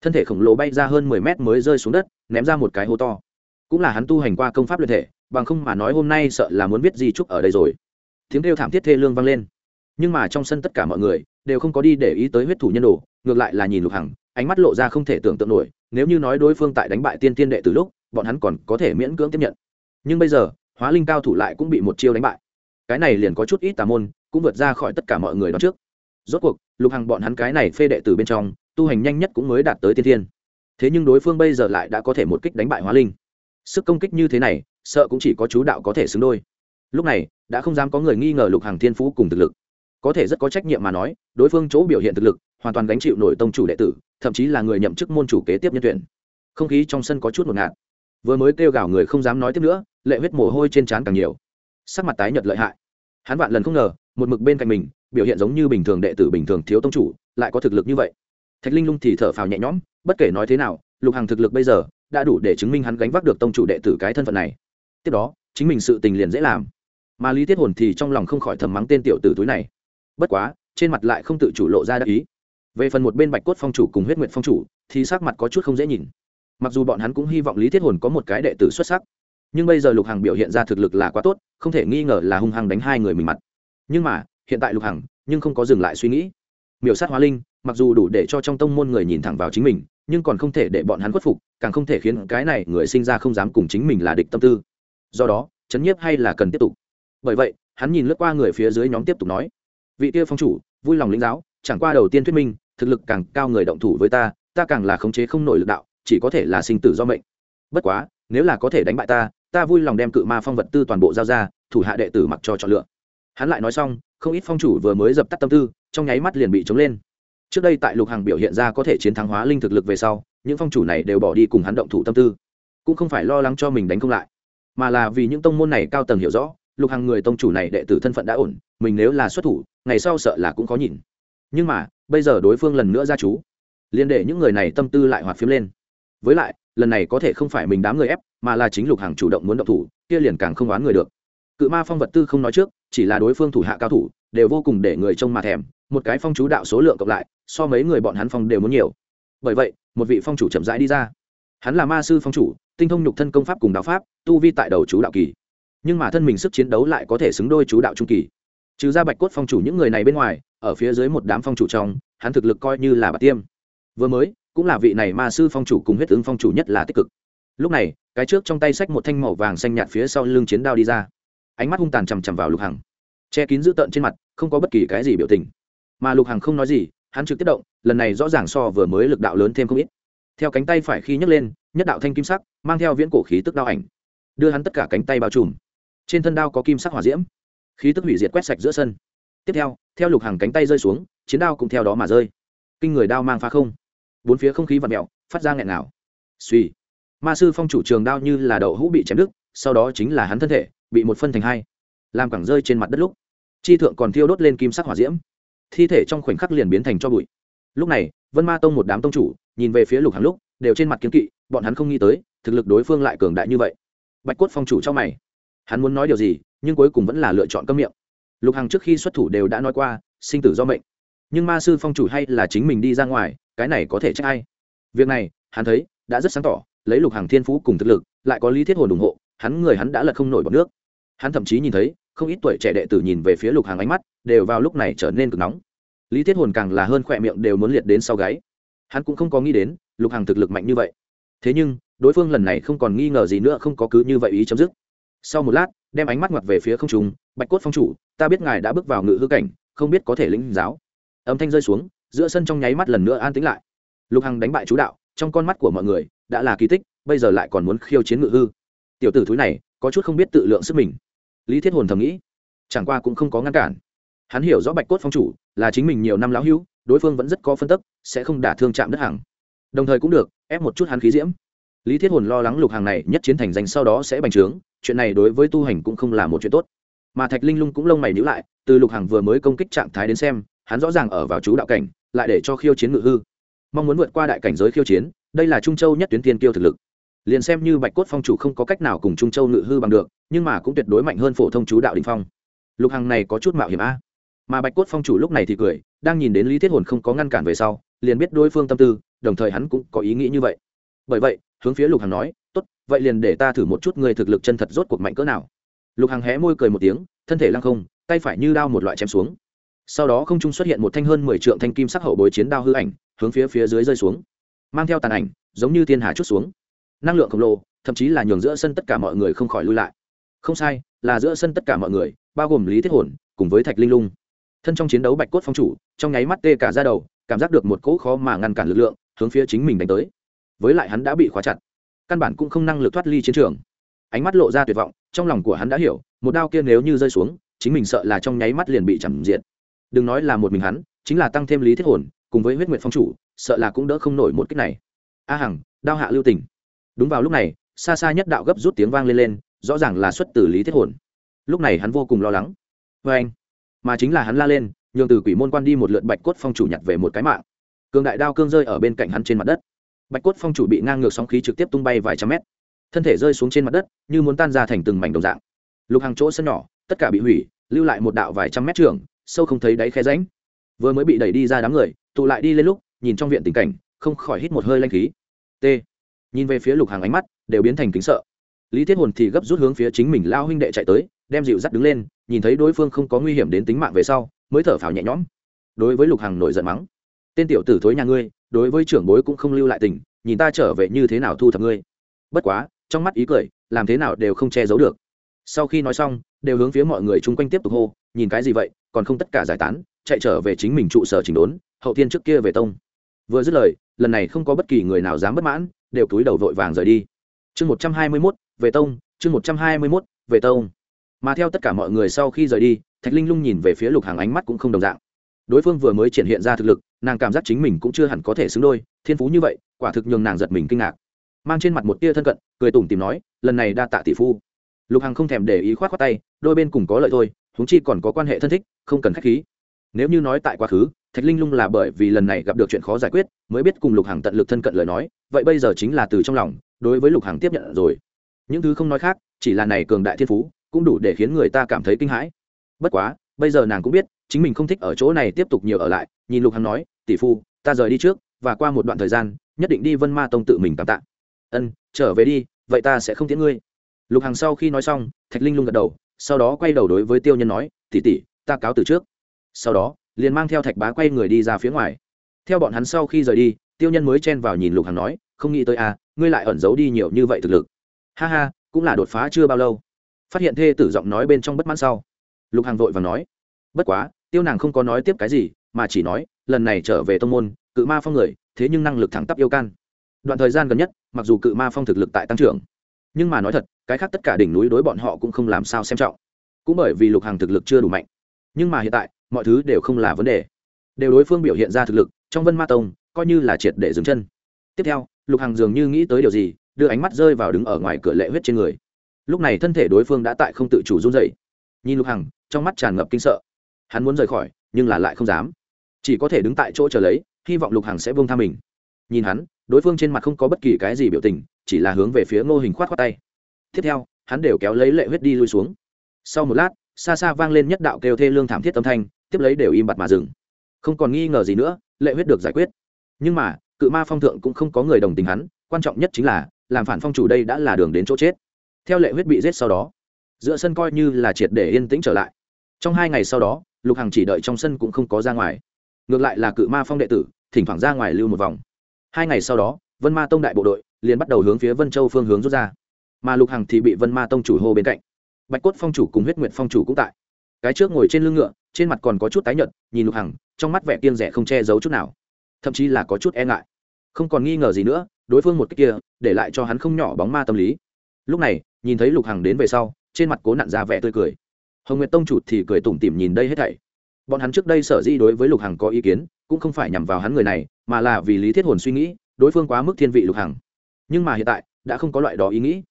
Speaker 1: Thân thể khổng lồ bay ra hơn mười mét mới rơi xuống đất, ném ra một cái hố to. Cũng là hắn tu hành qua công pháp luyện thể, bằng không mà nói hôm nay sợ là muốn biết gì chúc ở đây rồi. Tiếng kêu thảm thiết thê lương vang lên. Nhưng mà trong sân tất cả mọi người đều không có đi để ý tới huyết thủ nhân đồ, ngược lại là nhìn lục hằng, ánh mắt lộ ra không thể tưởng tượng nổi, nếu như nói đối phương tại đánh bại tiên tiên đệ từ lúc, bọn hắn còn có thể miễn cưỡng tiếp nhận. Nhưng bây giờ, hóa linh cao thủ lại cũng bị một chiêu đánh bại. Cái này liền có chút ít tà môn cũng vượt ra khỏi tất cả mọi người đó trước. Rốt cuộc, lục hằng bọn hắn cái này phê đệ từ bên trong, tu hành nhanh nhất cũng mới đạt tới tiên thiên. Thế nhưng đối phương bây giờ lại đã có thể một kích đánh bại hóa linh. Sức công kích như thế này, sợ cũng chỉ có chú đạo có thể xứng đôi. Lúc này, đã không dám có người nghi ngờ lục hàng thiên phú cùng thực lực. Có thể rất có trách nhiệm mà nói, đối phương chỗ biểu hiện thực lực, hoàn toàn gánh chịu nổi tông chủ đệ tử, thậm chí là người nhậm chức môn chủ kế tiếp nhân tuyển. Không khí trong sân có chút ngột ngạt. Vừa mới kêu gào người không dám nói tiếp nữa, lệ huyết mồ hôi trên trán càng nhiều. Sắc mặt tái nhợt lợi hại hắn vạn lần không ngờ, một mực bên cạnh mình, biểu hiện giống như bình thường đệ tử bình thường thiếu tông chủ, lại có thực lực như vậy. Thạch linh lung thì thở phào nhẹ nhõm, bất kể nói thế nào, lục hàng thực lực bây giờ đã đủ để chứng minh hắn gánh vác được tông chủ đệ tử cái thân phận này. Tiếp đó, chính mình sự tình liền dễ làm. Mà lý Tiết hồn thì trong lòng không khỏi thầm mắng tên tiểu tử túi này. Bất quá, trên mặt lại không tự chủ lộ ra đắc ý. Về phần một bên bạch cốt phong chủ cùng huyết nguyệt phong chủ, thì sắc mặt có chút không dễ nhìn. Mặc dù bọn hắn cũng hy vọng lý thiết hồn có một cái đệ tử xuất sắc nhưng bây giờ lục hằng biểu hiện ra thực lực là quá tốt, không thể nghi ngờ là hung hăng đánh hai người mình mặt. Nhưng mà, hiện tại lục hằng, nhưng không có dừng lại suy nghĩ. Miểu sát hóa linh, mặc dù đủ để cho trong tông môn người nhìn thẳng vào chính mình, nhưng còn không thể để bọn hắn khuất phục, càng không thể khiến cái này người sinh ra không dám cùng chính mình là địch tâm tư. Do đó chấn nhiếp hay là cần tiếp tục? Bởi vậy, hắn nhìn lướt qua người phía dưới nhóm tiếp tục nói, vị kia phong chủ, vui lòng lĩnh giáo, chẳng qua đầu tiên thuyết minh, thực lực càng cao người động thủ với ta ta càng là khống chế không nổi lực đạo, chỉ có thể là sinh tử do mệnh. Bất quá, nếu là có thể đánh bại ta ta vui lòng đem cự ma phong vật tư toàn bộ giao ra, thủ hạ đệ tử mặc cho chọn lựa. Hắn lại nói xong, không ít phong chủ vừa mới dập tắt tâm tư, trong nháy mắt liền bị chống lên. Trước đây tại lục hàng biểu hiện ra có thể chiến thắng hóa linh thực lực về sau, những phong chủ này đều bỏ đi cùng hắn động thủ tâm tư. Cũng không phải lo lắng cho mình đánh không lại, mà là vì những tông môn này cao tầng hiểu rõ, lục hàng người tông chủ này đệ tử thân phận đã ổn, mình nếu là xuất thủ, ngày sau sợ là cũng có nhìn. Nhưng mà, bây giờ đối phương lần nữa ra chú, liền để những người này tâm tư lại hoạt phiếm lên. Với lại lần này có thể không phải mình đám người ép, mà là chính lục hàng chủ động muốn động thủ, kia liền càng không đoán người được. Cự ma phong vật tư không nói trước, chỉ là đối phương thủ hạ cao thủ, đều vô cùng để người trông mà thèm, một cái phong chú đạo số lượng cộng lại, so mấy người bọn hắn phong đều muốn nhiều. Bởi vậy, một vị phong chủ chậm rãi đi ra. Hắn là ma sư phong chủ, tinh thông nhục thân công pháp cùng đạo pháp, tu vi tại đầu chú đạo kỳ. Nhưng mà thân mình sức chiến đấu lại có thể xứng đôi chú đạo trung kỳ. Trừ ra bạch cốt phong chủ những người này bên ngoài, ở phía dưới một đám phong chủ trong, hắn thực lực coi như là bà tiêm. Vừa mới cũng là vị này ma sư phong chủ cùng huyết ứng phong chủ nhất là tích cực. Lúc này, cái trước trong tay xách một thanh màu vàng xanh nhạt phía sau lưng chiến đao đi ra. Ánh mắt hung tàn chằm chằm vào lục hằng. Che kín dữ tợn trên mặt, không có bất kỳ cái gì biểu tình. Mà lục hằng không nói gì, hắn trực tiếp động, lần này rõ ràng so vừa mới lực đạo lớn thêm không ít. Theo cánh tay phải khi nhấc lên, nhất đạo thanh kim sắc, mang theo viễn cổ khí tức đao ảnh, đưa hắn tất cả cánh tay bao trùm. Trên thân đao có kim sắc hỏa diễm, khí tức hủy diệt quét sạch giữa sân. Tiếp theo theo lục hàng cánh tay rơi xuống, chiến đao cũng theo đó mà rơi. Kinh người đao mang phá không bốn phía không khí và mẹo, phát ra nghẹn nào suy. Ma sư phong chủ trường đao như là đậu hũ bị chém đứt, sau đó chính là hắn thân thể, bị một phân thành hai. Làm cẳng rơi trên mặt đất lúc, chi thượng còn thiêu đốt lên kim sắc hỏa diễm. Thi thể trong khoảnh khắc liền biến thành cho bụi. Lúc này, vân ma tông một đám tông chủ, nhìn về phía lục hàng lúc, đều trên mặt kiếm kỵ, bọn hắn không nghĩ tới, thực lực đối phương lại cường đại như vậy. Bạch quất phong chủ trong mày. Hắn muốn nói điều gì, nhưng cuối cùng vẫn là lựa chọn cấm miệng. Lục hằng trước khi xuất thủ đều đã nói qua, sinh tử do mệnh nhưng ma sư phong chủ hay là chính mình đi ra ngoài, cái này có thể trách ai? Việc này, hắn thấy, đã rất sáng tỏ, lấy lục hàng thiên phú cùng thực lực, lại có lý thiết hồn ủng hộ, hắn người hắn đã lật không nổi bọc nước. Hắn thậm chí nhìn thấy, không ít tuổi trẻ đệ tử nhìn về phía lục hàng ánh mắt, đều vào lúc này trở nên cực nóng. Lý thiết hồn càng là hơn khỏe miệng đều muốn liệt đến sau gáy. Hắn cũng không có nghĩ đến, lục hàng thực lực mạnh như vậy. Thế nhưng, đối phương lần này không còn nghi ngờ gì nữa, không có cứ như vậy ý chấm dứt. Sau một lát, đem ánh mắt ngoặt về phía không trung, bạch cốt phong chủ, ta biết ngài đã bước vào ngự hư cảnh, không biết có thể lĩnh giáo âm thanh rơi xuống, giữa sân trong nháy mắt lần nữa an tĩnh lại. Lục hằng đánh bại chú đạo, trong con mắt của mọi người đã là kỳ tích, bây giờ lại còn muốn khiêu chiến ngự hư. Tiểu tử thúi này, có chút không biết tự lượng sức mình. Lý thiết hồn thầm nghĩ, chẳng qua cũng không có ngăn cản. Hắn hiểu rõ bạch cốt phong chủ là chính mình nhiều năm lão hữu, đối phương vẫn rất có phân tức, sẽ không đả thương chạm đất hàng đồng thời cũng được, ép một chút hắn khí diễm. Lý thiết hồn lo lắng lục hàng này nhất chiến thành danh sau đó sẽ bành trướng, chuyện này đối với tu hành cũng không là một chuyện tốt. Mà thạch linh lung cũng lông mày nhữ lại, từ lục hàng vừa mới công kích trạng thái đến xem hắn rõ ràng ở vào chú đạo cảnh, lại để cho khiêu chiến ngự hư. Mong muốn vượt qua đại cảnh giới khiêu chiến, đây là trung châu nhất tuyến tiên kiêu thực lực. Liền xem như bạch cốt phong chủ không có cách nào cùng trung châu ngự hư bằng được, nhưng mà cũng tuyệt đối mạnh hơn phổ thông chú đạo đình phong. Lục hằng này có chút mạo hiểm a. Mà bạch cốt phong chủ lúc này thì cười, đang nhìn đến lý thiết hồn không có ngăn cản về sau, liền biết đối phương tâm tư, đồng thời hắn cũng có ý nghĩ như vậy. Bởi vậy, hướng phía lục hằng nói, tốt, vậy liền để ta thử một chút người thực lực chân thật rốt cuộc mạnh cỡ nào. Lục hằng hé môi cười một tiếng, thân thể lăng không, tay phải như đao một loại chém xuống sau đó không trung xuất hiện một thanh hơn mười trượng thanh kim sắc hậu bối chiến đao hư ảnh, hướng phía phía dưới rơi xuống. Mang theo tàn ảnh, giống như thiên hà chút xuống. Năng lượng khổng lồ, thậm chí là nhường giữa sân tất cả mọi người không khỏi lui lại. Không sai, là giữa sân tất cả mọi người, bao gồm lý thiết hồn, cùng với thạch linh lung. Thân trong chiến đấu bạch cốt phong chủ, trong nháy mắt tê cả ra đầu, cảm giác được một cỗ khó mà ngăn cản lực lượng, hướng phía chính mình đánh tới. Với lại hắn đã bị khóa chặt. Căn bản cũng không năng lực thoát ly chiến trường. Ánh mắt lộ ra tuyệt vọng, trong lòng của hắn đã hiểu, một đao kia nếu như rơi xuống, chính mình sợ là trong nháy mắt liền bị chẳng diện đừng nói là một mình hắn, chính là tăng thêm lý thiết hồn, cùng với huyết nguyện phong chủ, sợ là cũng đỡ không nổi một cách này. A hằng, đao hạ lưu tình. Đúng vào lúc này, xa xa nhất đạo gấp rút tiếng vang lên lên, rõ ràng là xuất từ lý thiết hồn. Lúc này hắn vô cùng lo lắng. Vê anh, mà chính là hắn la lên, nhường từ quỷ môn quan đi một lượt bạch cốt phong chủ nhặt về một cái mạng. Cường đại đao cương rơi ở bên cạnh hắn trên mặt đất. Bạch cốt phong chủ bị ngang ngược sóng khí trực tiếp tung bay vài trăm mét. Thân thể rơi xuống trên mặt đất, như muốn tan ra thành từng mảnh đồng dạng. Lục hàng chỗ sân nhỏ, tất cả bị hủy, lưu lại một đạo vài trăm mét trường sâu không thấy đáy khe ránh vừa mới bị đẩy đi ra đám người, tụ lại đi lên lúc, nhìn trong viện tình cảnh, không khỏi hít một hơi lanh khí. T. Nhìn về phía lục hàng ánh mắt, đều biến thành kính sợ. Lý thiết hồn thì gấp rút hướng phía chính mình lao huynh đệ chạy tới, đem dịu dắt đứng lên, nhìn thấy đối phương không có nguy hiểm đến tính mạng về sau, mới thở phào nhẹ nhõm. Đối với lục hàng nổi giận mắng, tên tiểu tử thối nhà ngươi, đối với trưởng bối cũng không lưu lại tình, nhìn ta trở về như thế nào thu thập ngươi. Bất quá, trong mắt ý cười, làm thế nào đều không che giấu được. Sau khi nói xong, đều hướng phía mọi người chung quanh tiếp tục hô, nhìn cái gì vậy còn không tất cả giải tán, chạy trở về chính mình trụ sở chỉnh đốn, hậu thiên trước kia về tông. Vừa dứt lời, lần này không có bất kỳ người nào dám bất mãn, đều túi đầu vội vàng rời đi. Chương một trăm hai mươi mốt, về tông, chương một trăm hai mươi mốt, về tông. Mà theo tất cả mọi người sau khi rời đi, thạch linh lung nhìn về phía lục hàng ánh mắt cũng không đồng dạng. Đối phương vừa mới triển hiện ra thực lực, nàng cảm giác chính mình cũng chưa hẳn có thể xứng đôi, thiên phú như vậy, quả thực nhường nàng giật mình kinh ngạc. Mang trên mặt một tia thân cận, cười tủm tìm nói, lần này đa tạ tỷ phu. Lục hằng không thèm để ý k h o á t khoác tay, đôi bên cùng có lợi thôi huống chi còn có quan hệ thân thích, không cần khách khí. Nếu như nói tại quá khứ, thạch linh lung là bởi vì lần này gặp được chuyện khó giải quyết, mới biết cùng lục hằng tận lực thân cận lời nói, vậy bây giờ chính là từ trong lòng, đối với lục hằng tiếp nhận rồi. Những thứ không nói khác, chỉ là này cường đại thiên phú, cũng đủ để khiến người ta cảm thấy kinh hãi. Bất quá, bây giờ nàng cũng biết, chính mình không thích ở chỗ này tiếp tục nhiều ở lại, nhìn lục hằng nói, tỷ phu, ta rời đi trước, và qua một đoạn thời gian, nhất định đi vân ma tông tự mình cảm tạ. Ân, trở về đi, vậy ta sẽ không tiễn ngươi. Lục hằng sau khi nói xong, thạch linh lung gật đầu sau đó quay đầu đối với tiêu nhân nói tỉ tỉ ta cáo từ trước. Sau đó, liền mang theo thạch bá quay người đi ra phía ngoài. Theo bọn hắn sau khi rời đi, tiêu nhân mới chen vào nhìn lục hằng nói, không nghĩ tới à ngươi lại ẩn giấu đi nhiều như vậy thực lực. Ha ha, cũng là đột phá chưa bao lâu. Phát hiện thê tử giọng nói bên trong bất mãn sau, lục hằng vội và nói, bất quá, tiêu nàng không có nói tiếp cái gì, mà chỉ nói, lần này trở về tông môn, cự ma phong người, thế nhưng năng lực thẳng tắp yêu can. Đoạn thời gian gần nhất, mặc dù cự ma phong thực lực tại tăng trưởng nhưng mà nói thật, cái khác tất cả đỉnh núi đối bọn họ cũng không làm sao xem trọng. Cũng bởi vì lục hàng thực lực chưa đủ mạnh. Nhưng mà hiện tại, mọi thứ đều không là vấn đề. Đều đối phương biểu hiện ra thực lực, trong vân ma tông, coi như là triệt để dừng chân. Tiếp theo, lục hàng dường như nghĩ tới điều gì, đưa ánh mắt rơi vào đứng ở ngoài cửa lệ huyết trên người. Lúc này thân thể đối phương đã tại không tự chủ run dậy nhìn lục hằng, trong mắt tràn ngập kinh sợ. Hắn muốn rời khỏi, nhưng là lại không dám. Chỉ có thể đứng tại chỗ chờ lấy, hy vọng lục hằng sẽ buông tha mình nhìn hắn, đối phương trên mặt không có bất kỳ cái gì biểu tình, chỉ là hướng về phía ngô hình khoát khoát tay. Tiếp theo, hắn đều kéo lấy lệ huyết đi lui xuống. Sau một lát, xa xa vang lên nhất đạo kêu thê lương thảm thiết âm thanh, tiếp lấy đều im bặt mà dừng. Không còn nghi ngờ gì nữa, lệ huyết được giải quyết. Nhưng mà, cự ma phong thượng cũng không có người đồng tình hắn, quan trọng nhất chính là, làm phản phong chủ đây đã là đường đến chỗ chết. Theo lệ huyết bị giết sau đó, giữa sân coi như là triệt để yên tĩnh trở lại. Trong hai ngày sau đó, lục hằng chỉ đợi trong sân cũng không có ra ngoài. Ngược lại là cự ma phong đệ tử, thỉnh thoảng ra ngoài lưu một vòng hai ngày sau đó, vân ma tông đại bộ đội liền bắt đầu hướng phía vân châu phương hướng rút ra. Mà lục hằng thì bị vân ma tông chủ hô bên cạnh. Bạch cốt phong chủ cùng huyết nguyệt phong chủ cũng tại. Cái trước ngồi trên lưng ngựa, trên mặt còn có chút tái nhợt, nhìn lục hằng, trong mắt vẻ kiên rẻ không che giấu chút nào. Thậm chí là có chút e ngại. Không còn nghi ngờ gì nữa, đối phương một cách kia, để lại cho hắn không nhỏ bóng ma tâm lý. Lúc này, nhìn thấy lục hằng đến về sau, trên mặt cố nặn ra vẻ tươi cười. Hồng nguyệt tông chủ thì cười tủm tỉm nhìn đây hết thảy. Bọn hắn trước đây sở di đối với lục hằng có ý kiến, cũng không phải nhằm vào hắn người này mà là vì lý thiết hồn suy nghĩ, đối phương quá mức thiên vị lục hằng. Nhưng mà hiện tại, đã không có loại đó ý nghĩ.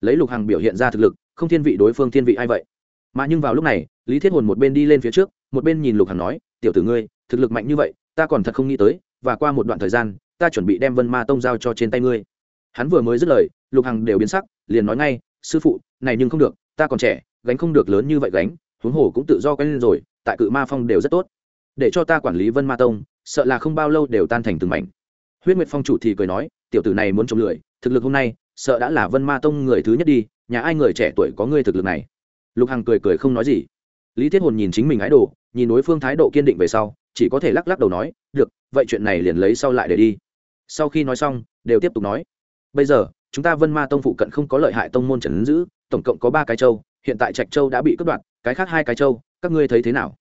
Speaker 1: Lấy lục hằng biểu hiện ra thực lực, không thiên vị đối phương thiên vị ai vậy? Mà nhưng vào lúc này, lý thiết hồn một bên đi lên phía trước, một bên nhìn lục hằng nói, tiểu tử ngươi, thực lực mạnh như vậy, ta còn thật không nghĩ tới, và qua một đoạn thời gian, ta chuẩn bị đem vân ma tông giao cho trên tay ngươi. Hắn vừa mới dứt lời, lục hằng đều biến sắc, liền nói ngay, sư phụ, này nhưng không được, ta còn trẻ, gánh không được lớn như vậy gánh, huống hồ cũng tự do quen lên rồi, tại cự ma phong đều rất tốt. Để cho ta quản lý vân ma tông sợ là không bao lâu đều tan thành từng mảnh. Huyết nguyệt phong chủ thì cười nói, tiểu tử này muốn trông lười, thực lực hôm nay, sợ đã là vân ma tông người thứ nhất đi, nhà ai người trẻ tuổi có ngươi thực lực này? Lục hằng cười cười không nói gì. Lý thiết hồn nhìn chính mình ái đồ, nhìn đối phương thái độ kiên định về sau, chỉ có thể lắc lắc đầu nói, được, vậy chuyện này liền lấy sau lại để đi. Sau khi nói xong, đều tiếp tục nói, bây giờ, chúng ta vân ma tông phụ cận không có lợi hại tông môn trần giữ, tổng cộng có ba cái châu, hiện tại trạch châu đã bị cướp đoạt, cái khác hai cái châu, các ngươi thấy thế nào?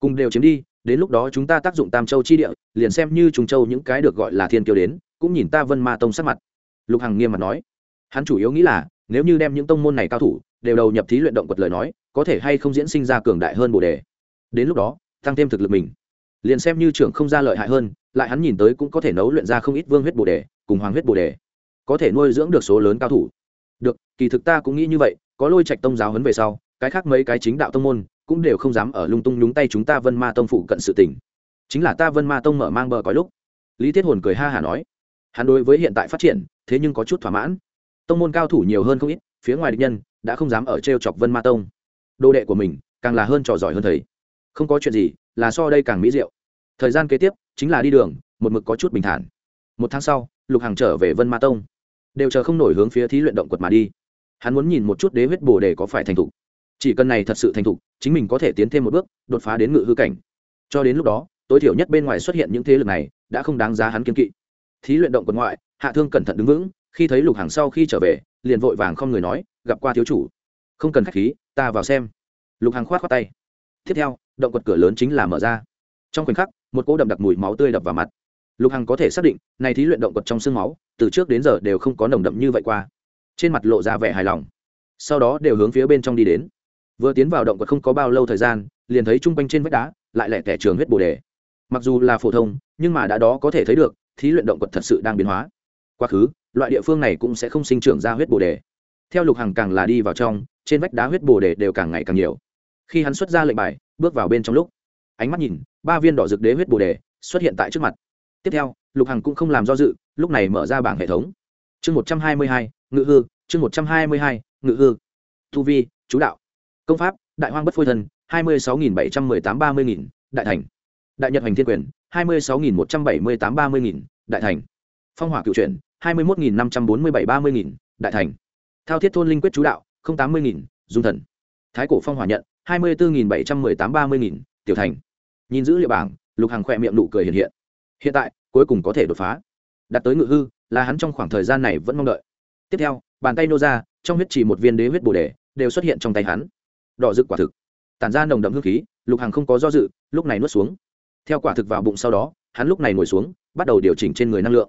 Speaker 1: Cùng đều chiếm đi đến lúc đó chúng ta tác dụng tam châu chi địa, liền xem như trùng châu những cái được gọi là thiên kiêu đến, cũng nhìn ta vân ma tông sắc mặt. Lục hằng nghiêm mặt nói. Hắn chủ yếu nghĩ là, nếu như đem những tông môn này cao thủ, đều đầu nhập thí luyện động quật lời nói, có thể hay không diễn sinh ra cường đại hơn bồ đề. Đến lúc đó, tăng thêm thực lực mình. Liền xem như trưởng không ra lợi hại hơn, lại hắn nhìn tới cũng có thể nấu luyện ra không ít vương huyết bồ đề, cùng hoàng huyết bồ đề. Có thể nuôi dưỡng được số lớn cao thủ. Được, kỳ thực ta cũng nghĩ như vậy, có lôi trạch tông giáo hấn về sau, cái khác mấy cái chính đạo tông môn cũng đều không dám ở lung tung nhúng tay chúng ta vân ma tông phụ cận sự tình. Chính là ta vân ma tông mở mang bờ cõi lúc. Lý thiết hồn cười ha hả nói, hắn đối với hiện tại phát triển, thế nhưng có chút thỏa mãn. Tông môn cao thủ nhiều hơn không ít, phía ngoài địch nhân đã không dám ở t r e o chọc vân ma tông. Đồ đệ của mình càng là hơn trò giỏi hơn thầy. Không có chuyện gì, là so đây càng mỹ diệu. Thời gian kế tiếp chính là đi đường, một mực có chút bình thản. Một tháng sau, lục hàng trở về vân ma tông. Đều chờ không nổi hướng phía thí luyện động quật mà đi. Hắn muốn nhìn một chút đế huyết bồ đề có phải thành thục chỉ cần này thật sự thành thục, chính mình có thể tiến thêm một bước, đột phá đến ngự hư cảnh. Cho đến lúc đó, tối thiểu nhất bên ngoài xuất hiện những thế lực này, đã không đáng giá hắn kiên kỵ. Thí luyện động quần ngoại, hạ thương cẩn thận đứng vững, khi thấy lục hàng sau khi trở về, liền vội vàng không người nói, gặp qua thiếu chủ. Không cần khách khí, ta vào xem. Lục hàng khoát khoát tay. Tiếp theo, động quật cửa lớn chính là mở ra. Trong khoảnh khắc, một cỗ đậm đặc mùi máu tươi đập vào mặt. Lục hằng có thể xác định, này thí luyện động quật trong xương máu, từ trước đến giờ đều không có nồng đậm như vậy qua. Trên mặt lộ ra vẻ hài lòng. Sau đó đều hướng phía bên trong đi đến vừa tiến vào động vật không có bao lâu thời gian, liền thấy chung quanh trên vách đá lại lẻ tẻ trường huyết bồ đề. Mặc dù là phổ thông, nhưng mà đã đó có thể thấy được, thí luyện động quật thật sự đang biến hóa. Quá khứ, loại địa phương này cũng sẽ không sinh trưởng ra huyết bồ đề. Theo lục hằng càng là đi vào trong, trên vách đá huyết bồ đề đều càng ngày càng nhiều. Khi hắn xuất ra lệnh bài, bước vào bên trong lúc, ánh mắt nhìn, ba viên đỏ rực đế huyết bồ đề xuất hiện tại trước mặt. Tiếp theo, lục hằng cũng không làm do dự, lúc này mở ra bảng hệ thống. Chương một trăm hai mươi hai, ngự hư, chương một trăm hai mươi hai, ngự hư. Tu vi, chú đạo công pháp, đại hoang bất phôi thân, hai mươi sáu nghìn bảy trăm mười tám ba mươi nghìn, đại thành. Đại nhật hành thiên quyền, hai mươi sáu nghìn một trăm bảy mươi tám ba mươi nghìn, đại thành. Phong hỏa cựu chuyển, hai mươi một nghìn năm trăm bốn mươi bảy ba mươi nghìn, đại thành. Thao thiết thôn linh quyết chú đạo tám mươi nghìn, dung thần. Thái cổ phong hỏa nhận, hai mươi bốn nghìn bảy trăm mười tám ba mươi nghìn, tiểu thành. Nhìn giữ liệu bảng, lục hàng khỏe miệng nụ cười hiện hiện. Hiện tại, cuối cùng có thể đột phá. Đạt tới ngự hư, là hắn trong khoảng thời gian này vẫn mong đợi. Tiếp theo, bàn tay nô ra, trong huyết chỉ một viên đế huyết bồ đề, đều xuất hiện trong tay hắn đỏ rực quả thực. Tản ra nồng đậm hương khí, lục hằng không có do dự, lúc này nuốt xuống. Theo quả thực vào bụng sau đó, hắn lúc này ngồi xuống, bắt đầu điều chỉnh trên người năng lượng.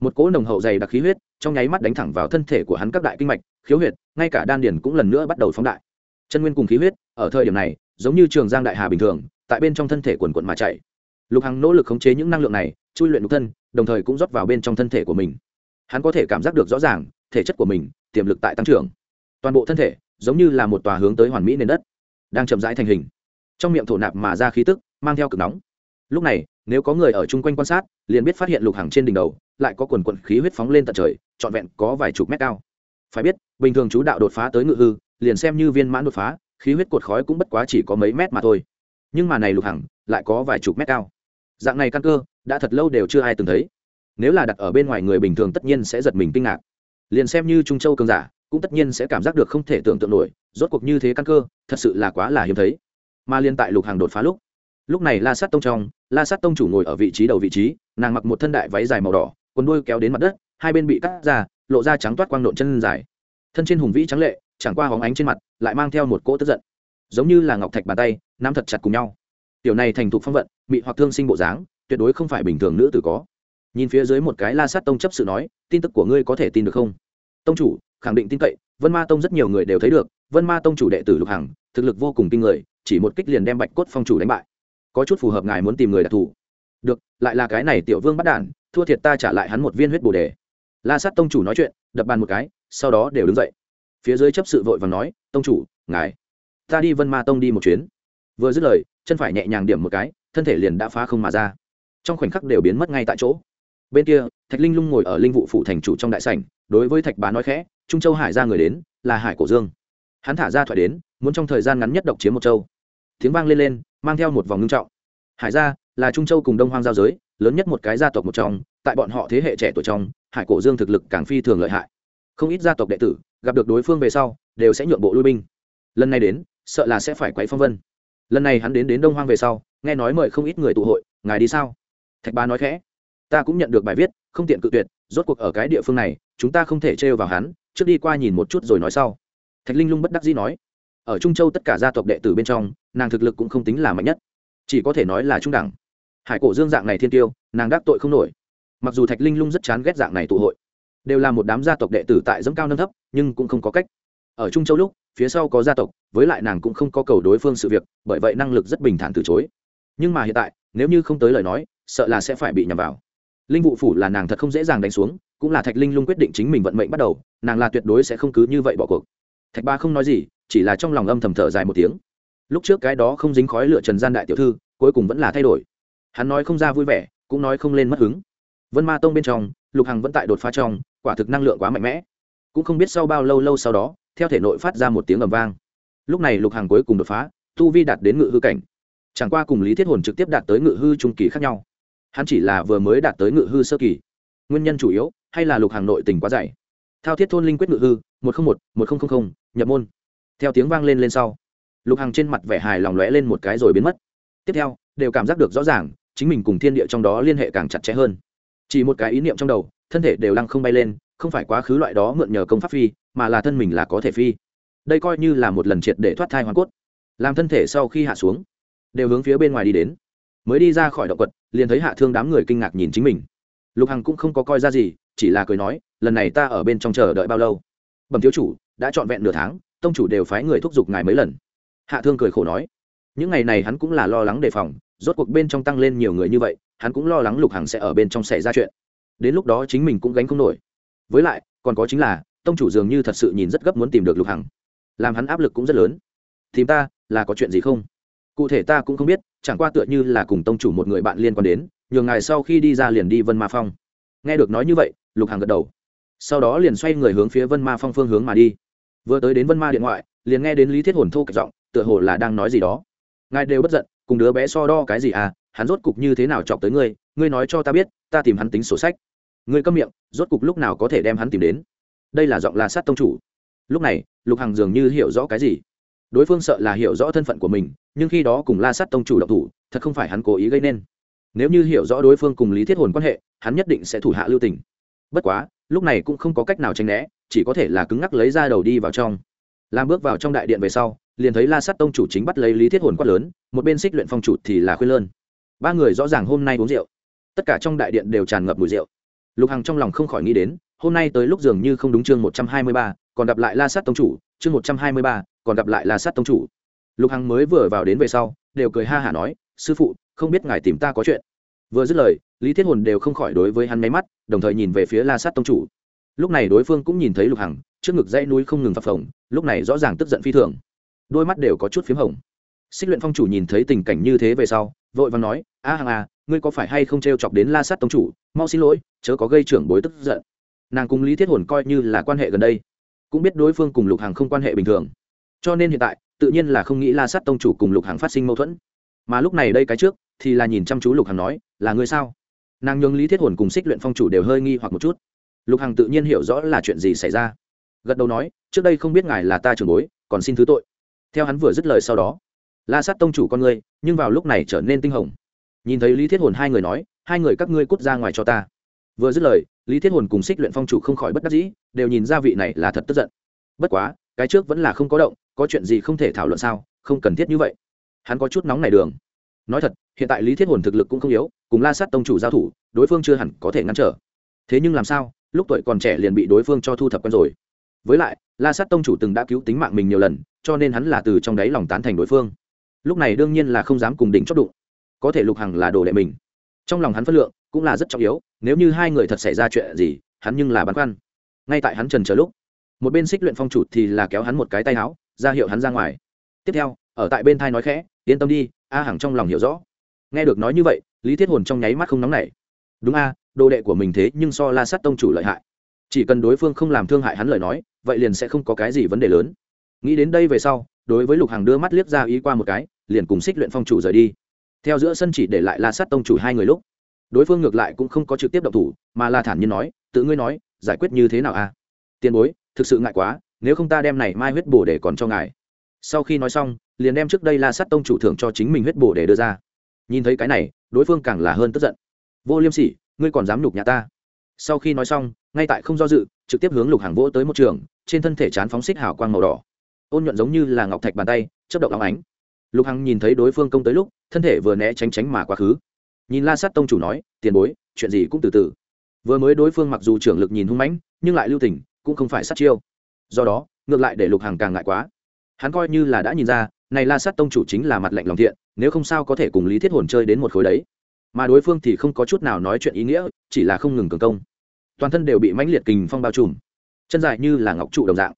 Speaker 1: Một cỗ nồng hậu dày đặc khí huyết, trong nháy mắt đánh thẳng vào thân thể của hắn các đại kinh mạch, khiếu huyệt, ngay cả đan điền cũng lần nữa bắt đầu phóng đại. Chân nguyên cùng khí huyết, ở thời điểm này, giống như trường giang đại hà bình thường, tại bên trong thân thể quần quận mà chạy. Lục hằng nỗ lực khống chế những năng lượng này, chui luyện lục thân, đồng thời cũng rót vào bên trong thân thể của mình. Hắn có thể cảm giác được rõ ràng, thể chất của mình, tiềm lực tại tăng trưởng. Toàn bộ thân thể giống như là một tòa hướng tới hoàn mỹ nền đất, đang chậm rãi thành hình. Trong miệng thổ nạp mà ra khí tức, mang theo cực nóng. Lúc này, nếu có người ở chung quanh quan sát, liền biết phát hiện lục hàng trên đỉnh đầu, lại có quần quận khí huyết phóng lên tận trời, trọn vẹn có vài chục mét cao. Phải biết, bình thường chú đạo đột phá tới ngự hư, liền xem như viên mãn đột phá, khí huyết cột khói cũng bất quá chỉ có mấy mét mà thôi. Nhưng mà này lục hằng, lại có vài chục mét cao. Dạng này căn cơ, đã thật lâu đều chưa ai từng thấy. Nếu là đặt ở bên ngoài người bình thường tất nhiên sẽ giật mình kinh ngạc. Liền xem như trung châu cường giả cũng tất nhiên sẽ cảm giác được không thể tưởng tượng nổi, rốt cuộc như thế căn cơ, thật sự là quá là hiếm thấy. Mà liên tại lục hàng đột phá lúc lúc này la sát tông trong, la sát tông chủ ngồi ở vị trí đầu vị trí, nàng mặc một thân đại váy dài màu đỏ, quần đuôi kéo đến mặt đất, hai bên bị cắt ra, lộ ra trắng toát quang nộn chân dài. Thân trên hùng vĩ trắng lệ, chẳng qua hóng ánh trên mặt, lại mang theo một cỗ tức giận. Giống như là ngọc thạch bàn tay, nắm thật chặt cùng nhau. Tiểu này thành thục phong vận bị hoặc thương sinh bộ dáng, tuyệt đối không phải bình thường nữ tử có. Nhìn phía dưới một cái la sát tông chấp sự nói, tin tức của ngươi có thể tin được không? Tông chủ khẳng định tin cậy, vân ma tông rất nhiều người đều thấy được, vân ma tông chủ đệ tử lục hằng, thực lực vô cùng kinh người, chỉ một kích liền đem bạch cốt phong chủ đánh bại. Có chút phù hợp ngài muốn tìm người đặc thù. Được, lại là cái này tiểu vương bắt đản, thua thiệt ta trả lại hắn một viên huyết bồ đề. La sát tông chủ nói chuyện, đập bàn một cái, sau đó đều đứng dậy. Phía dưới chấp sự vội và nói, tông chủ, ngài, ta đi vân ma tông đi một chuyến. Vừa dứt lời, chân phải nhẹ nhàng điểm một cái, thân thể liền đã phá không mà ra. Trong khoảnh khắc đều biến mất ngay tại chỗ. Bên kia, thạch linh lung ngồi ở linh vụ phủ thành chủ trong đại sảnh, đối với thạch bá nói khẽ trung châu hải ra người đến, là hải cổ dương. Hắn thả ra thoại đến, muốn trong thời gian ngắn nhất độc chiếm một châu. Tiếng vang lên lên, mang theo một vòng ngưng trọng. Hải gia là trung châu cùng đông hoang giao giới, lớn nhất một cái gia tộc một trong, tại bọn họ thế hệ trẻ tuổi trong, hải cổ dương thực lực càng phi thường lợi hại. Không ít gia tộc đệ tử, gặp được đối phương về sau, đều sẽ nhượng bộ lui binh. Lần này đến, sợ là sẽ phải quấy phong vân. Lần này hắn đến đến đông hoang về sau, nghe nói mời không ít người tụ hội, ngài đi sao? Thạch ba nói khẽ. Ta cũng nhận được bài viết, không tiện cự tuyệt, rốt cuộc ở cái địa phương này, chúng ta không thể trêu vào hắn trước đi qua nhìn một chút rồi nói sau. Thạch linh lung bất đắc dĩ nói, ở trung châu tất cả gia tộc đệ tử bên trong, nàng thực lực cũng không tính là mạnh nhất, chỉ có thể nói là trung đẳng. Hải cổ dương dạng này thiên tiêu, nàng đắc tội không nổi. Mặc dù thạch linh lung rất chán ghét dạng này tụ hội, đều là một đám gia tộc đệ tử tại dẫm cao nâng thấp, nhưng cũng không có cách. Ở trung châu lúc, phía sau có gia tộc, với lại nàng cũng không có cầu đối phương sự việc, bởi vậy năng lực rất bình thản từ chối. Nhưng mà hiện tại, nếu như không tới lời nói, sợ là sẽ phải bị nhầm vào. Linh vụ phủ là nàng thật không dễ dàng đánh xuống cũng là thạch linh lung quyết định chính mình vận mệnh bắt đầu, nàng là tuyệt đối sẽ không cứ như vậy bỏ cuộc. Thạch ba không nói gì, chỉ là trong lòng âm thầm thở dài một tiếng. Lúc trước cái đó không dính khói lựa trần gian đại tiểu thư, cuối cùng vẫn là thay đổi. Hắn nói không ra vui vẻ, cũng nói không lên mất hứng. Vân ma tông bên trong, lục hằng vẫn tại đột phá trong, quả thực năng lượng quá mạnh mẽ. Cũng không biết sau bao lâu lâu sau đó, theo thể nội phát ra một tiếng ầm vang. Lúc này lục hằng cuối cùng đột phá, tu vi đạt đến ngự hư cảnh. Chẳng qua cùng lý thiết hồn trực tiếp đạt tới ngự hư trung kỳ khác nhau. Hắn chỉ là vừa mới đạt tới ngự hư sơ kỳ. Nguyên nhân chủ yếu hay là lục hàng nội tình quá dày? Thao thiết thôn linh quyết ngự hư, một trăm một một nghìn nhập môn. Theo tiếng vang lên lên sau, lục hàng trên mặt vẻ hài lòng lóe lên một cái rồi biến mất. Tiếp theo, đều cảm giác được rõ ràng, chính mình cùng thiên địa trong đó liên hệ càng chặt chẽ hơn. Chỉ một cái ý niệm trong đầu, thân thể đều lăng không bay lên, không phải quá khứ loại đó mượn nhờ công pháp phi, mà là thân mình là có thể phi. Đây coi như là một lần triệt để thoát thai hoàn cốt. Làm thân thể sau khi hạ xuống, đều hướng phía bên ngoài đi đến. Mới đi ra khỏi động quật, liền thấy hạ thương đám người kinh ngạc nhìn chính mình lục hằng cũng không có coi ra gì, chỉ là cười nói, lần này ta ở bên trong chờ đợi bao lâu? Bẩm thiếu chủ, đã trọn vẹn nửa tháng, tông chủ đều phái người thúc giục ngài mấy lần. Hạ thương cười khổ nói, những ngày này hắn cũng là lo lắng đề phòng, rốt cuộc bên trong tăng lên nhiều người như vậy, hắn cũng lo lắng lục hằng sẽ ở bên trong xảy ra chuyện. Đến lúc đó chính mình cũng gánh không nổi. Với lại, còn có chính là, tông chủ dường như thật sự nhìn rất gấp muốn tìm được lục hằng, làm hắn áp lực cũng rất lớn. Tìm ta, là có chuyện gì không? Cụ thể ta cũng không biết, chẳng qua tựa như là cùng tông chủ một người bạn liên quan đến nhường ngài sau khi đi ra liền đi vân ma phong. Nghe được nói như vậy, lục hàng gật đầu. Sau đó liền xoay người hướng phía vân ma phong phương hướng mà đi. Vừa tới đến vân ma điện ngoại, liền nghe đến lý thiết hồn thô cạch giọng, tựa hồ là đang nói gì đó. Ngài đều bất giận, cùng đứa bé so đo cái gì à hắn rốt cục như thế nào chọc tới ngươi ngươi nói cho ta biết, ta tìm hắn tính sổ sách. Ngươi câm miệng, rốt cục lúc nào có thể đem hắn tìm đến? Đây là giọng la sát tông chủ. Lúc này, lục hằng dường như hiểu rõ cái gì. Đối phương sợ là hiểu rõ thân phận của mình, nhưng khi đó cùng la sát tông chủ độc thủ, thật không phải hắn cố ý gây nên nếu như hiểu rõ đối phương cùng lý thiết hồn quan hệ, hắn nhất định sẽ thủ hạ lưu tình. Bất quá, lúc này cũng không có cách nào tránh né, chỉ có thể là cứng ngắc lấy ra đầu đi vào trong. Làm bước vào trong đại điện về sau, liền thấy la sát tông chủ chính bắt lấy lý thiết hồn quát lớn, một bên xích luyện phong chủ thì là khuyên lơn. Ba người rõ ràng hôm nay uống rượu. Tất cả trong đại điện đều tràn ngập mùi rượu. Lục hằng trong lòng không khỏi nghĩ đến, hôm nay tới lúc dường như không đúng chương một trăm hai mươi ba, còn gặp lại la sát tông chủ, chương một trăm hai mươi ba, còn gặp lại la sát tông chủ. Lục hằng mới vừa vào đến về sau, đều cười ha hả nói, sư phụ không biết ngài tìm ta có chuyện. Vừa dứt lời, lý thiết hồn đều không khỏi đối với hắn máy mắt, đồng thời nhìn về phía la sát tông chủ. Lúc này đối phương cũng nhìn thấy lục hằng, trước ngực dãy núi không ngừng phập phồng, lúc này rõ ràng tức giận phi thường. Đôi mắt đều có chút p h í m hồng. Xích luyện phong chủ nhìn thấy tình cảnh như thế về sau, vội và nói, a hằng à ngươi có phải hay không t r e o chọc đến la sát tông chủ? Mau xin lỗi, chớ có gây trưởng bối tức giận. Nàng cùng lý thiết hồn coi như là quan hệ gần đây, cũng biết đối phương cùng lục hằng không quan hệ bình thường. Cho nên hiện tại, tự nhiên là không nghĩ la sát tông chủ cùng lục hằng phát sinh mâu thuẫn. Mà lúc này đây cái trước thì là nhìn chăm chú lục hằng nói, là ngươi sao? Nàng nhường lý thiết hồn cùng xích luyện phong chủ đều hơi nghi hoặc một chút. Lục hằng tự nhiên hiểu rõ là chuyện gì xảy ra. Gật đầu nói, trước đây không biết ngài là ta trưởng bối, còn xin thứ tội. Theo hắn vừa dứt lời sau đó, la sát tông chủ con ngươi, nhưng vào lúc này trở nên tinh hồng. Nhìn thấy lý thiết hồn hai người nói, hai người các ngươi cút ra ngoài cho ta. Vừa dứt lời, lý thiết hồn cùng xích luyện phong chủ không khỏi bất đắc dĩ, đều nhìn ra vị này là thật tức giận. Bất quá, cái trước vẫn là không có động, có chuyện gì không thể thảo luận sao, không cần thiết như vậy. Hắn có chút nóng này đường nói thật, hiện tại lý thiết hồn thực lực cũng không yếu, cùng la sát tông chủ giao thủ, đối phương chưa hẳn có thể ngăn trở. Thế nhưng làm sao, lúc tuổi còn trẻ liền bị đối phương cho thu thập quen rồi. Với lại, la sát tông chủ từng đã cứu tính mạng mình nhiều lần, cho nên hắn là từ trong đáy lòng tán thành đối phương. Lúc này đương nhiên là không dám cùng đỉnh chót đụng. Có thể lục hằng là đồ đệ mình. Trong lòng hắn phân lượng, cũng là rất trọng yếu, nếu như hai người thật xảy ra chuyện gì, hắn nhưng là băn khoăn. Ngay tại hắn trần chờ lúc, một bên xích luyện phong chủ thì là kéo hắn một cái tay áo, ra hiệu hắn ra ngoài. Tiếp theo, ở tại bên thai nói khẽ, yên tâm đi a hằng trong lòng hiểu rõ. Nghe được nói như vậy, lý thiết hồn trong nháy mắt không nóng nảy. Đúng a, đồ đệ của mình thế nhưng so la sát tông chủ lợi hại. Chỉ cần đối phương không làm thương hại hắn lời nói, vậy liền sẽ không có cái gì vấn đề lớn. Nghĩ đến đây về sau, đối với lục hàng đưa mắt liếc ra ý qua một cái, liền cùng xích luyện phong chủ rời đi. Theo giữa sân chỉ để lại la sát tông chủ hai người lúc, đối phương ngược lại cũng không có trực tiếp động thủ, mà là thản nhiên nói, tự ngươi nói, giải quyết như thế nào a? Tiền bối, thực sự ngại quá, nếu không ta đem này mai huyết bổ để còn cho ngài. Sau khi nói xong liền đem trước đây la sát tông chủ thưởng cho chính mình huyết bổ để đưa ra. Nhìn thấy cái này, đối phương càng là hơn tức giận. Vô liêm sỉ, ngươi còn dám nhục nhà ta. Sau khi nói xong, ngay tại không do dự, trực tiếp hướng lục hàng vỗ tới một trường, trên thân thể chán phóng xích hào quang màu đỏ. Ôn nhuận giống như là ngọc thạch bàn tay chất động óng ánh. Lục hằng nhìn thấy đối phương công tới lúc, thân thể vừa né tránh tránh mà quá khứ. Nhìn la sát tông chủ nói, tiền bối, chuyện gì cũng từ từ. Vừa mới đối phương mặc dù trưởng lực nhìn hung mãnh, nhưng lại lưu tình, cũng không phải sát chiêu. Do đó, ngược lại để lục hằng càng ngại quá. Hắn coi như là đã nhìn ra này la sát tông chủ chính là mặt lạnh lòng thiện, nếu không sao có thể cùng lý thiết hồn chơi đến một khối đấy. Mà đối phương thì không có chút nào nói chuyện ý nghĩa, chỉ là không ngừng cường công. Toàn thân đều bị mãnh liệt kình phong bao trùm. Chân dài như là ngọc trụ đồng dạng.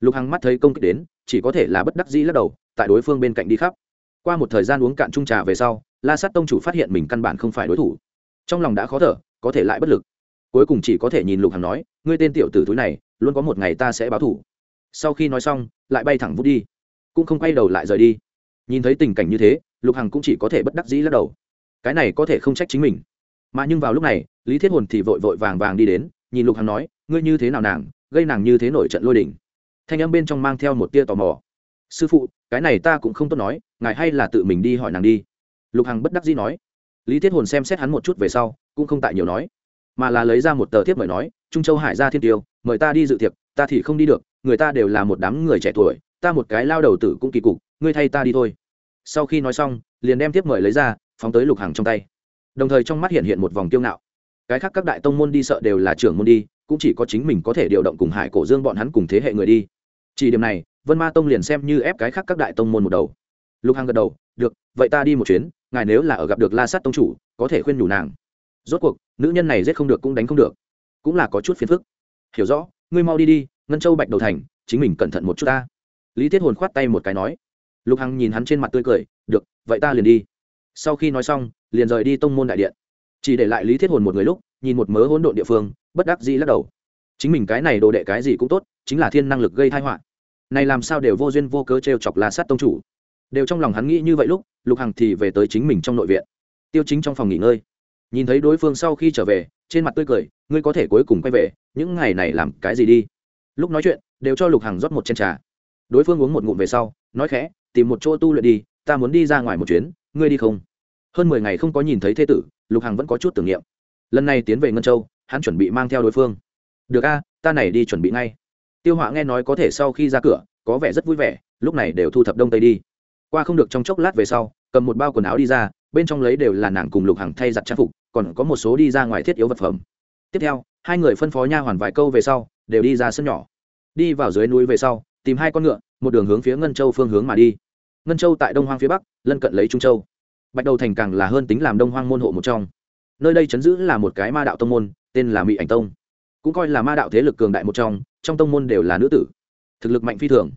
Speaker 1: Lục hằng mắt thấy công kích đến, chỉ có thể là bất đắc dĩ lắc đầu, tại đối phương bên cạnh đi khắp. Qua một thời gian uống cạn trung trà về sau, la sát tông chủ phát hiện mình căn bản không phải đối thủ. Trong lòng đã khó thở, có thể lại bất lực. Cuối cùng chỉ có thể nhìn lục hằng nói, ngươi tên tiểu tử túi này, luôn có một ngày ta sẽ báo thủ. Sau khi nói xong, lại bay thẳng vút đi cũng không quay đầu lại rời đi. Nhìn thấy tình cảnh như thế, lục hằng cũng chỉ có thể bất đắc dĩ lắc đầu. Cái này có thể không trách chính mình. Mà nhưng vào lúc này, lý thiết hồn thì vội vội vàng vàng đi đến, nhìn lục hằng nói, ngươi như thế nào nàng, gây nàng như thế nổi trận lôi đỉnh thanh âm bên trong mang theo một tia tò mò. Sư phụ, cái này ta cũng không tốt nói, ngài hay là tự mình đi hỏi nàng đi. Lục hằng bất đắc dĩ nói. Lý thiết hồn xem xét hắn một chút về sau, cũng không tại nhiều nói, mà là lấy ra một tờ thiếp mời nói, trung châu hải gia thiên tiêu, mời ta đi dự tiệc, ta thì không đi được, người ta đều là một đám người trẻ tuổi ta một cái lao đầu tử cũng kỳ cục, ngươi thay ta đi thôi. Sau khi nói xong, liền đem tiếp mời lấy ra, phóng tới lục hằng trong tay. Đồng thời trong mắt hiện hiện một vòng kiêu ngạo. Cái khác các đại tông môn đi sợ đều là trưởng môn đi, cũng chỉ có chính mình có thể điều động cùng hải cổ dương bọn hắn cùng thế hệ người đi. Chỉ điểm này, vân ma tông liền xem như ép cái khác các đại tông môn một đầu. Lục hằng gật đầu, được, vậy ta đi một chuyến, ngài nếu là ở gặp được la sát tông chủ, có thể khuyên nhủ nàng. Rốt cuộc, nữ nhân này giết không được cũng đánh không được. Cũng là có chút phiền phức. Hiểu rõ, ngươi mau đi đi, ngân châu bạch đầu thành, chính mình cẩn thận một chút ta lý thiết hồn khoát tay một cái nói. Lục hằng nhìn hắn trên mặt tươi cười, được, vậy ta liền đi. Sau khi nói xong, liền rời đi tông môn đại điện. Chỉ để lại lý thiết hồn một người lúc, nhìn một mớ hỗn độn địa phương, bất đắc dĩ lắc đầu. Chính mình cái này đồ đệ cái gì cũng tốt, chính là thiên năng lực gây thai họa. Này làm sao đều vô duyên vô cớ t r e o chọc la sát tông chủ. Đều trong lòng hắn nghĩ như vậy lúc, lục hằng thì về tới chính mình trong nội viện. Tiêu chính trong phòng nghỉ ngơi. Nhìn thấy đối phương sau khi trở về, trên mặt tươi cười, ngươi có thể cuối cùng quay về, những ngày này làm cái gì đi? Lúc nói chuyện, đều cho lục hằng rót một chén trà đối phương uống một ngụm về sau, nói khẽ, tìm một chỗ tu luyện đi, ta muốn đi ra ngoài một chuyến, ngươi đi không? Hơn mười ngày không có nhìn thấy thế tử, lục hằng vẫn có chút tưởng niệm. Lần này tiến về ngân châu, hắn chuẩn bị mang theo đối phương. Được a, ta này đi chuẩn bị ngay. Tiêu họa nghe nói có thể sau khi ra cửa, có vẻ rất vui vẻ, lúc này đều thu thập đông tây đi. Qua không được trong chốc lát về sau, cầm một bao quần áo đi ra, bên trong lấy đều là nàng cùng lục hằng thay giặt trang phục, còn có một số đi ra ngoài thiết yếu vật phẩm. Tiếp theo, hai người phân phó nha hoàn vài câu về sau, đều đi ra sân nhỏ. Đi vào dưới núi về sau tìm hai con ngựa, một đường hướng phía ngân châu phương hướng mà đi. Ngân châu tại đông hoang phía bắc, lân cận lấy trung châu. Bạch đầu thành càng là hơn tính làm đông hoang môn hộ một trong. Nơi đây chấn giữ là một cái ma đạo tông môn, tên là mỹ ảnh tông. Cũng coi là ma đạo thế lực cường đại một trong trong tông môn đều là nữ tử. Thực lực mạnh phi thường.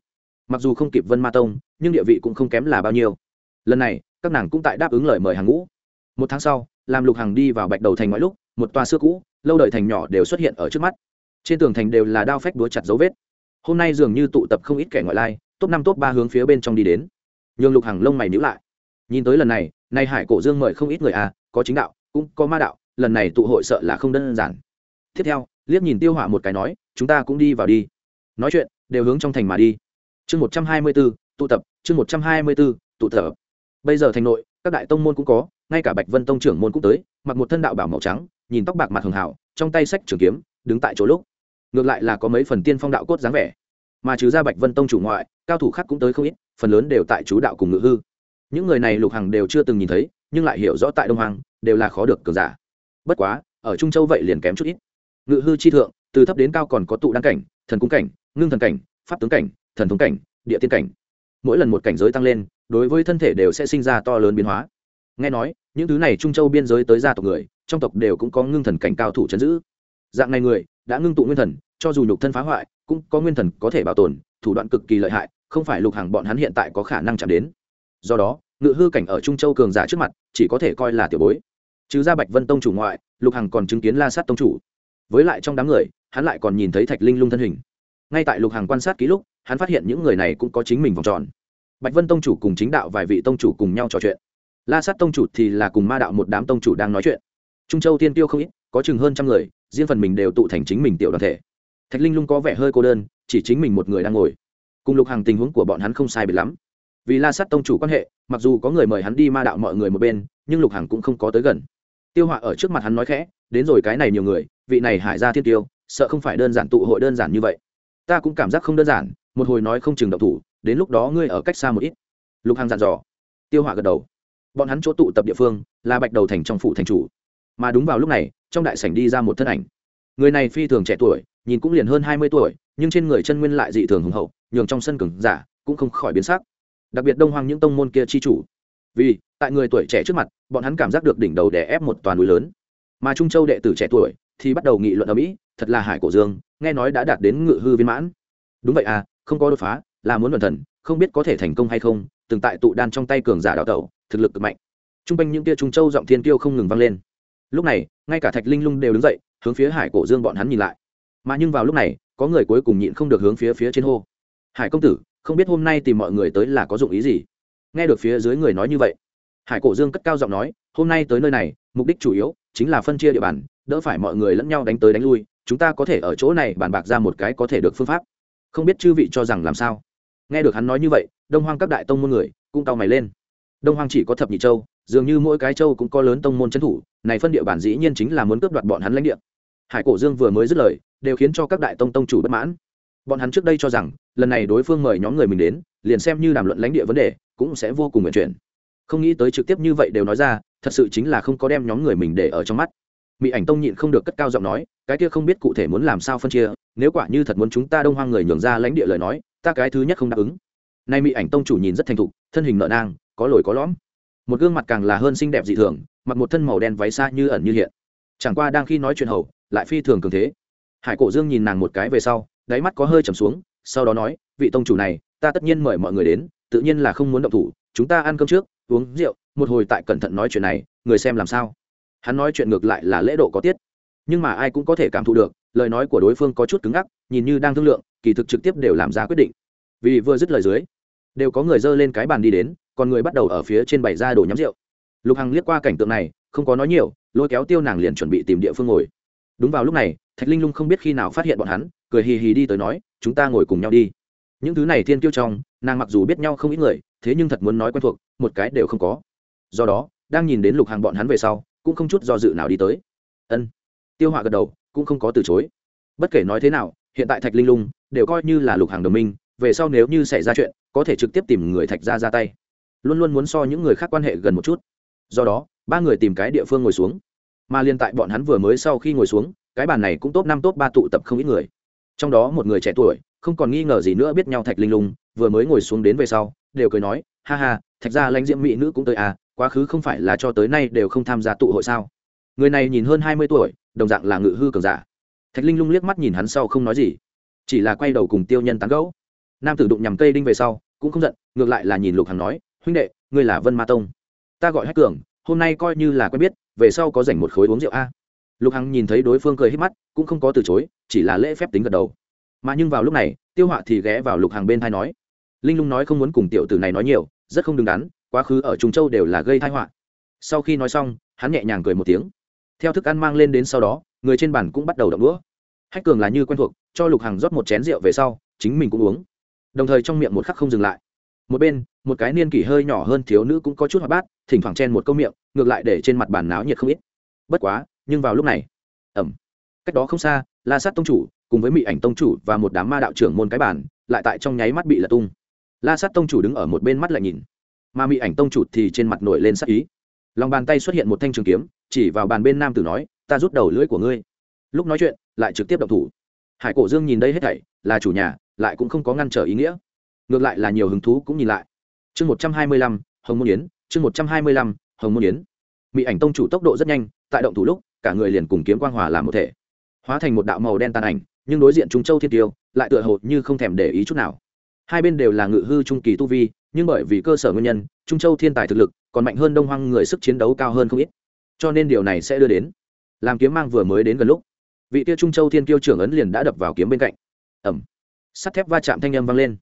Speaker 1: Mặc dù không kịp vân ma tông, nhưng địa vị cũng không kém là bao nhiêu. Lần này, các nàng cũng tại đáp ứng lời mời hàng ngũ. Một tháng sau làm lục hàng đi vào bạch đầu thành mọi lúc, một toa xưa cũ, lâu đời thành nhỏ đều xuất hiện ở trước mắt. Trên tường thành đều là đao phách đúa chặt dấu vết hôm nay dường như tụ tập không ít kẻ ngoại lai, top năm, top ba hướng phía bên trong đi đến. Nhường lục hàng lông mày nhữ lại. Nhìn tới lần này, nay hải cổ dương mời không ít người à có chính đạo, cũng có ma đạo, lần này tụ hội sợ là không đơn giản. Tiếp theo, liếc nhìn tiêu hỏa một cái nói, chúng ta cũng đi vào đi. Nói chuyện, đều hướng trong thành mà đi. Chương một trăm hai mươi b ố tụ tập, chương một trăm hai mươi b ố tụ tập. Bây giờ thành nội, các đại tông môn cũng có, ngay cả bạch vân tông trưởng môn cũng tới, mặc một thân đạo bảo màu trắng, nhìn tóc bạc mặt hường hảo, trong tay sách trường kiếm, đứng tại chỗ lúc ngược lại là có mấy phần tiên phong đạo cốt dáng vẻ. Mà trừ ra bạch vân tông chủ ngoại, cao thủ khác cũng tới không ít, phần lớn đều tại chú đạo cùng ngự hư. Những người này lục hằng đều chưa từng nhìn thấy, nhưng lại hiểu rõ tại đông hoàng đều là khó được cường giả. Bất quá, ở trung châu vậy liền kém chút ít. Ngự hư chi thượng, từ thấp đến cao còn có tụ đăng cảnh, thần cung cảnh, ngưng thần cảnh, pháp tướng cảnh, thần thống cảnh, địa tiên cảnh. Mỗi lần một cảnh giới tăng lên, đối với thân thể đều sẽ sinh ra to lớn biến hóa. Nghe nói, những thứ này trung châu biên giới tới gia tộc người, trong tộc đều cũng có ngưng thần cảnh cao thủ chấn giữ. Dạng này người đã ngưng tụ nguyên thần, cho dù nhục thân phá hoại, cũng có nguyên thần có thể bảo tồn, thủ đoạn cực kỳ lợi hại, không phải lục hàng bọn hắn hiện tại có khả năng chạm đến. Do đó, ngự hư cảnh ở trung châu cường giả trước mặt, chỉ có thể coi là tiểu bối. Chứ ra bạch vân tông chủ ngoại, lục hằng còn chứng kiến la sát tông chủ. Với lại trong đám người, hắn lại còn nhìn thấy thạch linh lung thân hình. Ngay tại lục hằng quan sát ký lúc, hắn phát hiện những người này cũng có chính mình vòng tròn. Bạch vân tông chủ cùng chính đạo vài vị tông chủ cùng nhau trò chuyện. La sát tông chủ thì là cùng ma đạo một đám tông chủ đang nói chuyện. Trung châu tiên tiêu không ít, có chừng hơn trăm người riêng phần mình đều tụ thành chính mình tiểu đoàn thể. Thạch linh lung có vẻ hơi cô đơn, chỉ chính mình một người đang ngồi. Cùng lục hàng tình huống của bọn hắn không sai biệt lắm. Vì la sát tông chủ quan hệ, mặc dù có người mời hắn đi ma đạo mọi người một bên, nhưng lục hàng cũng không có tới gần. Tiêu họa ở trước mặt hắn nói khẽ, đến rồi cái này nhiều người, vị này hải ra thiên tiêu, sợ không phải đơn giản tụ hội đơn giản như vậy. Ta cũng cảm giác không đơn giản, một hồi nói không chừng động thủ, đến lúc đó ngươi ở cách xa một ít. Lục hàng dặn dò. Tiêu họa gật đầu. Bọn hắn chỗ tụ tập địa phương là bạch đầu thành trong phủ thành chủ. Mà đúng vào lúc này trong đại sảnh đi ra một thân ảnh. Người này phi thường trẻ tuổi, nhìn cũng liền hơn hai mươi tuổi, nhưng trên người chân nguyên lại dị thường hùng hậu, nhường trong sân cường giả cũng không khỏi biến sắc. Đặc biệt đông hoang những tông môn kia chi chủ. Vì, tại người tuổi trẻ trước mặt, bọn hắn cảm giác được đỉnh đầu đè ép một toàn núi lớn. Mà trung châu đệ tử trẻ tuổi thì bắt đầu nghị luận ở mỹ, thật là hải cổ dương, nghe nói đã đạt đến ngự hư viên mãn. Đúng vậy à không có đột phá, là muốn luận thần, không biết có thể thành công hay không, từng tại tụ đan trong tay cường giả đào tẩu, thực lực cực mạnh. T r u n g quanh những tia trung châu giọng thiên tiêu không ngừng vang lên lúc này, ngay cả thạch linh lung đều đứng dậy, hướng phía hải cổ dương bọn hắn nhìn lại. Mà nhưng vào lúc này, có người cuối cùng nhịn không được hướng phía phía trên hô. Hải công tử, không biết hôm nay tìm mọi người tới là có dụng ý gì? Nghe được phía dưới người nói như vậy, hải cổ dương cất cao giọng nói, hôm nay tới nơi này, mục đích chủ yếu chính là phân chia địa bàn, đỡ phải mọi người lẫn nhau đánh tới đánh lui, chúng ta có thể ở chỗ này bàn bạc ra một cái có thể được phương pháp. Không biết chư vị cho rằng làm sao? Nghe được hắn nói như vậy, đông hoang các đại tông môn người cũng cau mày lên. Đông hoang chỉ có thập nhị châu dường như mỗi cái châu cũng có lớn tông môn trấn thủ, này phân địa bản dĩ nhiên chính là muốn cướp đoạt bọn hắn lãnh địa. Hải cổ dương vừa mới dứt lời, đều khiến cho các đại tông tông chủ bất mãn. Bọn hắn trước đây cho rằng, lần này đối phương mời nhóm người mình đến, liền xem như đàm luận lãnh địa vấn đề, cũng sẽ vô cùng nguyện chuyển. Không nghĩ tới trực tiếp như vậy đều nói ra, thật sự chính là không có đem nhóm người mình để ở trong mắt. Mỹ ảnh tông nhịn không được cất cao giọng nói, cái kia không biết cụ thể muốn làm sao phân chia, nếu quả như thật muốn chúng ta đông hoang người nhường ra lãnh địa lời nói, ta cái thứ nhất không đáp ứng. Nay mỹ ảnh tông chủ nhìn rất thành thục, thân hình nợ nang, có lồi có lõm một gương mặt càng là hơn xinh đẹp dị thường, mặc một thân màu đen váy xa như ẩn như hiện. Chẳng qua đang khi nói chuyện hầu, lại phi thường cường thế. Hải cổ dương nhìn nàng một cái về sau, đáy mắt có hơi trầm xuống, sau đó nói, vị tông chủ này, ta tất nhiên mời mọi người đến, tự nhiên là không muốn động thủ, chúng ta ăn cơm trước, uống rượu, một hồi tại cẩn thận nói chuyện này, người xem làm sao? Hắn nói chuyện ngược lại là lễ độ có tiết. Nhưng mà ai cũng có thể cảm thụ được, lời nói của đối phương có chút cứng ngắc, nhìn như đang thương lượng, kỳ thực trực tiếp đều làm ra quyết định. Vì vừa dứt lời dưới, đều có người dơ lên cái bàn đi đến còn người bắt đầu ở phía trên bày ra đồ nhắm rượu. Lục hằng liếc qua cảnh tượng này, không có nói nhiều, lôi kéo tiêu nàng liền chuẩn bị tìm địa phương ngồi. Đúng vào lúc này, thạch linh lung không biết khi nào phát hiện bọn hắn, cười hì hì đi tới nói, chúng ta ngồi cùng nhau đi. Những thứ này thiên tiêu trong, nàng mặc dù biết nhau không ít người, thế nhưng thật muốn nói quen thuộc, một cái đều không có. Do đó, đang nhìn đến lục hàng bọn hắn về sau, cũng không chút do dự nào đi tới. Ân. Tiêu họa gật đầu, cũng không có từ chối. Bất kể nói thế nào, hiện tại thạch linh lung đều coi như là lục hàng đồng minh, về sau nếu như xảy ra chuyện, có thể trực tiếp tìm người thạch ra ra tay luôn luôn muốn so những người khác quan hệ gần một chút. Do đó, ba người tìm cái địa phương ngồi xuống. Mà liên tại bọn hắn vừa mới sau khi ngồi xuống, cái bàn này cũng top năm, top ba tụ tập không ít người. Trong đó một người trẻ tuổi, không còn nghi ngờ gì nữa biết nhau thạch linh lung, vừa mới ngồi xuống đến về sau, đều cười nói, ha ha, thạch ra lãnh diễm mỹ nữ cũng tới à quá khứ không phải là cho tới nay đều không tham gia tụ hội sao? Người này nhìn hơn hai mươi tuổi, đồng dạng là ngự hư cường giả. Thạch linh lung liếc mắt nhìn hắn sau không nói gì, chỉ là quay đầu cùng tiêu nhân tán gẫu. Nam tử đụng nhằm cây đinh về sau, cũng không giận, ngược lại là nhìn lục hằng nói huynh đệ, ngươi là vân ma tông. Ta gọi hách cường, hôm nay coi như là quen biết, về sau có dành một khối uống rượu a. Lục hằng nhìn thấy đối phương cười hít mắt, cũng không có từ chối, chỉ là lễ phép tính gật đầu. Mà nhưng vào lúc này, tiêu họa thì ghé vào lục hằng bên thai nói, linh lung nói không muốn cùng tiểu tử này nói nhiều, rất không đứng đắn, quá khứ ở trung châu đều là gây thai họa. Sau khi nói xong, hắn nhẹ nhàng cười một tiếng. Theo thức ăn mang lên đến sau đó, người trên bàn cũng bắt đầu đậm đũa. Hách cường là như quen thuộc, cho lục hằng rót một chén rượu về sau, chính mình cũng uống. Đồng thời trong miệng một khắc không dừng lại một bên một cái niên kỷ hơi nhỏ hơn thiếu nữ cũng có chút hoạt bát thỉnh thoảng chen một câu miệng ngược lại để trên mặt bàn náo nhiệt không ít. Bất quá nhưng vào lúc này ẩm cách đó không xa la sát tông chủ cùng với mỹ ảnh tông chủ và một đám ma đạo trưởng môn cái bàn, lại tại trong nháy mắt bị lật tung. La sát tông chủ đứng ở một bên mắt lại nhìn mà mỹ ảnh tông chủ thì trên mặt nổi lên sắc ý. Lòng bàn tay xuất hiện một thanh trường kiếm chỉ vào bàn bên nam tử nói ta rút đầu lưỡi của ngươi. Lúc nói chuyện lại trực tiếp động thủ. Hải cổ dương nhìn đây hết thảy là chủ nhà lại cũng không có ngăn trở ý nghĩa ngược lại là nhiều hứng thú cũng nhìn lại. Chương một trăm hai mươi lăm, hồng môn yến. Chương một trăm hai mươi lăm, hồng môn yến. Mỹ ảnh tông chủ tốc độ rất nhanh, tại động thủ lúc, cả người liền cùng kiếm quang hòa làm một thể. Hóa thành một đạo màu đen tàn ảnh, nhưng đối diện trung châu thiên tiêu, lại tựa hồ như không thèm để ý chút nào. Hai bên đều là ngự hư trung kỳ tu vi, nhưng bởi vì cơ sở nguyên nhân, trung châu thiên tài thực lực còn mạnh hơn đông hoang người sức chiến đấu cao hơn không ít. Cho nên điều này sẽ đưa đến, làm kiếm mang vừa mới đến gần lúc, vị tiêu trung châu thiên kiêu trưởng ấn liền đã đập vào kiếm bên cạnh. Ẩm sắt thép va chạm thanh âm vang lên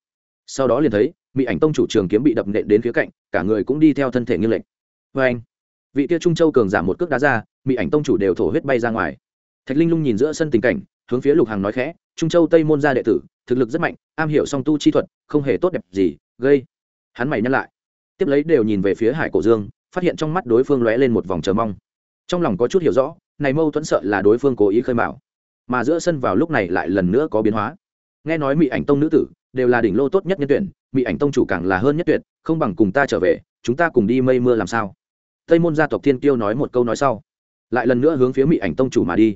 Speaker 1: sau đó liền thấy mỹ ảnh tông chủ trường kiếm bị đập nện đến phía cạnh, cả người cũng đi theo thân thể như lệnh vê anh, vị kia trung châu cường giảm một cước đá ra mỹ ảnh tông chủ đều thổ huyết bay ra ngoài. Thạch linh lung nhìn giữa sân tình cảnh, hướng phía lục hàng nói khẽ, trung châu tây môn gia đệ tử, thực lực rất mạnh, am hiểu song tu chi thuật, không hề tốt đẹp gì, gây. Hắn mày nhắc lại, tiếp lấy đều nhìn về phía hải cổ dương, phát hiện trong mắt đối phương lóe lên một vòng chờ mong. Trong lòng có chút hiểu rõ, này mâu thuẫn sợ là đối phương cố ý khơi mạo mà giữa sân vào lúc này lại lần nữa có biến hóa. Nghe nói mỹ ảnh tông nữ tử đều là đỉnh lô tốt nhất nhân tuyển, mỹ ảnh tông chủ càng là hơn nhất tuyệt, không bằng cùng ta trở về, chúng ta cùng đi mây mưa làm sao? Tây môn gia tộc thiên tiêu nói một câu nói sau, lại lần nữa hướng phía mỹ ảnh tông chủ mà đi.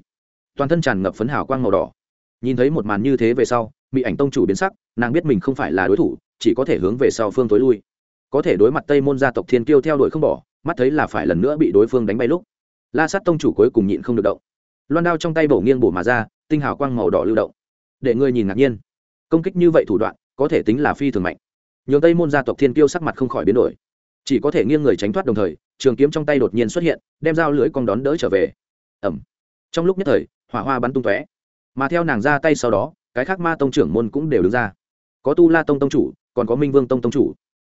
Speaker 1: Toàn thân tràn ngập phấn hào quang màu đỏ. Nhìn thấy một màn như thế về sau, mỹ ảnh tông chủ biến sắc, nàng biết mình không phải là đối thủ, chỉ có thể hướng về sau phương tối lui. Có thể đối mặt tây môn gia tộc thiên kiêu theo đuổi không bỏ, mắt thấy là phải lần nữa bị đối phương đánh bay lúc, la sát tông chủ cuối cùng nhịn không được động. Loan đao trong tay bổ nghiêng bổ mà ra, tinh hào quang màu đỏ lưu động. Để ngươi nhìn ngạc nhiên công kích như vậy thủ đoạn, có thể tính là phi thường mạnh. Nhường tây môn gia tộc thiên kiêu sắc mặt không khỏi biến đổi. Chỉ có thể nghiêng người tránh thoát đồng thời, trường kiếm trong tay đột nhiên xuất hiện, đem dao lưới cong đón đỡ trở về. Ẩm trong lúc nhất thời, hỏa hoa bắn tung tóe. Mà theo nàng ra tay sau đó, cái khác ma tông trưởng môn cũng đều đứng ra. Có tu la tông tông chủ, còn có minh vương tông tông chủ.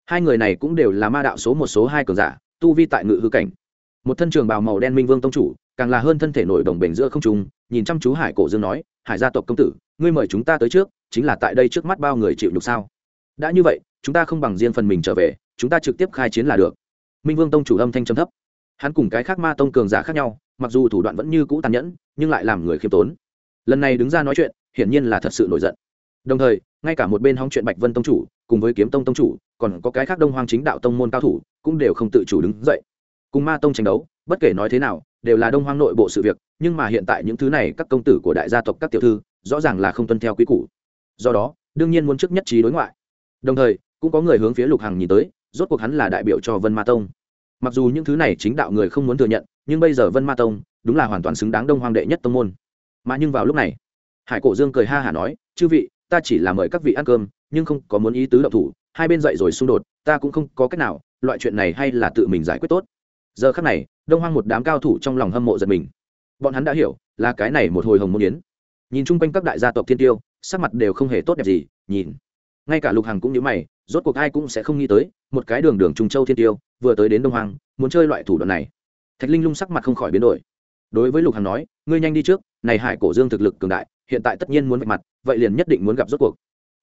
Speaker 1: Hai người này cũng đều là ma đạo số một, số hai cường giả, tu vi tại ngự hư cảnh. Một thân trường bào màu đen minh vương tông chủ, càng là hơn thân thể nổi đồng bền giữa không trung, nhìn chăm chú hải cổ dương nói, hải gia tộc công tử, ngươi mời chúng ta tới trước chính là tại đây trước mắt bao người chịu nhục sao? Đã như vậy, chúng ta không bằng riêng phần mình trở về, chúng ta trực tiếp khai chiến là được. Minh vương tông chủ âm thanh trầm thấp. Hắn cùng cái khác ma tông cường giả khác nhau, mặc dù thủ đoạn vẫn như cũ tàn nhẫn, nhưng lại làm người khiêm tốn. Lần này đứng ra nói chuyện, hiển nhiên là thật sự nổi giận. Đồng thời, ngay cả một bên hóng chuyện bạch vân tông chủ, cùng với kiếm tông tông chủ, còn có cái khác đông hoang chính đạo tông môn cao thủ, cũng đều không tự chủ đứng dậy. Cùng ma tông tranh đấu, bất kể nói thế nào, đều là đông hoang nội bộ sự việc, nhưng mà hiện tại những thứ này, các công tử của đại gia tộc, các tiểu thư, rõ ràng là không tuân theo quy củ do đó, đương nhiên muốn trước nhất trí đối ngoại. Đồng thời, cũng có người hướng phía lục hằng nhìn tới, rốt cuộc hắn là đại biểu cho vân ma tông. Mặc dù những thứ này chính đạo người không muốn thừa nhận, nhưng bây giờ vân ma tông đúng là hoàn toàn xứng đáng đông hoang đệ nhất tông môn. Mà nhưng vào lúc này, hải cổ dương cười ha hả nói, chư vị, ta chỉ là mời các vị ăn cơm, nhưng không có muốn ý tứ độc thủ, hai bên dậy rồi xung đột, ta cũng không có cách nào, loại chuyện này hay là tự mình giải quyết tốt. Giờ khắc này, đông hoang một đám cao thủ trong lòng hâm mộ giật mình. Bọn hắn đã hiểu là cái này một hồi hồng môn yến nhìn chung quanh các đại gia tộc thiên tiêu, sắc mặt đều không hề tốt đẹp gì, nhìn. Ngay cả lục hằng cũng như mày, rốt cuộc ai cũng sẽ không nghĩ tới, một cái đường đường trung châu thiên tiêu, vừa tới đến đông hoàng muốn chơi loại thủ đoạn này. Thạch linh lung sắc mặt không khỏi biến đổi. Đối với lục hằng nói, ngươi nhanh đi trước, này hải cổ dương thực lực cường đại, hiện tại tất nhiên muốn vạch mặt, vậy liền nhất định muốn gặp rốt cuộc.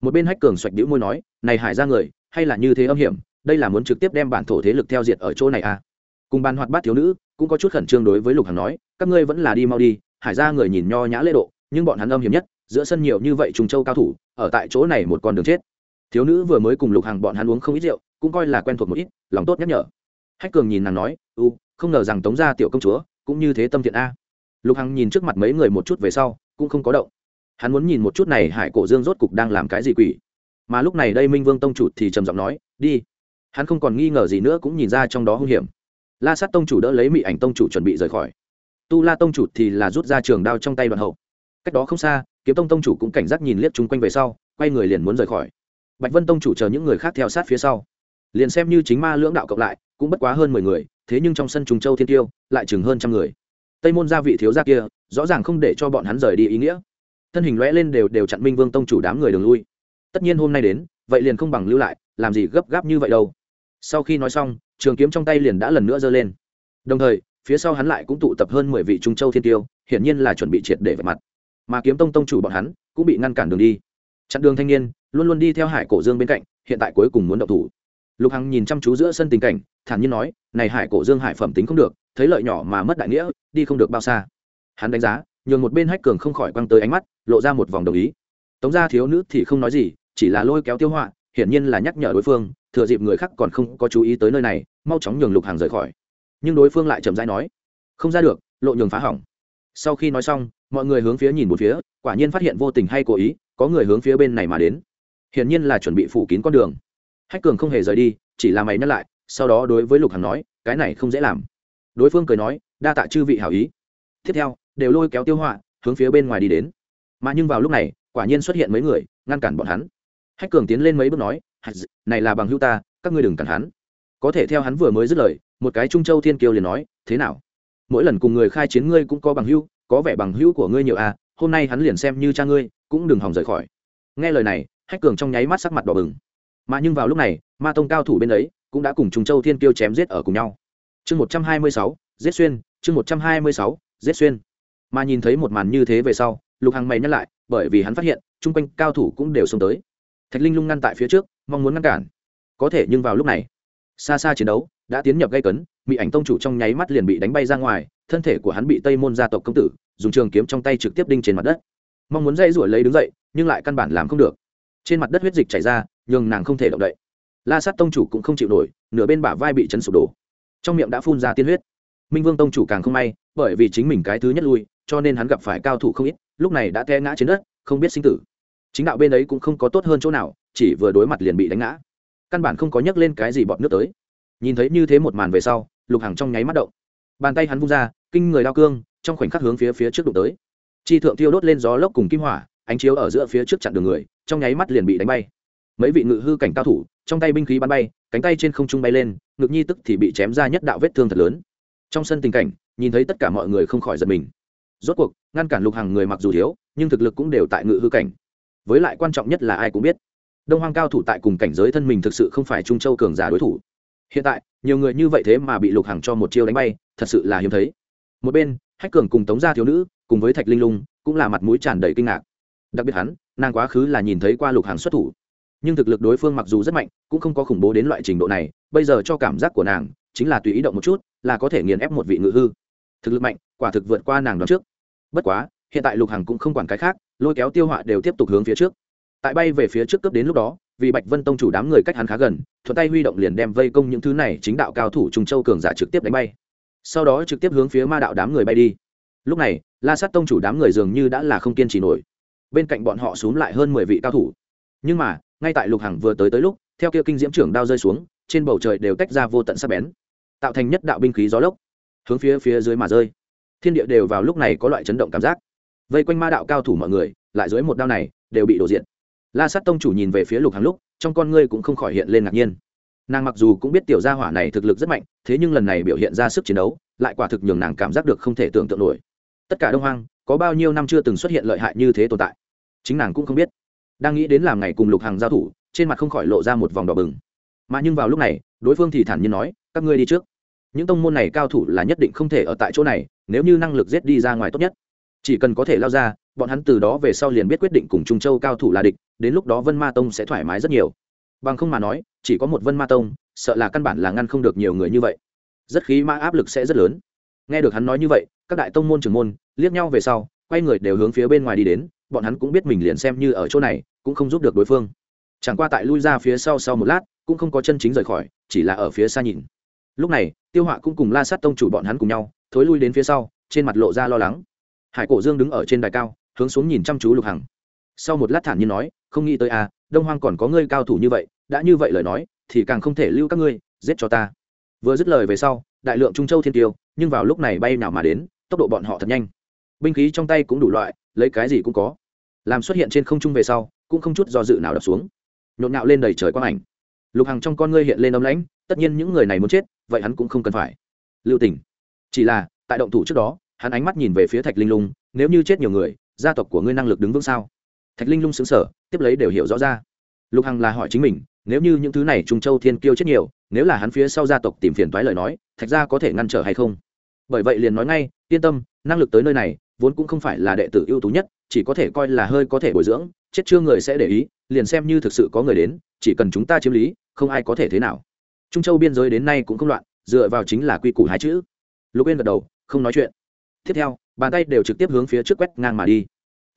Speaker 1: Một bên hách cường xoạch đĩu môi nói, này hải ra người, hay là như thế âm hiểm, đây là muốn trực tiếp đem bản thổ thế lực theo diệt ở chỗ này à? Cùng bàn hoạt bát thiếu nữ, cũng có chút khẩn trương đối với lục hằng nói, các ngươi vẫn là đi mau đi, hải ra người nhìn nho nhã lễ độ nhưng bọn hắn âm hiểm nhất, giữa sân nhiều như vậy trùng châu cao thủ, ở tại chỗ này một con đường chết. Thiếu nữ vừa mới cùng lục hằng bọn hắn uống không ít rượu, cũng coi là quen thuộc một ít, lòng tốt nhắc nhở. Hách cường nhìn nàng nói, u, không ngờ rằng tống gia tiểu công chúa cũng như thế tâm thiện a. Lục hằng nhìn trước mặt mấy người một chút về sau, cũng không có động. Hắn muốn nhìn một chút này hải cổ dương rốt cục đang làm cái gì quỷ. Mà lúc này đây minh vương tông chủ thì trầm giọng nói, đi. Hắn không còn nghi ngờ gì nữa cũng nhìn ra trong đó hung hiểm. La sát tông chủ đỡ lấy mỹ ảnh tông chủ chuẩn bị rời khỏi. Tu la tông chủ thì là rút ra trường đao trong tay đoạn hậu cách đó không xa, kiếm tông tông chủ cũng cảnh giác nhìn liếc chung quanh về sau, quay người liền muốn rời khỏi. Bạch vân tông chủ chờ những người khác theo sát phía sau. Liền xem như chính ma lưỡng đạo cộng lại, cũng bất quá hơn mười người, thế nhưng trong sân trùng châu thiên tiêu, lại chừng hơn trăm người. Tây môn gia vị thiếu gia kia, rõ ràng không để cho bọn hắn rời đi ý nghĩa. Thân hình lõe lên đều đều chặn minh vương tông chủ đám người đường lui. Tất nhiên hôm nay đến, vậy liền không bằng lưu lại, làm gì gấp gáp như vậy đâu. Sau khi nói xong, trường kiếm trong tay liền đã lần nữa giơ lên. Đồng thời, phía sau hắn lại cũng tụ tập hơn mười vị trung châu thiên tiêu, hiển nhiên là chuẩn bị triệt để vạch mặt mà kiếm tông tông chủ bọn hắn cũng bị ngăn cản đường đi. Chặn đường thanh niên, luôn luôn đi theo hải cổ dương bên cạnh, hiện tại cuối cùng muốn động thủ. Lục hằng nhìn chăm chú giữa sân tình cảnh, thản nhiên nói, này hải cổ dương hải phẩm tính không được, thấy lợi nhỏ mà mất đại nghĩa, đi không được bao xa. Hắn đánh giá, nhường một bên hách cường không khỏi quăng tới ánh mắt, lộ ra một vòng đồng ý. Tống gia thiếu nữ thì không nói gì, chỉ là lôi kéo tiêu họa, hiển nhiên là nhắc nhở đối phương, thừa dịp người khác còn không có chú ý tới nơi này, mau chóng nhường lục hàng rời khỏi. Nhưng đối phương lại chậm rãi nói, không ra được, lộ nhường phá hỏng sau khi nói xong, mọi người hướng phía nhìn một phía, quả nhiên phát hiện vô tình hay cố ý, có người hướng phía bên này mà đến. Hiển nhiên là chuẩn bị phủ kín con đường. Hách cường không hề rời đi, chỉ là mày nhắc lại, sau đó đối với lục hằng nói, cái này không dễ làm. Đối phương cười nói, đa tạ chư vị hảo ý. Tiếp theo, đều lôi kéo tiêu họa, hướng phía bên ngoài đi đến. Mà nhưng vào lúc này, quả nhiên xuất hiện mấy người, ngăn cản bọn hắn. Hách cường tiến lên mấy bước nói này là bằng hữu ta, các ngươi đừng cản hắn. Có thể theo hắn vừa mới dứt lời, một cái trung châu thiên kiêu liền nói, thế nào? Mỗi lần cùng người khai chiến ngươi cũng có bằng hữu, có vẻ bằng hữu của ngươi nhiều à hôm nay hắn liền xem như cha ngươi, cũng đừng hòng rời khỏi. Nghe lời này, hách cường trong nháy mắt sắc mặt đỏ bừng. Mà nhưng vào lúc này, ma tông cao thủ bên ấy cũng đã cùng Trùng châu thiên kiêu chém giết ở cùng nhau. Chương một trăm hai mươi sáu, giết xuyên, chương một trăm hai mươi sáu, giết xuyên. Mà nhìn thấy một màn như thế về sau, lục hằng mày nhắc lại, bởi vì hắn phát hiện, chung quanh cao thủ cũng đều xông tới. Thạch linh lung ngăn tại phía trước, mong muốn ngăn cản. Có thể nhưng vào lúc này, xa xa chiến đấu đã tiến nhập gây cấn mỹ ảnh tông chủ trong nháy mắt liền bị đánh bay ra ngoài, thân thể của hắn bị tây môn gia tộc công tử, dùng trường kiếm trong tay trực tiếp đinh trên mặt đất. Mong muốn dây ruổi lấy đứng dậy, nhưng lại căn bản làm không được. Trên mặt đất huyết dịch chảy ra, nhường nàng không thể động đậy. La sát tông chủ cũng không chịu nổi, nửa bên bả vai bị chấn sụp đổ. Trong miệng đã phun ra tiên huyết. Minh vương tông chủ càng không may, bởi vì chính mình cái thứ nhất lui, cho nên hắn gặp phải cao thủ không ít, lúc này đã té ngã trên đất, không biết sinh tử. Chính đạo bên ấy cũng không có tốt hơn chỗ nào, chỉ vừa đối mặt liền bị đánh ngã. Căn bản không có nhắc lên cái gì bọn nước tới. Nhìn thấy như thế một màn về sau lục hàng trong nháy mắt động. Bàn tay hắn vung ra, kinh người đao cương, trong khoảnh khắc hướng phía phía trước đụng tới. Chi thượng tiêu đốt lên gió lốc cùng kim hỏa, ánh chiếu ở giữa phía trước chặn đường người, trong nháy mắt liền bị đánh bay. Mấy vị ngự hư cảnh cao thủ, trong tay binh khí bắn bay, cánh tay trên không trung bay lên, ngực nhi tức thì bị chém ra nhất đạo vết thương thật lớn. Trong sân tình cảnh, nhìn thấy tất cả mọi người không khỏi giật mình. Rốt cuộc, ngăn cản lục hàng người mặc dù thiếu, nhưng thực lực cũng đều tại ngự hư cảnh. Với lại quan trọng nhất là ai cũng biết. Đông hoang cao thủ tại cùng cảnh giới thân mình thực sự không phải trung châu cường giả đối thủ hiện tại, nhiều người như vậy thế mà bị lục hàng cho một chiêu đánh bay, thật sự là hiếm thấy. Một bên, hách cường cùng tống gia thiếu nữ, cùng với thạch linh lung, cũng là mặt mũi tràn đầy kinh ngạc. Đặc biệt hắn, nàng quá khứ là nhìn thấy qua lục hàng xuất thủ. Nhưng thực lực đối phương mặc dù rất mạnh, cũng không có khủng bố đến loại trình độ này, bây giờ cho cảm giác của nàng, chính là tùy ý động một chút, là có thể nghiền ép một vị ngự hư. Thực lực mạnh, quả thực vượt qua nàng đoán trước. Bất quá, hiện tại lục hằng cũng không quản cái khác, lôi kéo tiêu họa đều tiếp tục hướng phía trước. Tại bay về phía trước cấp đến lúc đó vì bạch vân tông chủ đám người cách hắn khá gần, thuận tay huy động liền đem vây công những thứ này chính đạo cao thủ trung châu cường giả trực tiếp đánh bay. Sau đó trực tiếp hướng phía ma đạo đám người bay đi. Lúc này, la sát tông chủ đám người dường như đã là không kiên trì nổi. Bên cạnh bọn họ xuống lại hơn mười vị cao thủ. Nhưng mà, ngay tại lục hằng vừa tới tới lúc, theo kia kinh diễm trưởng đao rơi xuống, trên bầu trời đều tách ra vô tận sắc bén, tạo thành nhất đạo binh khí gió lốc, hướng phía phía dưới mà rơi. Thiên địa đều vào lúc này có loại chấn động cảm giác. Vây quanh ma đạo cao thủ mọi người, lại dưới một đao này, đều bị đổ diện la sát tông chủ nhìn về phía lục hàng lúc, trong con ngươi cũng không khỏi hiện lên ngạc nhiên. Nàng mặc dù cũng biết tiểu gia hỏa này thực lực rất mạnh, thế nhưng lần này biểu hiện ra sức chiến đấu, lại quả thực nhường nàng cảm giác được không thể tưởng tượng nổi. Tất cả đông hoang, có bao nhiêu năm chưa từng xuất hiện lợi hại như thế tồn tại? Chính nàng cũng không biết. Đang nghĩ đến làm ngày cùng lục hàng giao thủ, trên mặt không khỏi lộ ra một vòng đỏ bừng. Mà nhưng vào lúc này, đối phương thì thản nhiên nói, các ngươi đi trước. Những tông môn này cao thủ là nhất định không thể ở tại chỗ này, nếu như năng lực giết đi ra ngoài tốt nhất. Chỉ cần có thể lao ra, bọn hắn từ đó về sau liền biết quyết định cùng trung châu cao thủ là địch đến lúc đó vân ma tông sẽ thoải mái rất nhiều. Bằng không mà nói, chỉ có một vân ma tông, sợ là căn bản là ngăn không được nhiều người như vậy. Rất khí mã áp lực sẽ rất lớn. Nghe được hắn nói như vậy, các đại tông môn trưởng môn, liếc nhau về sau, quay người đều hướng phía bên ngoài đi đến, bọn hắn cũng biết mình liền xem như ở chỗ này, cũng không giúp được đối phương. Chẳng qua tại lui ra phía sau sau một lát, cũng không có chân chính rời khỏi, chỉ là ở phía xa nhìn. Lúc này, tiêu họa cũng cùng la sát tông chủ bọn hắn cùng nhau, thối lui đến phía sau, trên mặt lộ ra lo lắng. Hải cổ dương đứng ở trên đài cao, hướng xuống nhìn chăm chú lục hằng. Sau một lát thản nhiên nói không nghĩ tới à đông hoang còn có ngươi cao thủ như vậy, đã như vậy lời nói, thì càng không thể lưu các ngươi, giết cho ta. Vừa dứt lời về sau, đại lượng trung châu thiên tiêu, nhưng vào lúc này bay nào mà đến, tốc độ bọn họ thật nhanh. Binh khí trong tay cũng đủ loại, lấy cái gì cũng có. Làm xuất hiện trên không trung về sau, cũng không chút do dự nào đập xuống. Nhộn nhạo lên đầy trời quang ảnh. Lục hằng trong con ngươi hiện lên âm lãnh, tất nhiên những người này muốn chết, vậy hắn cũng không cần phải. Lưu tình chỉ là, tại động thủ trước đó, hắn ánh mắt nhìn về phía thạch linh lung, nếu như chết nhiều người, gia tộc của ngươi năng lực đứng vững sao? Thạch linh lung xứng sở tiếp lấy đều hiểu rõ ra. Lục hằng là hỏi chính mình, nếu như những thứ này trung châu thiên kiêu chết nhiều, nếu là hắn phía sau gia tộc tìm phiền toái lời nói, thạch gia có thể ngăn trở hay không? Bởi vậy liền nói ngay, yên tâm, năng lực tới nơi này, vốn cũng không phải là đệ tử ưu tú nhất, chỉ có thể coi là hơi có thể bồi dưỡng, chết chưa người sẽ để ý, liền xem như thực sự có người đến, chỉ cần chúng ta chiếm lý, không ai có thể thế nào. Trung châu biên giới đến nay cũng không loạn, dựa vào chính là quy củ hai chữ. Lục yên gật đầu, không nói chuyện. Tiếp theo, bàn tay đều trực tiếp hướng phía trước quét ngang mà đi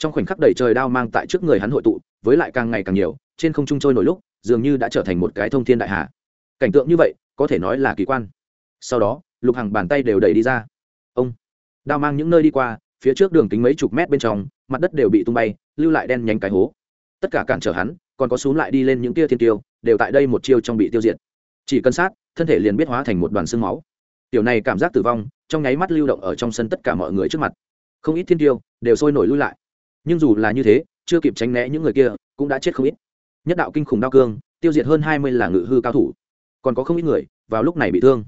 Speaker 1: trong khoảnh khắc đầy trời đao mang tại trước người hắn hội tụ, với lại càng ngày càng nhiều, trên không trung trôi nổi lúc, dường như đã trở thành một cái thông thiên đại hà. Cảnh tượng như vậy, có thể nói là kỳ quan. Sau đó, lục hằng bàn tay đều đẩy đi ra. Ông! Đao mang những nơi đi qua, phía trước đường kính mấy chục mét bên trong, mặt đất đều bị tung bay, lưu lại đen nhánh cái hố. Tất cả cản trở hắn, còn có xuống lại đi lên những tia thiên tiêu, đều tại đây một chiêu trong bị tiêu diệt. Chỉ cân sát, thân thể liền biết hóa thành một đoàn xương máu. Tiểu này cảm giác tử vong, trong nháy mắt lưu động ở trong sân tất cả mọi người trước mặt. Không ít thiên tiêu đều sôi nổi lui lại nhưng dù là như thế, chưa kịp tránh né những người kia, cũng đã chết không ít. Nhất đạo kinh khủng đao cương, tiêu diệt hơn hai mươi là ngự hư cao thủ. Còn có không ít người, vào lúc này bị thương.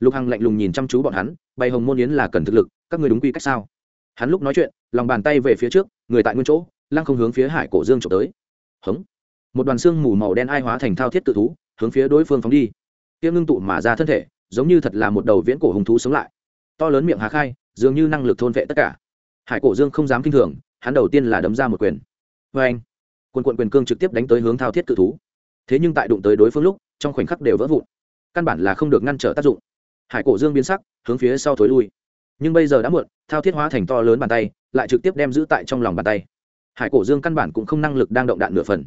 Speaker 1: Lục hằng lạnh lùng nhìn chăm chú bọn hắn, bày hồng môn yến là cần thực lực, các người đúng quy cách sao? Hắn lúc nói chuyện, lòng bàn tay về phía trước, người tại nguyên chỗ, lăng không hướng phía hải cổ dương trộm tới. Hống. Một đoàn xương mù màu đen ai hóa thành thao thiết tự thú, hướng phía đối phương phóng đi. Tiêm ngưng tụ mà ra thân thể, giống như thật là một đầu viễn cổ hùng thú sống lại. To lớn miệng hà khai, dường như năng lực thôn vệ tất cả. Hải cổ dương không dám kinh thường hắn đầu tiên là đấm ra một quyền. Vê anh quân quận quyền cương trực tiếp đánh tới hướng thao thiết cự thú. Thế nhưng tại đụng tới đối phương lúc, trong khoảnh khắc đều vỡ vụn. Căn bản là không được ngăn trở tác dụng. Hải cổ dương biến sắc, hướng phía sau thối lui. Nhưng bây giờ đã muộn, thao thiết hóa thành to lớn bàn tay, lại trực tiếp đem giữ tại trong lòng bàn tay. Hải cổ dương căn bản cũng không năng lực đang động đạn nửa phần.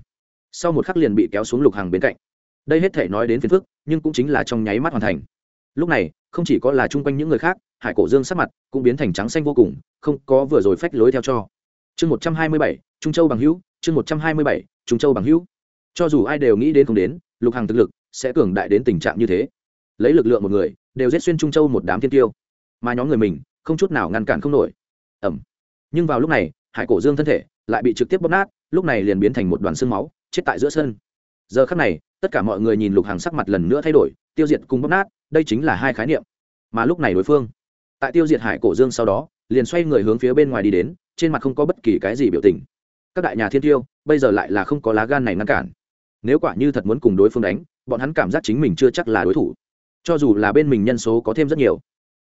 Speaker 1: Sau một khắc liền bị kéo xuống lục hàng bên cạnh. Đây hết thể nói đến phiền phức, nhưng cũng chính là trong nháy mắt hoàn thành. Lúc này, không chỉ có là chung quanh những người khác, hải cổ dương sắc mặt cũng biến thành trắng xanh vô cùng, không có vừa rồi phách lối theo cho chương một trăm hai mươi bảy, trung châu bằng hữu, chương một trăm hai mươi bảy, trung châu bằng hữu. Cho dù ai đều nghĩ đến không đến, lục hàng thực lực sẽ cường đại đến tình trạng như thế. Lấy lực lượng một người, đều giết xuyên trung châu một đám thiên tiêu. Mà nhóm người mình, không chút nào ngăn cản không nổi. Ẩm nhưng vào lúc này, hải cổ dương thân thể lại bị trực tiếp bóp nát, lúc này liền biến thành một đoàn xương máu, chết tại giữa sân. Giờ khắc này, tất cả mọi người nhìn lục hàng sắc mặt lần nữa thay đổi, tiêu diệt cùng bóp nát, đây chính là hai khái niệm. Mà lúc này đối phương, tại tiêu diệt hải cổ dương sau đó, liền xoay người hướng phía bên ngoài đi đến trên mặt không có bất kỳ cái gì biểu tình. Các đại nhà thiên tiêu, bây giờ lại là không có lá gan này ngăn cản. Nếu quả như thật muốn cùng đối phương đánh, bọn hắn cảm giác chính mình chưa chắc là đối thủ. Cho dù là bên mình nhân số có thêm rất nhiều.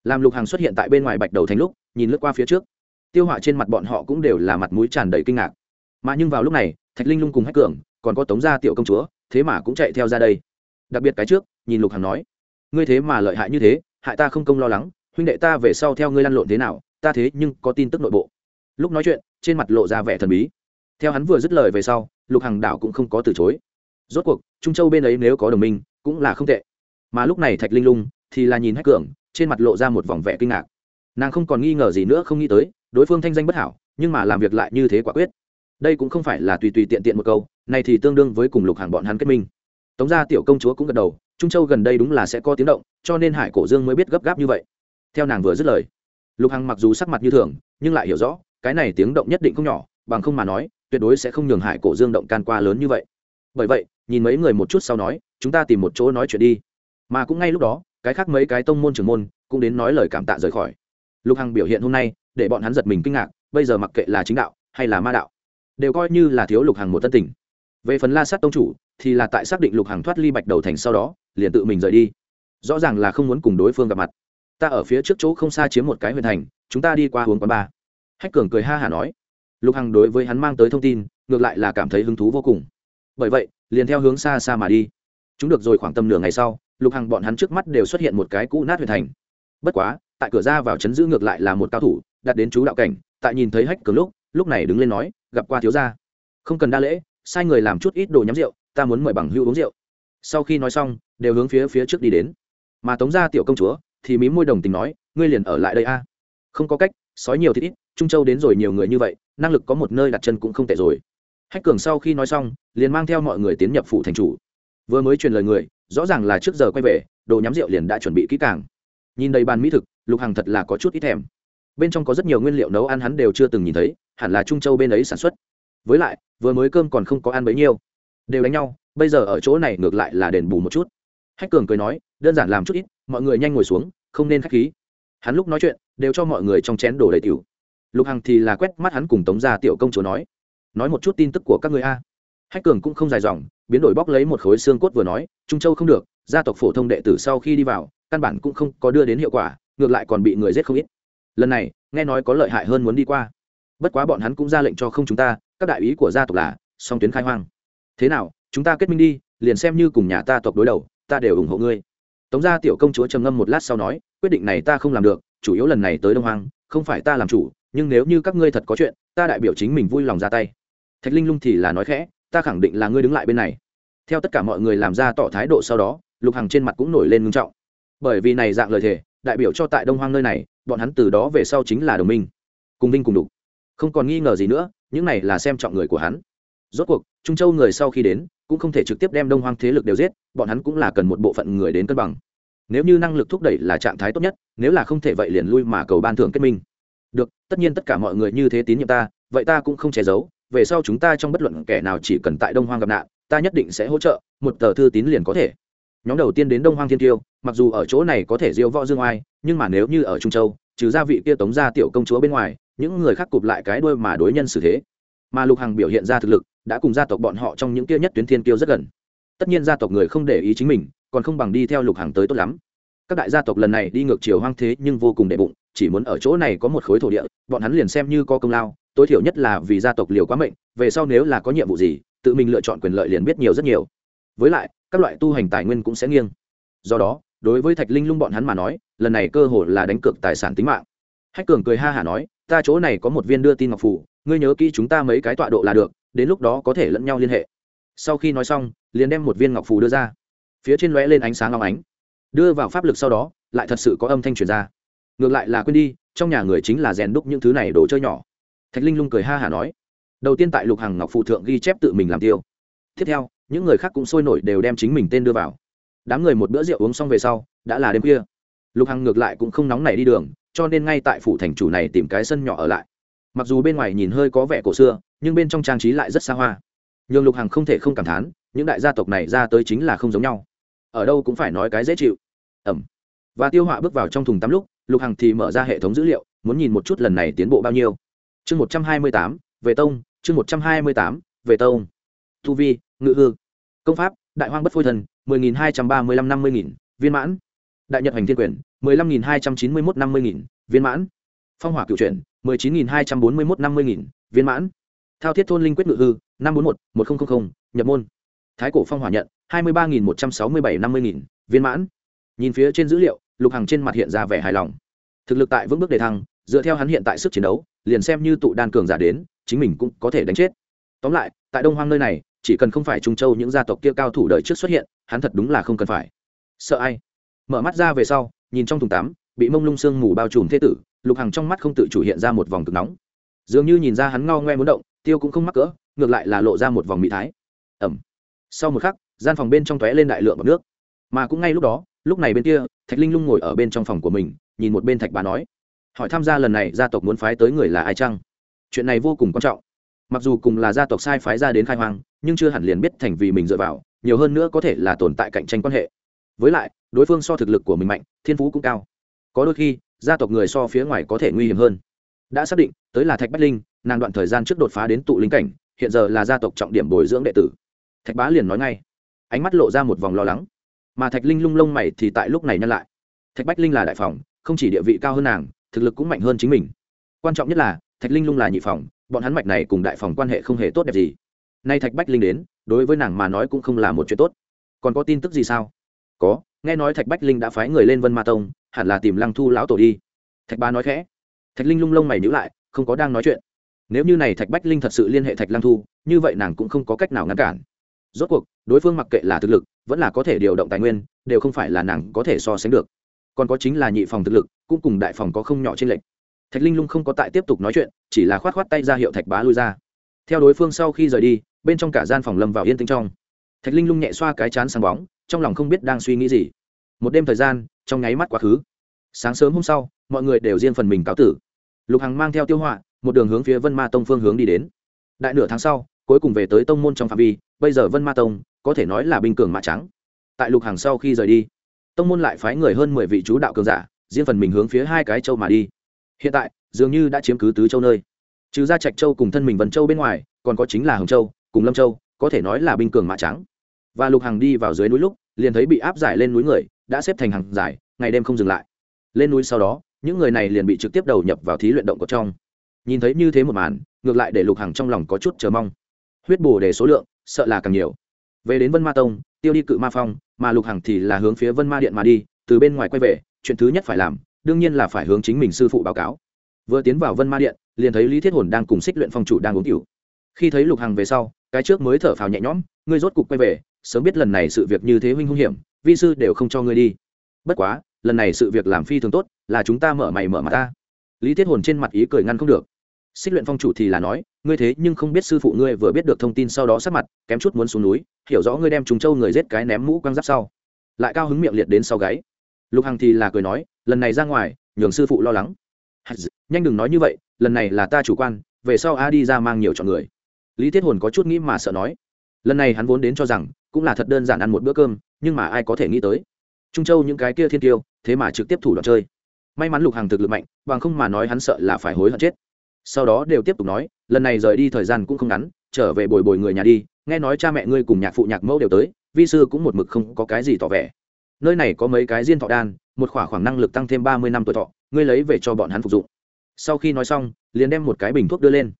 Speaker 1: Làm lục hàng xuất hiện tại bên ngoài bạch đầu thành lúc, nhìn lướt qua phía trước. Tiêu họa trên mặt bọn họ cũng đều là mặt mũi tràn đầy kinh ngạc. Mà nhưng vào lúc này, thạch linh lung cùng hách cường, còn có tống gia tiểu công chúa, thế mà cũng chạy theo ra đây. Đặc biệt cái trước, nhìn lục hàng nói, ngươi thế mà lợi hại như thế, hại ta không công lo lắng, huynh đệ ta về sau theo ngươi lăn lộn thế nào, ta thế nhưng có tin tức nội bộ lúc nói chuyện, trên mặt lộ ra vẻ thần bí. Theo hắn vừa dứt lời về sau, lục hàng đảo cũng không có từ chối. Rốt cuộc, trung châu bên ấy nếu có đồng minh, cũng là không tệ. Mà lúc này thạch linh lung thì là nhìn hách cường, trên mặt lộ ra một vòng vẻ kinh ngạc. Nàng không còn nghi ngờ gì nữa, không nghĩ tới, đối phương thanh danh bất hảo, nhưng mà làm việc lại như thế quả quyết. Đây cũng không phải là tùy tùy tiện tiện một câu, này thì tương đương với cùng lục hàng bọn hắn kết minh. Tống gia tiểu công chúa cũng gật đầu, trung châu gần đây đúng là sẽ có tiếng động, cho nên hải cổ dương mới biết gấp gáp như vậy. Theo nàng vừa dứt lời, lục hằng mặc dù sắc mặt như thường, nhưng lại hiểu rõ cái này tiếng động nhất định không nhỏ, bằng không mà nói, tuyệt đối sẽ không nhường hại cổ dương động can qua lớn như vậy. Bởi vậy, nhìn mấy người một chút sau nói, chúng ta tìm một chỗ nói chuyện đi. Mà cũng ngay lúc đó, cái khác mấy cái tông môn trưởng môn cũng đến nói lời cảm tạ rời khỏi. Lục hằng biểu hiện hôm nay, để bọn hắn giật mình kinh ngạc, bây giờ mặc kệ là chính đạo, hay là ma đạo, đều coi như là thiếu lục hằng một tân tình. Về phần la sát tông chủ, thì là tại xác định lục hằng thoát ly bạch đầu thành sau đó, liền tự mình rời đi. Rõ ràng là không muốn cùng đối phương gặp mặt. Ta ở phía trước chỗ không xa chiếm một cái huyền thành, chúng ta đi qua hướng quán ba hách cường cười ha hả nói. Lục hằng đối với hắn mang tới thông tin, ngược lại là cảm thấy hứng thú vô cùng. Bởi vậy, liền theo hướng xa xa mà đi. Chúng được rồi khoảng tầm nửa ngày sau, lục hằng bọn hắn trước mắt đều xuất hiện một cái cũ nát huyền thành. Bất quá, tại cửa ra vào chấn giữ ngược lại là một cao thủ, đặt đến chú đạo cảnh, tại nhìn thấy hách cường lúc lúc này đứng lên nói, gặp qua thiếu gia. Không cần đa lễ, sai người làm chút ít đồ nhắm rượu, ta muốn mời bằng hưu uống rượu. Sau khi nói xong, đều hướng phía phía trước đi đến. Mà tống gia tiểu công chúa thì mí môi đồng tình nói, ngươi liền ở lại đây a. Không có cách sói nhiều thì ít, trung châu đến rồi nhiều người như vậy, năng lực có một nơi đặt chân cũng không tệ rồi. Hách cường sau khi nói xong, liền mang theo mọi người tiến nhập phủ thành chủ. Vừa mới truyền lời người, rõ ràng là trước giờ quay về, đồ nhắm rượu liền đã chuẩn bị kỹ càng. Nhìn đầy bàn mỹ thực, lục hằng thật là có chút ít thèm. Bên trong có rất nhiều nguyên liệu nấu ăn hắn đều chưa từng nhìn thấy, hẳn là trung châu bên ấy sản xuất. Với lại, vừa mới cơm còn không có ăn bấy nhiêu. Đều đánh nhau, bây giờ ở chỗ này ngược lại là đền bù một chút. Hách cường cười nói, đơn giản làm chút ít, mọi người nhanh ngồi xuống, không nên k h á c h khí. Hắn lúc nói chuyện đều cho mọi người trong chén đổ đầy tiểu. Lục hằng thì là quét mắt hắn cùng tống gia tiểu công chúa nói nói một chút tin tức của các người a. Hách cường cũng không dài dòng, biến đổi bóc lấy một khối xương cốt vừa nói, trung châu không được, gia tộc phổ thông đệ tử sau khi đi vào, căn bản cũng không có đưa đến hiệu quả, ngược lại còn bị người giết không ít. Lần này, nghe nói có lợi hại hơn muốn đi qua. Bất quá bọn hắn cũng ra lệnh cho không chúng ta, các đại ý của gia tộc là, song tuyến khai hoang. Thế nào, chúng ta kết minh đi, liền xem như cùng nhà ta tộc đối đầu, ta đều ủng hộ ngươi. Tống gia tiểu công chúa trầm ngâm một lát sau nói, quyết định này ta không làm được chủ yếu lần này tới đông hoang, không phải ta làm chủ, nhưng nếu như các ngươi thật có chuyện, ta đại biểu chính mình vui lòng ra tay. Thạch linh lung thì là nói khẽ, ta khẳng định là ngươi đứng lại bên này. Theo tất cả mọi người làm ra tỏ thái độ sau đó, lục hằng trên mặt cũng nổi lên ngưng trọng. Bởi vì này dạng lời thề, đại biểu cho tại đông hoang nơi này, bọn hắn từ đó về sau chính là đồng minh. Cùng vinh cùng đục. Không còn nghi ngờ gì nữa, những này là xem trọng người của hắn. Rốt cuộc, trung châu người sau khi đến, cũng không thể trực tiếp đem đông hoang thế lực đều giết, bọn hắn cũng là cần một bộ phận người đến cân bằng nếu như năng lực thúc đẩy là trạng thái tốt nhất, nếu là không thể vậy liền lui mà cầu ban thưởng kết minh. Được, tất nhiên tất cả mọi người như thế tín nhiệm ta, vậy ta cũng không che giấu, về sau chúng ta trong bất luận kẻ nào chỉ cần tại đông hoang gặp nạn, ta nhất định sẽ hỗ trợ, một tờ thư tín liền có thể. Nhóm đầu tiên đến đông hoang thiên tiêu mặc dù ở chỗ này có thể diêu võ dương oai, nhưng mà nếu như ở trung châu, trừ gia vị kia tống gia tiểu công chúa bên ngoài, những người khác cụp lại cái đuôi mà đối nhân xử thế. Mà lục hằng biểu hiện ra thực lực, đã cùng gia tộc bọn họ trong những kia nhất tuyến thiên kiêu rất gần. Tất nhiên gia tộc người không để ý chính mình còn không bằng đi theo lục hàng tới tốt lắm. Các đại gia tộc lần này đi ngược chiều hoang thế nhưng vô cùng đệ bụng, chỉ muốn ở chỗ này có một khối thổ địa, bọn hắn liền xem như có công lao, tối thiểu nhất là vì gia tộc liều quá mệnh, về sau nếu là có nhiệm vụ gì, tự mình lựa chọn quyền lợi liền biết nhiều rất nhiều. Với lại, các loại tu hành tài nguyên cũng sẽ nghiêng. Do đó, đối với thạch linh lung bọn hắn mà nói, lần này cơ hội là đánh cược tài sản tính mạng. Hách cường cười ha hả nói, ta chỗ này có một viên đưa tin ngọc phủ, ngươi nhớ kỹ chúng ta mấy cái tọa độ là được, đến lúc đó có thể lẫn nhau liên hệ. Sau khi nói xong, liền đem một viên ngọc phù đưa ra phía trên lóe lên ánh sáng long ánh. Đưa vào pháp lực sau đó, lại thật sự có âm thanh truyền ra. Ngược lại là quên đi, trong nhà người chính là rèn đúc những thứ này đồ chơi nhỏ. Thạch linh lung cười ha hả nói, đầu tiên tại lục hàng ngọc phụ thượng ghi chép tự mình làm tiêu. Tiếp theo, những người khác cũng sôi nổi đều đem chính mình tên đưa vào. Đám người một bữa rượu uống xong về sau, đã là đêm khuya. Lục hằng ngược lại cũng không nóng nảy đi đường, cho nên ngay tại phủ thành chủ này tìm cái sân nhỏ ở lại. Mặc dù bên ngoài nhìn hơi có vẻ cổ xưa, nhưng bên trong trang trí lại rất xa hoa. Nhường lục hằng không thể không cảm thán, những đại gia tộc này ra tới chính là không giống nhau ở đâu cũng phải nói cái dễ chịu. Ẩm. Và tiêu họa bước vào trong thùng tắm lúc, lục hằng thì mở ra hệ thống dữ liệu, muốn nhìn một chút lần này tiến bộ bao nhiêu. Chương một trăm hai mươi tám, về tông, chương một trăm hai mươi tám, về tông. Thu vi, ngự hư. Công pháp, đại hoang bất phôi thần, mười nghìn hai trăm ba mươi lăm năm mươi nghìn, viên mãn. Đại nhật hành thiên quyền, mười lăm nghìn hai trăm chín mươi mốt năm mươi nghìn, viên mãn. Phong hỏa cựu chuyển, mười chín nghìn hai trăm bốn mươi mốt năm mươi nghìn, viên mãn. Thao thiết thôn linh quyết ngự hư, năm bốn một một nghìn nhập môn. Thái cổ phong hỏa nhận hai mươi ba nghìn một trăm sáu mươi bảy năm mươi nghìn, viên mãn. Nhìn phía trên dữ liệu, lục hằng trên mặt hiện ra vẻ hài lòng. Thực lực tại vững bước đề thăng, dựa theo hắn hiện tại sức chiến đấu, liền xem như tụ đan cường giả đến, chính mình cũng có thể đánh chết. Tóm lại, tại đông hoang nơi này, chỉ cần không phải trung châu những gia tộc kia cao thủ đời trước xuất hiện, hắn thật đúng là không cần phải. Sợ ai? Mở mắt ra về sau, nhìn trong thùng tắm, bị mông lung sương mù bao trùm thế tử, lục hằng trong mắt không tự chủ hiện ra một vòng cực nóng. Dường như nhìn ra hắn ngao ngoe muốn động, tiêu cũng không mắc cỡ, ngược lại là lộ ra một vòng mỹ thái. Ẩm. Sau một khắc gian phòng bên trong tóe lên đại lượng bọc nước. Mà cũng ngay lúc đó, lúc này bên kia, thạch linh lung ngồi ở bên trong phòng của mình, nhìn một bên thạch bà nói, hỏi tham gia lần này gia tộc muốn phái tới người là ai chăng? Chuyện này vô cùng quan trọng. Mặc dù cùng là gia tộc sai phái ra đến khai hoang, nhưng chưa hẳn liền biết thành vì mình dựa vào, nhiều hơn nữa có thể là tồn tại cạnh tranh quan hệ. Với lại, đối phương so thực lực của mình mạnh, thiên phú cũng cao. Có đôi khi, gia tộc người so phía ngoài có thể nguy hiểm hơn. Đã xác định, tới là thạch bách linh, nàng đoạn thời gian trước đột phá đến tụ linh cảnh, hiện giờ là gia tộc trọng điểm bồi dưỡng đệ tử. Thạch bá liền nói ngay ánh mắt lộ ra một vòng lo lắng. Mà thạch linh lung lông mày thì tại lúc này nhăn lại. Thạch bách linh là đại phòng, không chỉ địa vị cao hơn nàng, thực lực cũng mạnh hơn chính mình. Quan trọng nhất là, thạch linh lung là nhị phòng, bọn hắn mạch này cùng đại phòng quan hệ không hề tốt đẹp gì. Nay thạch bách linh đến, đối với nàng mà nói cũng không là một chuyện tốt. Còn có tin tức gì sao? Có, nghe nói thạch bách linh đã phái người lên vân ma tông, hẳn là tìm lăng thu lão tổ đi. Thạch ba nói khẽ. Thạch linh lung lông mày nhữ lại, không có đang nói chuyện. Nếu như này thạch bách linh thật sự liên hệ thạch lăng thu, như vậy nàng cũng không có cách nào ngăn cản rốt cuộc, đối phương mặc kệ là thực lực, vẫn là có thể điều động tài nguyên, đều không phải là nàng có thể so sánh được. Còn có chính là nhị phòng thực lực, cũng cùng đại phòng có không nhỏ trên lệnh thạch linh lung không có tại tiếp tục nói chuyện, chỉ là khoát khoát tay ra hiệu thạch bá lui ra. Theo đối phương sau khi rời đi, bên trong cả gian phòng lâm vào yên tĩnh trong. Thạch linh lung nhẹ xoa cái chán sáng bóng, trong lòng không biết đang suy nghĩ gì. Một đêm thời gian, trong nháy mắt quá khứ. Sáng sớm hôm sau, mọi người đều riêng phần mình cáo tử. Lục hằng mang theo tiêu họa, một đường hướng phía vân ma tông phương hướng đi đến. Đại nửa tháng sau, cuối cùng về tới tông môn trong phạm vi bây giờ vân ma tông có thể nói là binh cường mã trắng. Tại lục hàng sau khi rời đi, tông môn lại phái người hơn mười vị chú đạo cường giả, riêng phần mình hướng phía hai cái châu mà đi. Hiện tại, dường như đã chiếm cứ tứ châu nơi. Trừ ra trạch châu cùng thân mình vân châu bên ngoài, còn có chính là hồng châu cùng lâm châu, có thể nói là binh cường mã trắng. Và lục hàng đi vào dưới núi lúc, liền thấy bị áp giải lên núi người, đã xếp thành hàng dài ngày đêm không dừng lại. Lên núi sau đó, những người này liền bị trực tiếp đầu nhập vào thí luyện động cột trong. Nhìn thấy như thế một màn, ngược lại để lục hàng trong lòng có chút chờ mong. Huyết bù để số lượng sợ là càng nhiều. Về đến vân ma tông, tiêu đi cự ma phong, mà lục hằng thì là hướng phía vân ma điện mà đi, từ bên ngoài quay về, chuyện thứ nhất phải làm, đương nhiên là phải hướng chính mình sư phụ báo cáo. Vừa tiến vào vân ma điện, liền thấy lý thiết hồn đang cùng xích luyện phong chủ đang uống cửu khi thấy lục hằng về sau, cái trước mới thở phào nhẹ nhõm, ngươi rốt cục quay về, sớm biết lần này sự việc như thế huynh hung hiểm, vi sư đều không cho ngươi đi. Bất quá, lần này sự việc làm phi thường tốt, là chúng ta mở mày mở mặt ta. Lý thiết hồn trên mặt ý cười ngăn không được xích luyện phong chủ thì là nói, ngươi thế nhưng không biết sư phụ ngươi vừa biết được thông tin sau đó sát mặt, kém chút muốn xuống núi, hiểu rõ ngươi đem trùng châu người giết cái ném mũ quăng giáp sau. Lại cao hứng miệng liệt đến sau gáy. Lục hằng thì là cười nói, lần này ra ngoài, nhường sư phụ lo lắng. Nhanh đừng nói như vậy, lần này là ta chủ quan, về sau a đi ra mang nhiều chọn người. Lý thiết hồn có chút nghĩ mà sợ nói, lần này hắn vốn đến cho rằng, cũng là thật đơn giản ăn một bữa cơm, nhưng mà ai có thể nghĩ tới. Trung châu những cái kia thiên tiêu thế mà trực tiếp thủ đoạn chơi. May mắn lục hàng thực lực mạnh, bằng không mà nói hắn sợ là phải hối hận chết sau đó đều tiếp tục nói, lần này rời đi thời gian cũng không ngắn, trở về bồi bồi người nhà đi, nghe nói cha mẹ ngươi cùng nhạc phụ nhạc mẫu đều tới, vi sư cũng một mực không có cái gì tỏ vẻ. Nơi này có mấy cái diên thọ đan, một khỏa khoảng năng lực tăng thêm ba mươi năm tuổi thọ, ngươi lấy về cho bọn hắn phục dụng. Sau khi nói xong, liền đem một cái bình thuốc đưa lên.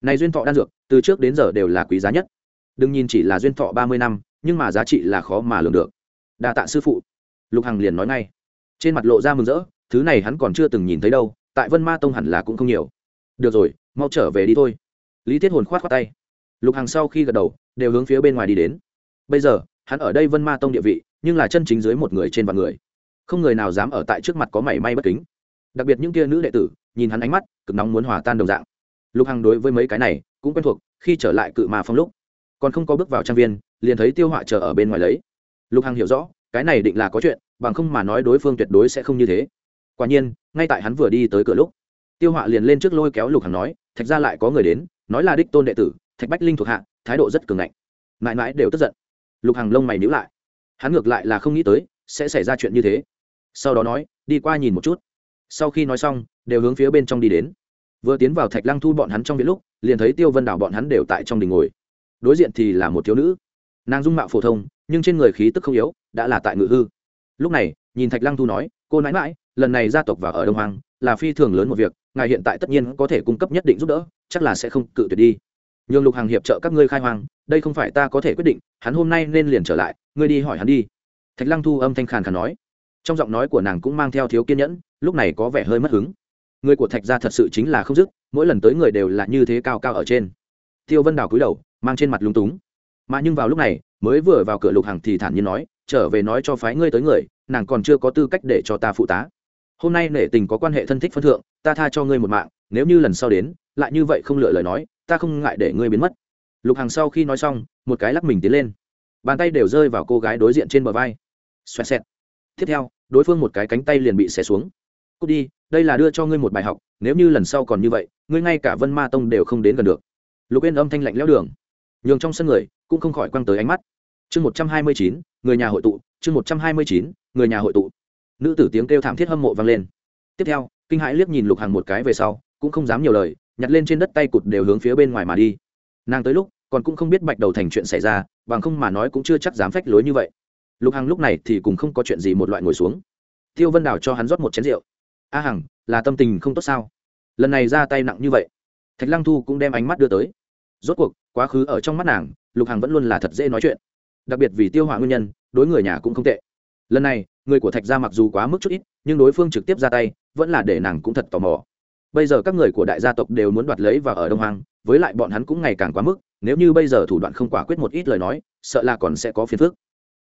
Speaker 1: Này duyên thọ đan dược, từ trước đến giờ đều là quý giá nhất. Đừng nhìn chỉ là duyên thọ ba mươi năm, nhưng mà giá trị là khó mà lường được. Đa tạ sư phụ. Lục hằng liền nói ngay. Trên mặt lộ ra mừng rỡ, thứ này hắn còn chưa từng nhìn thấy đâu, tại vân ma tông hẳn là cũng không nhiều được rồi, mau trở về đi thôi. Lý thiết hồn khoát khoát tay. Lục hằng sau khi gật đầu, đều hướng phía bên ngoài đi đến. Bây giờ, hắn ở đây vân ma tông địa vị, nhưng là chân chính dưới một người trên vạn người. Không người nào dám ở tại trước mặt có mảy may bất kính. Đặc biệt những kia nữ đệ tử, nhìn hắn ánh mắt, cực nóng muốn hòa tan đồng dạng. Lục hằng đối với mấy cái này, cũng quen thuộc, khi trở lại cự ma phong lúc, còn không có bước vào trang viên, liền thấy tiêu họa chờ ở bên ngoài lấy. Lục hằng hiểu rõ, cái này định là có chuyện, bằng không mà nói đối phương tuyệt đối sẽ không như thế. Quả nhiên, ngay tại hắn vừa đi tới cửa lúc tiêu họa liền lên trước lôi kéo lục hằng nói, thạch ra lại có người đến, nói là đích tôn đệ tử, thạch bách linh thuộc hạ, thái độ rất cường ngạnh. Mãi mãi đều tức giận. Lục hằng lông mày nhữ lại. Hắn ngược lại là không nghĩ tới, sẽ xảy ra chuyện như thế. Sau đó nói, đi qua nhìn một chút. Sau khi nói xong, đều hướng phía bên trong đi đến. Vừa tiến vào thạch lăng thu bọn hắn trong viện lúc, liền thấy tiêu vân đảo bọn hắn đều tại trong đình ngồi. Đối diện thì là một thiếu nữ. Nàng dung mạo phổ thông, nhưng trên người khí tức không yếu, đã là tại ngự hư. Lúc này, nhìn thạch lăng thu nói, cô nãi mãi lần này gia tộc vào ở đông hoàng là phi thường lớn một việc, ngài hiện tại tất nhiên có thể cung cấp nhất định giúp đỡ, chắc là sẽ không cự tuyệt đi. Nhường lục hàng hiệp trợ các ngươi khai hoang, đây không phải ta có thể quyết định, hắn hôm nay nên liền trở lại, ngươi đi hỏi hắn đi. Thạch lăng thu âm thanh khàn khàn nói. Trong giọng nói của nàng cũng mang theo thiếu kiên nhẫn, lúc này có vẻ hơi mất hứng. Người của thạch gia thật sự chính là không dứt, mỗi lần tới người đều là như thế cao cao ở trên. Tiêu vân đào cúi đầu, mang trên mặt lúng túng. Mà nhưng vào lúc này, mới vừa vào cửa lục hàng thì thản nhiên nói, trở về nói cho phái ngươi tới người, nàng còn chưa có tư cách để cho ta phụ tá hôm nay nể tình có quan hệ thân thích phân thượng, ta tha cho ngươi một mạng, nếu như lần sau đến, lại như vậy không lựa lời nói, ta không ngại để ngươi biến mất. Lục Hằng sau khi nói xong, một cái lắc mình tiến lên. Bàn tay đều rơi vào cô gái đối diện trên bờ vai. Xoẹt xẹt. Tiếp theo, đối phương một cái cánh tay liền bị xẻ xuống. Cút đi, đây là đưa cho ngươi một bài học, nếu như lần sau còn như vậy, ngươi ngay cả vân ma tông đều không đến gần được. Lục yên âm thanh lạnh lẽo đường. Nhường trong sân người, cũng không khỏi quăng tới ánh mắt. Chương một trăm hai mươi chín, người nhà hội tụ, chương một trăm hai mươi chín, người nhà hội tụ nữ tử tiếng kêu thảm thiết hâm mộ vang lên. Tiếp theo, kinh hãi liếc nhìn lục hàng một cái về sau, cũng không dám nhiều lời, nhặt lên trên đất tay cụt đều hướng phía bên ngoài mà đi. Nàng tới lúc, còn cũng không biết bạch đầu thành chuyện xảy ra, bằng không mà nói cũng chưa chắc dám phách lối như vậy. Lục hằng lúc này thì cũng không có chuyện gì một loại ngồi xuống. Tiêu vân đào cho hắn rót một chén rượu. A hằng, là tâm tình không tốt sao? Lần này ra tay nặng như vậy. Thạch lăng thu cũng đem ánh mắt đưa tới. Rốt cuộc, quá khứ ở trong mắt nàng, lục hằng vẫn luôn là thật dễ nói chuyện. Đặc biệt vì tiêu hỏa nguyên nhân, đối người nhà cũng không tệ lần này, người của thạch gia mặc dù quá mức chút ít, nhưng đối phương trực tiếp ra tay, vẫn là để nàng cũng thật tò mò. Bây giờ các người của đại gia tộc đều muốn đoạt lấy và ở đông hoàng với lại bọn hắn cũng ngày càng quá mức, nếu như bây giờ thủ đoạn không quả quyết một ít lời nói, sợ là còn sẽ có phiền phức.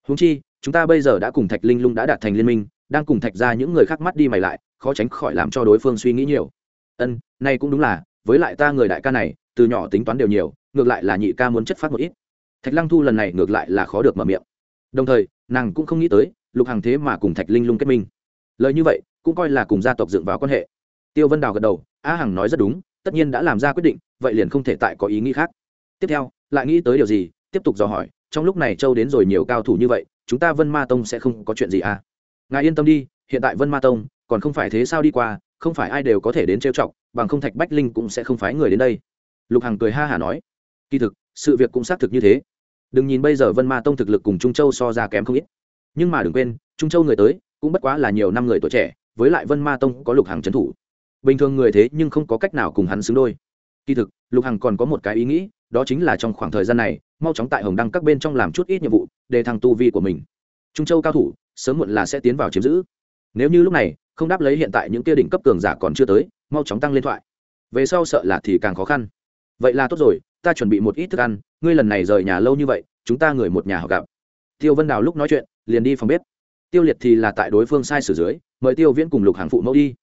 Speaker 1: Húng chi, chúng ta bây giờ đã cùng thạch linh lung đã đạt thành liên minh, đang cùng thạch ra những người khác mắt đi mày lại, khó tránh khỏi làm cho đối phương suy nghĩ nhiều. Ân nay cũng đúng là, với lại ta người đại ca này, từ nhỏ tính toán đều nhiều, ngược lại là nhị ca muốn chất phát một ít. Thạch lăng thu lần này ngược lại là khó được mở miệng. Đồng thời, nàng cũng không nghĩ tới lục hàng thế mà cùng thạch linh lung kết minh lời như vậy cũng coi là cùng gia tộc dựng vào quan hệ tiêu vân đào gật đầu a hằng nói rất đúng tất nhiên đã làm ra quyết định vậy liền không thể tại có ý nghĩ khác tiếp theo lại nghĩ tới điều gì tiếp tục dò hỏi trong lúc này châu đến rồi nhiều cao thủ như vậy chúng ta vân ma tông sẽ không có chuyện gì à? ngài yên tâm đi hiện tại vân ma tông còn không phải thế sao đi qua không phải ai đều có thể đến trêu chọc bằng không thạch bách linh cũng sẽ không phái người đến đây lục hằng cười ha hả nói kỳ thực sự việc cũng xác thực như thế đừng nhìn bây giờ vân ma tông thực lực cùng trung châu so ra kém không ít nhưng mà đừng quên, trung châu người tới, cũng bất quá là nhiều năm người tuổi trẻ, với lại vân ma tông có lục hàng trấn thủ. Bình thường người thế nhưng không có cách nào cùng hắn xứng đôi. Kỳ thực, lục hằng còn có một cái ý nghĩ, đó chính là trong khoảng thời gian này, mau chóng tại hồng đăng các bên trong làm chút ít nhiệm vụ, để thăng tu vi của mình. Trung châu cao thủ, sớm muộn là sẽ tiến vào chiếm giữ. Nếu như lúc này, không đáp lấy hiện tại những kia đỉnh cấp cường giả còn chưa tới, mau chóng tăng lên thoại. Về sau sợ là thì càng khó khăn. Vậy là tốt rồi, ta chuẩn bị một ít thức ăn, ngươi lần này rời nhà lâu như vậy, chúng ta người một nhà họ gặp. Tiêu vân đào lúc nói chuyện liền đi phòng bếp. Tiêu liệt thì là tại đối phương sai sử dưới, mời tiêu viễn cùng lục hàng phụ mẫu đi.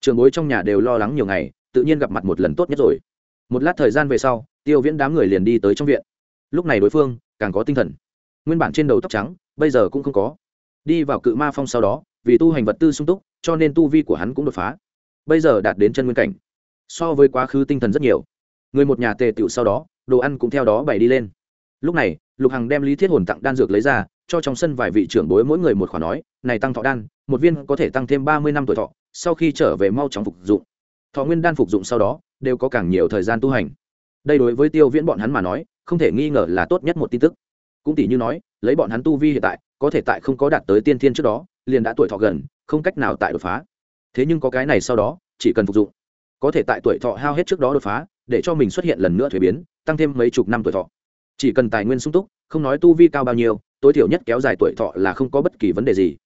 Speaker 1: Trường bối trong nhà đều lo lắng nhiều ngày, tự nhiên gặp mặt một lần tốt nhất rồi. Một lát thời gian về sau, tiêu viễn đám người liền đi tới trong viện. Lúc này đối phương càng có tinh thần. Nguyên bản trên đầu tóc trắng, bây giờ cũng không có. Đi vào cự ma phong sau đó, vì tu hành vật tư sung túc, cho nên tu vi của hắn cũng đột phá. Bây giờ đạt đến chân nguyên cảnh. So với quá khứ tinh thần rất nhiều. Người một nhà tề tựu sau đó, đồ ăn cũng theo đó bày đi lên. Lúc này, lục hằng đem lý thiết hồn tặng đan dược lấy ra cho trong sân vài vị trưởng bối mỗi người một khoản nói, này tăng thọ đan, một viên có thể tăng thêm ba mươi năm tuổi thọ, sau khi trở về mau chóng phục dụng. Thọ nguyên đan phục dụng sau đó, đều có càng nhiều thời gian tu hành. Đây đối với tiêu viễn bọn hắn mà nói, không thể nghi ngờ là tốt nhất một tin tức. Cũng tỷ như nói, lấy bọn hắn tu vi hiện tại, có thể tại không có đạt tới tiên thiên trước đó, liền đã tuổi thọ gần, không cách nào tại đột phá. Thế nhưng có cái này sau đó, chỉ cần phục dụng. Có thể tại tuổi thọ hao hết trước đó đột phá, để cho mình xuất hiện lần nữa thuế biến, tăng thêm mấy chục năm tuổi thọ. Chỉ cần tài nguyên sung túc, không nói tu vi cao bao nhiêu tối thiểu nhất kéo dài tuổi thọ là không có bất kỳ vấn đề gì.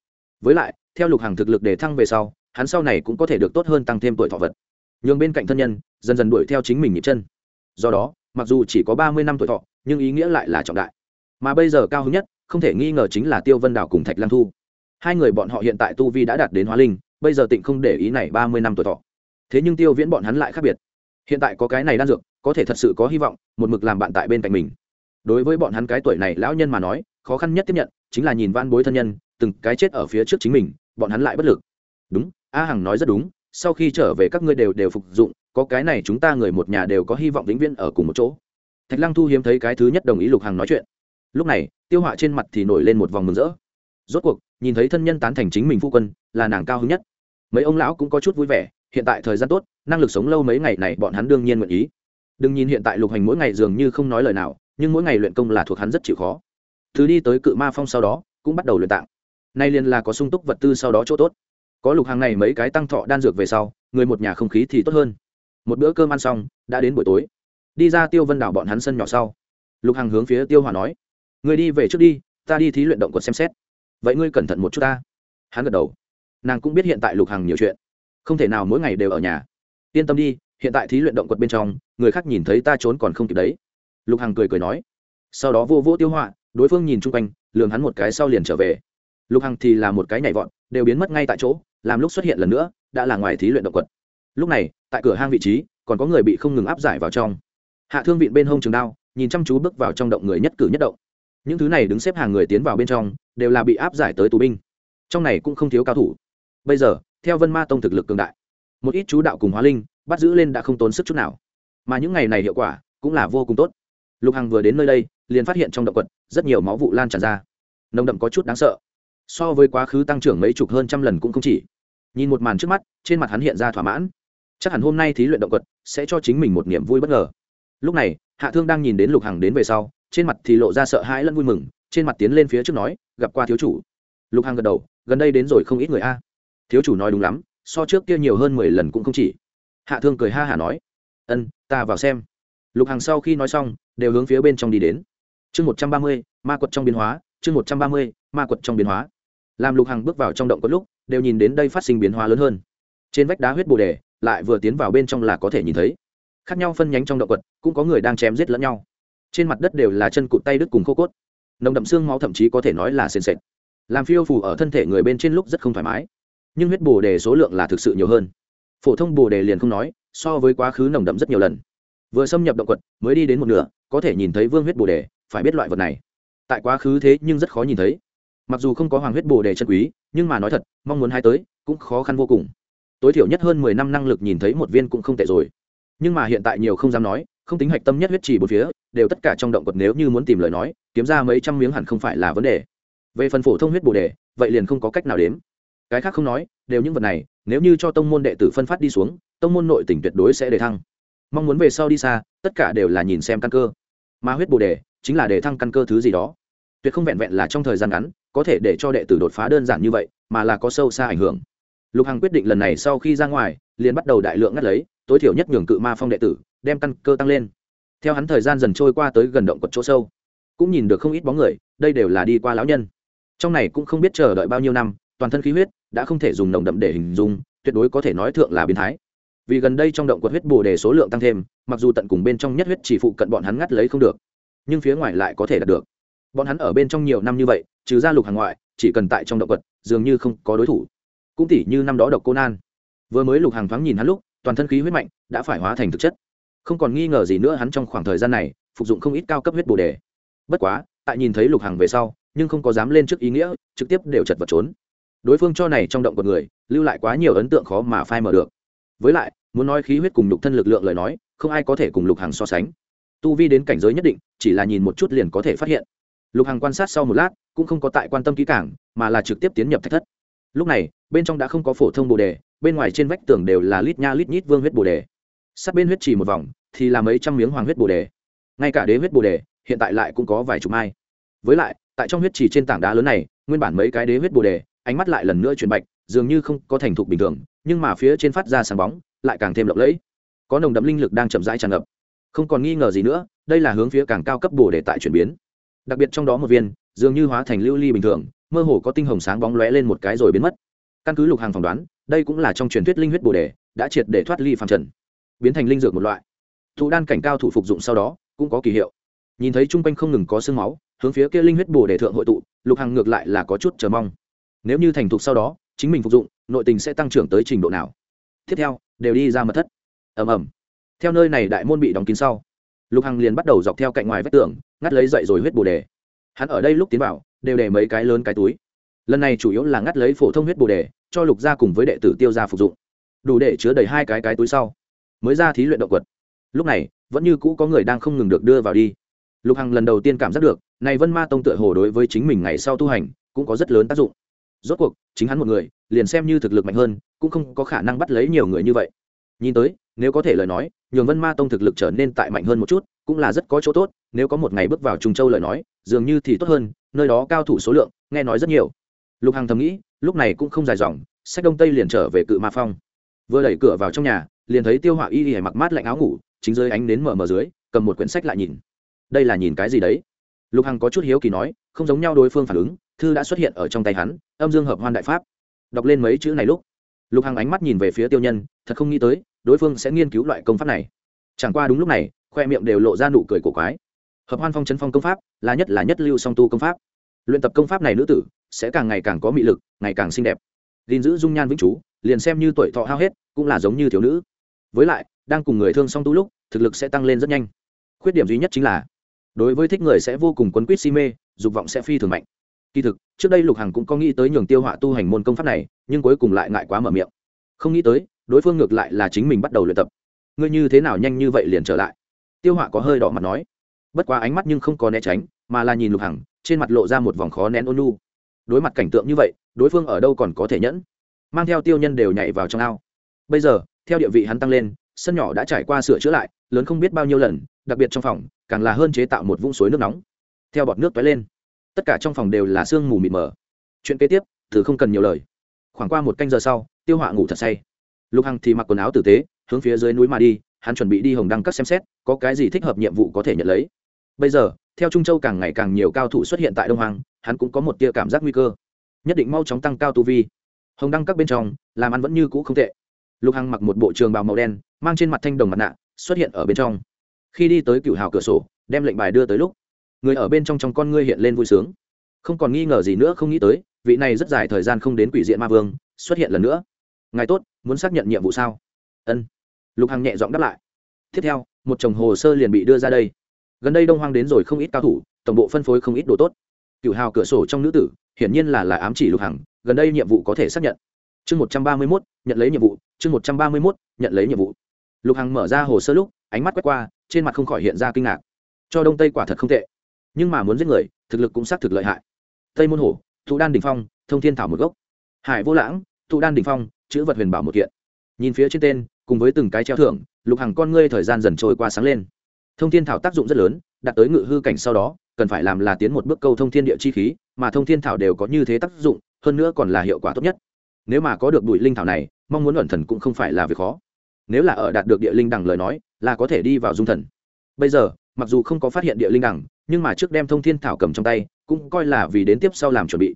Speaker 1: Với lại, theo lục hàng thực lực để thăng về sau, hắn sau này cũng có thể được tốt hơn tăng thêm tuổi thọ vật. Nhường bên cạnh thân nhân, dần dần đuổi theo chính mình nhịp chân. Do đó, mặc dù chỉ có ba mươi năm tuổi thọ, nhưng ý nghĩa lại là trọng đại. Mà bây giờ cao hứng nhất, không thể nghi ngờ chính là tiêu vân đảo cùng thạch lăng thu. Hai người bọn họ hiện tại tu vi đã đạt đến hóa linh, bây giờ tịnh không để ý này ba mươi năm tuổi thọ. Thế nhưng tiêu viễn bọn hắn lại khác biệt. Hiện tại có cái này đan dược, có thể thật sự có hy vọng, một mực làm bạn tại bên cạnh mình. Đối với bọn hắn cái tuổi này lão nhân mà nói khó khăn nhất tiếp nhận chính là nhìn van bối thân nhân, từng cái chết ở phía trước chính mình, bọn hắn lại bất lực. Đúng, a hằng nói rất đúng, sau khi trở về các ngươi đều đều phục dụng, có cái này chúng ta người một nhà đều có hy vọng vĩnh viễn ở cùng một chỗ. Thạch lăng thu hiếm thấy cái thứ nhất đồng ý lục hằng nói chuyện. Lúc này, tiêu họa trên mặt thì nổi lên một vòng mừng rỡ. Rốt cuộc, nhìn thấy thân nhân tán thành chính mình phu quân, là nàng cao hứng nhất. Mấy ông lão cũng có chút vui vẻ, hiện tại thời gian tốt, năng lực sống lâu mấy ngày này bọn hắn đương nhiên nguyện ý. Đừng nhìn hiện tại lục hành mỗi ngày dường như không nói lời nào, nhưng mỗi ngày luyện công là thuộc hắn rất chịu khó thứ đi tới cự ma phong sau đó, cũng bắt đầu luyện tạng. Nay liền là có sung túc vật tư sau đó chỗ tốt. Có lục hàng này mấy cái tăng thọ đan dược về sau, người một nhà không khí thì tốt hơn. Một bữa cơm ăn xong, đã đến buổi tối. Đi ra tiêu vân đảo bọn hắn sân nhỏ sau. Lục hàng hướng phía tiêu hòa nói, người đi về trước đi, ta đi thí luyện động quật xem xét. Vậy ngươi cẩn thận một chút ta. Hắn gật đầu. Nàng cũng biết hiện tại lục hàng nhiều chuyện. Không thể nào mỗi ngày đều ở nhà. Yên tâm đi, hiện tại thí luyện động quật bên trong, người khác nhìn thấy ta trốn còn không kịp đấy. Lục hằng cười cười nói. Sau đó vô vô tiêu họa đối phương nhìn chung quanh, lường hắn một cái sau liền trở về. Lục hằng thì là một cái nhảy vọt, đều biến mất ngay tại chỗ, làm lúc xuất hiện lần nữa, đã là ngoài thí luyện động quật. Lúc này, tại cửa hang vị trí, còn có người bị không ngừng áp giải vào trong. Hạ thương vịn bên hông trường đao, nhìn chăm chú bước vào trong động người nhất cử nhất động. Những thứ này đứng xếp hàng người tiến vào bên trong, đều là bị áp giải tới tù binh. Trong này cũng không thiếu cao thủ. Bây giờ, theo vân ma tông thực lực cường đại, một ít chú đạo cùng hóa linh, bắt giữ lên đã không tốn sức chút nào. Mà những ngày này hiệu quả, cũng là vô cùng tốt. Lục hằng vừa đến nơi đây liền phát hiện trong động quật, rất nhiều máu vụ lan tràn ra. Nồng đậm có chút đáng sợ. So với quá khứ tăng trưởng mấy chục hơn trăm lần cũng không chỉ. Nhìn một màn trước mắt, trên mặt hắn hiện ra thỏa mãn. Chắc hẳn hôm nay thí luyện động quật sẽ cho chính mình một niềm vui bất ngờ. Lúc này, hạ thương đang nhìn đến lục hằng đến về sau, trên mặt thì lộ ra sợ hãi lẫn vui mừng, trên mặt tiến lên phía trước nói, gặp qua thiếu chủ. Lục hằng gật đầu, gần đây đến rồi không ít người a. Thiếu chủ nói đúng lắm, so trước kia nhiều hơn mười lần cũng không chỉ. Hạ thương cười ha hả nói, ân, ta vào xem. Lục hằng sau khi nói xong, đều hướng phía bên trong đi đến chương một trăm ba mươi, ma quật trong biến hóa, chương một trăm ba mươi, ma quật trong biến hóa. Làm lục hằng bước vào trong động có lúc, đều nhìn đến đây phát sinh biến hóa lớn hơn. Trên vách đá huyết bồ đề, lại vừa tiến vào bên trong là có thể nhìn thấy. Khác nhau phân nhánh trong động quật, cũng có người đang chém giết lẫn nhau. Trên mặt đất đều là chân cụt tay đứt cùng khô cốt. Nồng đậm xương máu thậm chí có thể nói là sền sệt. Làm phiêu phủ ở thân thể người bên trên lúc rất không thoải mái. Nhưng huyết bồ đề số lượng là thực sự nhiều hơn. Phổ thông bồ đề liền không nói, so với quá khứ nồng đậm rất nhiều lần. Vừa xâm nhập động quật, mới đi đến một nửa, có thể nhìn thấy vương huyết bồ đề phải biết loại vật này. Tại quá khứ thế nhưng rất khó nhìn thấy. Mặc dù không có hoàng huyết bồ đề chân quý, nhưng mà nói thật, mong muốn hai tới cũng khó khăn vô cùng. Tối thiểu nhất hơn mười năm năng lực nhìn thấy một viên cũng không tệ rồi. Nhưng mà hiện tại nhiều không dám nói, không tính hạch tâm nhất huyết trì bốn phía, đều tất cả trong động vật nếu như muốn tìm lời nói, kiếm ra mấy trăm miếng hẳn không phải là vấn đề. Về phần phổ thông huyết bồ đề, vậy liền không có cách nào đếm. Cái khác không nói, đều những vật này, nếu như cho tông môn đệ tử phân phát đi xuống, tông môn nội tỉnh tuyệt đối sẽ đề thăng. Mong muốn về sau đi xa, tất cả đều là nhìn xem căn cơ. Mà huyết bồ đề chính là để thăng căn cơ thứ gì đó. Tuyệt không vẹn vẹn là trong thời gian ngắn, có thể để cho đệ tử đột phá đơn giản như vậy, mà là có sâu xa ảnh hưởng. Lục hằng quyết định lần này sau khi ra ngoài, liền bắt đầu đại lượng ngắt lấy, tối thiểu nhất nhường cự ma phong đệ tử, đem căn cơ tăng lên. Theo hắn thời gian dần trôi qua tới gần động quật chỗ sâu, cũng nhìn được không ít bóng người, đây đều là đi qua lão nhân. Trong này cũng không biết chờ đợi bao nhiêu năm, toàn thân khí huyết đã không thể dùng nồng đậm để hình dung, tuyệt đối có thể nói thượng là biến thái. Vì gần đây trong động quật huyết bồ đề số lượng tăng thêm, mặc dù tận cùng bên trong nhất huyết chỉ phụ cận bọn hắn ngắt lấy không được nhưng phía ngoài lại có thể đạt được. Bọn hắn ở bên trong nhiều năm như vậy trừ ra lục hàng ngoại chỉ cần tại trong động vật, dường như không có đối thủ. Cũng tỉ như năm đó độc cô nan. Vừa mới lục hàng thoáng nhìn hắn lúc toàn thân khí huyết mạnh đã phải hóa thành thực chất. Không còn nghi ngờ gì nữa hắn trong khoảng thời gian này phục dụng không ít cao cấp huyết bồ đề. Bất quá tại nhìn thấy lục hàng về sau nhưng không có dám lên trước ý nghĩa trực tiếp đều chật vật trốn. Đối phương cho này trong động quật người lưu lại quá nhiều ấn tượng khó mà phai mở được. Với lại muốn nói khí huyết cùng lục thân lực lượng lời nói không ai có thể cùng lục hàng so sánh tu vi đến cảnh giới nhất định, chỉ là nhìn một chút liền có thể phát hiện. Lục Hằng quan sát sau một lát, cũng không có tại quan tâm kỹ cảng mà là trực tiếp tiến nhập thạch thất. Lúc này, bên trong đã không có phổ thông bồ đề, bên ngoài trên vách tường đều là lít nha lít nhít vương huyết bồ đề. Sát bên huyết chỉ một vòng, thì là mấy trăm miếng hoàng huyết bồ đề. Ngay cả đế huyết bồ đề, hiện tại lại cũng có vài chục mai. Với lại, tại trong huyết chỉ trên tảng đá lớn này, nguyên bản mấy cái đế huyết bồ đề, ánh mắt lại lần nữa chuyển bạch, dường như không có thành thục bình thường, nhưng mà phía trên phát ra sáng bóng, lại càng thêm lộng lẫy. Có nồng đậm linh lực đang chậm rãi tràn ngập không còn nghi ngờ gì nữa, đây là hướng phía càng cao cấp bồ đề tại chuyển biến. Đặc biệt trong đó một viên, dường như hóa thành lưu ly bình thường, mơ hồ có tinh hồng sáng bóng lóe lên một cái rồi biến mất. Căn cứ lục hàng phỏng đoán, đây cũng là trong truyền thuyết linh huyết bồ đề, đã triệt để thoát ly phàm trần, biến thành linh dược một loại. Thụ đan cảnh cao thủ phục dụng sau đó, cũng có kỳ hiệu. Nhìn thấy chung quanh không ngừng có sương máu, hướng phía kia linh huyết bồ đề thượng hội tụ, lục hàng ngược lại là có chút chờ mong. Nếu như thành thục sau đó, chính mình phục dụng, nội tình sẽ tăng trưởng tới trình độ nào? Tiếp theo, đều đi ra mật thất. Ầm ầm theo nơi này đại môn bị đóng kín sau, lục hằng liền bắt đầu dọc theo cạnh ngoài vách tường, ngắt lấy dậy rồi huyết bồ đề. Hắn ở đây lúc tiến vào, đều để mấy cái lớn cái túi. Lần này chủ yếu là ngắt lấy phổ thông huyết bồ đề, cho lục gia cùng với đệ tử tiêu gia phục dụng. Đủ để chứa đầy hai cái cái túi sau, mới ra thí luyện động quật. Lúc này, vẫn như cũ có người đang không ngừng được đưa vào đi. Lục hằng lần đầu tiên cảm giác được, này vân ma tông tựa hồ đối với chính mình ngày sau tu hành, cũng có rất lớn tác dụng. Rốt cuộc, chính hắn một người, liền xem như thực lực mạnh hơn, cũng không có khả năng bắt lấy nhiều người như vậy. Nhìn tới nếu có thể lời nói, nhường vân ma tông thực lực trở nên tại mạnh hơn một chút, cũng là rất có chỗ tốt, nếu có một ngày bước vào trung châu lời nói, dường như thì tốt hơn, nơi đó cao thủ số lượng, nghe nói rất nhiều. Lục hằng thầm nghĩ, lúc này cũng không dài dòng, sách đông tây liền trở về cự ma phong. Vừa đẩy cửa vào trong nhà, liền thấy tiêu họa y y mặc mát lạnh áo ngủ, chính dưới ánh nến mở mở dưới, cầm một quyển sách lại nhìn. Đây là nhìn cái gì đấy? Lục hằng có chút hiếu kỳ nói, không giống nhau đối phương phản ứng, thư đã xuất hiện ở trong tay hắn, âm dương hợp hoan đại pháp. Đọc lên mấy chữ này lúc, lục hằng ánh mắt nhìn về phía tiêu nhân, thật không nghĩ tới đối phương sẽ nghiên cứu loại công pháp này. Chẳng qua đúng lúc này, khoe miệng đều lộ ra nụ cười cổ quái. Hợp hoan phong chấn phong công pháp là nhất là nhất lưu song tu công pháp. Luyện tập công pháp này nữ tử sẽ càng ngày càng có mị lực, ngày càng xinh đẹp. Gìn giữ dung nhan vĩnh chú, liền xem như tuổi thọ hao hết, cũng là giống như thiếu nữ. Với lại, đang cùng người thương song tu lúc, thực lực sẽ tăng lên rất nhanh. Khuyết điểm duy nhất chính là, đối với thích người sẽ vô cùng quấn quýt si mê, dục vọng sẽ phi thường mạnh. Kỳ thực, trước đây lục hằng cũng có nghĩ tới nhường tiêu họa tu hành môn công pháp này, nhưng cuối cùng lại ngại quá mở miệng. Không nghĩ tới đối phương ngược lại là chính mình bắt đầu luyện tập. Ngươi như thế nào nhanh như vậy liền trở lại? Tiêu họa có hơi đỏ mặt nói. Bất quá ánh mắt nhưng không có né tránh, mà là nhìn lục hằng, trên mặt lộ ra một vòng khó nén ôn lu đối mặt cảnh tượng như vậy, đối phương ở đâu còn có thể nhẫn? Mang theo tiêu nhân đều nhảy vào trong ao. Bây giờ, theo địa vị hắn tăng lên, sân nhỏ đã trải qua sửa chữa lại, lớn không biết bao nhiêu lần, đặc biệt trong phòng, càng là hơn chế tạo một vũng suối nước nóng. Theo bọt nước tói lên, tất cả trong phòng đều là sương mù mịt mờ. Chuyện kế tiếp thử không cần nhiều lời. Khoảng qua một canh giờ sau, tiêu họa ngủ thật say lục hằng thì mặc quần áo tử tế, hướng phía dưới núi mà đi, hắn chuẩn bị đi hồng đăng các xem xét, có cái gì thích hợp nhiệm vụ có thể nhận lấy. Bây giờ, theo trung châu càng ngày càng nhiều cao thủ xuất hiện tại đông hoàng hắn cũng có một tia cảm giác nguy cơ. Nhất định mau chóng tăng cao tu vi. Hồng đăng các bên trong, làm ăn vẫn như cũ không tệ. Lục hằng mặc một bộ trường bào màu đen, mang trên mặt thanh đồng mặt nạ, xuất hiện ở bên trong. Khi đi tới cựu hào cửa sổ, đem lệnh bài đưa tới lúc, người ở bên trong trong con ngươi hiện lên vui sướng. Không còn nghi ngờ gì nữa, không nghĩ tới, vị này rất dài thời gian không đến quỷ diện ma vương, xuất hiện lần nữa ngài tốt, muốn xác nhận nhiệm vụ sao? Ân. Lục hằng nhẹ giọng đáp lại. Tiếp theo, một chồng hồ sơ liền bị đưa ra đây. Gần đây đông hoang đến rồi không ít cao thủ, tổng bộ phân phối không ít đồ tốt. Cựu hào cửa sổ trong nữ tử, hiển nhiên là là ám chỉ lục hằng, gần đây nhiệm vụ có thể xác nhận. Chương một trăm ba mươi mốt, nhận lấy nhiệm vụ, chương một trăm ba mươi mốt, nhận lấy nhiệm vụ. Lục hằng mở ra hồ sơ lúc, ánh mắt quét qua, trên mặt không khỏi hiện ra kinh ngạc. Cho đông tây quả thật không tệ. Nhưng mà muốn giết người, thực lực cũng xác thực lợi hại. Tây môn hổ, thụ đan đình phong, thông thiên thảo một gốc. Hải vô lãng tụ đan đỉnh phong, chữ vật huyền bảo một kiện. Nhìn phía trên tên, cùng với từng cái treo thưởng, lục hàng con ngươi thời gian dần trôi qua sáng lên. Thông thiên thảo tác dụng rất lớn, đạt tới ngự hư cảnh sau đó, cần phải làm là tiến một bước câu thông thiên địa chi khí, mà thông thiên thảo đều có như thế tác dụng, hơn nữa còn là hiệu quả tốt nhất. Nếu mà có được bụi linh thảo này, mong muốn ẩn thần cũng không phải là việc khó. Nếu là ở đạt được địa linh đằng lời nói, là có thể đi vào dung thần. Bây giờ, mặc dù không có phát hiện địa linh đằng, nhưng mà trước đem thông thiên thảo cầm trong tay, cũng coi là vì đến tiếp sau làm chuẩn bị.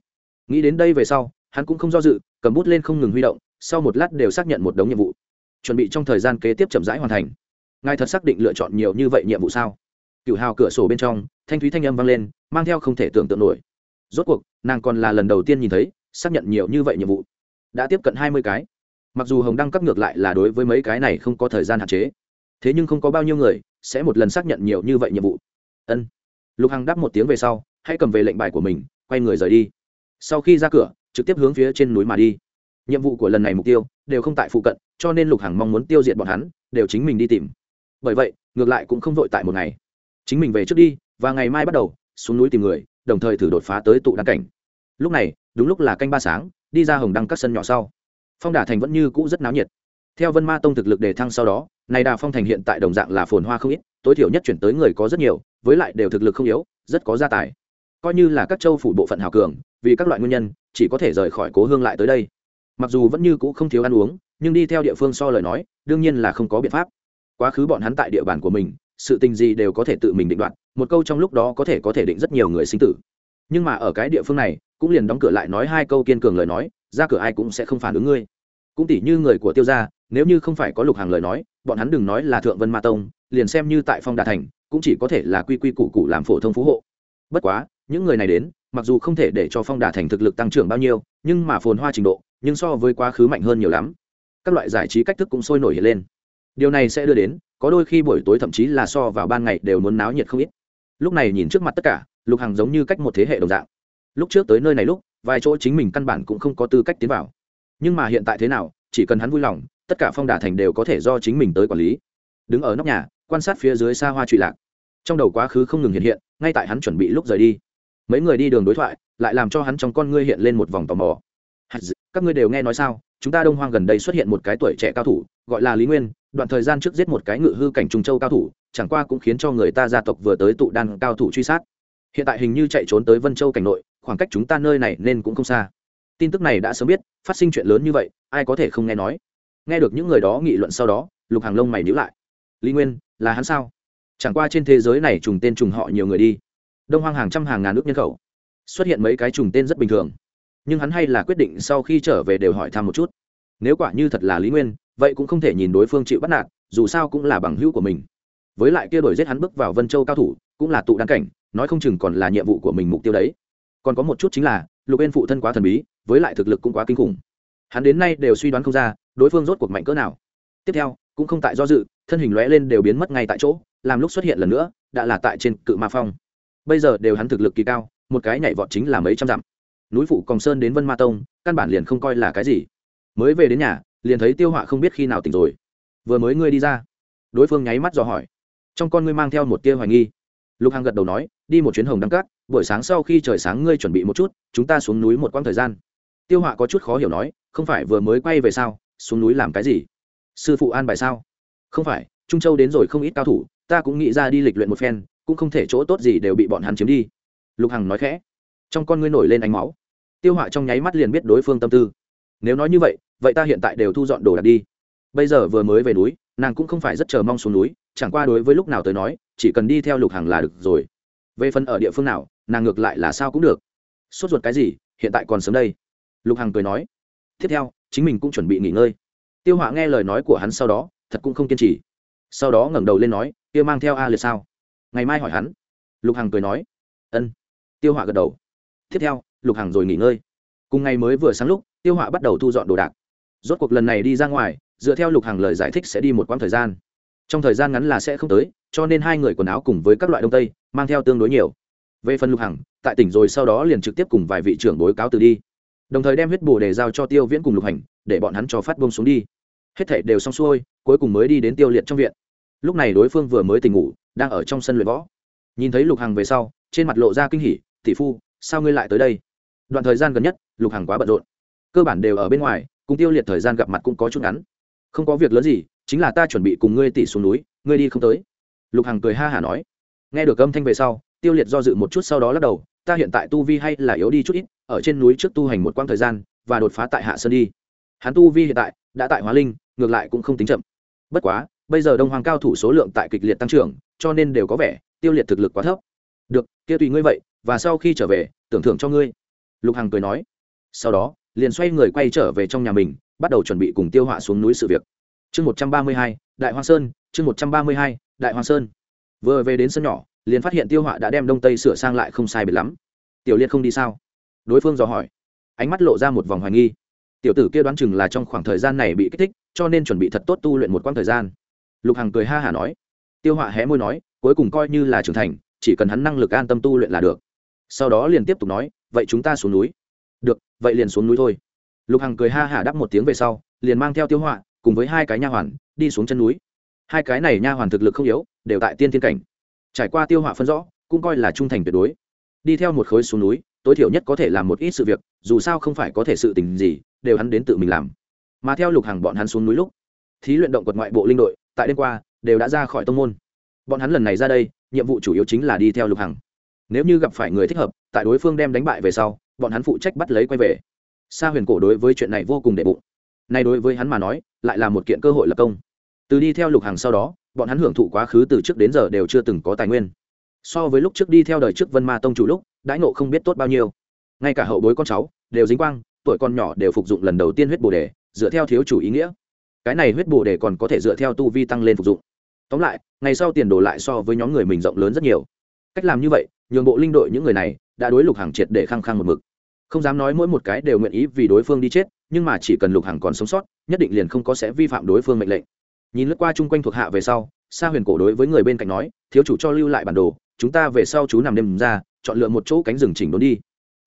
Speaker 1: Nghĩ đến đây về sau, hắn cũng không do dự cầm bút lên không ngừng huy động, sau một lát đều xác nhận một đống nhiệm vụ. Chuẩn bị trong thời gian kế tiếp chậm rãi hoàn thành. Ngài thật xác định lựa chọn nhiều như vậy nhiệm vụ sao? Cựu hào cửa sổ bên trong, thanh thúy thanh âm vang lên, mang theo không thể tưởng tượng nổi. Rốt cuộc, nàng còn là lần đầu tiên nhìn thấy, xác nhận nhiều như vậy nhiệm vụ. Đã tiếp cận hai mươi cái. Mặc dù hồng đăng cấp ngược lại là đối với mấy cái này không có thời gian hạn chế, thế nhưng không có bao nhiêu người sẽ một lần xác nhận nhiều như vậy nhiệm vụ. Ân. Lục hằng đáp một tiếng về sau, hãy cầm về lệnh bài của mình, quay người rời đi. Sau khi ra cửa trực tiếp hướng phía trên núi mà đi. Nhiệm vụ của lần này mục tiêu đều không tại phụ cận, cho nên lục hằng mong muốn tiêu diệt bọn hắn, đều chính mình đi tìm. Bởi vậy, ngược lại cũng không vội tại một ngày. Chính mình về trước đi, và ngày mai bắt đầu, xuống núi tìm người, đồng thời thử đột phá tới tụ đăng cảnh. Lúc này, đúng lúc là canh ba sáng, đi ra hồng đăng các sân nhỏ sau. Phong đà thành vẫn như cũ rất náo nhiệt. Theo vân ma tông thực lực đề thăng sau đó, này đà phong thành hiện tại đồng dạng là phồn hoa không ít, tối thiểu nhất chuyển tới người có rất nhiều, với lại đều thực lực không yếu, rất có gia tài. Coi như là các châu phủ bộ phận hào cường vì các loại nguyên nhân, chỉ có thể rời khỏi cố hương lại tới đây. Mặc dù vẫn như cũ không thiếu ăn uống, nhưng đi theo địa phương so lời nói, đương nhiên là không có biện pháp. Quá khứ bọn hắn tại địa bàn của mình, sự tình gì đều có thể tự mình định đoạt, một câu trong lúc đó có thể có thể định rất nhiều người sinh tử. Nhưng mà ở cái địa phương này, cũng liền đóng cửa lại nói hai câu kiên cường lời nói, ra cửa ai cũng sẽ không phản ứng ngươi. Cũng tỉ như người của tiêu gia, nếu như không phải có lục hàng lời nói, bọn hắn đừng nói là thượng vân ma tông, liền xem như tại phong đà thành, cũng chỉ có thể là quy quy củ củ làm phổ thông phú hộ. Bất quá, những người này đến mặc dù không thể để cho phong đà thành thực lực tăng trưởng bao nhiêu, nhưng mà phồn hoa trình độ, nhưng so với quá khứ mạnh hơn nhiều lắm. Các loại giải trí cách thức cũng sôi nổi hiện lên. Điều này sẽ đưa đến, có đôi khi buổi tối thậm chí là so vào ban ngày đều muốn náo nhiệt không ít. Lúc này nhìn trước mặt tất cả, lục hằng giống như cách một thế hệ đồng dạng. Lúc trước tới nơi này lúc, vài chỗ chính mình căn bản cũng không có tư cách tiến vào. Nhưng mà hiện tại thế nào, chỉ cần hắn vui lòng, tất cả phong đà thành đều có thể do chính mình tới quản lý. Đứng ở nóc nhà, quan sát phía dưới xa hoa trụy lạc. Trong đầu quá khứ không ngừng hiện hiện, ngay tại hắn chuẩn bị lúc rời đi mấy người đi đường đối thoại, lại làm cho hắn trong con ngươi hiện lên một vòng tò mò. Các ngươi đều nghe nói sao? Chúng ta đông hoang gần đây xuất hiện một cái tuổi trẻ cao thủ, gọi là lý nguyên, đoạn thời gian trước giết một cái ngự hư cảnh trung châu cao thủ, chẳng qua cũng khiến cho người ta gia tộc vừa tới tụ đan cao thủ truy sát. Hiện tại hình như chạy trốn tới vân châu cảnh nội, khoảng cách chúng ta nơi này nên cũng không xa. Tin tức này đã sớm biết, phát sinh chuyện lớn như vậy, ai có thể không nghe nói? Nghe được những người đó nghị luận sau đó, lục hàng lông mày nhữ lại. Lý nguyên, là hắn sao? Chẳng qua trên thế giới này trùng tên trùng họ nhiều người đi đông hoang hàng trăm hàng ngàn nước nhân khẩu. Xuất hiện mấy cái trùng tên rất bình thường. Nhưng hắn hay là quyết định sau khi trở về đều hỏi thăm một chút. Nếu quả như thật là lý nguyên, vậy cũng không thể nhìn đối phương chịu bắt nạt, dù sao cũng là bằng hữu của mình. Với lại kia đổi giết hắn bước vào vân châu cao thủ, cũng là tụ đăng cảnh, nói không chừng còn là nhiệm vụ của mình mục tiêu đấy. Còn có một chút chính là, lục bên phụ thân quá thần bí, với lại thực lực cũng quá kinh khủng. Hắn đến nay đều suy đoán không ra, đối phương rốt cuộc mạnh cỡ nào. Tiếp theo, cũng không tại do dự, thân hình lóe lên đều biến mất ngay tại chỗ, làm lúc xuất hiện lần nữa, đã là tại trên cự ma phong bây giờ đều hắn thực lực kỳ cao, một cái nhảy vọt chính là mấy trăm dặm. Núi phụ còng sơn đến vân ma tông, căn bản liền không coi là cái gì. Mới về đến nhà, liền thấy tiêu họa không biết khi nào tỉnh rồi. Vừa mới ngươi đi ra. Đối phương nháy mắt dò hỏi. Trong con ngươi mang theo một tia hoài nghi. Lục hằng gật đầu nói, đi một chuyến hồng đăng cát buổi sáng sau khi trời sáng ngươi chuẩn bị một chút, chúng ta xuống núi một quãng thời gian. Tiêu họa có chút khó hiểu nói, không phải vừa mới quay về sao, xuống núi làm cái gì? Sư phụ an bài sao? Không phải, trung châu đến rồi không ít cao thủ, ta cũng nghĩ ra đi lịch luyện một phen cũng không thể chỗ tốt gì đều bị bọn hắn chiếm đi. Lục hằng nói khẽ. Trong con ngươi nổi lên ánh máu. Tiêu họa trong nháy mắt liền biết đối phương tâm tư. Nếu nói như vậy vậy ta hiện tại đều thu dọn đồ đạc đi. Bây giờ vừa mới về núi, nàng cũng không phải rất chờ mong xuống núi, chẳng qua đối với lúc nào tới nói, chỉ cần đi theo lục Hằng là được rồi. Về phần ở địa phương nào, nàng ngược lại là sao cũng được. Sốt ruột cái gì, hiện tại còn sớm đây. Lục hằng cười nói. Tiếp theo, chính mình cũng chuẩn bị nghỉ ngơi. Tiêu họa nghe lời nói của hắn sau đó, thật cũng không kiên trì. Sau đó ngẩng đầu lên nói, kia mang theo a liệt sao? Ngày mai hỏi hắn. Lục hằng cười nói, ân. Tiêu họa gật đầu. Tiếp theo, lục hằng rồi nghỉ ngơi. Cùng ngày mới vừa sáng lúc, tiêu họa bắt đầu thu dọn đồ đạc. Rốt cuộc lần này đi ra ngoài, dựa theo lục hằng lời giải thích sẽ đi một quãng thời gian. Trong thời gian ngắn là sẽ không tới, cho nên hai người quần áo cùng với các loại đông tây, mang theo tương đối nhiều. Về phần lục hằng, tại tỉnh rồi sau đó liền trực tiếp cùng vài vị trưởng bối cáo từ đi. Đồng thời đem huyết bồ để giao cho tiêu viễn cùng lục hành để bọn hắn cho phát bông xuống đi. Hết thảy đều xong xuôi, cuối cùng mới đi đến tiêu liệt trong viện. Lúc này đối phương vừa mới tỉnh ngủ đang ở trong sân luyện võ. Nhìn thấy lục hằng về sau, trên mặt lộ ra kinh hỉ, tỷ phu, sao ngươi lại tới đây? Đoạn thời gian gần nhất, lục hằng quá bận rộn. Cơ bản đều ở bên ngoài, cùng tiêu liệt thời gian gặp mặt cũng có chút ngắn. Không có việc lớn gì, chính là ta chuẩn bị cùng ngươi tỷ xuống núi, ngươi đi không tới. Lục hằng cười ha hả nói. Nghe được âm thanh về sau, tiêu liệt do dự một chút sau đó lắc đầu, ta hiện tại tu vi hay là yếu đi chút ít, ở trên núi trước tu hành một quãng thời gian, và đột phá tại hạ sơn đi. Hắn tu vi hiện tại, đã tại hóa linh, ngược lại cũng không tính chậm. Bất quá bây giờ đông hoàng cao thủ số lượng tại kịch liệt tăng trưởng, cho nên đều có vẻ tiêu liệt thực lực quá thấp. Được, kia tùy ngươi vậy, và sau khi trở về, tưởng thưởng cho ngươi. Lục hằng cười nói. Sau đó, liền xoay người quay trở về trong nhà mình, bắt đầu chuẩn bị cùng tiêu họa xuống núi sự việc. Chương một trăm ba mươi hai, đại hoa sơn, chương một trăm ba mươi hai, đại hoa sơn. Vừa về đến sân nhỏ, liền phát hiện tiêu họa đã đem đông tây sửa sang lại không sai biệt lắm. Tiểu liệt không đi sao? Đối phương dò hỏi. Ánh mắt lộ ra một vòng hoài nghi. Tiểu tử kia đoán chừng là trong khoảng thời gian này bị kích thích, cho nên chuẩn bị thật tốt tu luyện một quãng thời gian lục hằng cười ha hả nói. Tiêu họa hé môi nói, cuối cùng coi như là trưởng thành, chỉ cần hắn năng lực an tâm tu luyện là được. Sau đó liền tiếp tục nói, vậy chúng ta xuống núi. Được, vậy liền xuống núi thôi. Lục hằng cười ha hả đắp một tiếng về sau, liền mang theo tiêu họa, cùng với hai cái nha hoàn, đi xuống chân núi. Hai cái này nha hoàn thực lực không yếu, đều tại tiên thiên cảnh. Trải qua tiêu họa phân rõ, cũng coi là trung thành tuyệt đối. Đi theo một khối xuống núi, tối thiểu nhất có thể làm một ít sự việc, dù sao không phải có thể sự tình gì, đều hắn đến tự mình làm. Mà theo lục hàng bọn hắn xuống núi lúc thí luyện động quật ngoại bộ linh đội, tại đêm qua, đều đã ra khỏi tông môn. Bọn hắn lần này ra đây, nhiệm vụ chủ yếu chính là đi theo lục hằng. Nếu như gặp phải người thích hợp, tại đối phương đem đánh bại về sau, bọn hắn phụ trách bắt lấy quay về. Sa huyền cổ đối với chuyện này vô cùng đệ bụng. Nay đối với hắn mà nói, lại là một kiện cơ hội lập công. Từ đi theo lục hằng sau đó, bọn hắn hưởng thụ quá khứ từ trước đến giờ đều chưa từng có tài nguyên. So với lúc trước đi theo đời trước vân ma tông chủ lúc, đãi nộ không biết tốt bao nhiêu. Ngay cả hậu bối con cháu đều dính quang, tuổi con nhỏ đều phục dụng lần đầu tiên huyết bồ đề, dựa theo thiếu chủ ý nghĩa cái này huyết bồ đề còn có thể dựa theo tu vi tăng lên phục dụng. Tóm lại, ngày sau tiền đồ lại so với nhóm người mình rộng lớn rất nhiều. Cách làm như vậy, nhường bộ linh đội những người này đã đối lục hàng triệt để khăng khăng một mực. Không dám nói mỗi một cái đều nguyện ý vì đối phương đi chết, nhưng mà chỉ cần lục hàng còn sống sót, nhất định liền không có sẽ vi phạm đối phương mệnh lệnh. Nhìn lướt qua chung quanh thuộc hạ về sau, sa huyền cổ đối với người bên cạnh nói, thiếu chủ cho lưu lại bản đồ, chúng ta về sau chú nằm đêm ra, chọn lựa một chỗ cánh rừng chỉnh đốn đi.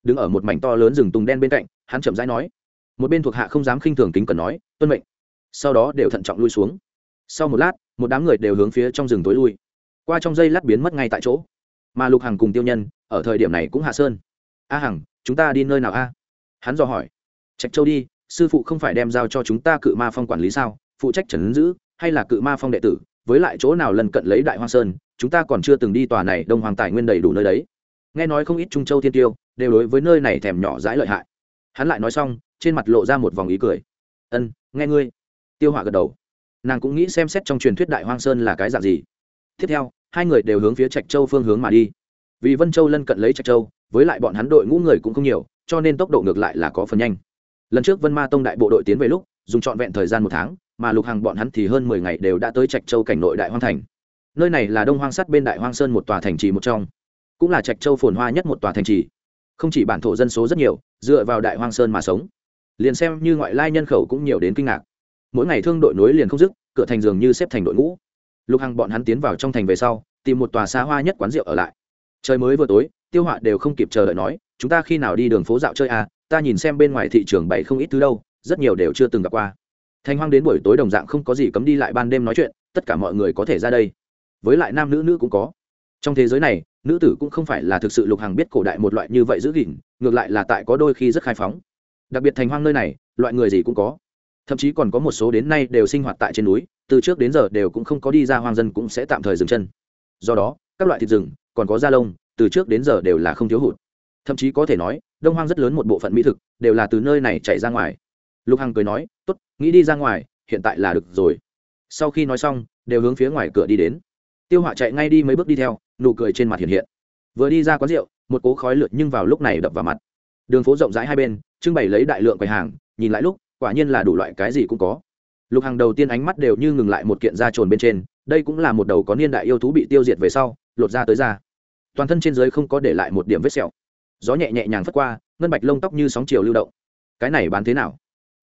Speaker 1: Đứng ở một mảnh to lớn rừng tùng đen bên cạnh, hắn chậm rãi nói. Một bên thuộc hạ không dám khinh thường kính cần nói, tuân mệnh sau đó đều thận trọng lui xuống. Sau một lát, một đám người đều hướng phía trong rừng tối lui. Qua trong dây lát biến mất ngay tại chỗ. Mà lục hằng cùng tiêu nhân, ở thời điểm này cũng hạ sơn. A hằng, chúng ta đi nơi nào a? Hắn dò hỏi. Trạch châu đi, sư phụ không phải đem giao cho chúng ta cự ma phong quản lý sao? Phụ trách trần giữ, hay là cự ma phong đệ tử? Với lại chỗ nào lần cận lấy đại hoa sơn, chúng ta còn chưa từng đi tòa này đông hoàng tài nguyên đầy đủ nơi đấy. Nghe nói không ít trung châu thiên tiêu đều đối với nơi này thèm nhỏ dãi lợi hại. Hắn lại nói xong, trên mặt lộ ra một vòng ý cười. Ân, nghe ngươi tiêu họa gật đầu. Nàng cũng nghĩ xem xét trong truyền thuyết đại hoang sơn là cái dạng gì. Tiếp theo, hai người đều hướng phía trạch châu phương hướng mà đi. Vì vân châu lân cận lấy trạch châu, với lại bọn hắn đội ngũ người cũng không nhiều, cho nên tốc độ ngược lại là có phần nhanh. Lần trước vân ma tông đại bộ đội tiến về lúc, dùng trọn vẹn thời gian một tháng, mà lục hàng bọn hắn thì hơn mười ngày đều đã tới trạch châu cảnh nội đại hoang thành. Nơi này là đông hoang sắt bên đại hoang sơn một tòa thành trì một trong. Cũng là trạch châu phồn hoa nhất một tòa thành trì. Không chỉ bản thổ dân số rất nhiều, dựa vào đại hoang sơn mà sống. Liền xem như ngoại lai nhân khẩu cũng nhiều đến kinh ngạc mỗi ngày thương đội nối liền không dứt, cửa thành dường như xếp thành đội ngũ. Lục hằng bọn hắn tiến vào trong thành về sau, tìm một tòa xa hoa nhất quán rượu ở lại. Trời mới vừa tối, tiêu họa đều không kịp chờ đợi nói, chúng ta khi nào đi đường phố dạo chơi à? Ta nhìn xem bên ngoài thị trường bày không ít thứ đâu, rất nhiều đều chưa từng gặp qua. Thành hoang đến buổi tối đồng dạng không có gì cấm đi lại ban đêm nói chuyện, tất cả mọi người có thể ra đây. Với lại nam nữ nữ cũng có. Trong thế giới này, nữ tử cũng không phải là thực sự lục Hằng biết cổ đại một loại như vậy giữ gìn, ngược lại là tại có đôi khi rất khai phóng. Đặc biệt thành hoang nơi này, loại người gì cũng có thậm chí còn có một số đến nay đều sinh hoạt tại trên núi, từ trước đến giờ đều cũng không có đi ra hoang dân cũng sẽ tạm thời dừng chân. Do đó, các loại thịt rừng, còn có da lông, từ trước đến giờ đều là không thiếu hụt. Thậm chí có thể nói, đông hoang rất lớn một bộ phận mỹ thực đều là từ nơi này chạy ra ngoài. Lục hằng cười nói t ố t nghĩ đi ra ngoài, hiện tại là được rồi. Sau khi nói xong, đều hướng phía ngoài cửa đi đến. Tiêu họa chạy ngay đi mấy bước đi theo, nụ cười trên mặt hiện hiện. Vừa đi ra quán rượu, một cố khói lượt nhưng vào lúc này đập vào mặt. Đường phố rộng rãi hai bên, trưng bày lấy đại lượng quầy hàng, nhìn lại lúc quả nhiên là đủ loại cái gì cũng có. Lục hàng đầu tiên ánh mắt đều như ngừng lại một kiện da trồn bên trên, đây cũng là một đầu có niên đại yêu thú bị tiêu diệt về sau, lột ra tới da. Toàn thân trên dưới không có để lại một điểm vết sẹo. Gió nhẹ nhẹ nhàng phất qua, ngân bạch lông tóc như sóng chiều lưu động. Cái này bán thế nào?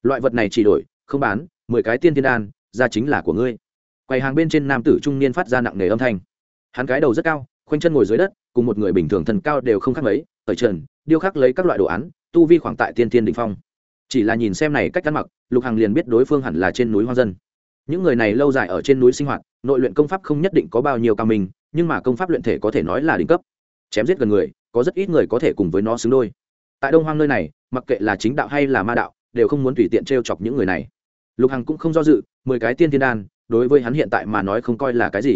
Speaker 1: Loại vật này chỉ đổi, không bán, mười cái tiên tiên đan ra chính là của ngươi. Quầy hàng bên trên nam tử trung niên phát ra nặng nề âm thanh. Hắn cái đầu rất cao, khoanh chân ngồi dưới đất, cùng một người bình thường thần cao đều không khác mấy ở trần, điêu khắc lấy các loại đồ án, tu vi khoảng tại tiên tiên đình phong chỉ là nhìn xem này cách ăn mặc, lục hằng liền biết đối phương hẳn là trên núi hoa dân. Những người này lâu dài ở trên núi sinh hoạt, nội luyện công pháp không nhất định có bao nhiêu cao mình nhưng mà công pháp luyện thể có thể nói là đỉnh cấp. Chém giết gần người, có rất ít người có thể cùng với nó xứng đôi. Tại đông hoang nơi này, mặc kệ là chính đạo hay là ma đạo, đều không muốn tùy tiện t r e o chọc những người này. Lục hằng cũng không do dự, mười cái tiên thiên đan, đối với hắn hiện tại mà nói không coi là cái gì.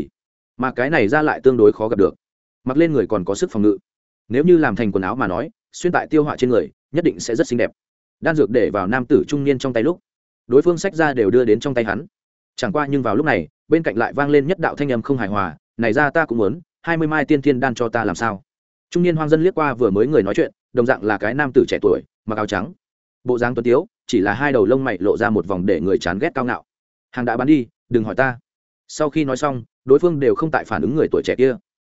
Speaker 1: Mà cái này ra lại tương đối khó gặp được. Mặc lên người còn có sức phòng ngự. Nếu như làm thành quần áo mà nói, xuyên tại tiêu họa trên người, nhất định sẽ rất xinh đẹp đan dược để vào nam tử trung niên trong tay lúc, đối phương sách ra đều đưa đến trong tay hắn. Chẳng qua nhưng vào lúc này, bên cạnh lại vang lên nhất đạo thanh âm không hài hòa, này ra ta cũng muốn, hai mươi mai tiên thiên đan cho ta làm sao? Trung niên hoang dân liếc qua vừa mới người nói chuyện, đồng dạng là cái nam tử trẻ tuổi, mặc áo trắng. Bộ dáng tuấn tiếu, chỉ là hai đầu lông mày lộ ra một vòng để người chán ghét cao ngạo. Hàng đã bán đi, đừng hỏi ta. Sau khi nói xong, đối phương đều không tại phản ứng người tuổi trẻ kia.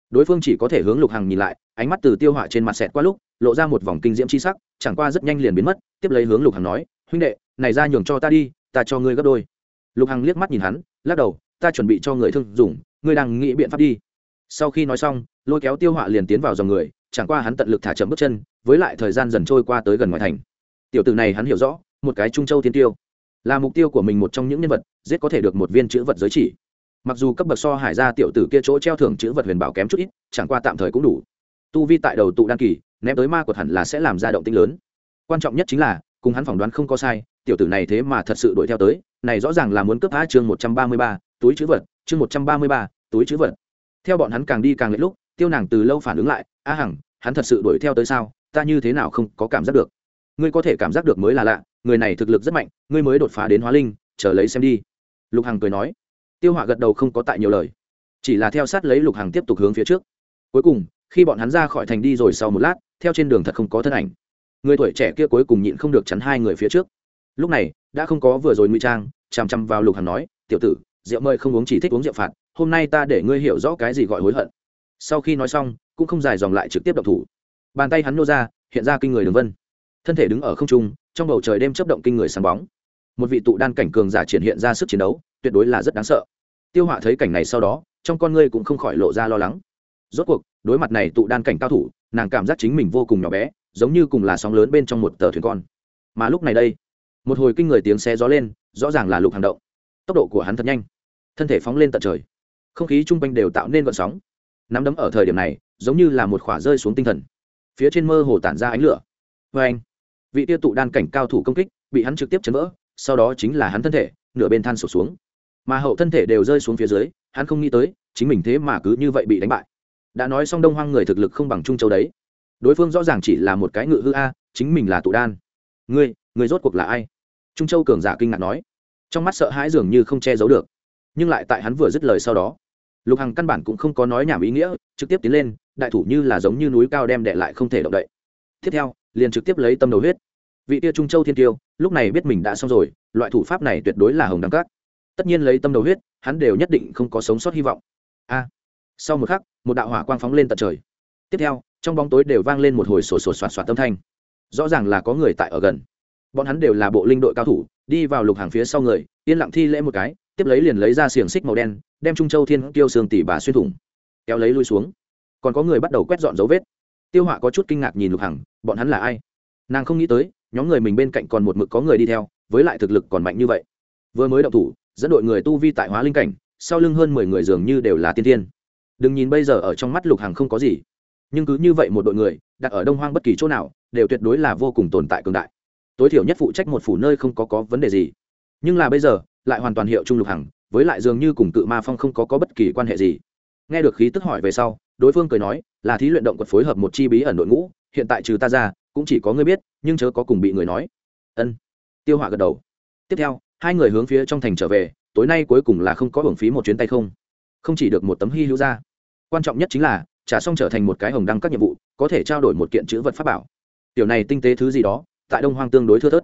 Speaker 1: Đối phương chỉ có thể hướng lục hằng nhìn lại, ánh mắt từ tiêu họa trên mặt xẹt qua lúc, lộ ra một vòng kinh diễm c h i sắc chẳng qua rất nhanh liền biến mất, tiếp lấy hướng lục hằng nói, huynh đệ, này ra nhường cho ta đi, ta cho ngươi gấp đôi. Lục hằng liếc mắt nhìn hắn, lắc đầu, ta chuẩn bị cho người thương dùng ngươi đang nghĩ biện pháp đi. Sau khi nói xong, lôi kéo tiêu họa liền tiến vào dòng người, chẳng qua hắn tận lực thả chậm bước chân, với lại thời gian dần trôi qua tới gần ngoài thành. Tiểu tử này hắn hiểu rõ, một cái trung châu tiên tiêu, là mục tiêu của mình một trong những nhân vật, giết có thể được một viên chữ vật giới chỉ. Mặc dù cấp bậc so hải gia tiểu tử kia chỗ treo thưởng chữ vật huyền bảo kém chút ít, chẳng qua tạm thời cũng đủ. Tu vi tại đầu tụ đan kỳ ném tới ma quật hẳn là sẽ làm ra động tinh lớn. Quan trọng nhất chính là, cùng hắn phỏng đoán không có sai, tiểu tử này thế mà thật sự đuổi theo tới, này rõ ràng là muốn cướp phá chương một trăm ba mươi ba, túi chữ vật, chương một trăm ba mươi ba, túi chữ vật. Theo bọn hắn càng đi càng lệch lúc, tiêu nàng từ lâu phản ứng lại, a hằng, hắn thật sự đuổi theo tới sao? Ta như thế nào không có cảm giác được? Ngươi có thể cảm giác được mới là lạ, người này thực lực rất mạnh, ngươi mới đột phá đến hóa linh, chờ lấy xem đi. Lục hằng cười nói. Tiêu họa gật đầu không có tại nhiều lời. Chỉ là theo sát lấy lục hằng tiếp tục hướng phía trước. Cuối cùng, khi bọn hắn ra khỏi thành đi rồi sau một lát theo trên đường thật không có thân ảnh. Người tuổi trẻ kia cuối cùng nhịn không được chắn hai người phía trước. Lúc này, đã không có vừa rồi ngụy trang, chằm chằm vào lục hàm nói, tiểu tử, rượu mời không uống chỉ thích uống rượu phạt, hôm nay ta để ngươi hiểu rõ cái gì gọi hối hận. Sau khi nói xong, cũng không dài dòng lại trực tiếp động thủ. Bàn tay hắn nô ra, hiện ra kinh người đường vân. Thân thể đứng ở không trung, trong bầu trời đêm chấp động kinh người sáng bóng. Một vị tụ đan cảnh cường giả triển hiện ra sức chiến đấu, tuyệt đối là rất đáng sợ. Tiêu họa thấy cảnh này sau đó, trong con ngươi cũng không khỏi lộ ra lo lắng. Rốt cuộc, đối mặt này tụ đan cảnh cao thủ nàng cảm giác chính mình vô cùng nhỏ bé, giống như cùng là sóng lớn bên trong một tờ thuyền con. Mà lúc này đây, một hồi kinh người tiếng xe gió lên, rõ ràng là lục hàng động. Tốc độ của hắn thật nhanh. Thân thể phóng lên tận trời. Không khí chung quanh đều tạo nên vận sóng. Nắm đấm ở thời điểm này, giống như là một khỏa rơi xuống tinh thần. Phía trên mơ hồ tản ra ánh lửa. Vê anh, vị tiêu tụ đan cảnh cao thủ công kích, bị hắn trực tiếp chấn vỡ, sau đó chính là hắn thân thể, nửa bên than sụt xuống. Mà hậu thân thể đều rơi xuống phía dưới, hắn không nghĩ tới, chính mình thế mà cứ như vậy bị đánh bại đã nói xong đông hoang người thực lực không bằng trung châu đấy. Đối phương rõ ràng chỉ là một cái ngự hư a, chính mình là tụ đan. Ngươi người rốt cuộc là ai? Trung châu cường giả kinh ngạc nói. Trong mắt sợ hãi dường như không che giấu được. Nhưng lại tại hắn vừa dứt lời sau đó, lục hằng căn bản cũng không có nói nhảm ý nghĩa, trực tiếp tiến lên, đại thủ như là giống như núi cao đem đệ lại không thể động đậy. Tiếp theo, liền trực tiếp lấy tâm đầu huyết. Vị tia trung châu thiên tiêu lúc này biết mình đã xong rồi, loại thủ pháp này tuyệt đối là hồng đăng cát tất nhiên lấy tâm đầu huyết, hắn đều nhất định không có sống sót hy vọng. A sau một khắc, một đạo hỏa quang phóng lên tận trời. Tiếp theo, trong bóng tối đều vang lên một hồi sổ sổ soạt soạt tâm thanh. Rõ ràng là có người tại ở gần. Bọn hắn đều là bộ linh đội cao thủ, đi vào lục hàng phía sau người, yên lặng thi lễ một cái, tiếp lấy liền lấy ra xiềng xích màu đen, đem trung châu thiên tiêu sương tỷ bà xuyên thủng. Kéo lấy lui xuống. Còn có người bắt đầu quét dọn dấu vết. Tiêu họa có chút kinh ngạc nhìn lục hằng bọn hắn là ai? Nàng không nghĩ tới, nhóm người mình bên cạnh còn một mực có người đi theo, với lại thực lực còn mạnh như vậy. Vừa mới động thủ, dẫn đội người tu vi tại hóa linh cảnh, sau lưng hơn mười người dường như đều là tiên tiên đừng nhìn bây giờ ở trong mắt lục hằng không có gì. Nhưng cứ như vậy một đội người đặt ở đông hoang bất kỳ chỗ nào đều tuyệt đối là vô cùng tồn tại cường đại. Tối thiểu nhất phụ trách một phủ nơi không có có vấn đề gì. Nhưng là bây giờ lại hoàn toàn hiệu trung lục hằng với lại dường như cùng cự ma phong không có, có bất kỳ quan hệ gì. Nghe được khí tức hỏi về sau đối phương cười nói là thí luyện động quật phối hợp một chi bí ẩn đội ngũ hiện tại trừ ta ra cũng chỉ có ngươi biết nhưng chớ có cùng bị người nói. Ân. Tiêu họa gật đầu. Tiếp theo hai người hướng phía trong thành trở về tối nay cuối cùng là không có hưởng phí một chuyến tay không. Không chỉ được một tấm hy hữu ra quan trọng nhất chính là, trả xong trở thành một cái hồng đăng các nhiệm vụ, có thể trao đổi một kiện chữ vật pháp bảo. Tiểu này tinh tế thứ gì đó, tại đông hoang tương đối thưa thớt.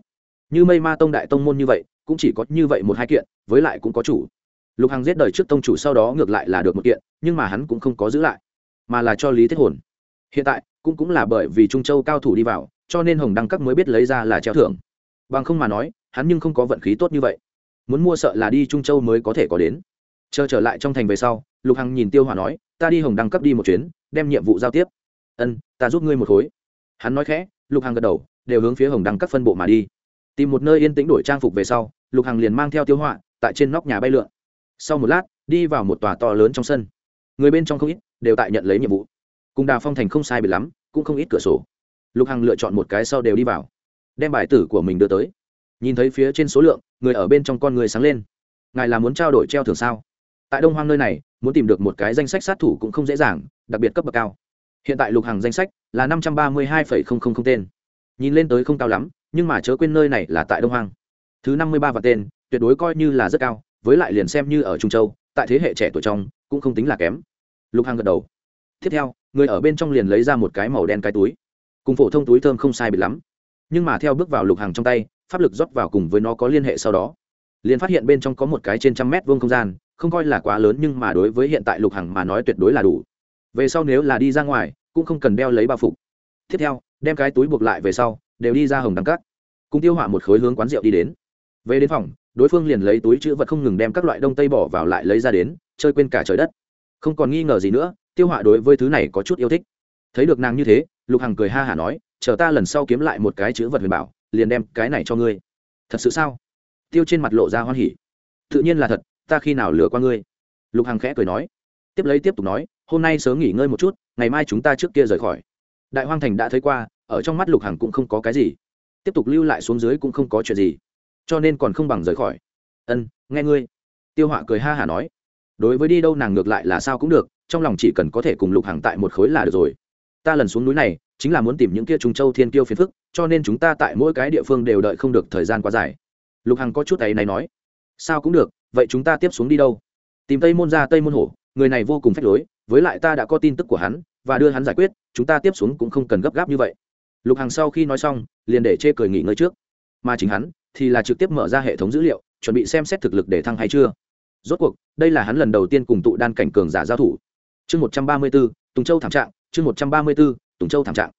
Speaker 1: Như mây ma tông đại tông môn như vậy, cũng chỉ có như vậy một hai kiện, với lại cũng có chủ. Lục hằng giết đời trước tông chủ sau đó ngược lại là được một kiện, nhưng mà hắn cũng không có giữ lại, mà là cho lý thiết hồn. Hiện tại, cũng cũng là bởi vì trung châu cao thủ đi vào, cho nên hồng đăng các mới biết lấy ra là treo thưởng. Bằng không mà nói, hắn nhưng không có vận khí tốt như vậy. Muốn mua sợ là đi trung châu mới có thể có đến. Chờ trở lại trong thành về sau, lục hằng nhìn tiêu hỏa nói ta đi hồng đăng cấp đi một chuyến, đem nhiệm vụ giao tiếp. Ân, ta giúp ngươi một khối. Hắn nói khẽ, lục hằng gật đầu, đều hướng phía hồng đăng cấp phân bộ mà đi. Tìm một nơi yên tĩnh đổi trang phục về sau, lục hằng liền mang theo tiêu họa, tại trên nóc nhà bay lượn. Sau một lát, đi vào một tòa to lớn trong sân. Người bên trong không ít, đều tại nhận lấy nhiệm vụ. Cùng đào phong thành không sai biệt lắm, cũng không ít cửa sổ. Lục hằng lựa chọn một cái sau đều đi vào. Đem bài tử của mình đưa tới. Nhìn thấy phía trên số lượng, người ở bên trong con người sáng lên. Ngài là muốn trao đổi treo thưởng sao? Tại đông hoang nơi này, muốn tìm được một cái danh sách sát thủ cũng không dễ dàng, đặc biệt cấp bậc cao. Hiện tại lục hàng danh sách là năm trăm ba mươi hai tên. Nhìn lên tới không cao lắm, nhưng mà chớ quên nơi này là tại đông hoang. Thứ năm mươi ba và tên, tuyệt đối coi như là rất cao, với lại liền xem như ở trung châu, tại thế hệ trẻ tuổi trong, cũng không tính là kém. Lục hàng gật đầu. Tiếp theo, người ở bên trong liền lấy ra một cái màu đen cái túi. Cùng phổ thông túi thơm không sai bịt lắm. Nhưng mà theo bước vào lục hàng trong tay, pháp lực rót vào cùng với nó có liên hệ sau đó. Liền phát hiện bên trong có một cái trên trăm mét vuông không gian không coi là quá lớn nhưng mà đối với hiện tại lục hằng mà nói tuyệt đối là đủ. Về sau nếu là đi ra ngoài, cũng không cần đeo lấy bao phục. Tiếp theo, đem cái túi buộc lại về sau, đều đi ra hồng đăng cắt cùng tiêu hỏa một khối hướng quán rượu đi đến. Về đến phòng, đối phương liền lấy túi chữ vật không ngừng đem các loại đông tây bỏ vào lại lấy ra đến, chơi quên cả trời đất. Không còn nghi ngờ gì nữa, tiêu hỏa đối với thứ này có chút yêu thích. Thấy được nàng như thế, lục hằng cười ha hả nói, chờ ta lần sau kiếm lại một cái chữ vật huyền bảo, liền đem cái này cho ngươi. Thật sự sao? Tiêu trên mặt lộ ra hoan hỉ. Tự nhiên là thật ta khi nào lừa qua ngươi? Lục hằng khẽ cười nói. Tiếp lấy tiếp tục nói, hôm nay sớm nghỉ ngơi một chút, ngày mai chúng ta trước kia rời khỏi. Đại hoang thành đã thấy qua, ở trong mắt lục hằng cũng không có cái gì. Tiếp tục lưu lại xuống dưới cũng không có chuyện gì. Cho nên còn không bằng rời khỏi. Ân, nghe ngươi. Tiêu họa cười ha hả nói. Đối với đi đâu nàng ngược lại là sao cũng được, trong lòng chỉ cần có thể cùng lục hằng tại một khối là được rồi. Ta lần xuống núi này, chính là muốn tìm những kia trung châu thiên kiêu phiền phức, cho nên chúng ta tại mỗi cái địa phương đều đợi không được thời gian quá dài. Lục hằng có chút ấy này nói. Sao cũng được vậy chúng ta tiếp xuống đi đâu? Tìm tây môn ra tây môn hổ, người này vô cùng phách lối, với lại ta đã có tin tức của hắn, và đưa hắn giải quyết, chúng ta tiếp xuống cũng không cần gấp gáp như vậy. Lục hằng sau khi nói xong, liền để chê cười nghỉ ngơi trước. Mà chính hắn, thì là trực tiếp mở ra hệ thống dữ liệu, chuẩn bị xem xét thực lực để thăng hay chưa. Rốt cuộc, đây là hắn lần đầu tiên cùng tụ đan cảnh cường giả giao thủ. Chương một trăm ba mươi b ố tùng châu thảm trạng, chương một trăm ba mươi b ố tùng châu thảm trạng.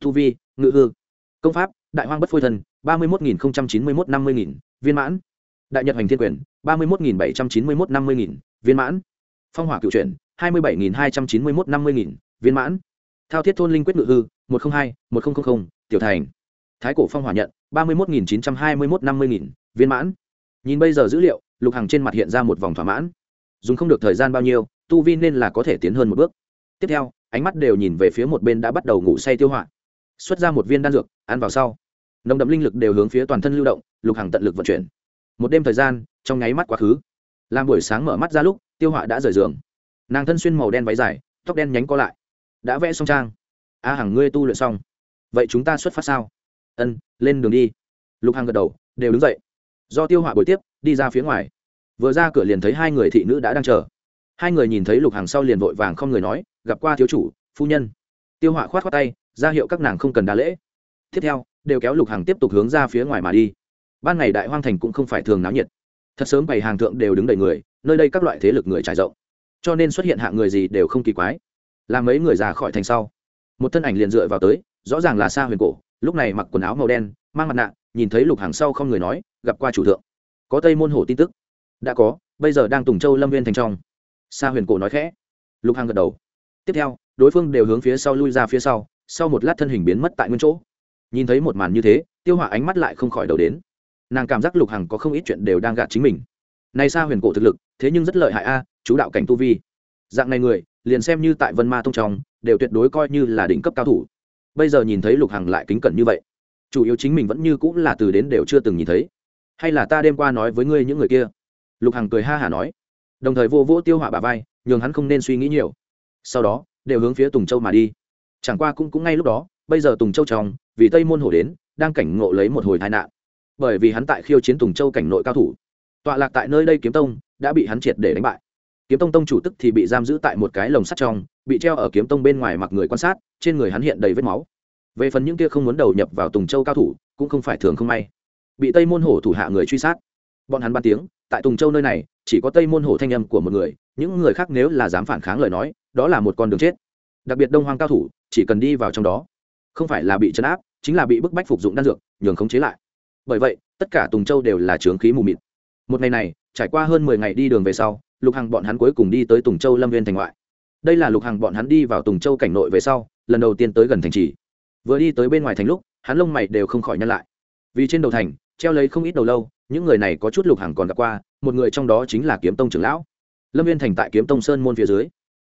Speaker 1: Tu vi, ngự hư. Công pháp, đại hoang bất phôi thần, ba mươi một nghìn chín mươi một năm mươi nghìn, viên mãn đại nhật hành thiên quyền, ba mươi một nghìn bảy trăm chín mươi một năm mươi nghìn, viên mãn. Phong hỏa cựu chuyển, hai mươi bảy nghìn hai trăm chín mươi một năm mươi nghìn, viên mãn. Thao thiết thôn linh quyết ngự hư, một trăm linh hai, một nghìn tiểu thành. Thái cổ phong hỏa nhận, ba mươi một nghìn chín trăm hai mươi một năm mươi nghìn, viên mãn. Nhìn bây giờ dữ liệu, lục hằng trên mặt hiện ra một vòng thỏa mãn. Dùng không được thời gian bao nhiêu, tu vi nên là có thể tiến hơn một bước. Tiếp theo, ánh mắt đều nhìn về phía một bên đã bắt đầu ngủ say tiêu hỏa. Xuất ra một viên đan dược, ăn vào sau. Nồng đậm linh lực đều hướng phía toàn thân lưu động, lục hằng tận lực vận chuyển một đêm thời gian, trong nháy mắt quá khứ. Làm buổi sáng mở mắt ra lúc, tiêu họa đã rời giường. Nàng thân xuyên màu đen váy dài, tóc đen nhánh co lại. Đã vẽ xong trang. A hằng, ngươi tu luyện xong. Vậy chúng ta xuất phát sao? Ân, lên đường đi. Lục hằng gật đầu, đều đứng dậy. Do tiêu họa buổi tiếp, đi ra phía ngoài. Vừa ra cửa liền thấy hai người thị nữ đã đang chờ. Hai người nhìn thấy lục hàng sau liền vội vàng không người nói, gặp qua thiếu chủ, phu nhân. Tiêu họa khoát khoát tay, ra hiệu các nàng không cần đa lễ. Tiếp theo, đều kéo lục hàng tiếp tục hướng ra phía ngoài mà đi ban ngày đại hoang thành cũng không phải thường náo nhiệt. Thật sớm bày hàng thượng đều đứng đầy người, nơi đây các loại thế lực người trải rộng. Cho nên xuất hiện hạng người gì đều không kỳ quái. Làm mấy người già khỏi thành sau. Một thân ảnh liền dựa vào tới, rõ ràng là xa huyền cổ, lúc này mặc quần áo màu đen, mang mặt nạ, nhìn thấy lục hàng sau không người nói, gặp qua chủ thượng. Có tây môn hổ tin tức. Đã có, bây giờ đang tùng châu lâm viên thành trong. Sa huyền cổ nói khẽ. Lục hàng gật đầu. Tiếp theo, đối phương đều hướng phía sau lui ra phía sau sau một lát thân hình biến mất tại nguyên chỗ. Nhìn thấy một màn như thế, tiêu hỏa ánh mắt lại không khỏi đầu đến nàng cảm giác lục hằng có không ít chuyện đều đang gạt chính mình. Này xa huyền cổ thực lực, thế nhưng rất lợi hại a, chú đạo cảnh tu vi. Dạng này người, liền xem như tại vân ma tông trong, đều tuyệt đối coi như là đỉnh cấp cao thủ. Bây giờ nhìn thấy lục hằng lại kính cẩn như vậy, chủ yếu chính mình vẫn như cũng là từ đến đều chưa từng nhìn thấy. Hay là ta đêm qua nói với ngươi những người kia? Lục hằng cười ha hả nói, đồng thời vô vỗ tiêu họa bà vai, nhường hắn không nên suy nghĩ nhiều. Sau đó, đều hướng phía tùng châu mà đi. Chẳng qua cũng cũng ngay lúc đó, bây giờ tùng châu trong, vì tây môn hổ đến, đang cảnh ngộ lấy một hồi tai nạn bởi vì hắn tại khiêu chiến tùng châu cảnh nội cao thủ. Tọa lạc tại nơi đây kiếm tông đã bị hắn triệt để đánh bại. Kiếm tông tông chủ tức thì bị giam giữ tại một cái lồng sắt trong, bị treo ở kiếm tông bên ngoài mặc người quan sát, trên người hắn hiện đầy vết máu. Về phần những kia không muốn đầu nhập vào tùng châu cao thủ, cũng không phải thường không may. Bị tây môn hổ thủ hạ người truy sát. Bọn hắn ban tiếng, tại tùng châu nơi này, chỉ có tây môn hổ thanh âm của một người, những người khác nếu là dám phản kháng lời nói, đó là một con đường chết. Đặc biệt đông hoang cao thủ, chỉ cần đi vào trong đó. Không phải là bị chấn áp, chính là bị bức bách phục dụng đan dược, nhường khống chế lại bởi vậy, tất cả tùng châu đều là trướng khí mù mịt. Một ngày này, trải qua hơn mười ngày đi đường về sau, lục hằng bọn hắn cuối cùng đi tới tùng châu lâm viên thành ngoại. Đây là lục hằng bọn hắn đi vào tùng châu cảnh nội về sau, lần đầu tiên tới gần thành trì. Vừa đi tới bên ngoài thành lúc, hắn lông mày đều không khỏi nhăn lại. Vì trên đầu thành, treo lấy không ít đầu lâu, những người này có chút lục hằng còn gặp qua, một người trong đó chính là kiếm tông trưởng lão. Lâm viên thành tại kiếm tông sơn môn phía dưới.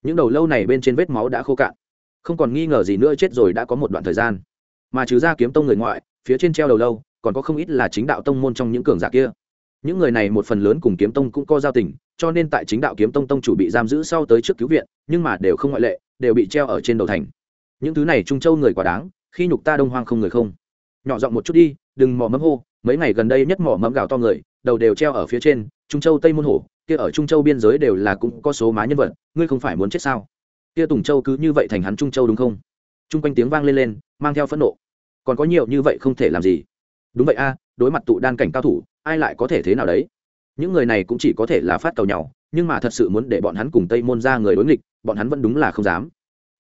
Speaker 1: Những đầu lâu này bên trên vết máu đã khô cạn. Không còn nghi ngờ gì nữa, chết rồi đã có một đoạn thời gian. Mà trừ ra kiếm tông người ngoại, phía trên treo đầu lâu còn có không ít là chính đạo tông môn trong những cường giả kia. Những người này một phần lớn cùng kiếm tông cũng có giao tình, cho nên tại chính đạo kiếm tông tông chủ bị giam giữ sau tới trước cứu viện, nhưng mà đều không ngoại lệ, đều bị treo ở trên đầu thành. Những thứ này trung châu người quá đáng, khi nhục ta đông hoang không người không. Nhỏ giọng một chút đi, đừng mò mẫm hô, mấy ngày gần đây nhất mỏ mẫm gạo to người, đầu đều treo ở phía trên, trung châu tây môn hổ, kia ở trung châu biên giới đều là cũng có số má nhân vật, ngươi không phải muốn chết sao? Kia tùng châu cứ như vậy thành hắn trung châu đúng không? Trung quanh tiếng vang lên lên, mang theo phẫn nộ. Còn có nhiều như vậy không thể làm gì đúng vậy a, đối mặt tụ đan cảnh cao thủ, ai lại có thể thế nào đấy? Những người này cũng chỉ có thể là phát cầu nhau, nhưng mà thật sự muốn để bọn hắn cùng tây môn ra người đối nghịch, bọn hắn vẫn đúng là không dám.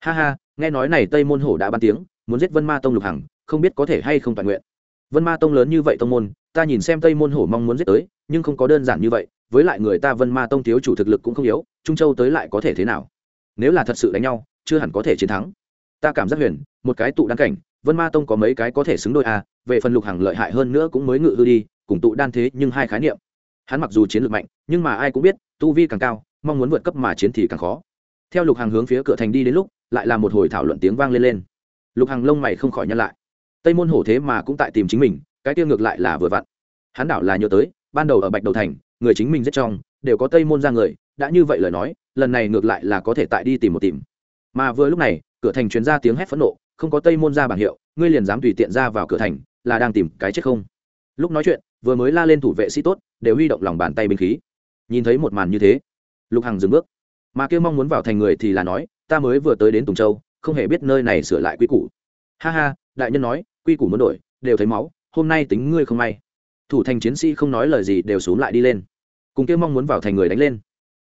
Speaker 1: Ha ha, nghe nói này tây môn hổ đã ban tiếng, muốn giết vân ma tông lục hằng, không biết có thể hay không toàn nguyện. Vân ma tông lớn như vậy tông môn, ta nhìn xem tây môn hổ mong muốn giết tới, nhưng không có đơn giản như vậy, với lại người ta vân ma tông thiếu chủ thực lực cũng không yếu, trung châu tới lại có thể thế nào? Nếu là thật sự đánh nhau, chưa hẳn có thể chiến thắng. Ta cảm giác huyền, một cái tụ đan cảnh vân ma tông có mấy cái có thể xứng đôi à về phần lục Hằng lợi hại hơn nữa cũng mới ngự hư đi, cùng tụ đan thế nhưng hai khái niệm. Hắn mặc dù chiến lược mạnh, nhưng mà ai cũng biết, tu vi càng cao, mong muốn vượt cấp mà chiến thì càng khó. Theo lục Hằng hướng phía cửa thành đi đến lúc, lại là một hồi thảo luận tiếng vang lên lên. Lục Hằng lông mày không khỏi nhăn lại. Tây môn hổ thế mà cũng tại tìm chính mình, cái tiêu ngược lại là vừa vặn. Hắn đảo là nhớ tới, ban đầu ở bạch đầu thành, người chính mình rất trong đều có tây môn ra người, đã như vậy lời nói, lần này ngược lại là có thể tại đi tìm một tìm. Mà vừa lúc này, cửa thành chuyến ra tiếng hét phẫn nộ không có tây môn ra bảng hiệu, ngươi liền dám tùy tiện ra vào cửa thành, là đang tìm cái chết không? Lúc nói chuyện, vừa mới la lên thủ vệ sĩ tốt, đều huy động lòng bàn tay binh khí. Nhìn thấy một màn như thế, lục hằng dừng bước. Mà kêu mong muốn vào thành người thì là nói, ta mới vừa tới đến tùng châu, không hề biết nơi này sửa lại quy củ. Ha ha, đại nhân nói, quy củ muốn đổi, đều thấy máu, hôm nay tính ngươi không may. Thủ thành chiến sĩ không nói lời gì đều xuống lại đi lên. Cùng kêu mong muốn vào thành người đánh lên.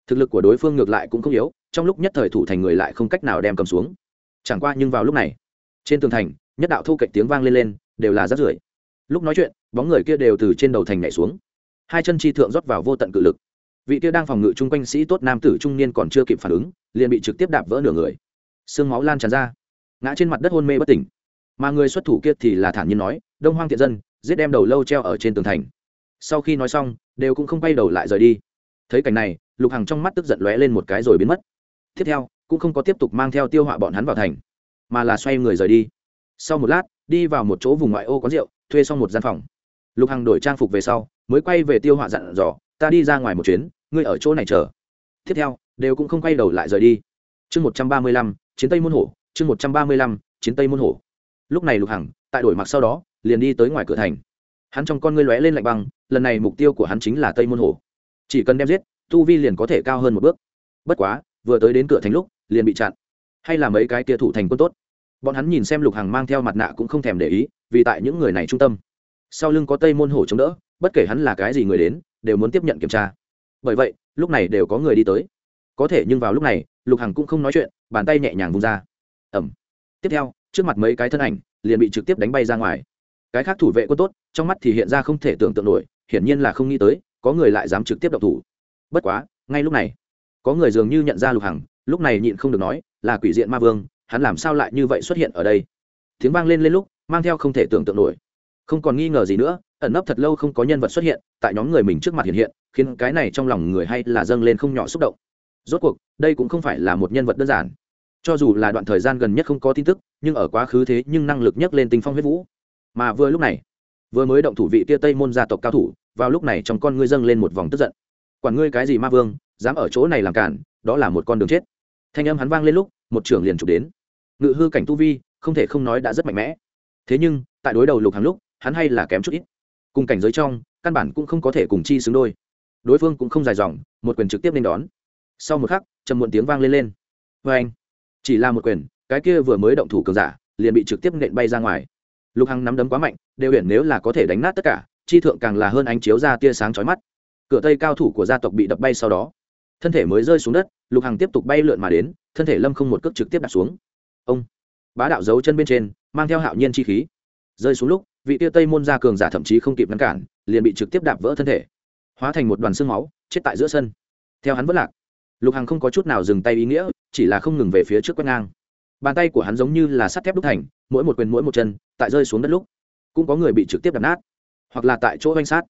Speaker 1: Thực lực của đối phương ngược lại cũng không yếu, trong lúc nhất thời thủ thành người lại không cách nào đem cầm xuống. Chẳng qua nhưng vào lúc này trên tường thành, nhất đạo thu cạnh tiếng vang lên lên, đều là rát rưởi. Lúc nói chuyện, bóng người kia đều từ trên đầu thành nhảy xuống. Hai chân chi thượng rót vào vô tận cự lực. Vị kia đang phòng ngự chung quanh sĩ tốt nam tử trung niên còn chưa kịp phản ứng, liền bị trực tiếp đạp vỡ nửa người. Xương máu lan tràn ra. Ngã trên mặt đất hôn mê bất tỉnh. Mà người xuất thủ kia thì là thản nhiên nói, đông hoang thiện dân, giết đem đầu lâu treo ở trên tường thành. Sau khi nói xong, đều cũng không quay đầu lại rời đi. Thấy cảnh này, lục hằng trong mắt tức giận lóe lên một cái rồi biến mất. Tiếp theo, cũng không có tiếp tục mang theo tiêu họa bọn hắn vào thành mà là xoay người rời đi. Sau một lát, đi vào một chỗ vùng ngoại ô có rượu, thuê xong một gian phòng. Lục hằng đổi trang phục về sau, mới quay về tiêu họa dặn dò, ta đi ra ngoài một chuyến, ngươi ở chỗ này chờ. Tiếp theo, đều cũng không quay đầu lại rời đi. Chương một trăm ba mươi lăm, chiến tây môn hổ, chương một trăm ba mươi lăm, chiến tây môn hổ. Lúc này lục hằng, tại đổi mặc sau đó, liền đi tới ngoài cửa thành. Hắn trong con ngươi lóe lên lạnh băng, lần này mục tiêu của hắn chính là tây môn hổ. Chỉ cần đem giết, tu vi liền có thể cao hơn một bước. Bất quá, vừa tới đến cửa thành lúc, liền bị chặn. Hay là mấy cái kia thủ thành quân tốt bọn hắn nhìn xem lục hằng mang theo mặt nạ cũng không thèm để ý, vì tại những người này trung tâm. Sau lưng có tây môn hổ chống đỡ, bất kể hắn là cái gì người đến, đều muốn tiếp nhận kiểm tra. Bởi vậy, lúc này đều có người đi tới. Có thể nhưng vào lúc này, lục hằng cũng không nói chuyện, bàn tay nhẹ nhàng vung ra. Ẩm tiếp theo, trước mặt mấy cái thân ảnh liền bị trực tiếp đánh bay ra ngoài. Cái khác thủ vệ quân tốt, trong mắt thì hiện ra không thể tưởng tượng nổi, hiển nhiên là không nghĩ tới, có người lại dám trực tiếp độc thủ. Bất quá, ngay lúc này, có người dường như nhận ra lục hằng, lúc này nhịn không được nói, là quỷ diện ma vương hắn làm sao lại như vậy xuất hiện ở đây? Tiếng vang lên lên lúc, mang theo không thể tưởng tượng nổi. Không còn nghi ngờ gì nữa, ẩn nấp thật lâu không có nhân vật xuất hiện, tại nhóm người mình trước mặt hiện hiện, khiến cái này trong lòng người hay là dâng lên không nhỏ xúc động. Rốt cuộc, đây cũng không phải là một nhân vật đơn giản. Cho dù là đoạn thời gian gần nhất không có tin tức, nhưng ở quá khứ thế nhưng năng lực nhấc lên tinh phong huyết vũ. Mà vừa lúc này, vừa mới động thủ vị kia tây môn gia tộc cao thủ, vào lúc này trong con ngươi dâng lên một vòng tức giận. Quản ngươi cái gì ma vương, dám ở chỗ này làm cản, đó là một con đường chết. Thanh âm hắn vang lên lúc, một trưởng liền chụp đến ngự hư cảnh tu vi, không thể không nói đã rất mạnh mẽ. Thế nhưng, tại đối đầu lục hàng lúc, hắn hay là kém chút ít. Cùng cảnh giới trong, căn bản cũng không có thể cùng chi xứng đôi. Đối phương cũng không dài dòng, một quyền trực tiếp nên đón. Sau một khắc, trầm muộn tiếng vang lên lên. Vê anh, chỉ là một quyền, cái kia vừa mới động thủ cường giả, liền bị trực tiếp nện bay ra ngoài. Lục hằng nắm đấm quá mạnh, đều hiển nếu là có thể đánh nát tất cả, chi thượng càng là hơn ánh chiếu ra tia sáng chói mắt. Cửa tây cao thủ của gia tộc bị đập bay sau đó. Thân thể mới rơi xuống đất, lục hằng tiếp tục bay lượn mà đến, thân thể lâm không một cước trực tiếp đặt xuống ông. Bá đạo giấu chân bên trên, mang theo hạo nhiên chi khí. Rơi xuống lúc, vị tia tây môn gia cường giả thậm chí không kịp ngăn cản, liền bị trực tiếp đạp vỡ thân thể. Hóa thành một đoàn xương máu, chết tại giữa sân. Theo hắn vất lạc, lục hằng không có chút nào dừng tay ý nghĩa, chỉ là không ngừng về phía trước quét ngang. Bàn tay của hắn giống như là sắt thép đúc thành, mỗi một quyền mỗi một chân, tại rơi xuống đất lúc, cũng có người bị trực tiếp đập nát, hoặc là tại chỗ oanh sát.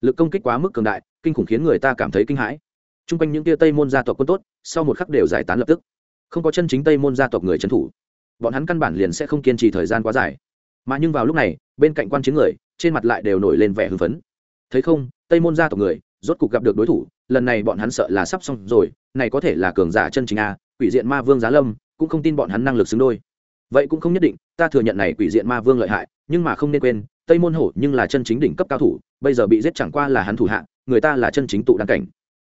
Speaker 1: Lực công kích quá mức cường đại, kinh khủng khiến người ta cảm thấy kinh hãi. T r u n g quanh những tia tây môn gia tộc quân tốt, sau một khắc đều giải tán lập tức không có chân chính tây môn gia tộc người trấn thủ bọn hắn căn bản liền sẽ không kiên trì thời gian quá dài mà nhưng vào lúc này bên cạnh quan chiến người trên mặt lại đều nổi lên vẻ hưng phấn thấy không tây môn gia tộc người rốt cục gặp được đối thủ lần này bọn hắn sợ là sắp xong rồi này có thể là cường giả chân chính a quỷ diện ma vương giá lâm cũng không tin bọn hắn năng lực xứng đôi vậy cũng không nhất định ta thừa nhận này quỷ diện ma vương lợi hại nhưng mà không nên quên tây môn hổ nhưng là chân chính đỉnh cấp cao thủ bây giờ bị giết chẳng qua là hắn thủ hạ người ta là chân chính tụ đăng cảnh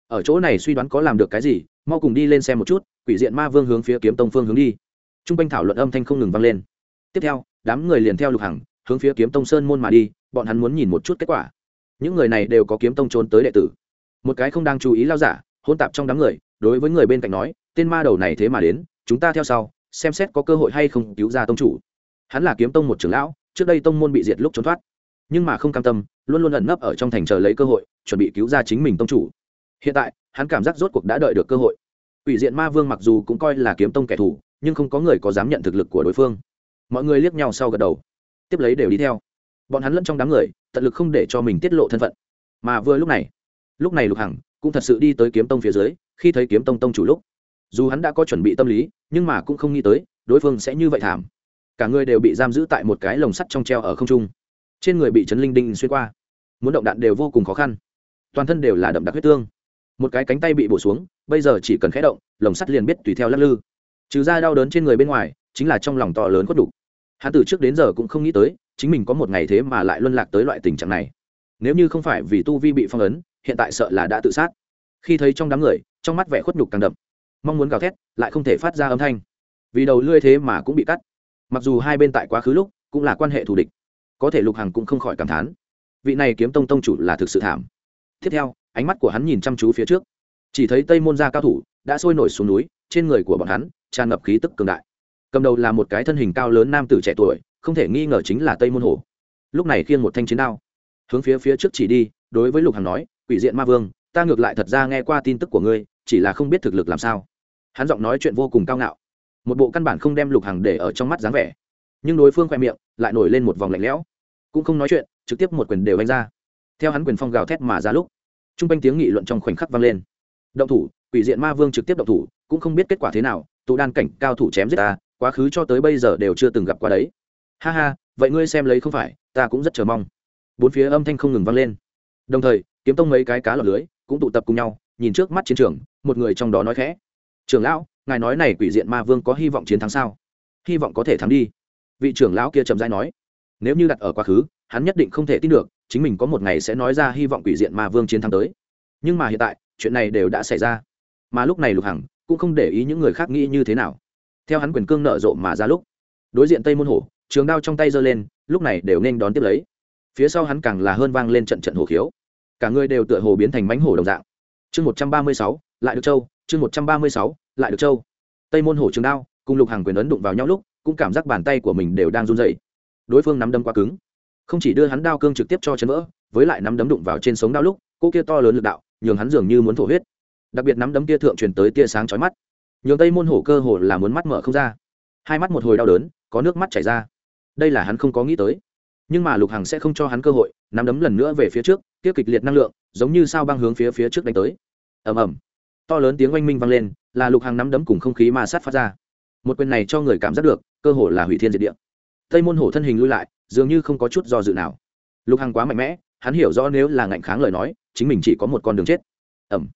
Speaker 1: ở chỗ này suy đoán có làm được cái gì mau cùng đi lên xem một chút, quỷ diện ma vương hướng phía kiếm tông phương hướng đi. T r u n g quanh thảo luận âm thanh không ngừng vang lên. Tiếp theo, đám người liền theo lục hằng, hướng phía kiếm tông sơn môn mà đi, bọn hắn muốn nhìn một chút kết quả. Những người này đều có kiếm tông trốn tới đệ tử. Một cái không đang chú ý lao giả hôn tạp trong đám người, đối với người bên cạnh nói, tên ma đầu này thế mà đến, chúng ta theo sau, xem xét có cơ hội hay không cứu ra tông chủ. Hắn là kiếm tông một trưởng lão, trước đây tông môn bị diệt lúc trốn thoát. Nhưng mà không cam tâm, luôn luôn ẩn nấp ở trong thành chờ lấy cơ hội, chuẩn bị cứu ra chính mình tông chủ hiện tại, hắn cảm giác rốt cuộc đã đợi được cơ hội. Ủy diện ma vương mặc dù cũng coi là kiếm tông kẻ thù, nhưng không có người có dám nhận thực lực của đối phương. Mọi người liếc nhau sau gật đầu, tiếp lấy đều đi theo. Bọn hắn lẫn trong đám người, tận lực không để cho mình tiết lộ thân phận. Mà vừa lúc này lúc này lục hằng cũng thật sự đi tới kiếm tông phía dưới, khi thấy kiếm tông tông chủ lúc, dù hắn đã có chuẩn bị tâm lý, nhưng mà cũng không nghĩ tới, đối phương sẽ như vậy thảm. Cả người đều bị giam giữ tại một cái lồng sắt trong treo ở không trung. Trên người bị chấn linh đinh xuyên qua. Muốn động đạn đều vô cùng khó khăn. Toàn thân đều là đậm đặc huyết tương một cái cánh tay bị bổ xuống, bây giờ chỉ cần khẽ động, lồng sắt liền biết tùy theo lắc lư. Trừ ra đau đớn trên người bên ngoài, chính là trong lòng to lớn khuất đủ. hắn từ trước đến giờ cũng không nghĩ tới, chính mình có một ngày thế mà lại luân lạc tới loại tình trạng này. Nếu như không phải vì tu vi bị phong ấn, hiện tại sợ là đã tự sát. Khi thấy trong đám người, trong mắt vẻ khuất nhục càng đậm. Mong muốn gào thét, lại không thể phát ra âm thanh. Vì đầu lươi thế mà cũng bị cắt. Mặc dù hai bên tại quá khứ lúc, cũng là quan hệ thù địch. Có thể lục hằng cũng không khỏi cảm thán. Vị này kiếm tông tông chủ là thực sự thảm. Tiếp theo ánh mắt của hắn nhìn chăm chú phía trước. Chỉ thấy tây môn gia cao thủ đã sôi nổi xuống núi, trên người của bọn hắn tràn ngập khí tức cường đại. Cầm đầu là một cái thân hình cao lớn nam tử trẻ tuổi, không thể nghi ngờ chính là tây môn hổ lúc này khiêng một thanh chiến đao, hướng phía phía trước chỉ đi, đối với lục hằng nói, quỷ diện ma vương, ta ngược lại thật ra nghe qua tin tức của ngươi, chỉ là không biết thực lực làm sao. Hắn giọng nói chuyện vô cùng cao ngạo. Một bộ căn bản không đem lục hằng để ở trong mắt dáng vẻ. Nhưng đối phương khoe miệng lại nổi lên một vòng lạnh lẽo. Cũng không nói chuyện, trực tiếp một quyền đều đánh ra. Theo hắn quyền phong gào thét mà ra lúc t r u n g quanh tiếng nghị luận trong khoảnh khắc vang lên. Động thủ, quỷ diện ma vương trực tiếp động thủ, cũng không biết kết quả thế nào tụ đan cảnh cao thủ chém giết ta, quá khứ cho tới bây giờ đều chưa từng gặp qua đấy. Ha ha, vậy ngươi xem lấy không phải, ta cũng rất chờ mong. Bốn phía âm thanh không ngừng vang lên. Đồng thời, kiếm tông mấy cái cá lọt lưới cũng tụ tập cùng nhau, nhìn trước mắt chiến trường, một người trong đó nói khẽ. Trưởng lão, ngài nói này quỷ diện ma vương có hy vọng chiến thắng sao? Hy vọng có thể thắng đi. Vị trưởng lão kia trầm dai nói. Nếu như đặt ở quá khứ, hắn nhất định không thể tin được chính mình có một ngày sẽ nói ra hy vọng quỷ diện ma vương chiến thắng tới. Nhưng mà hiện tại, chuyện này đều đã xảy ra. Mà lúc này lục hằng cũng không để ý những người khác nghĩ như thế nào. Theo hắn quyền cương nợ rộ mà ra lúc, đối diện tây môn hổ, trường đao trong tay giơ lên, lúc này đều nên đón tiếp lấy. Phía sau hắn càng là hơn vang lên trận trận hổ khiếu. Cả người đều tựa hồ biến thành mánh hổ đồng dạng. Chương một trăm ba mươi sáu, lại được châu, chương một trăm ba mươi sáu, lại được châu. Tây môn hổ trường đao cùng lục hàng quyền ấn đụng vào nhau lúc, cũng cảm giác bàn tay của mình đều đang run dày đối phương nắm đấm quá cứng không chỉ đưa hắn đao cương trực tiếp cho chấn vỡ, với lại nắm đấm đụng vào trên sống đao lúc cô kia to lớn lực đạo, nhường hắn dường như muốn thổ huyết. Đặc biệt nắm đấm kia thượng truyền tới tia sáng chói mắt. Nhường tây môn hổ cơ hồ là muốn mắt mở không ra. Hai mắt một hồi đau đớn, có nước mắt chảy ra. Đây là hắn không có nghĩ tới. Nhưng mà lục hằng sẽ không cho hắn cơ hội, nắm đấm lần nữa về phía trước tiếp kịch liệt năng lượng, giống như sao băng hướng phía phía trước đánh tới. Ầm ầm. To lớn tiếng oanh minh vang lên, là lục hằng nắm đấm cùng không khí ma sát phát ra. Một quyền này cho người cảm giác được, cơ hồ là hủy thiên diệt địa. Tây môn hổ thân hình lui lại dường như không có chút do dự nào. Lục hằng quá mạnh mẽ, hắn hiểu rõ nếu là ngạnh kháng lời nói, chính mình chỉ có một con đường chết. Ẩm.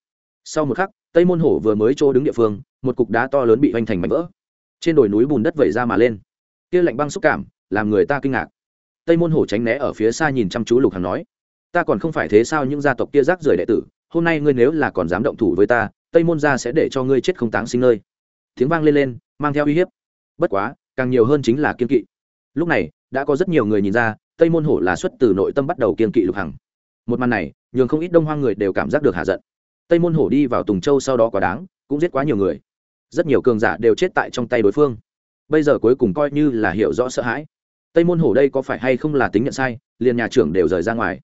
Speaker 1: Sau một khắc, tây môn hổ vừa mới trô đứng địa phương, một cục đá to lớn bị hoành thành mảnh vỡ. Trên đồi núi bùn đất vẩy ra mà lên. Kia lạnh băng xúc cảm, làm người ta kinh ngạc. Tây môn hổ tránh né ở phía xa nhìn chăm chú lục hằng nói, ta còn không phải thế sao những gia tộc kia rác rưởi đệ tử, hôm nay ngươi nếu là còn dám động thủ với ta, tây môn gia sẽ để cho ngươi chết không táng sinh nơi. Tiếng vang lên lên, mang theo uy hiếp. Bất quá, càng nhiều hơn chính là kiên kỵ. Lúc này đã có rất nhiều người nhìn ra, tây môn hổ là xuất từ nội tâm bắt đầu kiên kỵ lục hằng. Một màn này, nhường không ít đông hoang người đều cảm giác được hạ giận. Tây môn hổ đi vào tùng châu sau đó quá đáng, cũng giết quá nhiều người. Rất nhiều cường giả đều chết tại trong tay đối phương. Bây giờ cuối cùng coi như là hiểu rõ sợ hãi. Tây môn hổ đây có phải hay không là tính nhận sai, liền nhà trưởng đều rời ra ngoài.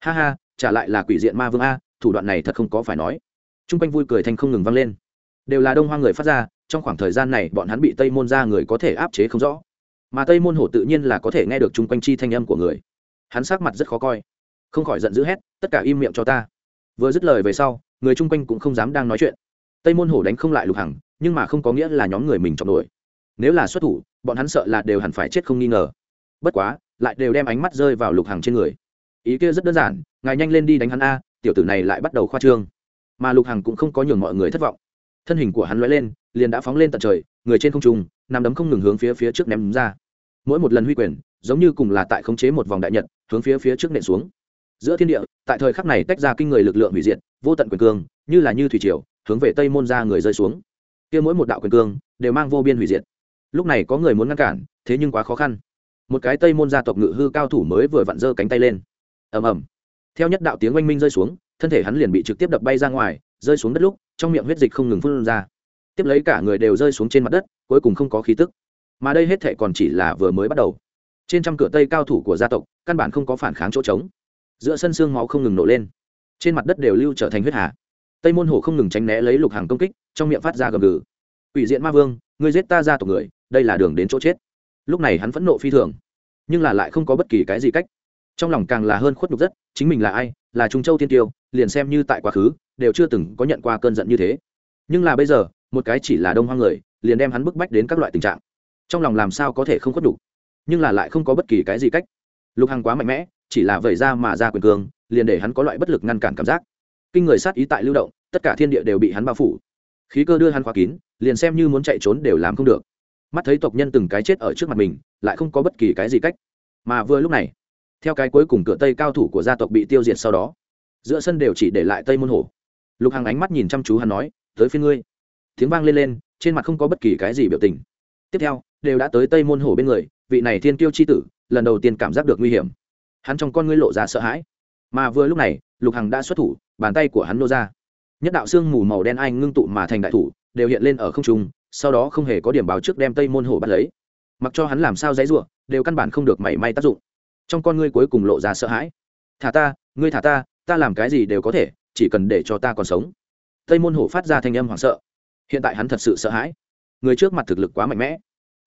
Speaker 1: Ha ha, trả lại là quỷ diện ma vương a, thủ đoạn này thật không có phải nói. T r u n g quanh vui cười thanh không ngừng vang lên. Đều là đông hoa người phát ra, trong khoảng thời gian này bọn hắn bị tây môn ra người có thể áp chế không rõ mà tây môn hổ tự nhiên là có thể nghe được chung quanh chi thanh âm của người. Hắn sát mặt rất khó coi, không khỏi giận dữ hét, tất cả im miệng cho ta. Vừa dứt lời về sau, người chung quanh cũng không dám đang nói chuyện. Tây môn hổ đánh không lại lục hằng, nhưng mà không có nghĩa là nhóm người mình chọn nổi nếu là xuất thủ, bọn hắn sợ là đều hẳn phải chết không nghi ngờ. Bất quá, lại đều đem ánh mắt rơi vào lục hằng trên người. Ý kia rất đơn giản, ngài nhanh lên đi đánh hắn a, tiểu tử này lại bắt đầu khoa trương. Mà lục hằng cũng không có nhường mọi người thất vọng. Thân hình của hắn lóe lên, liền đã phóng lên tận trời, người trên không trung, nằm đấm không ngừng hướng phía phía trước ném ra mỗi một lần huy quyền, giống như cùng là tại khống chế một vòng đại nhật, hướng phía phía trước nện xuống. Giữa thiên địa, tại thời khắc này tách ra kinh người lực lượng hủy diệt, vô tận quyền cương, như là như thủy triều, hướng về tây môn ra người rơi xuống. Kia mỗi một đạo quyền cương, đều mang vô biên hủy diệt. Lúc này có người muốn ngăn cản, thế nhưng quá khó khăn. Một cái tây môn gia tộc ngự hư cao thủ mới vừa vặn giơ cánh tay lên. Ầm ầm. Theo nhất đạo tiếng oanh minh rơi xuống, thân thể hắn liền bị trực tiếp đập bay ra ngoài, rơi xuống đất lúc, trong miệng huyết dịch không ngừng phun ra. Tiếp lấy cả người đều rơi xuống trên mặt đất, cuối cùng không có khí tức mà đây hết thệ còn chỉ là vừa mới bắt đầu. Trên trăm cửa tây cao thủ của gia tộc, căn bản không có phản kháng chỗ trống. Giữa sân xương máu không ngừng nổ lên. Trên mặt đất đều lưu trở thành huyết hà. Tây môn hổ không ngừng tránh né lấy lục hàng công kích, trong miệng phát ra gầm gừ. Ủy diện ma vương, ngươi giết ta ra tộc người, đây là đường đến chỗ chết. Lúc này hắn phẫn nộ phi thường, nhưng là lại không có bất kỳ cái gì cách. Trong lòng càng là hơn khuất nhục rất, chính mình là ai, là trung châu tiên tiêu, liền xem như tại quá khứ, đều chưa từng có nhận qua cơn giận như thế. Nhưng là bây giờ, một cái chỉ là đông hoang người, liền đem hắn bức bách đến các loại tình trạng trong lòng làm sao có thể không khuất đủ? Nhưng là lại không có bất kỳ cái gì cách. Lục hằng quá mạnh mẽ, chỉ là vẩy ra mà ra quyền cường liền để hắn có loại bất lực ngăn cản cảm giác. Kinh người sát ý tại lưu động, tất cả thiên địa đều bị hắn bao phủ. Khí cơ đưa hắn khóa kín, liền xem như muốn chạy trốn đều làm không được. Mắt thấy tộc nhân từng cái chết ở trước mặt mình, lại không có bất kỳ cái gì cách. Mà vừa lúc này, theo cái cuối cùng cửa tây cao thủ của gia tộc bị tiêu diệt sau đó, giữa sân đều chỉ để lại tây môn hổ. Lục hằng ánh mắt nhìn chăm chú hắn nói, tới phía ngươi. Tiếng vang lên lên, trên mặt không có bất kỳ cái gì biểu tình tiếp theo, đều đã tới tây môn hổ bên người, vị này thiên kiêu c h i tử, lần đầu tiên cảm giác được nguy hiểm. Hắn trong con ngươi lộ ra sợ hãi. Mà vừa lúc này, lục hằng đã xuất thủ, bàn tay của hắn nô ra. Nhất đạo xương mù màu đen anh ngưng tụ mà thành đại thủ, đều hiện lên ở không trung, sau đó không hề có điểm báo trước đem tây môn hổ bắt lấy. Mặc cho hắn làm sao dãy ruộng đều căn bản không được mảy may tác dụng. Trong con ngươi cuối cùng lộ ra sợ hãi. Thả ta, ngươi thả ta ta làm cái gì đều có thể, chỉ cần để cho ta còn sống. Tây môn hổ phát ra thanh âm hoảng sợ. Hiện tại hắn thật sự sợ hãi người trước mặt thực lực quá mạnh mẽ.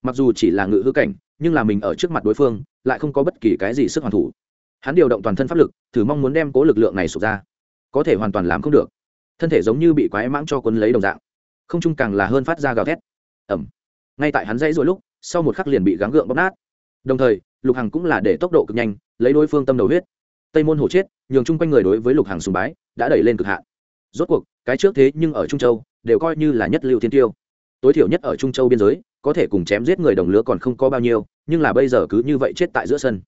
Speaker 1: Mặc dù chỉ là ngự hư cảnh, nhưng là mình ở trước mặt đối phương, lại không có bất kỳ cái gì sức hoàn thủ. Hắn điều động toàn thân pháp lực, thử mong muốn đem cố lực lượng này sụp ra. Có thể hoàn toàn làm không được. Thân thể giống như bị quái mãng cho quấn lấy đồng dạng. Không chung càng là hơn phát ra gào thét. Ẩm ngay tại hắn dãy rồi lúc, sau một khắc liền bị gắng gượng bóp nát. Đồng thời, lục hằng cũng là để tốc độ cực nhanh, lấy đối phương tâm đầu huyết. Tây môn hổ chết, nhường chung quanh người đối với lục hằng sùng bái, đã đẩy lên cực hạn. Rốt cuộc, cái trước thế nhưng ở trung châu, đều coi như là nhất lưu thiên tiêu tối thiểu nhất ở trung châu biên giới, có thể cùng chém giết người đồng lứa còn không có bao nhiêu, nhưng là bây giờ cứ như vậy chết tại giữa sân.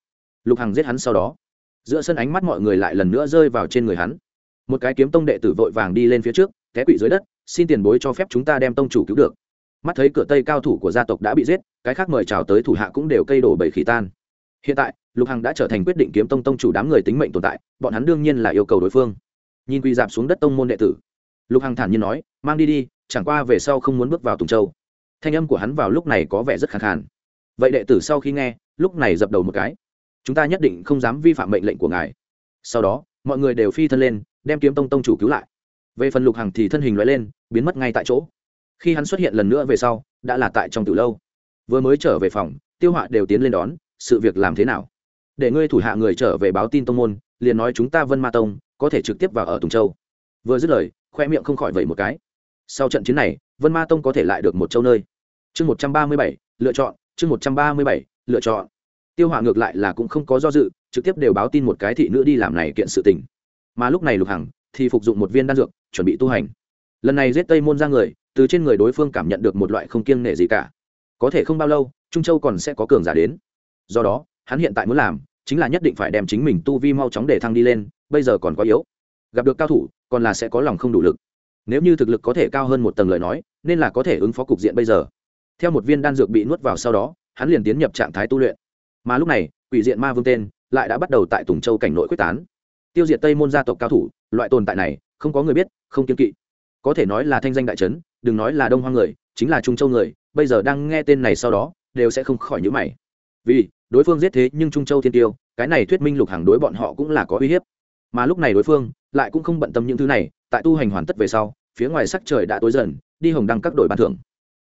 Speaker 1: Lục hằng giết hắn sau đó, giữa sân ánh mắt mọi người lại lần nữa rơi vào trên người hắn. Một cái kiếm tông đệ tử vội vàng đi lên phía trước, té quỵ dưới đất, xin tiền bối cho phép chúng ta đem tông chủ cứu được. Mắt thấy cửa tây cao thủ của gia tộc đã bị giết, cái khác mời chào tới thủ hạ cũng đều cây đổ bầy khỉ tan. Hiện tại, lục hằng đã trở thành quyết định kiếm tông tông chủ đám người tính mệnh tồn tại, bọn hắn đương nhiên là yêu cầu đối phương. Nhìn quỳ dạp xuống đất tông môn đệ tử, lục hằng thản nhiên nói, mang đi đi chẳng qua về sau không muốn bước vào tùng châu. Thanh âm của hắn vào lúc này có vẻ rất khẳng khàn. Vậy đệ tử sau khi nghe, lúc này dập đầu một cái. Chúng ta nhất định không dám vi phạm mệnh lệnh của ngài. Sau đó, mọi người đều phi thân lên, đem kiếm tông tông chủ cứu lại. Về phần lục hằng thì thân hình loại lên, biến mất ngay tại chỗ. Khi hắn xuất hiện lần nữa về sau, đã là tại trong từ lâu. Vừa mới trở về phòng, tiêu họa đều tiến lên đón, sự việc làm thế nào? Để ngươi thủ hạ người trở về báo tin tông môn, liền nói chúng ta vân ma tông có thể trực tiếp vào ở tùng châu. Vừa dứt lời, khoe miệng không khỏi vẩy một cái sau trận chiến này, vân ma tông có thể lại được một châu nơi. Chương một trăm ba mươi bảy, lựa chọn, chương một trăm ba mươi bảy, lựa chọn. Tiêu hỏa ngược lại là cũng không có do dự, trực tiếp đều báo tin một cái thị nữ đi làm này kiện sự tình. Mà lúc này lục hằng thì phục dụng một viên đan dược, chuẩn bị tu hành. Lần này giết tây môn ra người, từ trên người đối phương cảm nhận được một loại không kiêng nể gì cả. Có thể không bao lâu, trung châu còn sẽ có cường giả đến. Do đó, hắn hiện tại muốn làm chính là nhất định phải đem chính mình tu vi mau chóng để thăng đi lên, bây giờ còn quá yếu. Gặp được cao thủ, còn là sẽ có lòng không đủ lực nếu như thực lực có thể cao hơn một tầng lời nói, nên là có thể ứng phó cục diện bây giờ. Theo một viên đan dược bị nuốt vào sau đó, hắn liền tiến nhập trạng thái tu luyện. Mà lúc này, quỷ diện ma vương tên lại đã bắt đầu tại tùng châu cảnh nội quyết tán. Tiêu diệt tây môn gia tộc cao thủ, loại tồn tại này, không có người biết, không kiên kỵ. Có thể nói là thanh danh đại trấn, đừng nói là đông hoang người, chính là trung châu người, bây giờ đang nghe tên này sau đó, đều sẽ không khỏi nhữ mày. Vì, đối phương giết thế nhưng trung châu thiên tiêu, cái này thuyết minh lục hàng đối bọn họ cũng là có uy hiếp mà lúc này đối phương lại cũng không bận tâm những thứ này, tại tu hành hoàn tất về sau, phía ngoài sắc trời đã tối dần, đi hồng đăng các đội ban thưởng.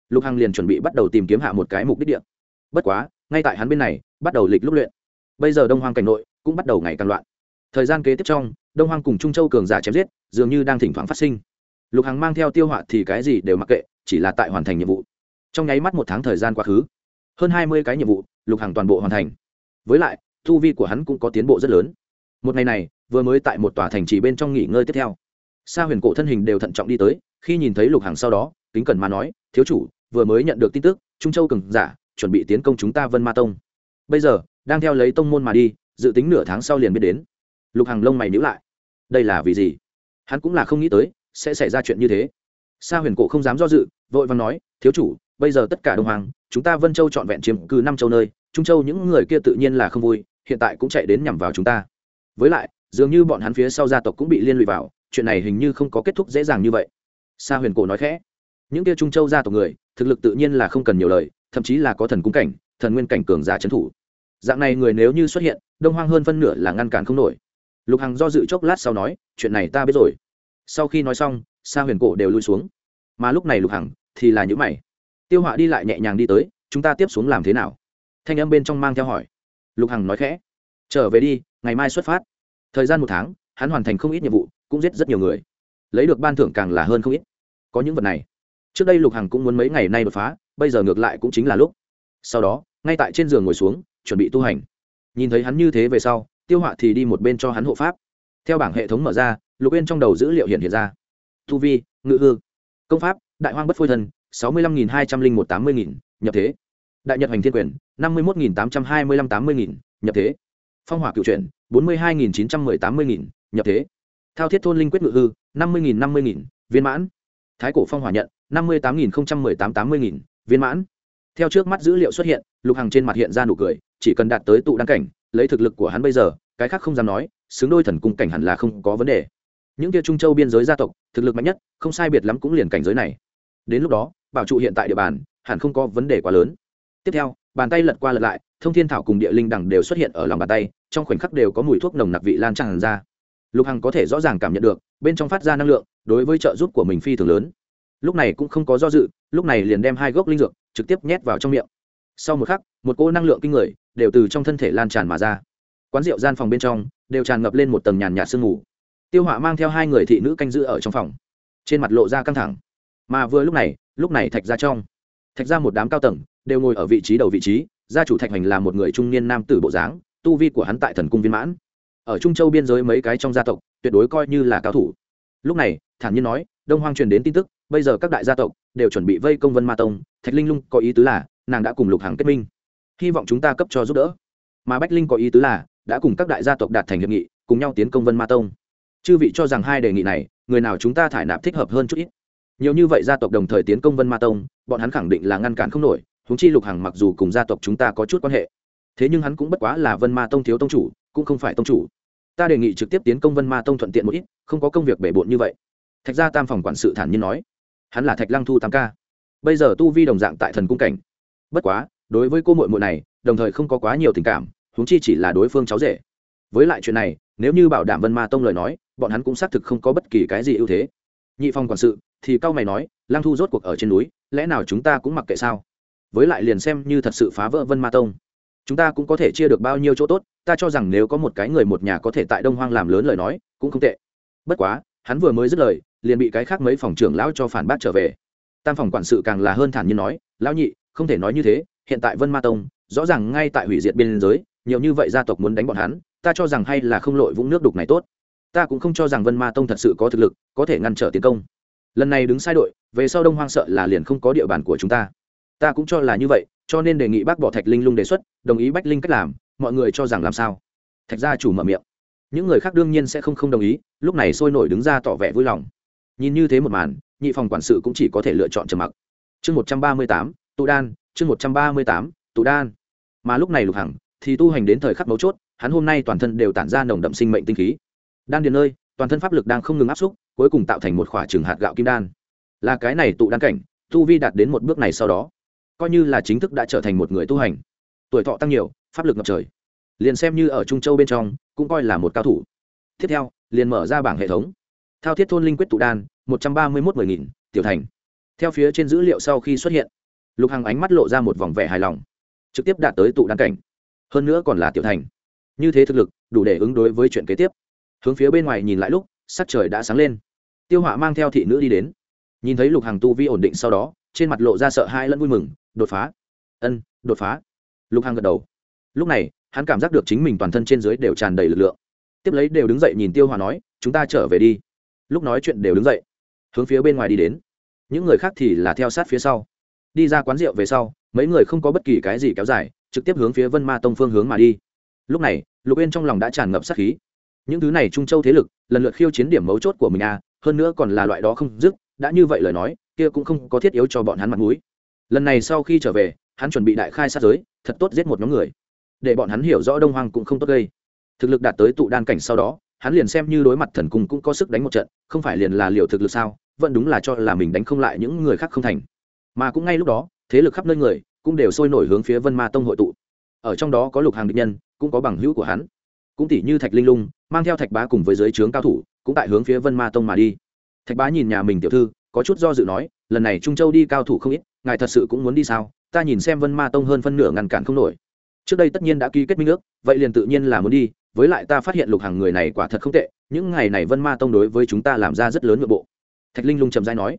Speaker 1: Lục hằng liền chuẩn bị bắt đầu tìm kiếm hạ một cái mục đích địa. Bất quá, ngay tại hắn bên này, bắt đầu lịch lúc luyện. Bây giờ đông hoang cảnh nội cũng bắt đầu ngày càng loạn. Thời gian kế tiếp trong, đông hoang cùng trung châu cường giả chém giết, dường như đang thỉnh thoảng phát sinh. Lục hằng mang theo tiêu họa thì cái gì đều mặc kệ, chỉ là tại hoàn thành nhiệm vụ. Trong nháy mắt một tháng thời gian quá khứ, hơn hai mươi cái nhiệm vụ, lục hằng toàn bộ hoàn thành. Với lại thu vi của hắn cũng có tiến bộ rất lớn một ngày này, vừa mới tại một tòa thành trì bên trong nghỉ ngơi tiếp theo. Sa huyền cổ thân hình đều thận trọng đi tới, khi nhìn thấy lục hằng sau đó, kính cần mà nói, thiếu chủ, vừa mới nhận được tin tức, trung châu cường giả, chuẩn bị tiến công chúng ta vân ma tông. Bây giờ, đang theo lấy tông môn mà đi, dự tính nửa tháng sau liền biết đến. Lục hằng lông mày níu lại. Đây là vì gì? Hắn cũng là không nghĩ tới, sẽ xảy ra chuyện như thế. Sa huyền cổ không dám do dự, vội vàng nói, thiếu chủ, bây giờ tất cả đông hoàng, chúng ta vân châu trọn vẹn chiếm cứ năm châu nơi, trung châu những người kia tự nhiên là không vui, hiện tại cũng chạy đến nhằm vào chúng ta với lại, dường như bọn hắn phía sau gia tộc cũng bị liên lụy vào, chuyện này hình như không có kết thúc dễ dàng như vậy. Sa huyền cổ nói khẽ. Những kia trung châu gia tộc người, thực lực tự nhiên là không cần nhiều lời, thậm chí là có thần cung cảnh, thần nguyên cảnh cường giả trấn thủ. Dạng này người nếu như xuất hiện, đông hoang hơn phân nửa là ngăn cản không nổi. Lục hằng do dự chốc lát sau nói, chuyện này ta biết rồi. Sau khi nói xong, sa huyền cổ đều lui xuống. Mà lúc này lục hằng thì là những mày. Tiêu họa đi lại nhẹ nhàng đi tới, chúng ta tiếp xuống làm thế nào? Thanh âm bên trong mang theo hỏi. Lục hằng nói khẽ. Trở về đi ngày mai xuất phát. Thời gian một tháng, hắn hoàn thành không ít nhiệm vụ, cũng giết rất nhiều người. Lấy được ban thưởng càng là hơn không ít. Có những vật này. Trước đây lục hằng cũng muốn mấy ngày nay đột phá, bây giờ ngược lại cũng chính là lúc. Sau đó, ngay tại trên giường ngồi xuống, chuẩn bị tu hành. Nhìn thấy hắn như thế về sau, tiêu họa thì đi một bên cho hắn hộ pháp. Theo bảng hệ thống mở ra, lục bên trong đầu dữ liệu hiện hiện ra. Tu vi, ngự hư. Công pháp, đại hoang bất phôi thân sáu mươi lăm nghìn hai trăm linh một tám mươi nghìn, nhập thế. Đại nhật hành thiên quyền, năm mươi một nghìn tám trăm hai mươi lăm tám mươi nghìn, nhập thế phong hỏa cựu chuyển, bốn mươi hai nghìn chín trăm mười tám mươi nghìn, nhập thế. Thao thiết thôn linh quyết ngự hư, năm mươi nghìn năm mươi nghìn, viên mãn. Thái cổ phong hỏa nhận, năm mươi tám nghìn mười tám tám mươi nghìn, viên mãn. Theo trước mắt dữ liệu xuất hiện, lục hằng trên mặt hiện ra nụ cười, chỉ cần đạt tới tụ đăng cảnh, lấy thực lực của hắn bây giờ, cái khác không dám nói, xứng đôi thần cung cảnh hẳn là không có vấn đề. Những kia trung châu biên giới gia tộc, thực lực mạnh nhất, không sai biệt lắm cũng liền cảnh giới này. Đến lúc đó, bảo trụ hiện tại địa bàn, hẳn không có vấn đề quá lớn. Tiếp theo bàn tay lật qua lật lại, thông thiên thảo cùng địa linh đẳng đều xuất hiện ở lòng bàn tay, trong khoảnh khắc đều có mùi thuốc nồng nặc vị lan tràn ra. Lục hằng có thể rõ ràng cảm nhận được, bên trong phát ra năng lượng, đối với trợ giúp của mình phi thường lớn. Lúc này cũng không có do dự, lúc này liền đem hai gốc linh dược trực tiếp nhét vào trong miệng. Sau một khắc, một cô năng lượng kinh người đều từ trong thân thể lan tràn mà ra. Quán rượu gian phòng bên trong đều tràn ngập lên một tầng nhàn nhạt sương mù. Tiêu họa mang theo hai người thị nữ canh giữ ở trong phòng. Trên mặt lộ ra căng thẳng. Mà vừa lúc này lúc này thạch ra trong thạch ra một đám cao tầng, đều ngồi ở vị trí đầu vị trí, gia chủ thạch hành là một người trung niên nam tử bộ dáng, tu vi của hắn tại thần cung viên mãn. Ở trung châu biên giới mấy cái trong gia tộc, tuyệt đối coi như là cao thủ. Lúc này, thản nhiên nói, đông hoang truyền đến tin tức, bây giờ các đại gia tộc đều chuẩn bị vây công vân ma tông, thạch linh lung có ý tứ là, nàng đã cùng lục hàng kết minh. Hy vọng chúng ta cấp cho giúp đỡ. Mà bách linh có ý tứ là, đã cùng các đại gia tộc đạt thành hiệp nghị, cùng nhau tiến công vân ma tông. Chư vị cho rằng hai đề nghị này, người nào chúng ta thải nạp thích hợp hơn chút ít nhiều như vậy gia tộc đồng thời tiến công vân ma tông, bọn hắn khẳng định là ngăn cản không nổi húng chi lục hằng mặc dù cùng gia tộc chúng ta có chút quan hệ. Thế nhưng hắn cũng bất quá là vân ma tông thiếu tông chủ, cũng không phải tông chủ. Ta đề nghị trực tiếp tiến công vân ma tông thuận tiện một ít, không có công việc bể bộn như vậy. Thạch gia tam phòng quản sự thản nhiên nói. Hắn là thạch lăng thu tam ca. Bây giờ tu vi đồng dạng tại thần cung cảnh. Bất quá, đối với cô mội mội này, đồng thời không có quá nhiều tình cảm, huống chi chỉ là đối phương cháu rể. Với lại chuyện này, nếu như bảo đảm vân ma tông lời nói, bọn hắn cũng xác thực không có bất kỳ cái gì ưu thế. Nhị phòng quản sự thì cao mày nói, lăng thu rốt cuộc ở trên núi, lẽ nào chúng ta cũng mặc kệ sao? Với lại liền xem như thật sự phá vỡ vân ma tông, chúng ta cũng có thể chia được bao nhiêu chỗ tốt, ta cho rằng nếu có một cái người một nhà có thể tại đông hoang làm lớn lời nói, cũng không tệ. Bất quá, hắn vừa mới dứt lời, liền bị cái khác mấy phòng trưởng lão cho phản bác trở về. Tam phòng quản sự càng là hơn thản nhiên nói, lão nhị, không thể nói như thế, hiện tại vân ma tông, rõ ràng ngay tại hủy diệt biên giới, nhiều như vậy gia tộc muốn đánh bọn hắn, ta cho rằng hay là không lội vũng nước đục này tốt. Ta cũng không cho rằng vân ma tông thật sự có thực lực, có thể ngăn trở tiến công lần này đứng sai đội, về sau đông hoang sợ là liền không có địa bàn của chúng ta. Ta cũng cho là như vậy, cho nên đề nghị bác bỏ thạch linh lung đề xuất, đồng ý bách linh cách làm, mọi người cho rằng làm sao? Thạch gia chủ mở miệng. Những người khác đương nhiên sẽ không không đồng ý, lúc này sôi nổi đứng ra tỏ vẻ vui lòng. Nhìn như thế một màn, nhị phòng quản sự cũng chỉ có thể lựa chọn trầm mặc. Chương một trăm ba mươi tám, tụ đan, chương một trăm ba mươi tám, tụ đan. Mà lúc này lục hằng thì tu hành đến thời khắc mấu chốt, hắn hôm nay toàn thân đều tản ra nồng đậm sinh mệnh tinh khí. Đan điền ơi toàn thân pháp lực đang không ngừng áp xúc, cuối cùng tạo thành một khỏa trường hạt gạo kim đan. Là cái này tụ đan cảnh, tu vi đạt đến một bước này sau đó, coi như là chính thức đã trở thành một người tu hành. Tuổi thọ tăng nhiều, pháp lực ngập trời. Liền xem như ở trung châu bên trong, cũng coi là một cao thủ. Tiếp theo, liền mở ra bảng hệ thống. Thao thiết thôn linh quyết tụ đan, một trăm ba mươi một mười nghìn, tiểu thành. Theo phía trên dữ liệu sau khi xuất hiện, lục hằng ánh mắt lộ ra một vòng vẻ hài lòng, trực tiếp đạt tới tụ đan cảnh. Hơn nữa còn là tiểu thành. Như thế thực lực, đủ để ứng đối với chuyện kế tiếp hướng phía bên ngoài nhìn lại lúc, sắc trời đã sáng lên. Tiêu họa mang theo thị nữ đi đến. Nhìn thấy lục hàng tu vi ổn định sau đó, trên mặt lộ ra sợ hãi lẫn vui mừng, đột phá. Ân, đột phá. Lục hàng gật đầu. Lúc này, hắn cảm giác được chính mình toàn thân trên dưới đều tràn đầy lực lượng. Tiếp lấy đều đứng dậy nhìn tiêu họa nói, chúng ta trở về đi. Lúc nói chuyện đều đứng dậy, hướng phía bên ngoài đi đến. Những người khác thì là theo sát phía sau. Đi ra quán rượu về sau, mấy người không có bất kỳ cái gì kéo dài, trực tiếp hướng phía vân ma tông phương hướng mà đi. Lúc này, lục yên trong lòng đã tràn ngập sát khí những thứ này trung châu thế lực, lần lượt khiêu chiến điểm mấu chốt của mình à hơn nữa còn là loại đó không dứt, đã như vậy lời nói, kia cũng không có thiết yếu cho bọn hắn mặt mũi. Lần này sau khi trở về, hắn chuẩn bị đại khai sát giới, thật tốt giết một nhóm người. Để bọn hắn hiểu rõ đông hoang cũng không tốt gây. Thực lực đạt tới tụ đan cảnh sau đó, hắn liền xem như đối mặt thần cung cũng có sức đánh một trận, không phải liền là liều thực lực sao, vẫn đúng là cho là mình đánh không lại những người khác không thành. Mà cũng ngay lúc đó, thế lực khắp nơi người cũng đều sôi nổi hướng phía vân ma tông hội tụ. Ở trong đó có lục hàng định nhân, cũng có bằng hữu của hắn. Cũng tỷ như thạch linh lung mang theo thạch bá cùng với giới trướng cao thủ, cũng tại hướng phía vân ma tông mà đi. Thạch bá nhìn nhà mình tiểu thư, có chút do dự nói, lần này trung châu đi cao thủ không ít, ngài thật sự cũng muốn đi sao? Ta nhìn xem vân ma tông hơn phân nửa ngăn cản không nổi. Trước đây tất nhiên đã ký kết minh ước, vậy liền tự nhiên là muốn đi, với lại ta phát hiện lục hàng người này quả thật không tệ, những ngày này vân ma tông đối với chúng ta làm ra rất lớn nội bộ. Thạch linh lung trầm dai nói,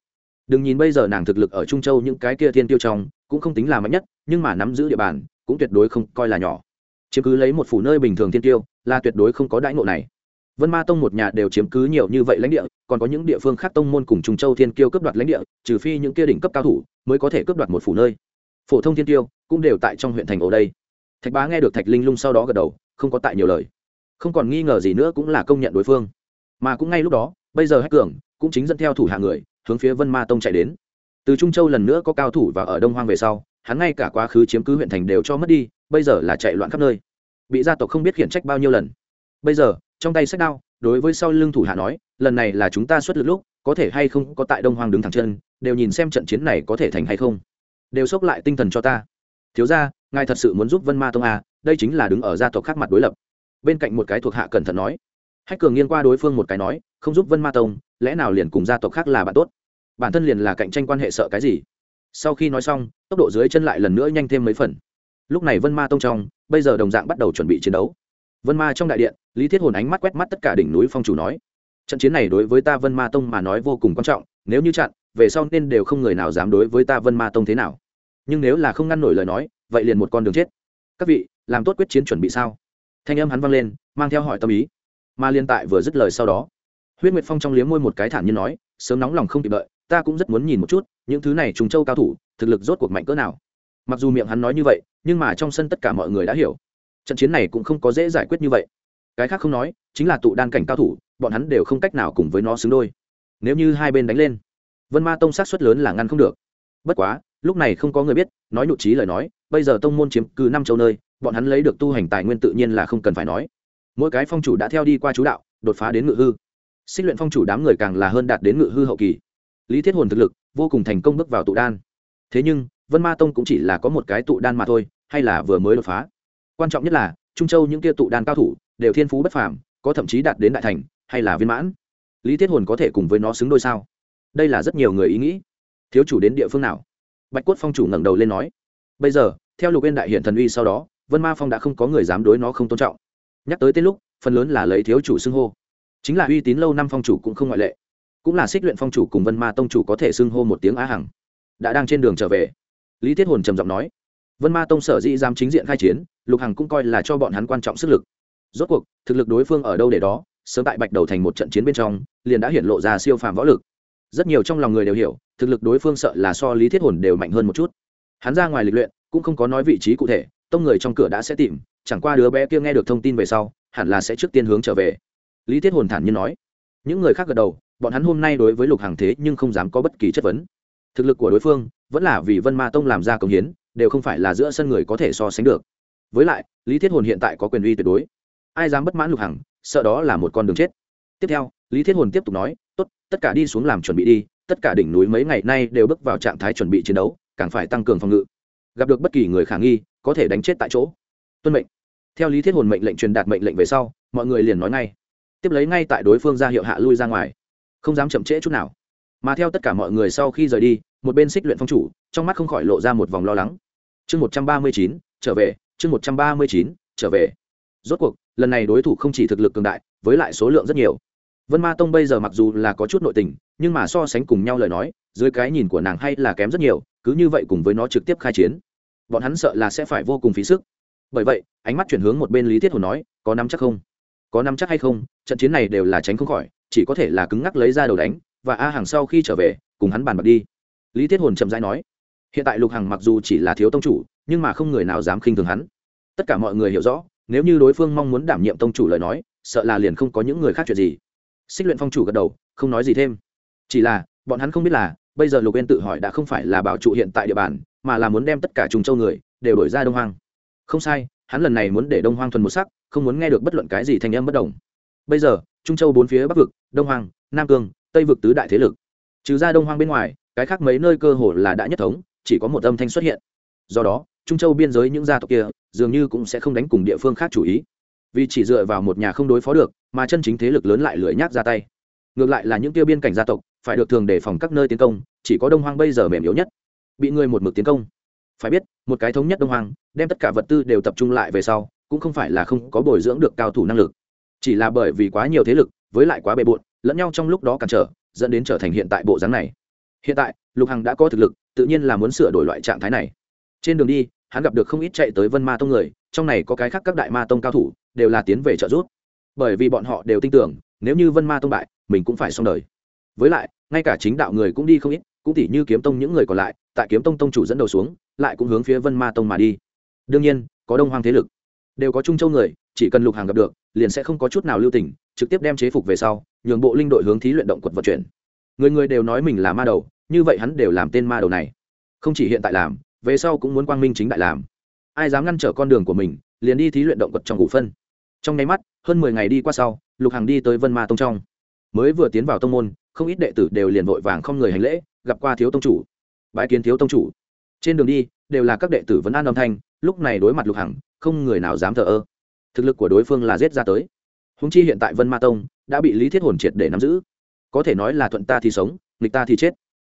Speaker 1: đừng nhìn bây giờ nàng thực lực ở trung châu những cái kia thiên tiêu trong, cũng không tính là mạnh nhất, nhưng mà nắm giữ địa bàn, cũng tuyệt đối không coi là nhỏ. Chứ cứ lấy một phủ nơi bình thường thiên tiêu là tuyệt đối không có đãi ngộ này. Vân ma tông một nhà đều chiếm cứ nhiều như vậy lãnh địa, còn có những địa phương khác tông môn cùng trung châu thiên kiêu cướp đoạt lãnh địa, trừ phi những kia đỉnh cấp cao thủ mới có thể cướp đoạt một phủ nơi. Phổ thông thiên Kiêu cũng đều tại trong huyện thành ổ đây. Thạch bá nghe được thạch linh lung sau đó gật đầu, không có tại nhiều lời. Không còn nghi ngờ gì nữa cũng là công nhận đối phương. Mà cũng ngay lúc đó, bây giờ hách cường cũng chính dẫn theo thủ hạ người, hướng phía vân ma tông chạy đến. Từ trung châu lần nữa có cao thủ và ở đông hoang về sau, hắn ngay cả quá khứ chiếm cứ huyện thành đều cho mất đi, bây giờ là chạy loạn khắp nơi bị gia tộc không biết khiển trách bao nhiêu lần. Bây giờ trong tay sách đao đối với sau lưng thủ hạ nói lần này là chúng ta xuất lực lúc có thể hay không có tại đông hoang đứng thẳng chân đều nhìn xem trận chiến này có thể thành hay không. Đều xốc lại tinh thần cho ta. Thiếu ra ngài thật sự muốn giúp vân ma tông à, đây chính là đứng ở gia tộc khác mặt đối lập. Bên cạnh một cái thuộc hạ cẩn thận nói. Hách cường nghiêng qua đối phương một cái nói không giúp vân ma tông lẽ nào liền cùng gia tộc khác là bạn tốt? Bản thân liền là cạnh tranh quan hệ sợ cái gì? Sau khi nói xong tốc độ dưới chân lại lần nữa nhanh thêm mấy phần lúc này vân ma tông trong, bây giờ đồng dạng bắt đầu chuẩn bị chiến đấu. Vân ma trong đại điện, lý thiết hồn ánh mắt quét mắt tất cả đỉnh núi phong chủ nói, trận chiến này đối với ta vân ma tông mà nói vô cùng quan trọng, nếu như chặn, về sau nên đều không người nào dám đối với ta vân ma tông thế nào. Nhưng nếu là không ngăn nổi lời nói, vậy liền một con đường chết. Các vị, làm tốt quyết chiến chuẩn bị sao? Thanh âm hắn vang lên, mang theo hỏi tâm ý. Mà liên tại vừa dứt lời sau đó, huyết nguyệt phong trong liếm môi một cái thản nhiên nói, sớm nóng lòng không kịp đợi, ta cũng rất muốn nhìn một chút, những thứ này trùng châu cao thủ, thực lực rốt cuộc mạnh cỡ nào? Mặc dù miệng hắn nói như vậy, nhưng mà trong sân tất cả mọi người đã hiểu. Trận chiến này cũng không có dễ giải quyết như vậy. Cái khác không nói, chính là tụ đan cảnh cao thủ, bọn hắn đều không cách nào cùng với nó xứng đôi. Nếu như hai bên đánh lên, vân ma tông sát xuất lớn là ngăn không được. Bất quá, lúc này không có người biết, nói nhụ trí lời nói, bây giờ tông môn chiếm cứ năm châu nơi, bọn hắn lấy được tu hành tài nguyên tự nhiên là không cần phải nói. Mỗi cái phong chủ đã theo đi qua chú đạo, đột phá đến ngự hư. Xích luyện phong chủ đám người càng là hơn đạt đến ngự hư hậu kỳ. Lý thiết hồn thực lực vô cùng thành công bước vào tụ đan. Thế nhưng vân ma tông cũng chỉ là có một cái tụ đan mà thôi, hay là vừa mới đột phá. Quan trọng nhất là, trung châu những kia tụ đan cao thủ, đều thiên phú bất phàm, có thậm chí đạt đến đại thành, hay là viên mãn. Lý thiết hồn có thể cùng với nó xứng đôi sao? Đây là rất nhiều người ý nghĩ. Thiếu chủ đến địa phương nào? Bạch quất phong chủ ngẩng đầu lên nói. Bây giờ, theo lục yên đại hiện thần uy sau đó, vân ma phong đã không có người dám đối nó không tôn trọng. Nhắc tới tên lúc, phần lớn là lấy thiếu chủ xưng hô. Chính là uy tín lâu năm phong chủ cũng không ngoại lệ. Cũng là xích luyện phong chủ cùng vân ma tông chủ có thể xưng hô một tiếng á hằng. Đã đang trên đường trở về lý thiết hồn trầm giọng nói, vân ma tông sở dĩ dám chính diện khai chiến, lục hằng cũng coi là cho bọn hắn quan trọng sức lực. Rốt cuộc, thực lực đối phương ở đâu để đó, sớm tại bạch đầu thành một trận chiến bên trong, liền đã hiện lộ ra siêu phàm võ lực. Rất nhiều trong lòng người đều hiểu, thực lực đối phương sợ là so lý thiết hồn đều mạnh hơn một chút. Hắn ra ngoài lịch luyện, cũng không có nói vị trí cụ thể, tông người trong cửa đã sẽ tìm, chẳng qua đứa bé kia nghe được thông tin về sau, hẳn là sẽ trước tiên hướng trở về. Lý thiết hồn thản nhiên nói. Những người khác gật đầu, bọn hắn hôm nay đối với lục hàng thế nhưng không dám có bất kỳ chất vấn. Thực lực của đối phương vẫn là vì vân ma tông làm ra công hiến, đều không phải là giữa sân người có thể so sánh được. Với lại, lý thiết hồn hiện tại có quyền uy tuyệt đối. Ai dám bất mãn lục hằng, sợ đó là một con đường chết. Tiếp theo, lý thiết hồn tiếp tục nói, tốt, tất cả đi xuống làm chuẩn bị đi, tất cả đỉnh núi mấy ngày nay đều bước vào trạng thái chuẩn bị chiến đấu, càng phải tăng cường phòng ngự. Gặp được bất kỳ người khả nghi, có thể đánh chết tại chỗ. Tuân mệnh. Theo lý thiết hồn mệnh lệnh truyền đạt mệnh lệnh về sau, mọi người liền nói ngay. Tiếp lấy ngay tại đối phương ra hiệu hạ lui ra ngoài. Không dám chậm trễ chút nào. Mà theo tất cả mọi người sau khi rời đi một bên xích luyện phong chủ, trong mắt không khỏi lộ ra một vòng lo lắng. Chương một trăm ba mươi chín, trở về, chương một trăm ba mươi chín, trở về. Rốt cuộc, lần này đối thủ không chỉ thực lực cường đại, với lại số lượng rất nhiều. Vân ma tông bây giờ mặc dù là có chút nội tình, nhưng mà so sánh cùng nhau lời nói, dưới cái nhìn của nàng hay là kém rất nhiều, cứ như vậy cùng với nó trực tiếp khai chiến. Bọn hắn sợ là sẽ phải vô cùng phí sức. Bởi vậy, ánh mắt chuyển hướng một bên lý thiết hồn nói, có nắm chắc không? Có nắm chắc hay không? Trận chiến này đều là tránh không khỏi, chỉ có thể là cứng ngắc lấy ra đầu đánh, và a hàng sau khi trở về, cùng hắn bàn bạc đi lý thiết hồn chậm rãi nói hiện tại lục hằng mặc dù chỉ là thiếu tông chủ nhưng mà không người nào dám khinh thường hắn. Tất cả mọi người hiểu rõ nếu như đối phương mong muốn đảm nhiệm tông chủ lời nói sợ là liền không có những người khác chuyện gì. Xích luyện phong chủ gật đầu không nói gì thêm. Chỉ là bọn hắn không biết là bây giờ lục yên tự hỏi đã không phải là bảo trụ hiện tại địa bàn mà là muốn đem tất cả trùng châu người đều đổi ra đông hoang. Không sai hắn lần này muốn để đông hoang thuần một sắc không muốn nghe được bất luận cái gì thành âm bất đồng. Bây giờ trung châu bốn phía bắc vực đông Hoang, nam cương tây vực tứ đại thế lực. Trừ ra đông hoang bên ngoài cái khác mấy nơi cơ hồ là đã nhất thống, chỉ có một âm thanh xuất hiện. Do đó, trung châu biên giới những gia tộc kia dường như cũng sẽ không đánh cùng địa phương khác chủ ý. Vì chỉ dựa vào một nhà không đối phó được, mà chân chính thế lực lớn lại lưỡi nhác ra tay. Ngược lại là những tiêu biên cảnh gia tộc, phải được thường đề phòng các nơi tiến công, chỉ có đông hoang bây giờ mềm yếu nhất. Bị người một mực tiến công. Phải biết, một cái thống nhất đông hoang, đem tất cả vật tư đều tập trung lại về sau, cũng không phải là không có bồi dưỡng được cao thủ năng lực. Chỉ là bởi vì quá nhiều thế lực, với lại quá bề bộn, lẫn nhau trong lúc đó cản trở, dẫn đến trở thành hiện tại bộ dáng này hiện tại, lục hằng đã có thực lực, tự nhiên là muốn sửa đổi loại trạng thái này. Trên đường đi, hắn gặp được không ít chạy tới vân ma tông người, trong này có cái khác các đại ma tông cao thủ, đều là tiến về trợ giúp. Bởi vì bọn họ đều tin tưởng, nếu như vân ma tông bại, mình cũng phải xong đời. Với lại, ngay cả chính đạo người cũng đi không ít, cũng tỉ như kiếm tông những người còn lại, tại kiếm tông tông chủ dẫn đầu xuống, lại cũng hướng phía vân ma tông mà đi. Đương nhiên, có đông hoang thế lực. Đều có trung châu người, chỉ cần lục hàng gặp được, liền sẽ không có chút nào lưu tình, trực tiếp đem chế phục về sau, nhường bộ linh đội hướng thí luyện động quật vận chuyển người người đều nói mình là ma đầu, như vậy hắn đều làm tên ma đầu này. Không chỉ hiện tại làm, về sau cũng muốn quang minh chính đại làm. Ai dám ngăn trở con đường của mình, liền đi thí luyện động vật trong ngũ phân. Trong nháy mắt, hơn mười ngày đi qua sau, lục hằng đi tới vân ma tông trong. Mới vừa tiến vào tông môn, không ít đệ tử đều liền vội vàng không người hành lễ, gặp qua thiếu tông chủ. Bãi kiến thiếu tông chủ. Trên đường đi, đều là các đệ tử vẫn an âm thanh, lúc này đối mặt lục hằng, không người nào dám thờ ơ. Thực lực của đối phương là giết ra tới. Húng chi hiện tại vân ma tông đã bị lý thiết hồn triệt để nắm giữ có thể nói là thuận ta thì sống, nghịch ta thì chết.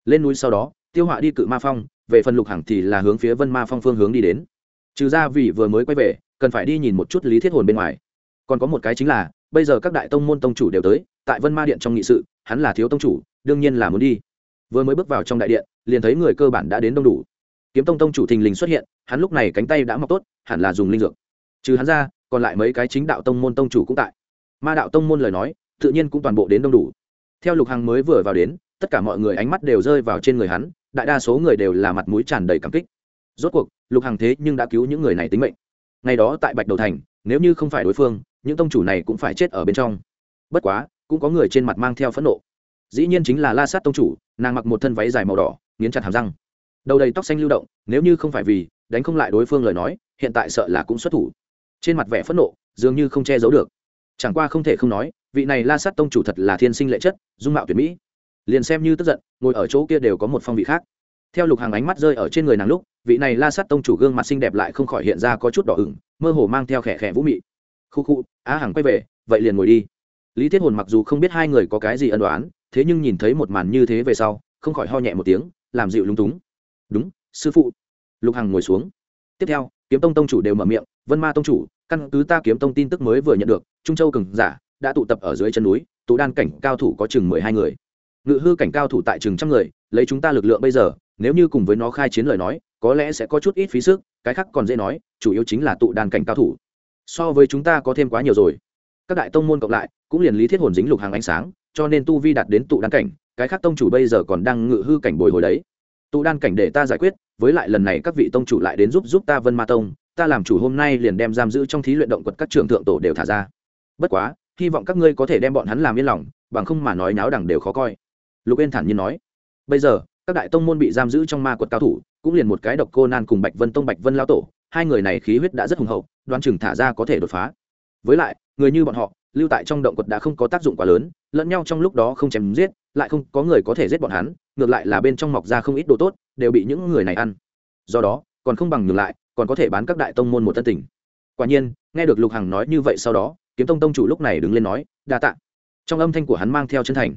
Speaker 1: Lên núi sau đó, tiêu họa đi cự ma phong, về phần lục hằng thì là hướng phía vân ma phong phương hướng đi đến. Trừ ra vì vừa mới quay về, cần phải đi nhìn một chút lý thiết hồn bên ngoài. Còn có một cái chính là, bây giờ các đại tông môn tông chủ đều tới, tại vân ma điện trong nghị sự, hắn là thiếu tông chủ, đương nhiên là muốn đi. Vừa mới bước vào trong đại điện, liền thấy người cơ bản đã đến đông đủ. Kiếm tông tông chủ thình lình xuất hiện, hắn lúc này cánh tay đã mọc tốt, hẳn là dùng linh dược. Trừ hắn ra, còn lại mấy cái chính đạo tông môn tông chủ cũng tại. Ma đạo tông môn lời nói, tự nhiên cũng toàn bộ đến đông đủ theo lục hằng mới vừa vào đến, tất cả mọi người ánh mắt đều rơi vào trên người hắn, đại đa số người đều là mặt mũi tràn đầy cảm kích. Rốt cuộc, lục hằng thế nhưng đã cứu những người này tính mệnh. Ngày đó tại bạch đầu thành, nếu như không phải đối phương, những tông chủ này cũng phải chết ở bên trong. Bất quá, cũng có người trên mặt mang theo phẫn nộ. Dĩ nhiên chính là la sát tông chủ, nàng mặc một thân váy dài màu đỏ, nghiến chặt hàm răng. Đầu đầy tóc xanh lưu động, nếu như không phải vì, đánh không lại đối phương lời nói, hiện tại sợ là cũng xuất thủ. Trên mặt vẻ phẫn nộ, dường như không che giấu được. Chẳng qua không thể không nói vị này la sát tông chủ thật là thiên sinh lệ chất, dung mạo tuyệt mỹ. Liền xem như tức giận, ngồi ở chỗ kia đều có một phong vị khác. Theo lục hàng ánh mắt rơi ở trên người nàng lúc, vị này la sát tông chủ gương mặt xinh đẹp lại không khỏi hiện ra có chút đỏ ửng, mơ hồ mang theo khẽ khẽ vũ mị. Khu khu, á hằng quay về, vậy liền ngồi đi. Lý thiết hồn mặc dù không biết hai người có cái gì ân đoán thế nhưng nhìn thấy một màn như thế về sau, không khỏi ho nhẹ một tiếng, làm dịu lúng túng. Đúng, sư phụ. Lục hằng ngồi xuống. Tiếp theo, kiếm tông tông chủ đều mở miệng, vân ma tông chủ, căn cứ ta kiếm tông tin tức mới vừa nhận được, trung châu cường giả đã tụ tập ở dưới chân núi, tụ đan cảnh cao thủ có chừng mười hai người. Ngự hư cảnh cao thủ tại chừng trăm người, lấy chúng ta lực lượng bây giờ, nếu như cùng với nó khai chiến lời nói, có lẽ sẽ có chút ít phí sức, cái khác còn dễ nói, chủ yếu chính là tụ đan cảnh cao thủ. So với chúng ta có thêm quá nhiều rồi. Các đại tông môn cộng lại, cũng liền lý thiết hồn dính lục hàng ánh sáng, cho nên tu vi đạt đến tụ đan cảnh, cái khác tông chủ bây giờ còn đang ngự hư cảnh bồi hồi đấy. Tụ đan cảnh để ta giải quyết, với lại lần này các vị tông chủ lại đến giúp giúp ta vân ma tông, ta làm chủ hôm nay liền đem giam giữ trong thí luyện động quật các trường thượng tổ đều thả ra. Bất quá hy vọng các ngươi có thể đem bọn hắn làm yên lòng, bằng không mà nói náo đẳng đều khó coi. Lục yên thản nhiên nói. Bây giờ, các đại tông môn bị giam giữ trong ma quật cao thủ, cũng liền một cái độc cô nan cùng bạch vân tông bạch vân lao tổ, hai người này khí huyết đã rất hùng hậu, đoan chừng thả ra có thể đột phá. Với lại, người như bọn họ, lưu tại trong động quật đã không có tác dụng quá lớn, lẫn nhau trong lúc đó không chém giết, lại không có người có thể giết bọn hắn, ngược lại là bên trong mọc ra không ít đồ tốt, đều bị những người này ăn. Do đó, còn không bằng ngược lại, còn có thể bán các đại tông môn một tân tình quả nhiên, nghe được lục hằng nói như vậy sau đó kiếm tông tông chủ lúc này đứng lên nói, đa tạ. Trong âm thanh của hắn mang theo chân thành.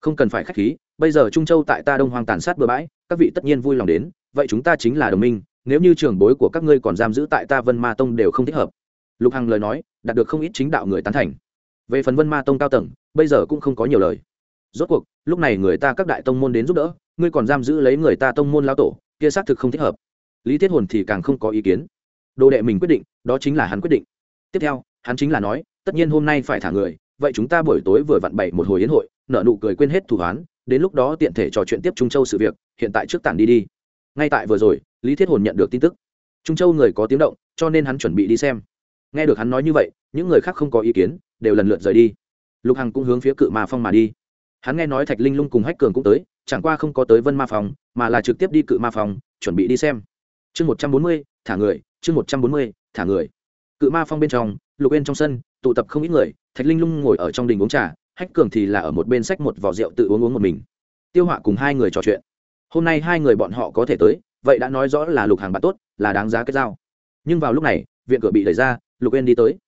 Speaker 1: Không cần phải k h á c h khí, bây giờ trung châu tại ta đông hoàng tàn sát bừa bãi, các vị tất nhiên vui lòng đến, vậy chúng ta chính là đồng minh, nếu như trường bối của các ngươi còn giam giữ tại ta vân ma tông đều không thích hợp. Lục hằng lời nói, đạt được không ít chính đạo người tán thành. Về phần vân ma tông cao tầng, bây giờ cũng không có nhiều lời. Rốt cuộc, lúc này người ta các đại tông môn đến giúp đỡ, ngươi còn giam giữ lấy người ta tông môn lao tổ, kia xác thực không thích hợp. Lý thiết hồn thì càng không có ý kiến. Đồ đệ mình quyết định, đó chính là hắn quyết định. Tiếp theo, hắn chính là nói tất nhiên hôm nay phải thả người, vậy chúng ta buổi tối vừa vặn bày một hồi yến hội nợ nụ cười quên hết thủ hoán, đến lúc đó tiện thể trò chuyện tiếp trung châu sự việc, hiện tại trước tản đi đi. Ngay tại vừa rồi, lý thiết hồn nhận được tin tức. Trung châu người có tiếng động, cho nên hắn chuẩn bị đi xem. Nghe được hắn nói như vậy, những người khác không có ý kiến, đều lần lượt rời đi. Lục hằng cũng hướng phía cự ma phong mà đi. Hắn nghe nói thạch linh lung cùng hách cường cũng tới, chẳng qua không có tới vân ma phòng mà là trực tiếp đi cự ma phòng chuẩn bị đi xem. Chương một trăm bốn mươi, thả người, chương một trăm bốn mươi, thả người. Cự ma phong bên trong, lục bên trong sân tụ tập không ít người, thạch linh lung ngồi ở trong đình uống trà, hách cường thì là ở một bên sách một vỏ rượu tự uống uống một mình. Tiêu họa cùng hai người trò chuyện. Hôm nay hai người bọn họ có thể tới, vậy đã nói rõ là lục hàng bạn tốt, là đáng giá kết giao. Nhưng vào lúc này, viện cửa bị đẩy ra, lục yên đi tới.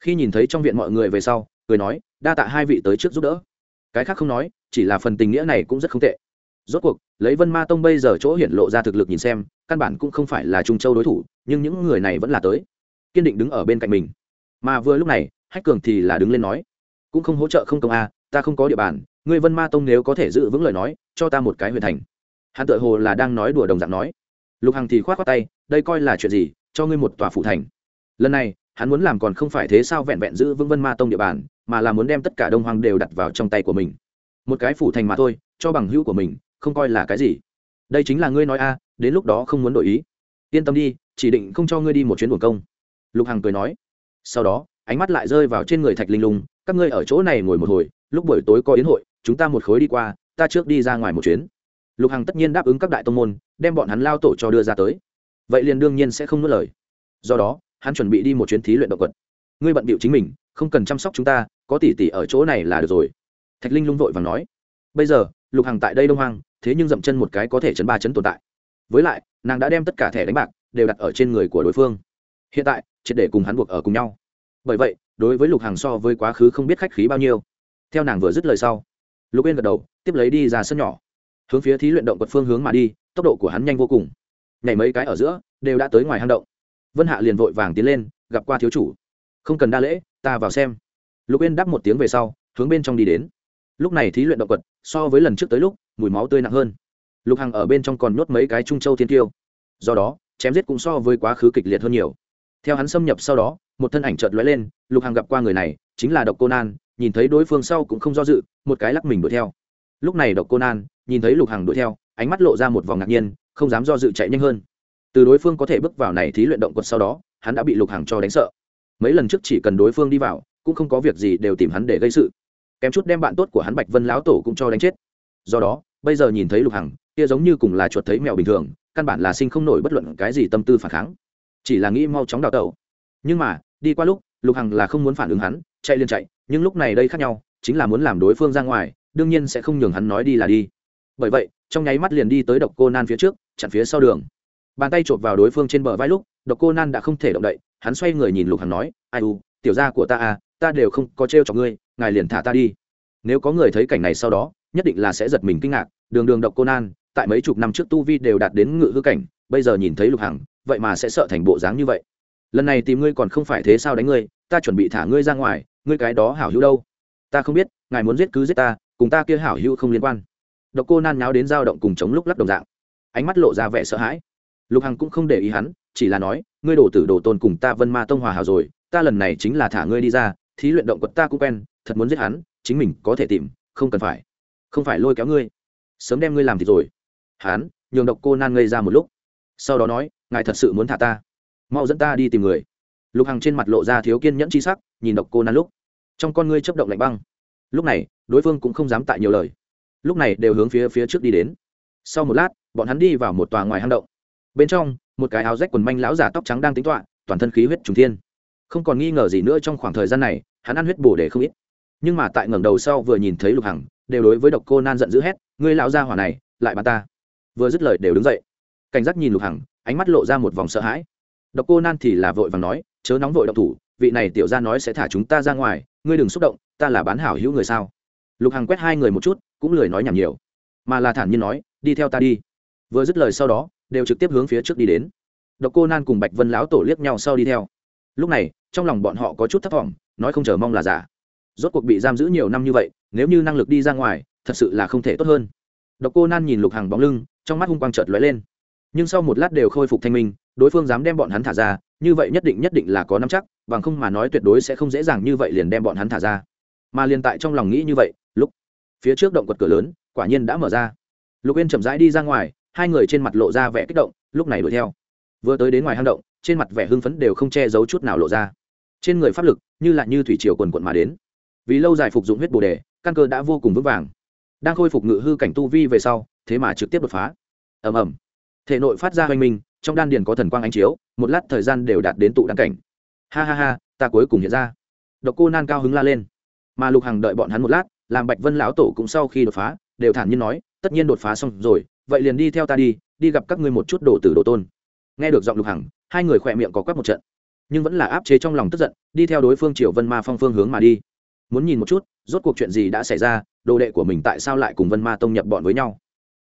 Speaker 1: Khi nhìn thấy trong viện mọi người về sau, cười nói, đa tạ hai vị tới trước giúp đỡ. Cái khác không nói, chỉ là phần tình nghĩa này cũng rất không tệ. Rốt cuộc, lấy vân ma tông bây giờ chỗ hiện lộ ra thực lực nhìn xem, căn bản cũng không phải là trung châu đối thủ, nhưng những người này vẫn là tới. Kiên định đứng ở bên cạnh mình. Mà vừa lúc này hách cường thì là đứng lên nói, cũng không hỗ trợ không công a, ta không có địa bàn, ngươi vân ma tông nếu có thể giữ vững lời nói, cho ta một cái huyền thành. Hắn tự hồ là đang nói đùa đồng dạng nói. Lục hằng thì khoát khoát tay, đây coi là chuyện gì, cho ngươi một tòa phủ thành. Lần này, hắn muốn làm còn không phải thế sao vẹn vẹn giữ vững vân ma tông địa bàn, mà là muốn đem tất cả đông hoàng đều đặt vào trong tay của mình. Một cái phủ thành mà thôi, cho bằng hữu của mình, không coi là cái gì. Đây chính là ngươi nói a, đến lúc đó không muốn đổi ý. Yên tâm đi, chỉ định không cho ngươi đi một chuyến buồn công. Lục hằng cười nói. Sau đó ánh mắt lại rơi vào trên người thạch linh lung, các ngươi ở chỗ này ngồi một hồi, lúc buổi tối có yến hội, chúng ta một khối đi qua, ta trước đi ra ngoài một chuyến. Lục hằng tất nhiên đáp ứng các đại tông môn, đem bọn hắn lao tổ cho đưa ra tới. Vậy liền đương nhiên sẽ không nuốt lời. Do đó, hắn chuẩn bị đi một chuyến thí luyện động vật ngươi bận bịu chính mình, không cần chăm sóc chúng ta, có tỷ tỷ ở chỗ này là được rồi. Thạch linh lung vội và nói. Bây giờ, lục hằng tại đây đông hoang, thế nhưng dậm chân một cái có thể chấn ba chấn tồn tại. Với lại, nàng đã đem tất cả thẻ đánh bạc đều đặt ở trên người của đối phương. Hiện tại, triệt để cùng hắn buộc ở cùng nhau bởi vậy, đối với lục hàng so với quá khứ không biết khách khí bao nhiêu. Theo nàng vừa dứt lời sau, lục yên gật đầu, tiếp lấy đi ra sân nhỏ. Hướng phía thí luyện động vật phương hướng mà đi, tốc độ của hắn nhanh vô cùng. Nhảy mấy cái ở giữa, đều đã tới ngoài hang động. Vân hạ liền vội vàng tiến lên, gặp qua thiếu chủ. Không cần đa lễ, ta vào xem. Lục yên đáp một tiếng về sau, hướng bên trong đi đến. Lúc này thí luyện động vật so với lần trước tới lúc, mùi máu tươi nặng hơn. Lục hằng ở bên trong còn nhốt mấy cái trung châu thiên tiêu do đó, chém giết cũng so với quá khứ kịch liệt hơn nhiều. Theo hắn xâm nhập sau đó một thân ảnh chợt lóe lên, lục hằng gặp qua người này, chính là độc cô nan, nhìn thấy đối phương sau cũng không do dự, một cái lắc mình đuổi theo. Lúc này độc cô nan, nhìn thấy lục hằng đuổi theo, ánh mắt lộ ra một vòng ngạc nhiên, không dám do dự chạy nhanh hơn. Từ đối phương có thể bước vào này thí luyện động quật sau đó, hắn đã bị lục hằng cho đánh sợ. Mấy lần trước chỉ cần đối phương đi vào, cũng không có việc gì đều tìm hắn để gây sự. Kém chút đem bạn tốt của hắn bạch vân lão tổ cũng cho đánh chết. Do đó, bây giờ nhìn thấy lục hằng, kia giống như cùng là chuột thấy mèo bình thường, căn bản là sinh không nổi bất luận cái gì tâm tư phản kháng. Chỉ là nghĩ mau chóng đào tẩu nhưng mà, đi qua lúc, lục hằng là không muốn phản ứng hắn, chạy liền chạy, nhưng lúc này đây khác nhau, chính là muốn làm đối phương ra ngoài, đương nhiên sẽ không nhường hắn nói đi là đi. Bởi vậy, trong nháy mắt liền đi tới độc cô nan phía trước, chặn phía sau đường. Bàn tay chộp vào đối phương trên bờ vai lúc, độc cô nan đã không thể động đậy, hắn xoay người nhìn lục hằng nói, ai u, tiểu gia của ta à ta đều không có t r cho ngươi, ngài liền thả ta đi. Nếu có người thấy cảnh này sau đó, nhất định là sẽ giật mình kinh ngạc, đường đường độc cô nan, tại mấy chục năm trước tu vi đều đạt đến ngự hư cảnh, bây giờ nhìn thấy lục hằng, vậy mà sẽ sợ thành bộ dáng như vậy lần này tìm ngươi còn không phải thế sao đánh ngươi, ta chuẩn bị thả ngươi ra ngoài, ngươi cái đó hảo hữu đâu? Ta không biết, ngài muốn giết cứ giết ta, cùng ta kia hảo hữu không liên quan. Độc cô nan nháo đến dao động cùng chống lúc lắc đồng dạng. Ánh mắt lộ ra vẻ sợ hãi. Lục hằng cũng không để ý hắn, chỉ là nói, ngươi đổ tử đổ tôn cùng ta vân ma tông hòa hảo rồi, ta lần này chính là thả ngươi đi ra, thí luyện động quật ta cũng quen, thật muốn giết hắn, chính mình có thể tìm, không cần phải. Không phải lôi kéo ngươi. Sớm đem ngươi làm thì rồi. Hắn nhường độc cô nan ngây ra một lúc. Sau đó nói, ngài thật sự muốn thả ta? Mau dẫn ta đi tìm người. Lục hằng trên mặt lộ ra thiếu kiên nhẫn c h i sắc, nhìn độc cô nan lúc. Trong con ngươi chấp động lạnh băng. Lúc này, đối phương cũng không dám tại nhiều lời. Lúc này đều hướng phía phía trước đi đến. Sau một lát, bọn hắn đi vào một tòa ngoài hang động. Bên trong, một cái áo rách quần manh lão giả tóc trắng đang tính toạ toàn thân khí huyết trùng thiên. Không còn nghi ngờ gì nữa trong khoảng thời gian này, hắn ăn huyết bổ để không ít. Nhưng mà tại ngẩng đầu sau vừa nhìn thấy lục hằng, đều đối với độc cô nan giận dữ hét, ngươi lão gia hỏa này, lại bà ta. Vừa dứt lời đều đứng dậy. Cảnh giác nhìn lục hằng, ánh mắt lộ ra một vòng sợ hãi độc cô nan thì là vội vàng nói, chớ nóng vội động thủ, vị này tiểu ra nói sẽ thả chúng ta ra ngoài, ngươi đừng xúc động, ta là bán hảo hữu người sao? Lục hằng quét hai người một chút, cũng lười nói nhảm nhiều, mà là thản nhiên nói, đi theo ta đi. Vừa dứt lời sau đó, đều trực tiếp hướng phía trước đi đến. Độc cô nan cùng bạch vân lão tổ liếc nhau sau đi theo. Lúc này, trong lòng bọn họ có chút thất vọng nói không chờ mong là giả. Rốt cuộc bị giam giữ nhiều năm như vậy, nếu như năng lực đi ra ngoài, thật sự là không thể tốt hơn. Độc cô nan nhìn lục hằng bóng lưng, trong mắt hung quang chợt lóe lên nhưng sau một lát đều khôi phục thanh minh, đối phương dám đem bọn hắn thả ra, như vậy nhất định nhất định là có nắm chắc, bằng không mà nói tuyệt đối sẽ không dễ dàng như vậy liền đem bọn hắn thả ra. Mà liền tại trong lòng nghĩ như vậy, lúc phía trước động quật cửa lớn, quả nhiên đã mở ra. Lục yên chậm rãi đi ra ngoài, hai người trên mặt lộ ra vẻ kích động, lúc này đuổi theo. Vừa tới đến ngoài hang động, trên mặt vẻ hưng phấn đều không che giấu chút nào lộ ra. Trên người pháp lực, như là như thủy triều quần quận mà đến. Vì lâu dài phục dụng huyết bồ đề, căn cơ đã vô cùng vững vàng. Đang khôi phục ngự hư cảnh tu vi về sau, thế mà trực tiếp đột phá. Ầm ầm thể nội phát ra hoành minh, trong đan điền có thần quang ánh chiếu, một lát thời gian đều đạt đến tụ đan cảnh. Ha ha ha, ta cuối cùng hiện ra. Độc cô nan cao hứng la lên. Mà lục hằng đợi bọn hắn một lát, làm bạch vân lão tổ cũng sau khi đột phá, đều thản nhiên nói, tất nhiên đột phá xong rồi, vậy liền đi theo ta đi đi gặp các ngươi một chút đồ tử đồ tôn. Nghe được giọng lục hằng, hai người khỏe miệng có quắc một trận. Nhưng vẫn là áp chế trong lòng tức giận, đi theo đối phương triều vân ma phong phương hướng mà đi. Muốn nhìn một chút, rốt cuộc chuyện gì đã xảy ra, đồ đệ của mình tại sao lại cùng vân ma tông nhập bọn với nhau?